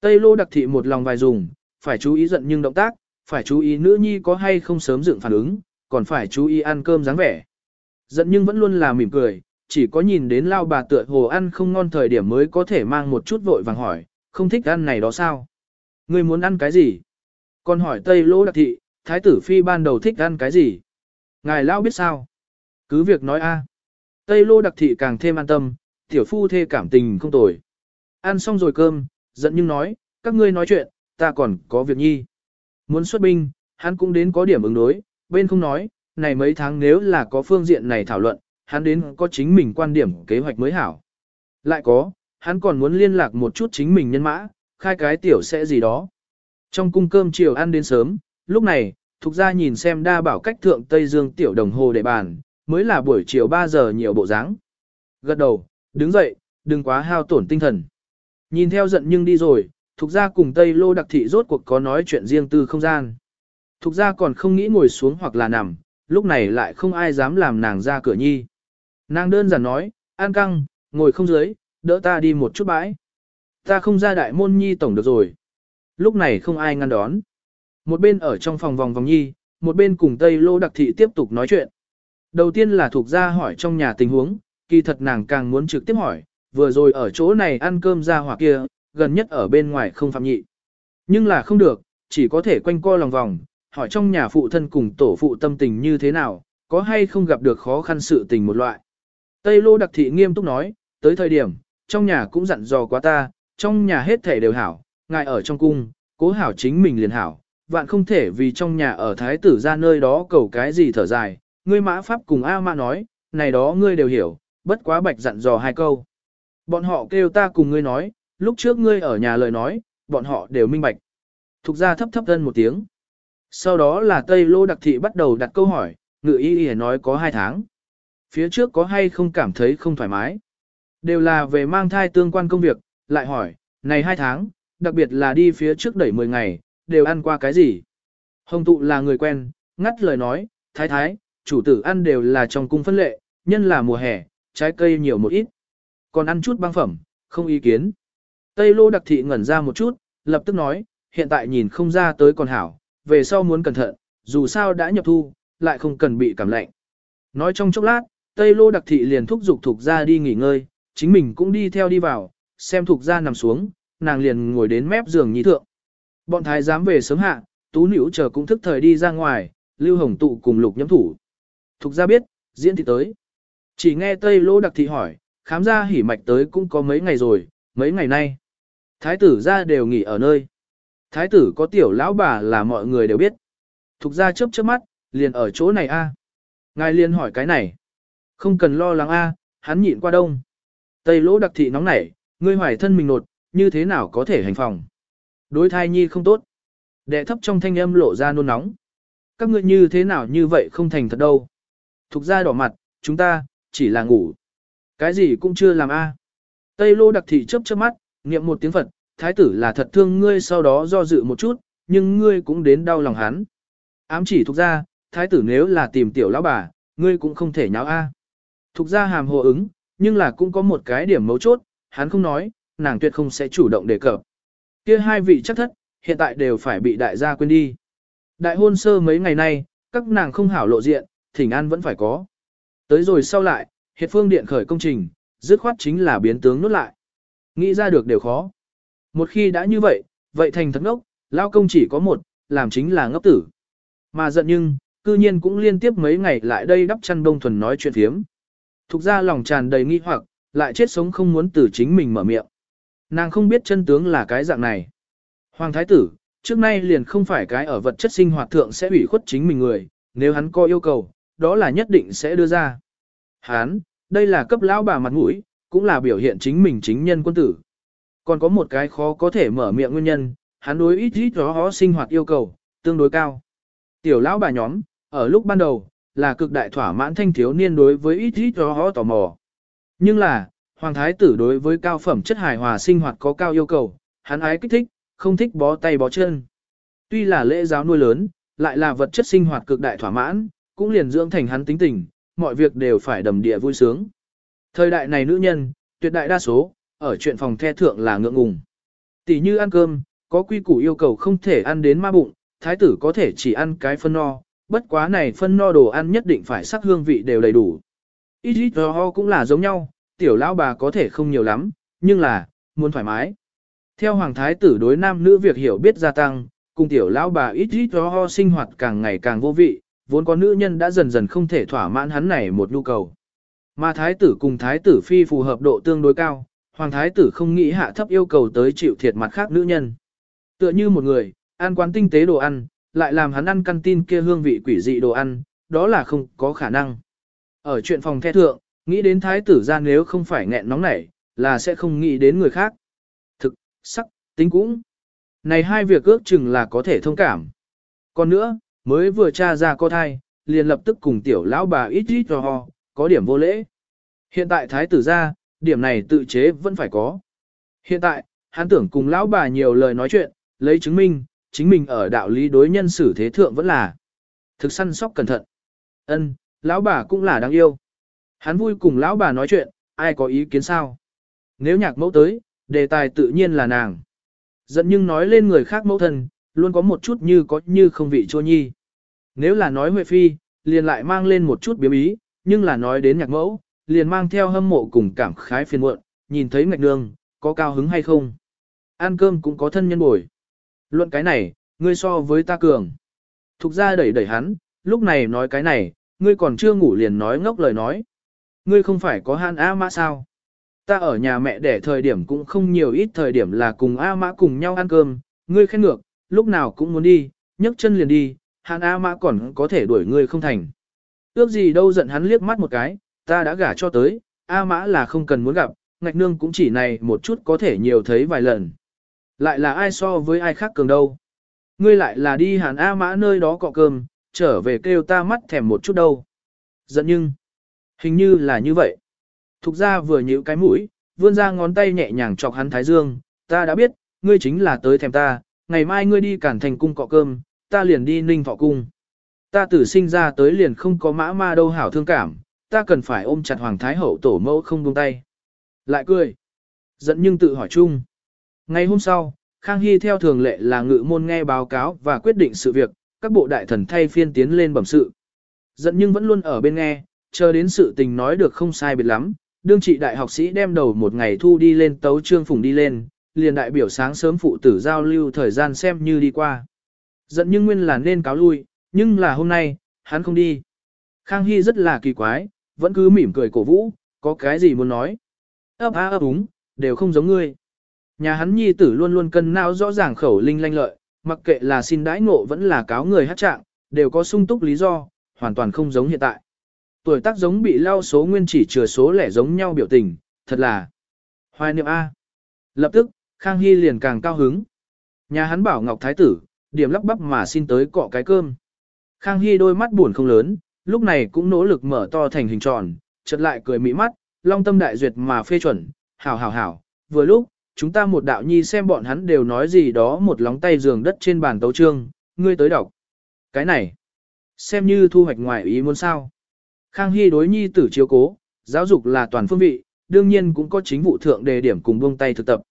Tây lô đặc thị một lòng vài dùng, phải chú ý giận nhưng động tác, phải chú ý nữ nhi có hay không sớm dựng phản ứng, còn phải chú ý ăn cơm dáng vẻ. Giận nhưng vẫn luôn là mỉm cười, chỉ có nhìn đến lao bà tựa hồ ăn không ngon thời điểm mới có thể mang một chút vội vàng hỏi, không thích ăn này đó sao? Ngươi muốn ăn cái gì? Còn hỏi Tây Lô Đặc Thị, Thái tử Phi ban đầu thích ăn cái gì? Ngài lao biết sao? Cứ việc nói a. Tây Lô Đặc Thị càng thêm an tâm, tiểu phu thê cảm tình không tồi. Ăn xong rồi cơm, giận nhưng nói, các ngươi nói chuyện, ta còn có việc nhi. Muốn xuất binh, hắn cũng đến có điểm ứng đối, bên không nói, này mấy tháng nếu là có phương diện này thảo luận, hắn đến có chính mình quan điểm kế hoạch mới hảo. Lại có, hắn còn muốn liên lạc một chút chính mình nhân mã, khai cái tiểu sẽ gì đó. Trong cung cơm chiều ăn đến sớm, lúc này, thuộc ra nhìn xem đa bảo cách thượng Tây Dương tiểu đồng hồ để bàn, mới là buổi chiều 3 giờ nhiều bộ dáng. Gật đầu, đứng dậy, đừng quá hao tổn tinh thần. Nhìn theo giận nhưng đi rồi, thuộc ra cùng Tây Lô đặc thị rốt cuộc có nói chuyện riêng tư không gian. Thuộc ra còn không nghĩ ngồi xuống hoặc là nằm, lúc này lại không ai dám làm nàng ra cửa nhi. Nàng đơn giản nói, an căng, ngồi không dưới, đỡ ta đi một chút bãi. Ta không ra đại môn nhi tổng được rồi. Lúc này không ai ngăn đón. Một bên ở trong phòng vòng vòng nhi, một bên cùng Tây Lô đặc thị tiếp tục nói chuyện. Đầu tiên là thuộc ra hỏi trong nhà tình huống, kỳ thật nàng càng muốn trực tiếp hỏi, vừa rồi ở chỗ này ăn cơm ra hoặc kia, gần nhất ở bên ngoài không phạm nhị. Nhưng là không được, chỉ có thể quanh co lòng vòng, hỏi trong nhà phụ thân cùng tổ phụ tâm tình như thế nào, có hay không gặp được khó khăn sự tình một loại. Tây Lô đặc thị nghiêm túc nói, tới thời điểm, trong nhà cũng dặn dò quá ta, trong nhà hết thể đều hảo, ngài ở trong cung, cố hảo chính mình liền hảo, vạn không thể vì trong nhà ở thái tử ra nơi đó cầu cái gì thở dài, ngươi mã pháp cùng A mã nói, này đó ngươi đều hiểu, bất quá bạch dặn dò hai câu. Bọn họ kêu ta cùng ngươi nói, lúc trước ngươi ở nhà lời nói, bọn họ đều minh bạch. Thục ra thấp thấp thân một tiếng. Sau đó là Tây Lô Đặc Thị bắt đầu đặt câu hỏi, ngự y y nói có hai tháng. Phía trước có hay không cảm thấy không thoải mái. Đều là về mang thai tương quan công việc, lại hỏi, này hai tháng, đặc biệt là đi phía trước đẩy 10 ngày, đều ăn qua cái gì? Hồng tụ là người quen, ngắt lời nói, thái thái, chủ tử ăn đều là trong cung phân lệ, nhân là mùa hè, trái cây nhiều một ít. Còn ăn chút băng phẩm, không ý kiến. Tây lô đặc thị ngẩn ra một chút, lập tức nói, hiện tại nhìn không ra tới còn hảo, về sau muốn cẩn thận, dù sao đã nhập thu, lại không cần bị cảm lạnh. Nói trong chốc lát, Tây lô đặc thị liền thúc giục thuộc ra đi nghỉ ngơi, chính mình cũng đi theo đi vào, xem thuộc ra nằm xuống, nàng liền ngồi đến mép giường nhí thượng. Bọn thái giám về sớm hạ, tú nữ chờ cũng thức thời đi ra ngoài, lưu hồng tụ cùng lục Nhâm thủ. Thục ra biết, diễn thị tới. Chỉ nghe Tây Lô đặc thị hỏi, khám ra hỉ mạch tới cũng có mấy ngày rồi, mấy ngày nay. Thái tử ra đều nghỉ ở nơi. Thái tử có tiểu lão bà là mọi người đều biết. Thục ra chớp chớp mắt, liền ở chỗ này a. Ngài liền hỏi cái này. Không cần lo lắng a, hắn nhịn qua đông. Tây lỗ đặc thị nóng nảy, ngươi hoài thân mình nột, như thế nào có thể hành phòng. Đối thai nhi không tốt. Đệ thấp trong thanh âm lộ ra nôn nóng. Các ngươi như thế nào như vậy không thành thật đâu. Thục ra đỏ mặt, chúng ta, chỉ là ngủ. Cái gì cũng chưa làm a. Tây lô đặc thị chớp chớp mắt, niệm một tiếng Phật, thái tử là thật thương ngươi sau đó do dự một chút, nhưng ngươi cũng đến đau lòng hắn. Ám chỉ thuộc ra, thái tử nếu là tìm tiểu lão bà, ngươi cũng không thể nháo a. À. Thục ra hàm hồ ứng, nhưng là cũng có một cái điểm mấu chốt, hắn không nói, nàng tuyệt không sẽ chủ động đề cập. Kia hai vị chắc thất, hiện tại đều phải bị đại gia quên đi. Đại hôn sơ mấy ngày nay, các nàng không hảo lộ diện, thỉnh an vẫn phải có. Tới rồi sau lại, hiệt phương điện khởi công trình, dứt khoát chính là biến tướng nốt lại. Nghĩ ra được đều khó. Một khi đã như vậy, vậy thành thật ngốc, lao công chỉ có một, làm chính là ngốc tử. Mà giận nhưng, cư nhiên cũng liên tiếp mấy ngày lại đây đắp chăn đông thuần nói chuyện phiếm. Thục ra lòng tràn đầy nghi hoặc, lại chết sống không muốn tử chính mình mở miệng. Nàng không biết chân tướng là cái dạng này. Hoàng thái tử, trước nay liền không phải cái ở vật chất sinh hoạt thượng sẽ ủy khuất chính mình người, nếu hắn có yêu cầu, đó là nhất định sẽ đưa ra. Hắn, đây là cấp lão bà mặt mũi, cũng là biểu hiện chính mình chính nhân quân tử. Còn có một cái khó có thể mở miệng nguyên nhân, hắn đối ít ít đó sinh hoạt yêu cầu, tương đối cao. Tiểu lão bà nhóm, ở lúc ban đầu, là cực đại thỏa mãn thanh thiếu niên đối với ít ít đó tò mò. Nhưng là, hoàng thái tử đối với cao phẩm chất hài hòa sinh hoạt có cao yêu cầu, hắn ái kích thích, không thích bó tay bó chân. Tuy là lễ giáo nuôi lớn, lại là vật chất sinh hoạt cực đại thỏa mãn, cũng liền dưỡng thành hắn tính tình, mọi việc đều phải đầm địa vui sướng. Thời đại này nữ nhân, tuyệt đại đa số, ở chuyện phòng the thượng là ngượng ngùng. Tỷ như ăn cơm, có quy củ yêu cầu không thể ăn đến ma bụng, thái tử có thể chỉ ăn cái phân no, bất quá này phân no đồ ăn nhất định phải sắc hương vị đều đầy đủ. Ít ít ho cũng là giống nhau, tiểu lão bà có thể không nhiều lắm, nhưng là, muốn thoải mái. Theo hoàng thái tử đối nam nữ việc hiểu biết gia tăng, cùng tiểu lão bà ít ít ho sinh hoạt càng ngày càng vô vị, vốn có nữ nhân đã dần dần không thể thỏa mãn hắn này một nhu cầu. Mà thái tử cùng thái tử phi phù hợp độ tương đối cao, hoàng thái tử không nghĩ hạ thấp yêu cầu tới chịu thiệt mặt khác nữ nhân. Tựa như một người, ăn quán tinh tế đồ ăn, lại làm hắn ăn căn tin kia hương vị quỷ dị đồ ăn, đó là không có khả năng. Ở chuyện phòng the thượng, nghĩ đến thái tử ra nếu không phải nghẹn nóng nảy, là sẽ không nghĩ đến người khác. Thực, sắc, tính cũng. Này hai việc ước chừng là có thể thông cảm. Còn nữa, mới vừa tra ra có thai, liền lập tức cùng tiểu lão bà ít ít cho ho, có điểm vô lễ. Hiện tại thái tử ra, điểm này tự chế vẫn phải có. Hiện tại, hắn tưởng cùng lão bà nhiều lời nói chuyện, lấy chứng minh, chính mình ở đạo lý đối nhân xử thế thượng vẫn là thực săn sóc cẩn thận. Ân, lão bà cũng là đáng yêu. Hắn vui cùng lão bà nói chuyện, ai có ý kiến sao? Nếu nhạc mẫu tới, đề tài tự nhiên là nàng. Giận nhưng nói lên người khác mẫu thân, luôn có một chút như có như không vị chua nhi. Nếu là nói Huệ Phi, liền lại mang lên một chút biếm ý, nhưng là nói đến nhạc mẫu, liền mang theo hâm mộ cùng cảm khái phiền muộn, nhìn thấy ngạch nương, có cao hứng hay không. Ăn cơm cũng có thân nhân bồi. Luận cái này, ngươi so với ta cường. Thục ra đẩy đẩy hắn, lúc này nói cái này, ngươi còn chưa ngủ liền nói ngốc lời nói. Ngươi không phải có han A mã sao? Ta ở nhà mẹ đẻ thời điểm cũng không nhiều ít thời điểm là cùng A mã cùng nhau ăn cơm, ngươi khen ngược, lúc nào cũng muốn đi, nhấc chân liền đi, han A mã còn có thể đuổi ngươi không thành. Ước gì đâu giận hắn liếc mắt một cái, ta đã gả cho tới, A mã là không cần muốn gặp, ngạch nương cũng chỉ này một chút có thể nhiều thấy vài lần. Lại là ai so với ai khác cường đâu. Ngươi lại là đi hàn A mã nơi đó cọ cơm, trở về kêu ta mắt thèm một chút đâu. Giận nhưng, hình như là như vậy. Thục ra vừa nhíu cái mũi, vươn ra ngón tay nhẹ nhàng chọc hắn thái dương, ta đã biết, ngươi chính là tới thèm ta, ngày mai ngươi đi cản thành cung cọ cơm, ta liền đi ninh thọ cung. Ta tử sinh ra tới liền không có mã ma đâu hảo thương cảm, ta cần phải ôm chặt hoàng thái hậu tổ mẫu không buông tay. Lại cười. Giận nhưng tự hỏi chung. Ngày hôm sau, Khang Hy theo thường lệ là ngự môn nghe báo cáo và quyết định sự việc, các bộ đại thần thay phiên tiến lên bẩm sự. Giận nhưng vẫn luôn ở bên nghe, chờ đến sự tình nói được không sai biệt lắm, đương trị đại học sĩ đem đầu một ngày thu đi lên tấu trương phùng đi lên, liền đại biểu sáng sớm phụ tử giao lưu thời gian xem như đi qua. Giận nhưng nguyên là nên cáo lui, nhưng là hôm nay, hắn không đi. Khang Hy rất là kỳ quái, vẫn cứ mỉm cười cổ vũ, có cái gì muốn nói. ấp á ấp úng, đều không giống ngươi. Nhà hắn nhi tử luôn luôn cân não rõ ràng khẩu linh lanh lợi, mặc kệ là xin đãi ngộ vẫn là cáo người hát trạng, đều có sung túc lý do, hoàn toàn không giống hiện tại. Tuổi tác giống bị lao số nguyên chỉ chừa số lẻ giống nhau biểu tình, thật là hoài niệm A. Lập tức, Khang Hy liền càng cao hứng. Nhà hắn bảo Ngọc Thái tử, điểm lắp bắp mà xin tới cọ cái cơm. Khang Hy đôi mắt buồn không lớn, lúc này cũng nỗ lực mở to thành hình tròn, chợt lại cười mỹ mắt, long tâm đại duyệt mà phê chuẩn, hảo hảo hảo, vừa lúc, chúng ta một đạo nhi xem bọn hắn đều nói gì đó một lóng tay giường đất trên bàn tấu trương, ngươi tới đọc. Cái này, xem như thu hoạch ngoài ý muốn sao. Khang Hy đối nhi tử chiếu cố, giáo dục là toàn phương vị, đương nhiên cũng có chính vụ thượng đề điểm cùng buông tay thực tập.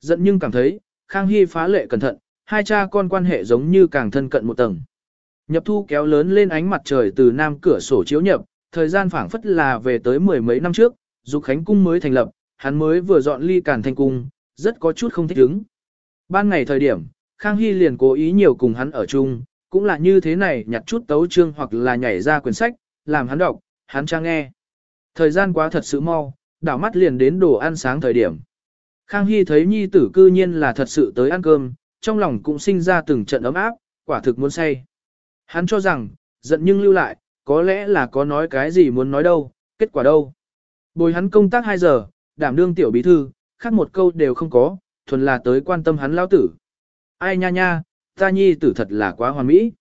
Giận nhưng cảm thấy, Khang Hy phá lệ cẩn thận, hai cha con quan hệ giống như càng thân cận một tầng. Nhập thu kéo lớn lên ánh mặt trời từ nam cửa sổ chiếu nhập, thời gian phảng phất là về tới mười mấy năm trước, Dục Khánh Cung mới thành lập, hắn mới vừa dọn ly càn thanh cung, rất có chút không thích ứng. Ban ngày thời điểm, Khang Hy liền cố ý nhiều cùng hắn ở chung, cũng là như thế này nhặt chút tấu chương hoặc là nhảy ra quyển sách, làm hắn đọc, hắn trang nghe. Thời gian quá thật sự mau, đảo mắt liền đến đồ ăn sáng thời điểm. Khang Hy thấy nhi tử cư nhiên là thật sự tới ăn cơm, trong lòng cũng sinh ra từng trận ấm áp, quả thực muốn say. Hắn cho rằng, giận nhưng lưu lại, có lẽ là có nói cái gì muốn nói đâu, kết quả đâu. Bồi hắn công tác 2 giờ, đảm đương tiểu bí thư, khác một câu đều không có, thuần là tới quan tâm hắn lao tử. Ai nha nha, ta nhi tử thật là quá hoàn mỹ.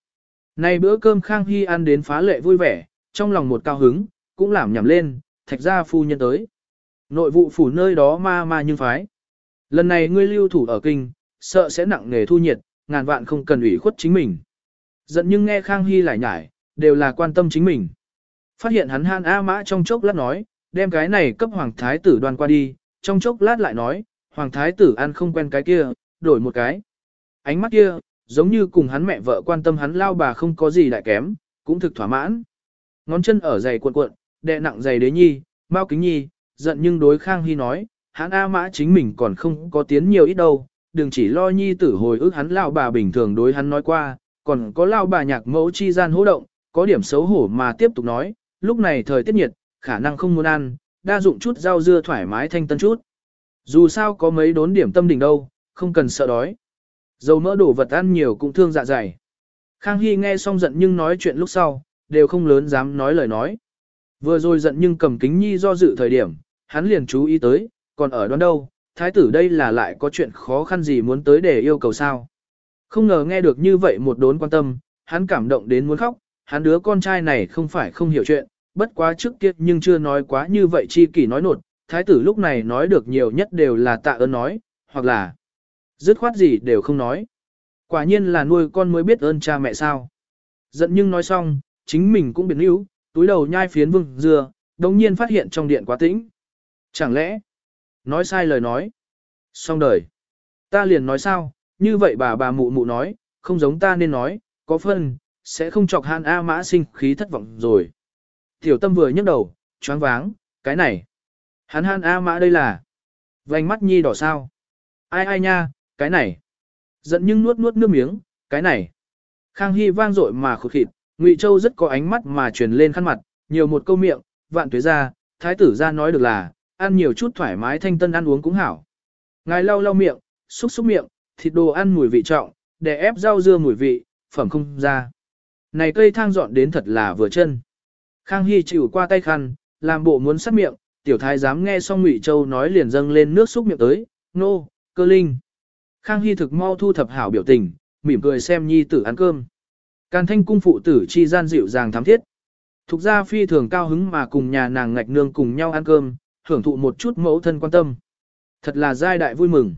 Này bữa cơm Khang Hy ăn đến phá lệ vui vẻ, trong lòng một cao hứng, cũng làm nhầm lên, thạch ra phu nhân tới. Nội vụ phủ nơi đó ma ma nhưng phái. Lần này ngươi lưu thủ ở kinh, sợ sẽ nặng nghề thu nhiệt, ngàn vạn không cần ủy khuất chính mình. Giận nhưng nghe Khang Hy lại nhải, đều là quan tâm chính mình. Phát hiện hắn han A mã trong chốc lát nói, đem cái này cấp hoàng thái tử đoan qua đi, trong chốc lát lại nói, hoàng thái tử ăn không quen cái kia, đổi một cái. Ánh mắt kia, giống như cùng hắn mẹ vợ quan tâm hắn lao bà không có gì đại kém, cũng thực thỏa mãn. Ngón chân ở giày cuộn cuộn, đè nặng giày đế nhi, mau kính nhi, giận nhưng đối Khang Hy nói, hắn A mã chính mình còn không có tiến nhiều ít đâu, đừng chỉ lo nhi tử hồi ức hắn lao bà bình thường đối hắn nói qua, còn có lao bà nhạc mẫu chi gian hỗ động, có điểm xấu hổ mà tiếp tục nói, lúc này thời tiết nhiệt, khả năng không muốn ăn, đa dụng chút rau dưa thoải mái thanh tân chút. Dù sao có mấy đốn điểm tâm đỉnh đâu, không cần sợ đói. Dầu mỡ đổ vật ăn nhiều cũng thương dạ dày. Khang Hy nghe xong giận nhưng nói chuyện lúc sau, đều không lớn dám nói lời nói. Vừa rồi giận nhưng cầm kính nhi do dự thời điểm, hắn liền chú ý tới, còn ở đoán đâu, thái tử đây là lại có chuyện khó khăn gì muốn tới để yêu cầu sao. Không ngờ nghe được như vậy một đốn quan tâm, hắn cảm động đến muốn khóc, hắn đứa con trai này không phải không hiểu chuyện, bất quá trước kia nhưng chưa nói quá như vậy chi kỷ nói nột, thái tử lúc này nói được nhiều nhất đều là tạ ơn nói, hoặc là dứt khoát gì đều không nói. Quả nhiên là nuôi con mới biết ơn cha mẹ sao. Giận nhưng nói xong, chính mình cũng biến yếu, túi đầu nhai phiến vương dừa, đồng nhiên phát hiện trong điện quá tĩnh. Chẳng lẽ, nói sai lời nói. Xong đời. Ta liền nói sao, như vậy bà bà mụ mụ nói, không giống ta nên nói, có phân, sẽ không chọc hàn A mã sinh khí thất vọng rồi. Tiểu tâm vừa nhấc đầu, choáng váng, cái này. Hắn hàn A mã đây là. Vành mắt nhi đỏ sao. Ai ai nha, cái này. Giận nhưng nuốt nuốt nước miếng, cái này. Khang Hy vang dội mà khụt khịt, Ngụy Châu rất có ánh mắt mà truyền lên khăn mặt, nhiều một câu miệng, vạn tuế ra, thái tử ra nói được là, ăn nhiều chút thoải mái thanh tân ăn uống cũng hảo. Ngài lau lau miệng, xúc xúc miệng, thịt đồ ăn mùi vị trọng, để ép rau dưa mùi vị, phẩm không ra. Này cây thang dọn đến thật là vừa chân. Khang Hy chịu qua tay khăn, làm bộ muốn sát miệng, tiểu thái dám nghe xong Ngụy Châu nói liền dâng lên nước xúc miệng tới, nô, cơ linh. Khang Hy thực mau thu thập hảo biểu tình, mỉm cười xem nhi tử ăn cơm. Càn thanh cung phụ tử chi gian dịu dàng thắm thiết. Thục gia phi thường cao hứng mà cùng nhà nàng ngạch nương cùng nhau ăn cơm, hưởng thụ một chút mẫu thân quan tâm. Thật là giai đại vui mừng.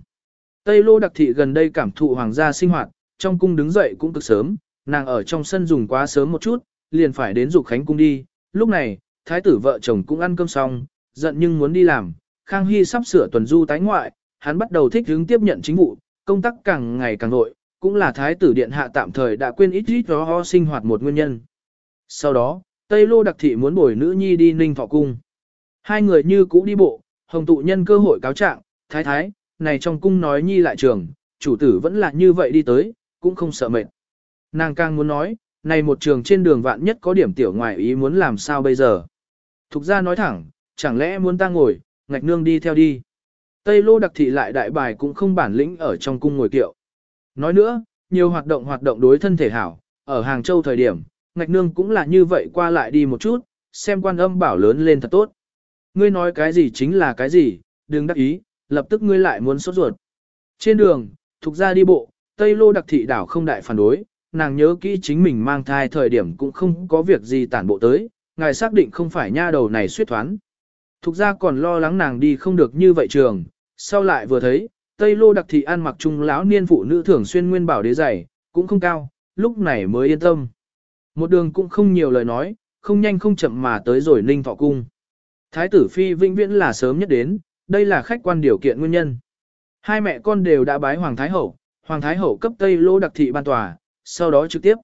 Tây lô đặc thị gần đây cảm thụ hoàng gia sinh hoạt, trong cung đứng dậy cũng cực sớm, nàng ở trong sân dùng quá sớm một chút, liền phải đến dục khánh cung đi. Lúc này, thái tử vợ chồng cũng ăn cơm xong, giận nhưng muốn đi làm. Khang Hy sắp sửa tuần du tái ngoại, hắn bắt đầu thích hướng tiếp nhận chính vụ, công tác càng ngày càng nội, cũng là thái tử điện hạ tạm thời đã quên ít ít đó ho sinh hoạt một nguyên nhân. Sau đó, Tây Lô đặc thị muốn bồi nữ nhi đi ninh thọ cung. Hai người như cũ đi bộ, hồng tụ nhân cơ hội cáo trạng, thái thái, này trong cung nói nhi lại trường, chủ tử vẫn là như vậy đi tới, cũng không sợ mệt. Nàng càng muốn nói, này một trường trên đường vạn nhất có điểm tiểu ngoài ý muốn làm sao bây giờ. Thục ra nói thẳng, chẳng lẽ muốn ta ngồi, ngạch nương đi theo đi. Tây lô đặc thị lại đại bài cũng không bản lĩnh ở trong cung ngồi kiệu. Nói nữa, nhiều hoạt động hoạt động đối thân thể hảo, ở Hàng Châu thời điểm, ngạch nương cũng là như vậy qua lại đi một chút, xem quan âm bảo lớn lên thật tốt. Ngươi nói cái gì chính là cái gì, đừng đắc ý, lập tức ngươi lại muốn sốt ruột. Trên đường, thuộc ra đi bộ, Tây Lô đặc thị đảo không đại phản đối, nàng nhớ kỹ chính mình mang thai thời điểm cũng không có việc gì tản bộ tới, ngài xác định không phải nha đầu này suyết thoán. Thục ra còn lo lắng nàng đi không được như vậy trường, sau lại vừa thấy, Tây Lô đặc thị ăn mặc trung lão niên phụ nữ thường xuyên nguyên bảo đế giày, cũng không cao, lúc này mới yên tâm. Một đường cũng không nhiều lời nói, không nhanh không chậm mà tới rồi ninh thọ cung. Thái tử phi vĩnh viễn là sớm nhất đến, đây là khách quan điều kiện nguyên nhân. Hai mẹ con đều đã bái Hoàng Thái Hậu, Hoàng Thái Hậu cấp Tây Lô đặc thị ban tòa, sau đó trực tiếp.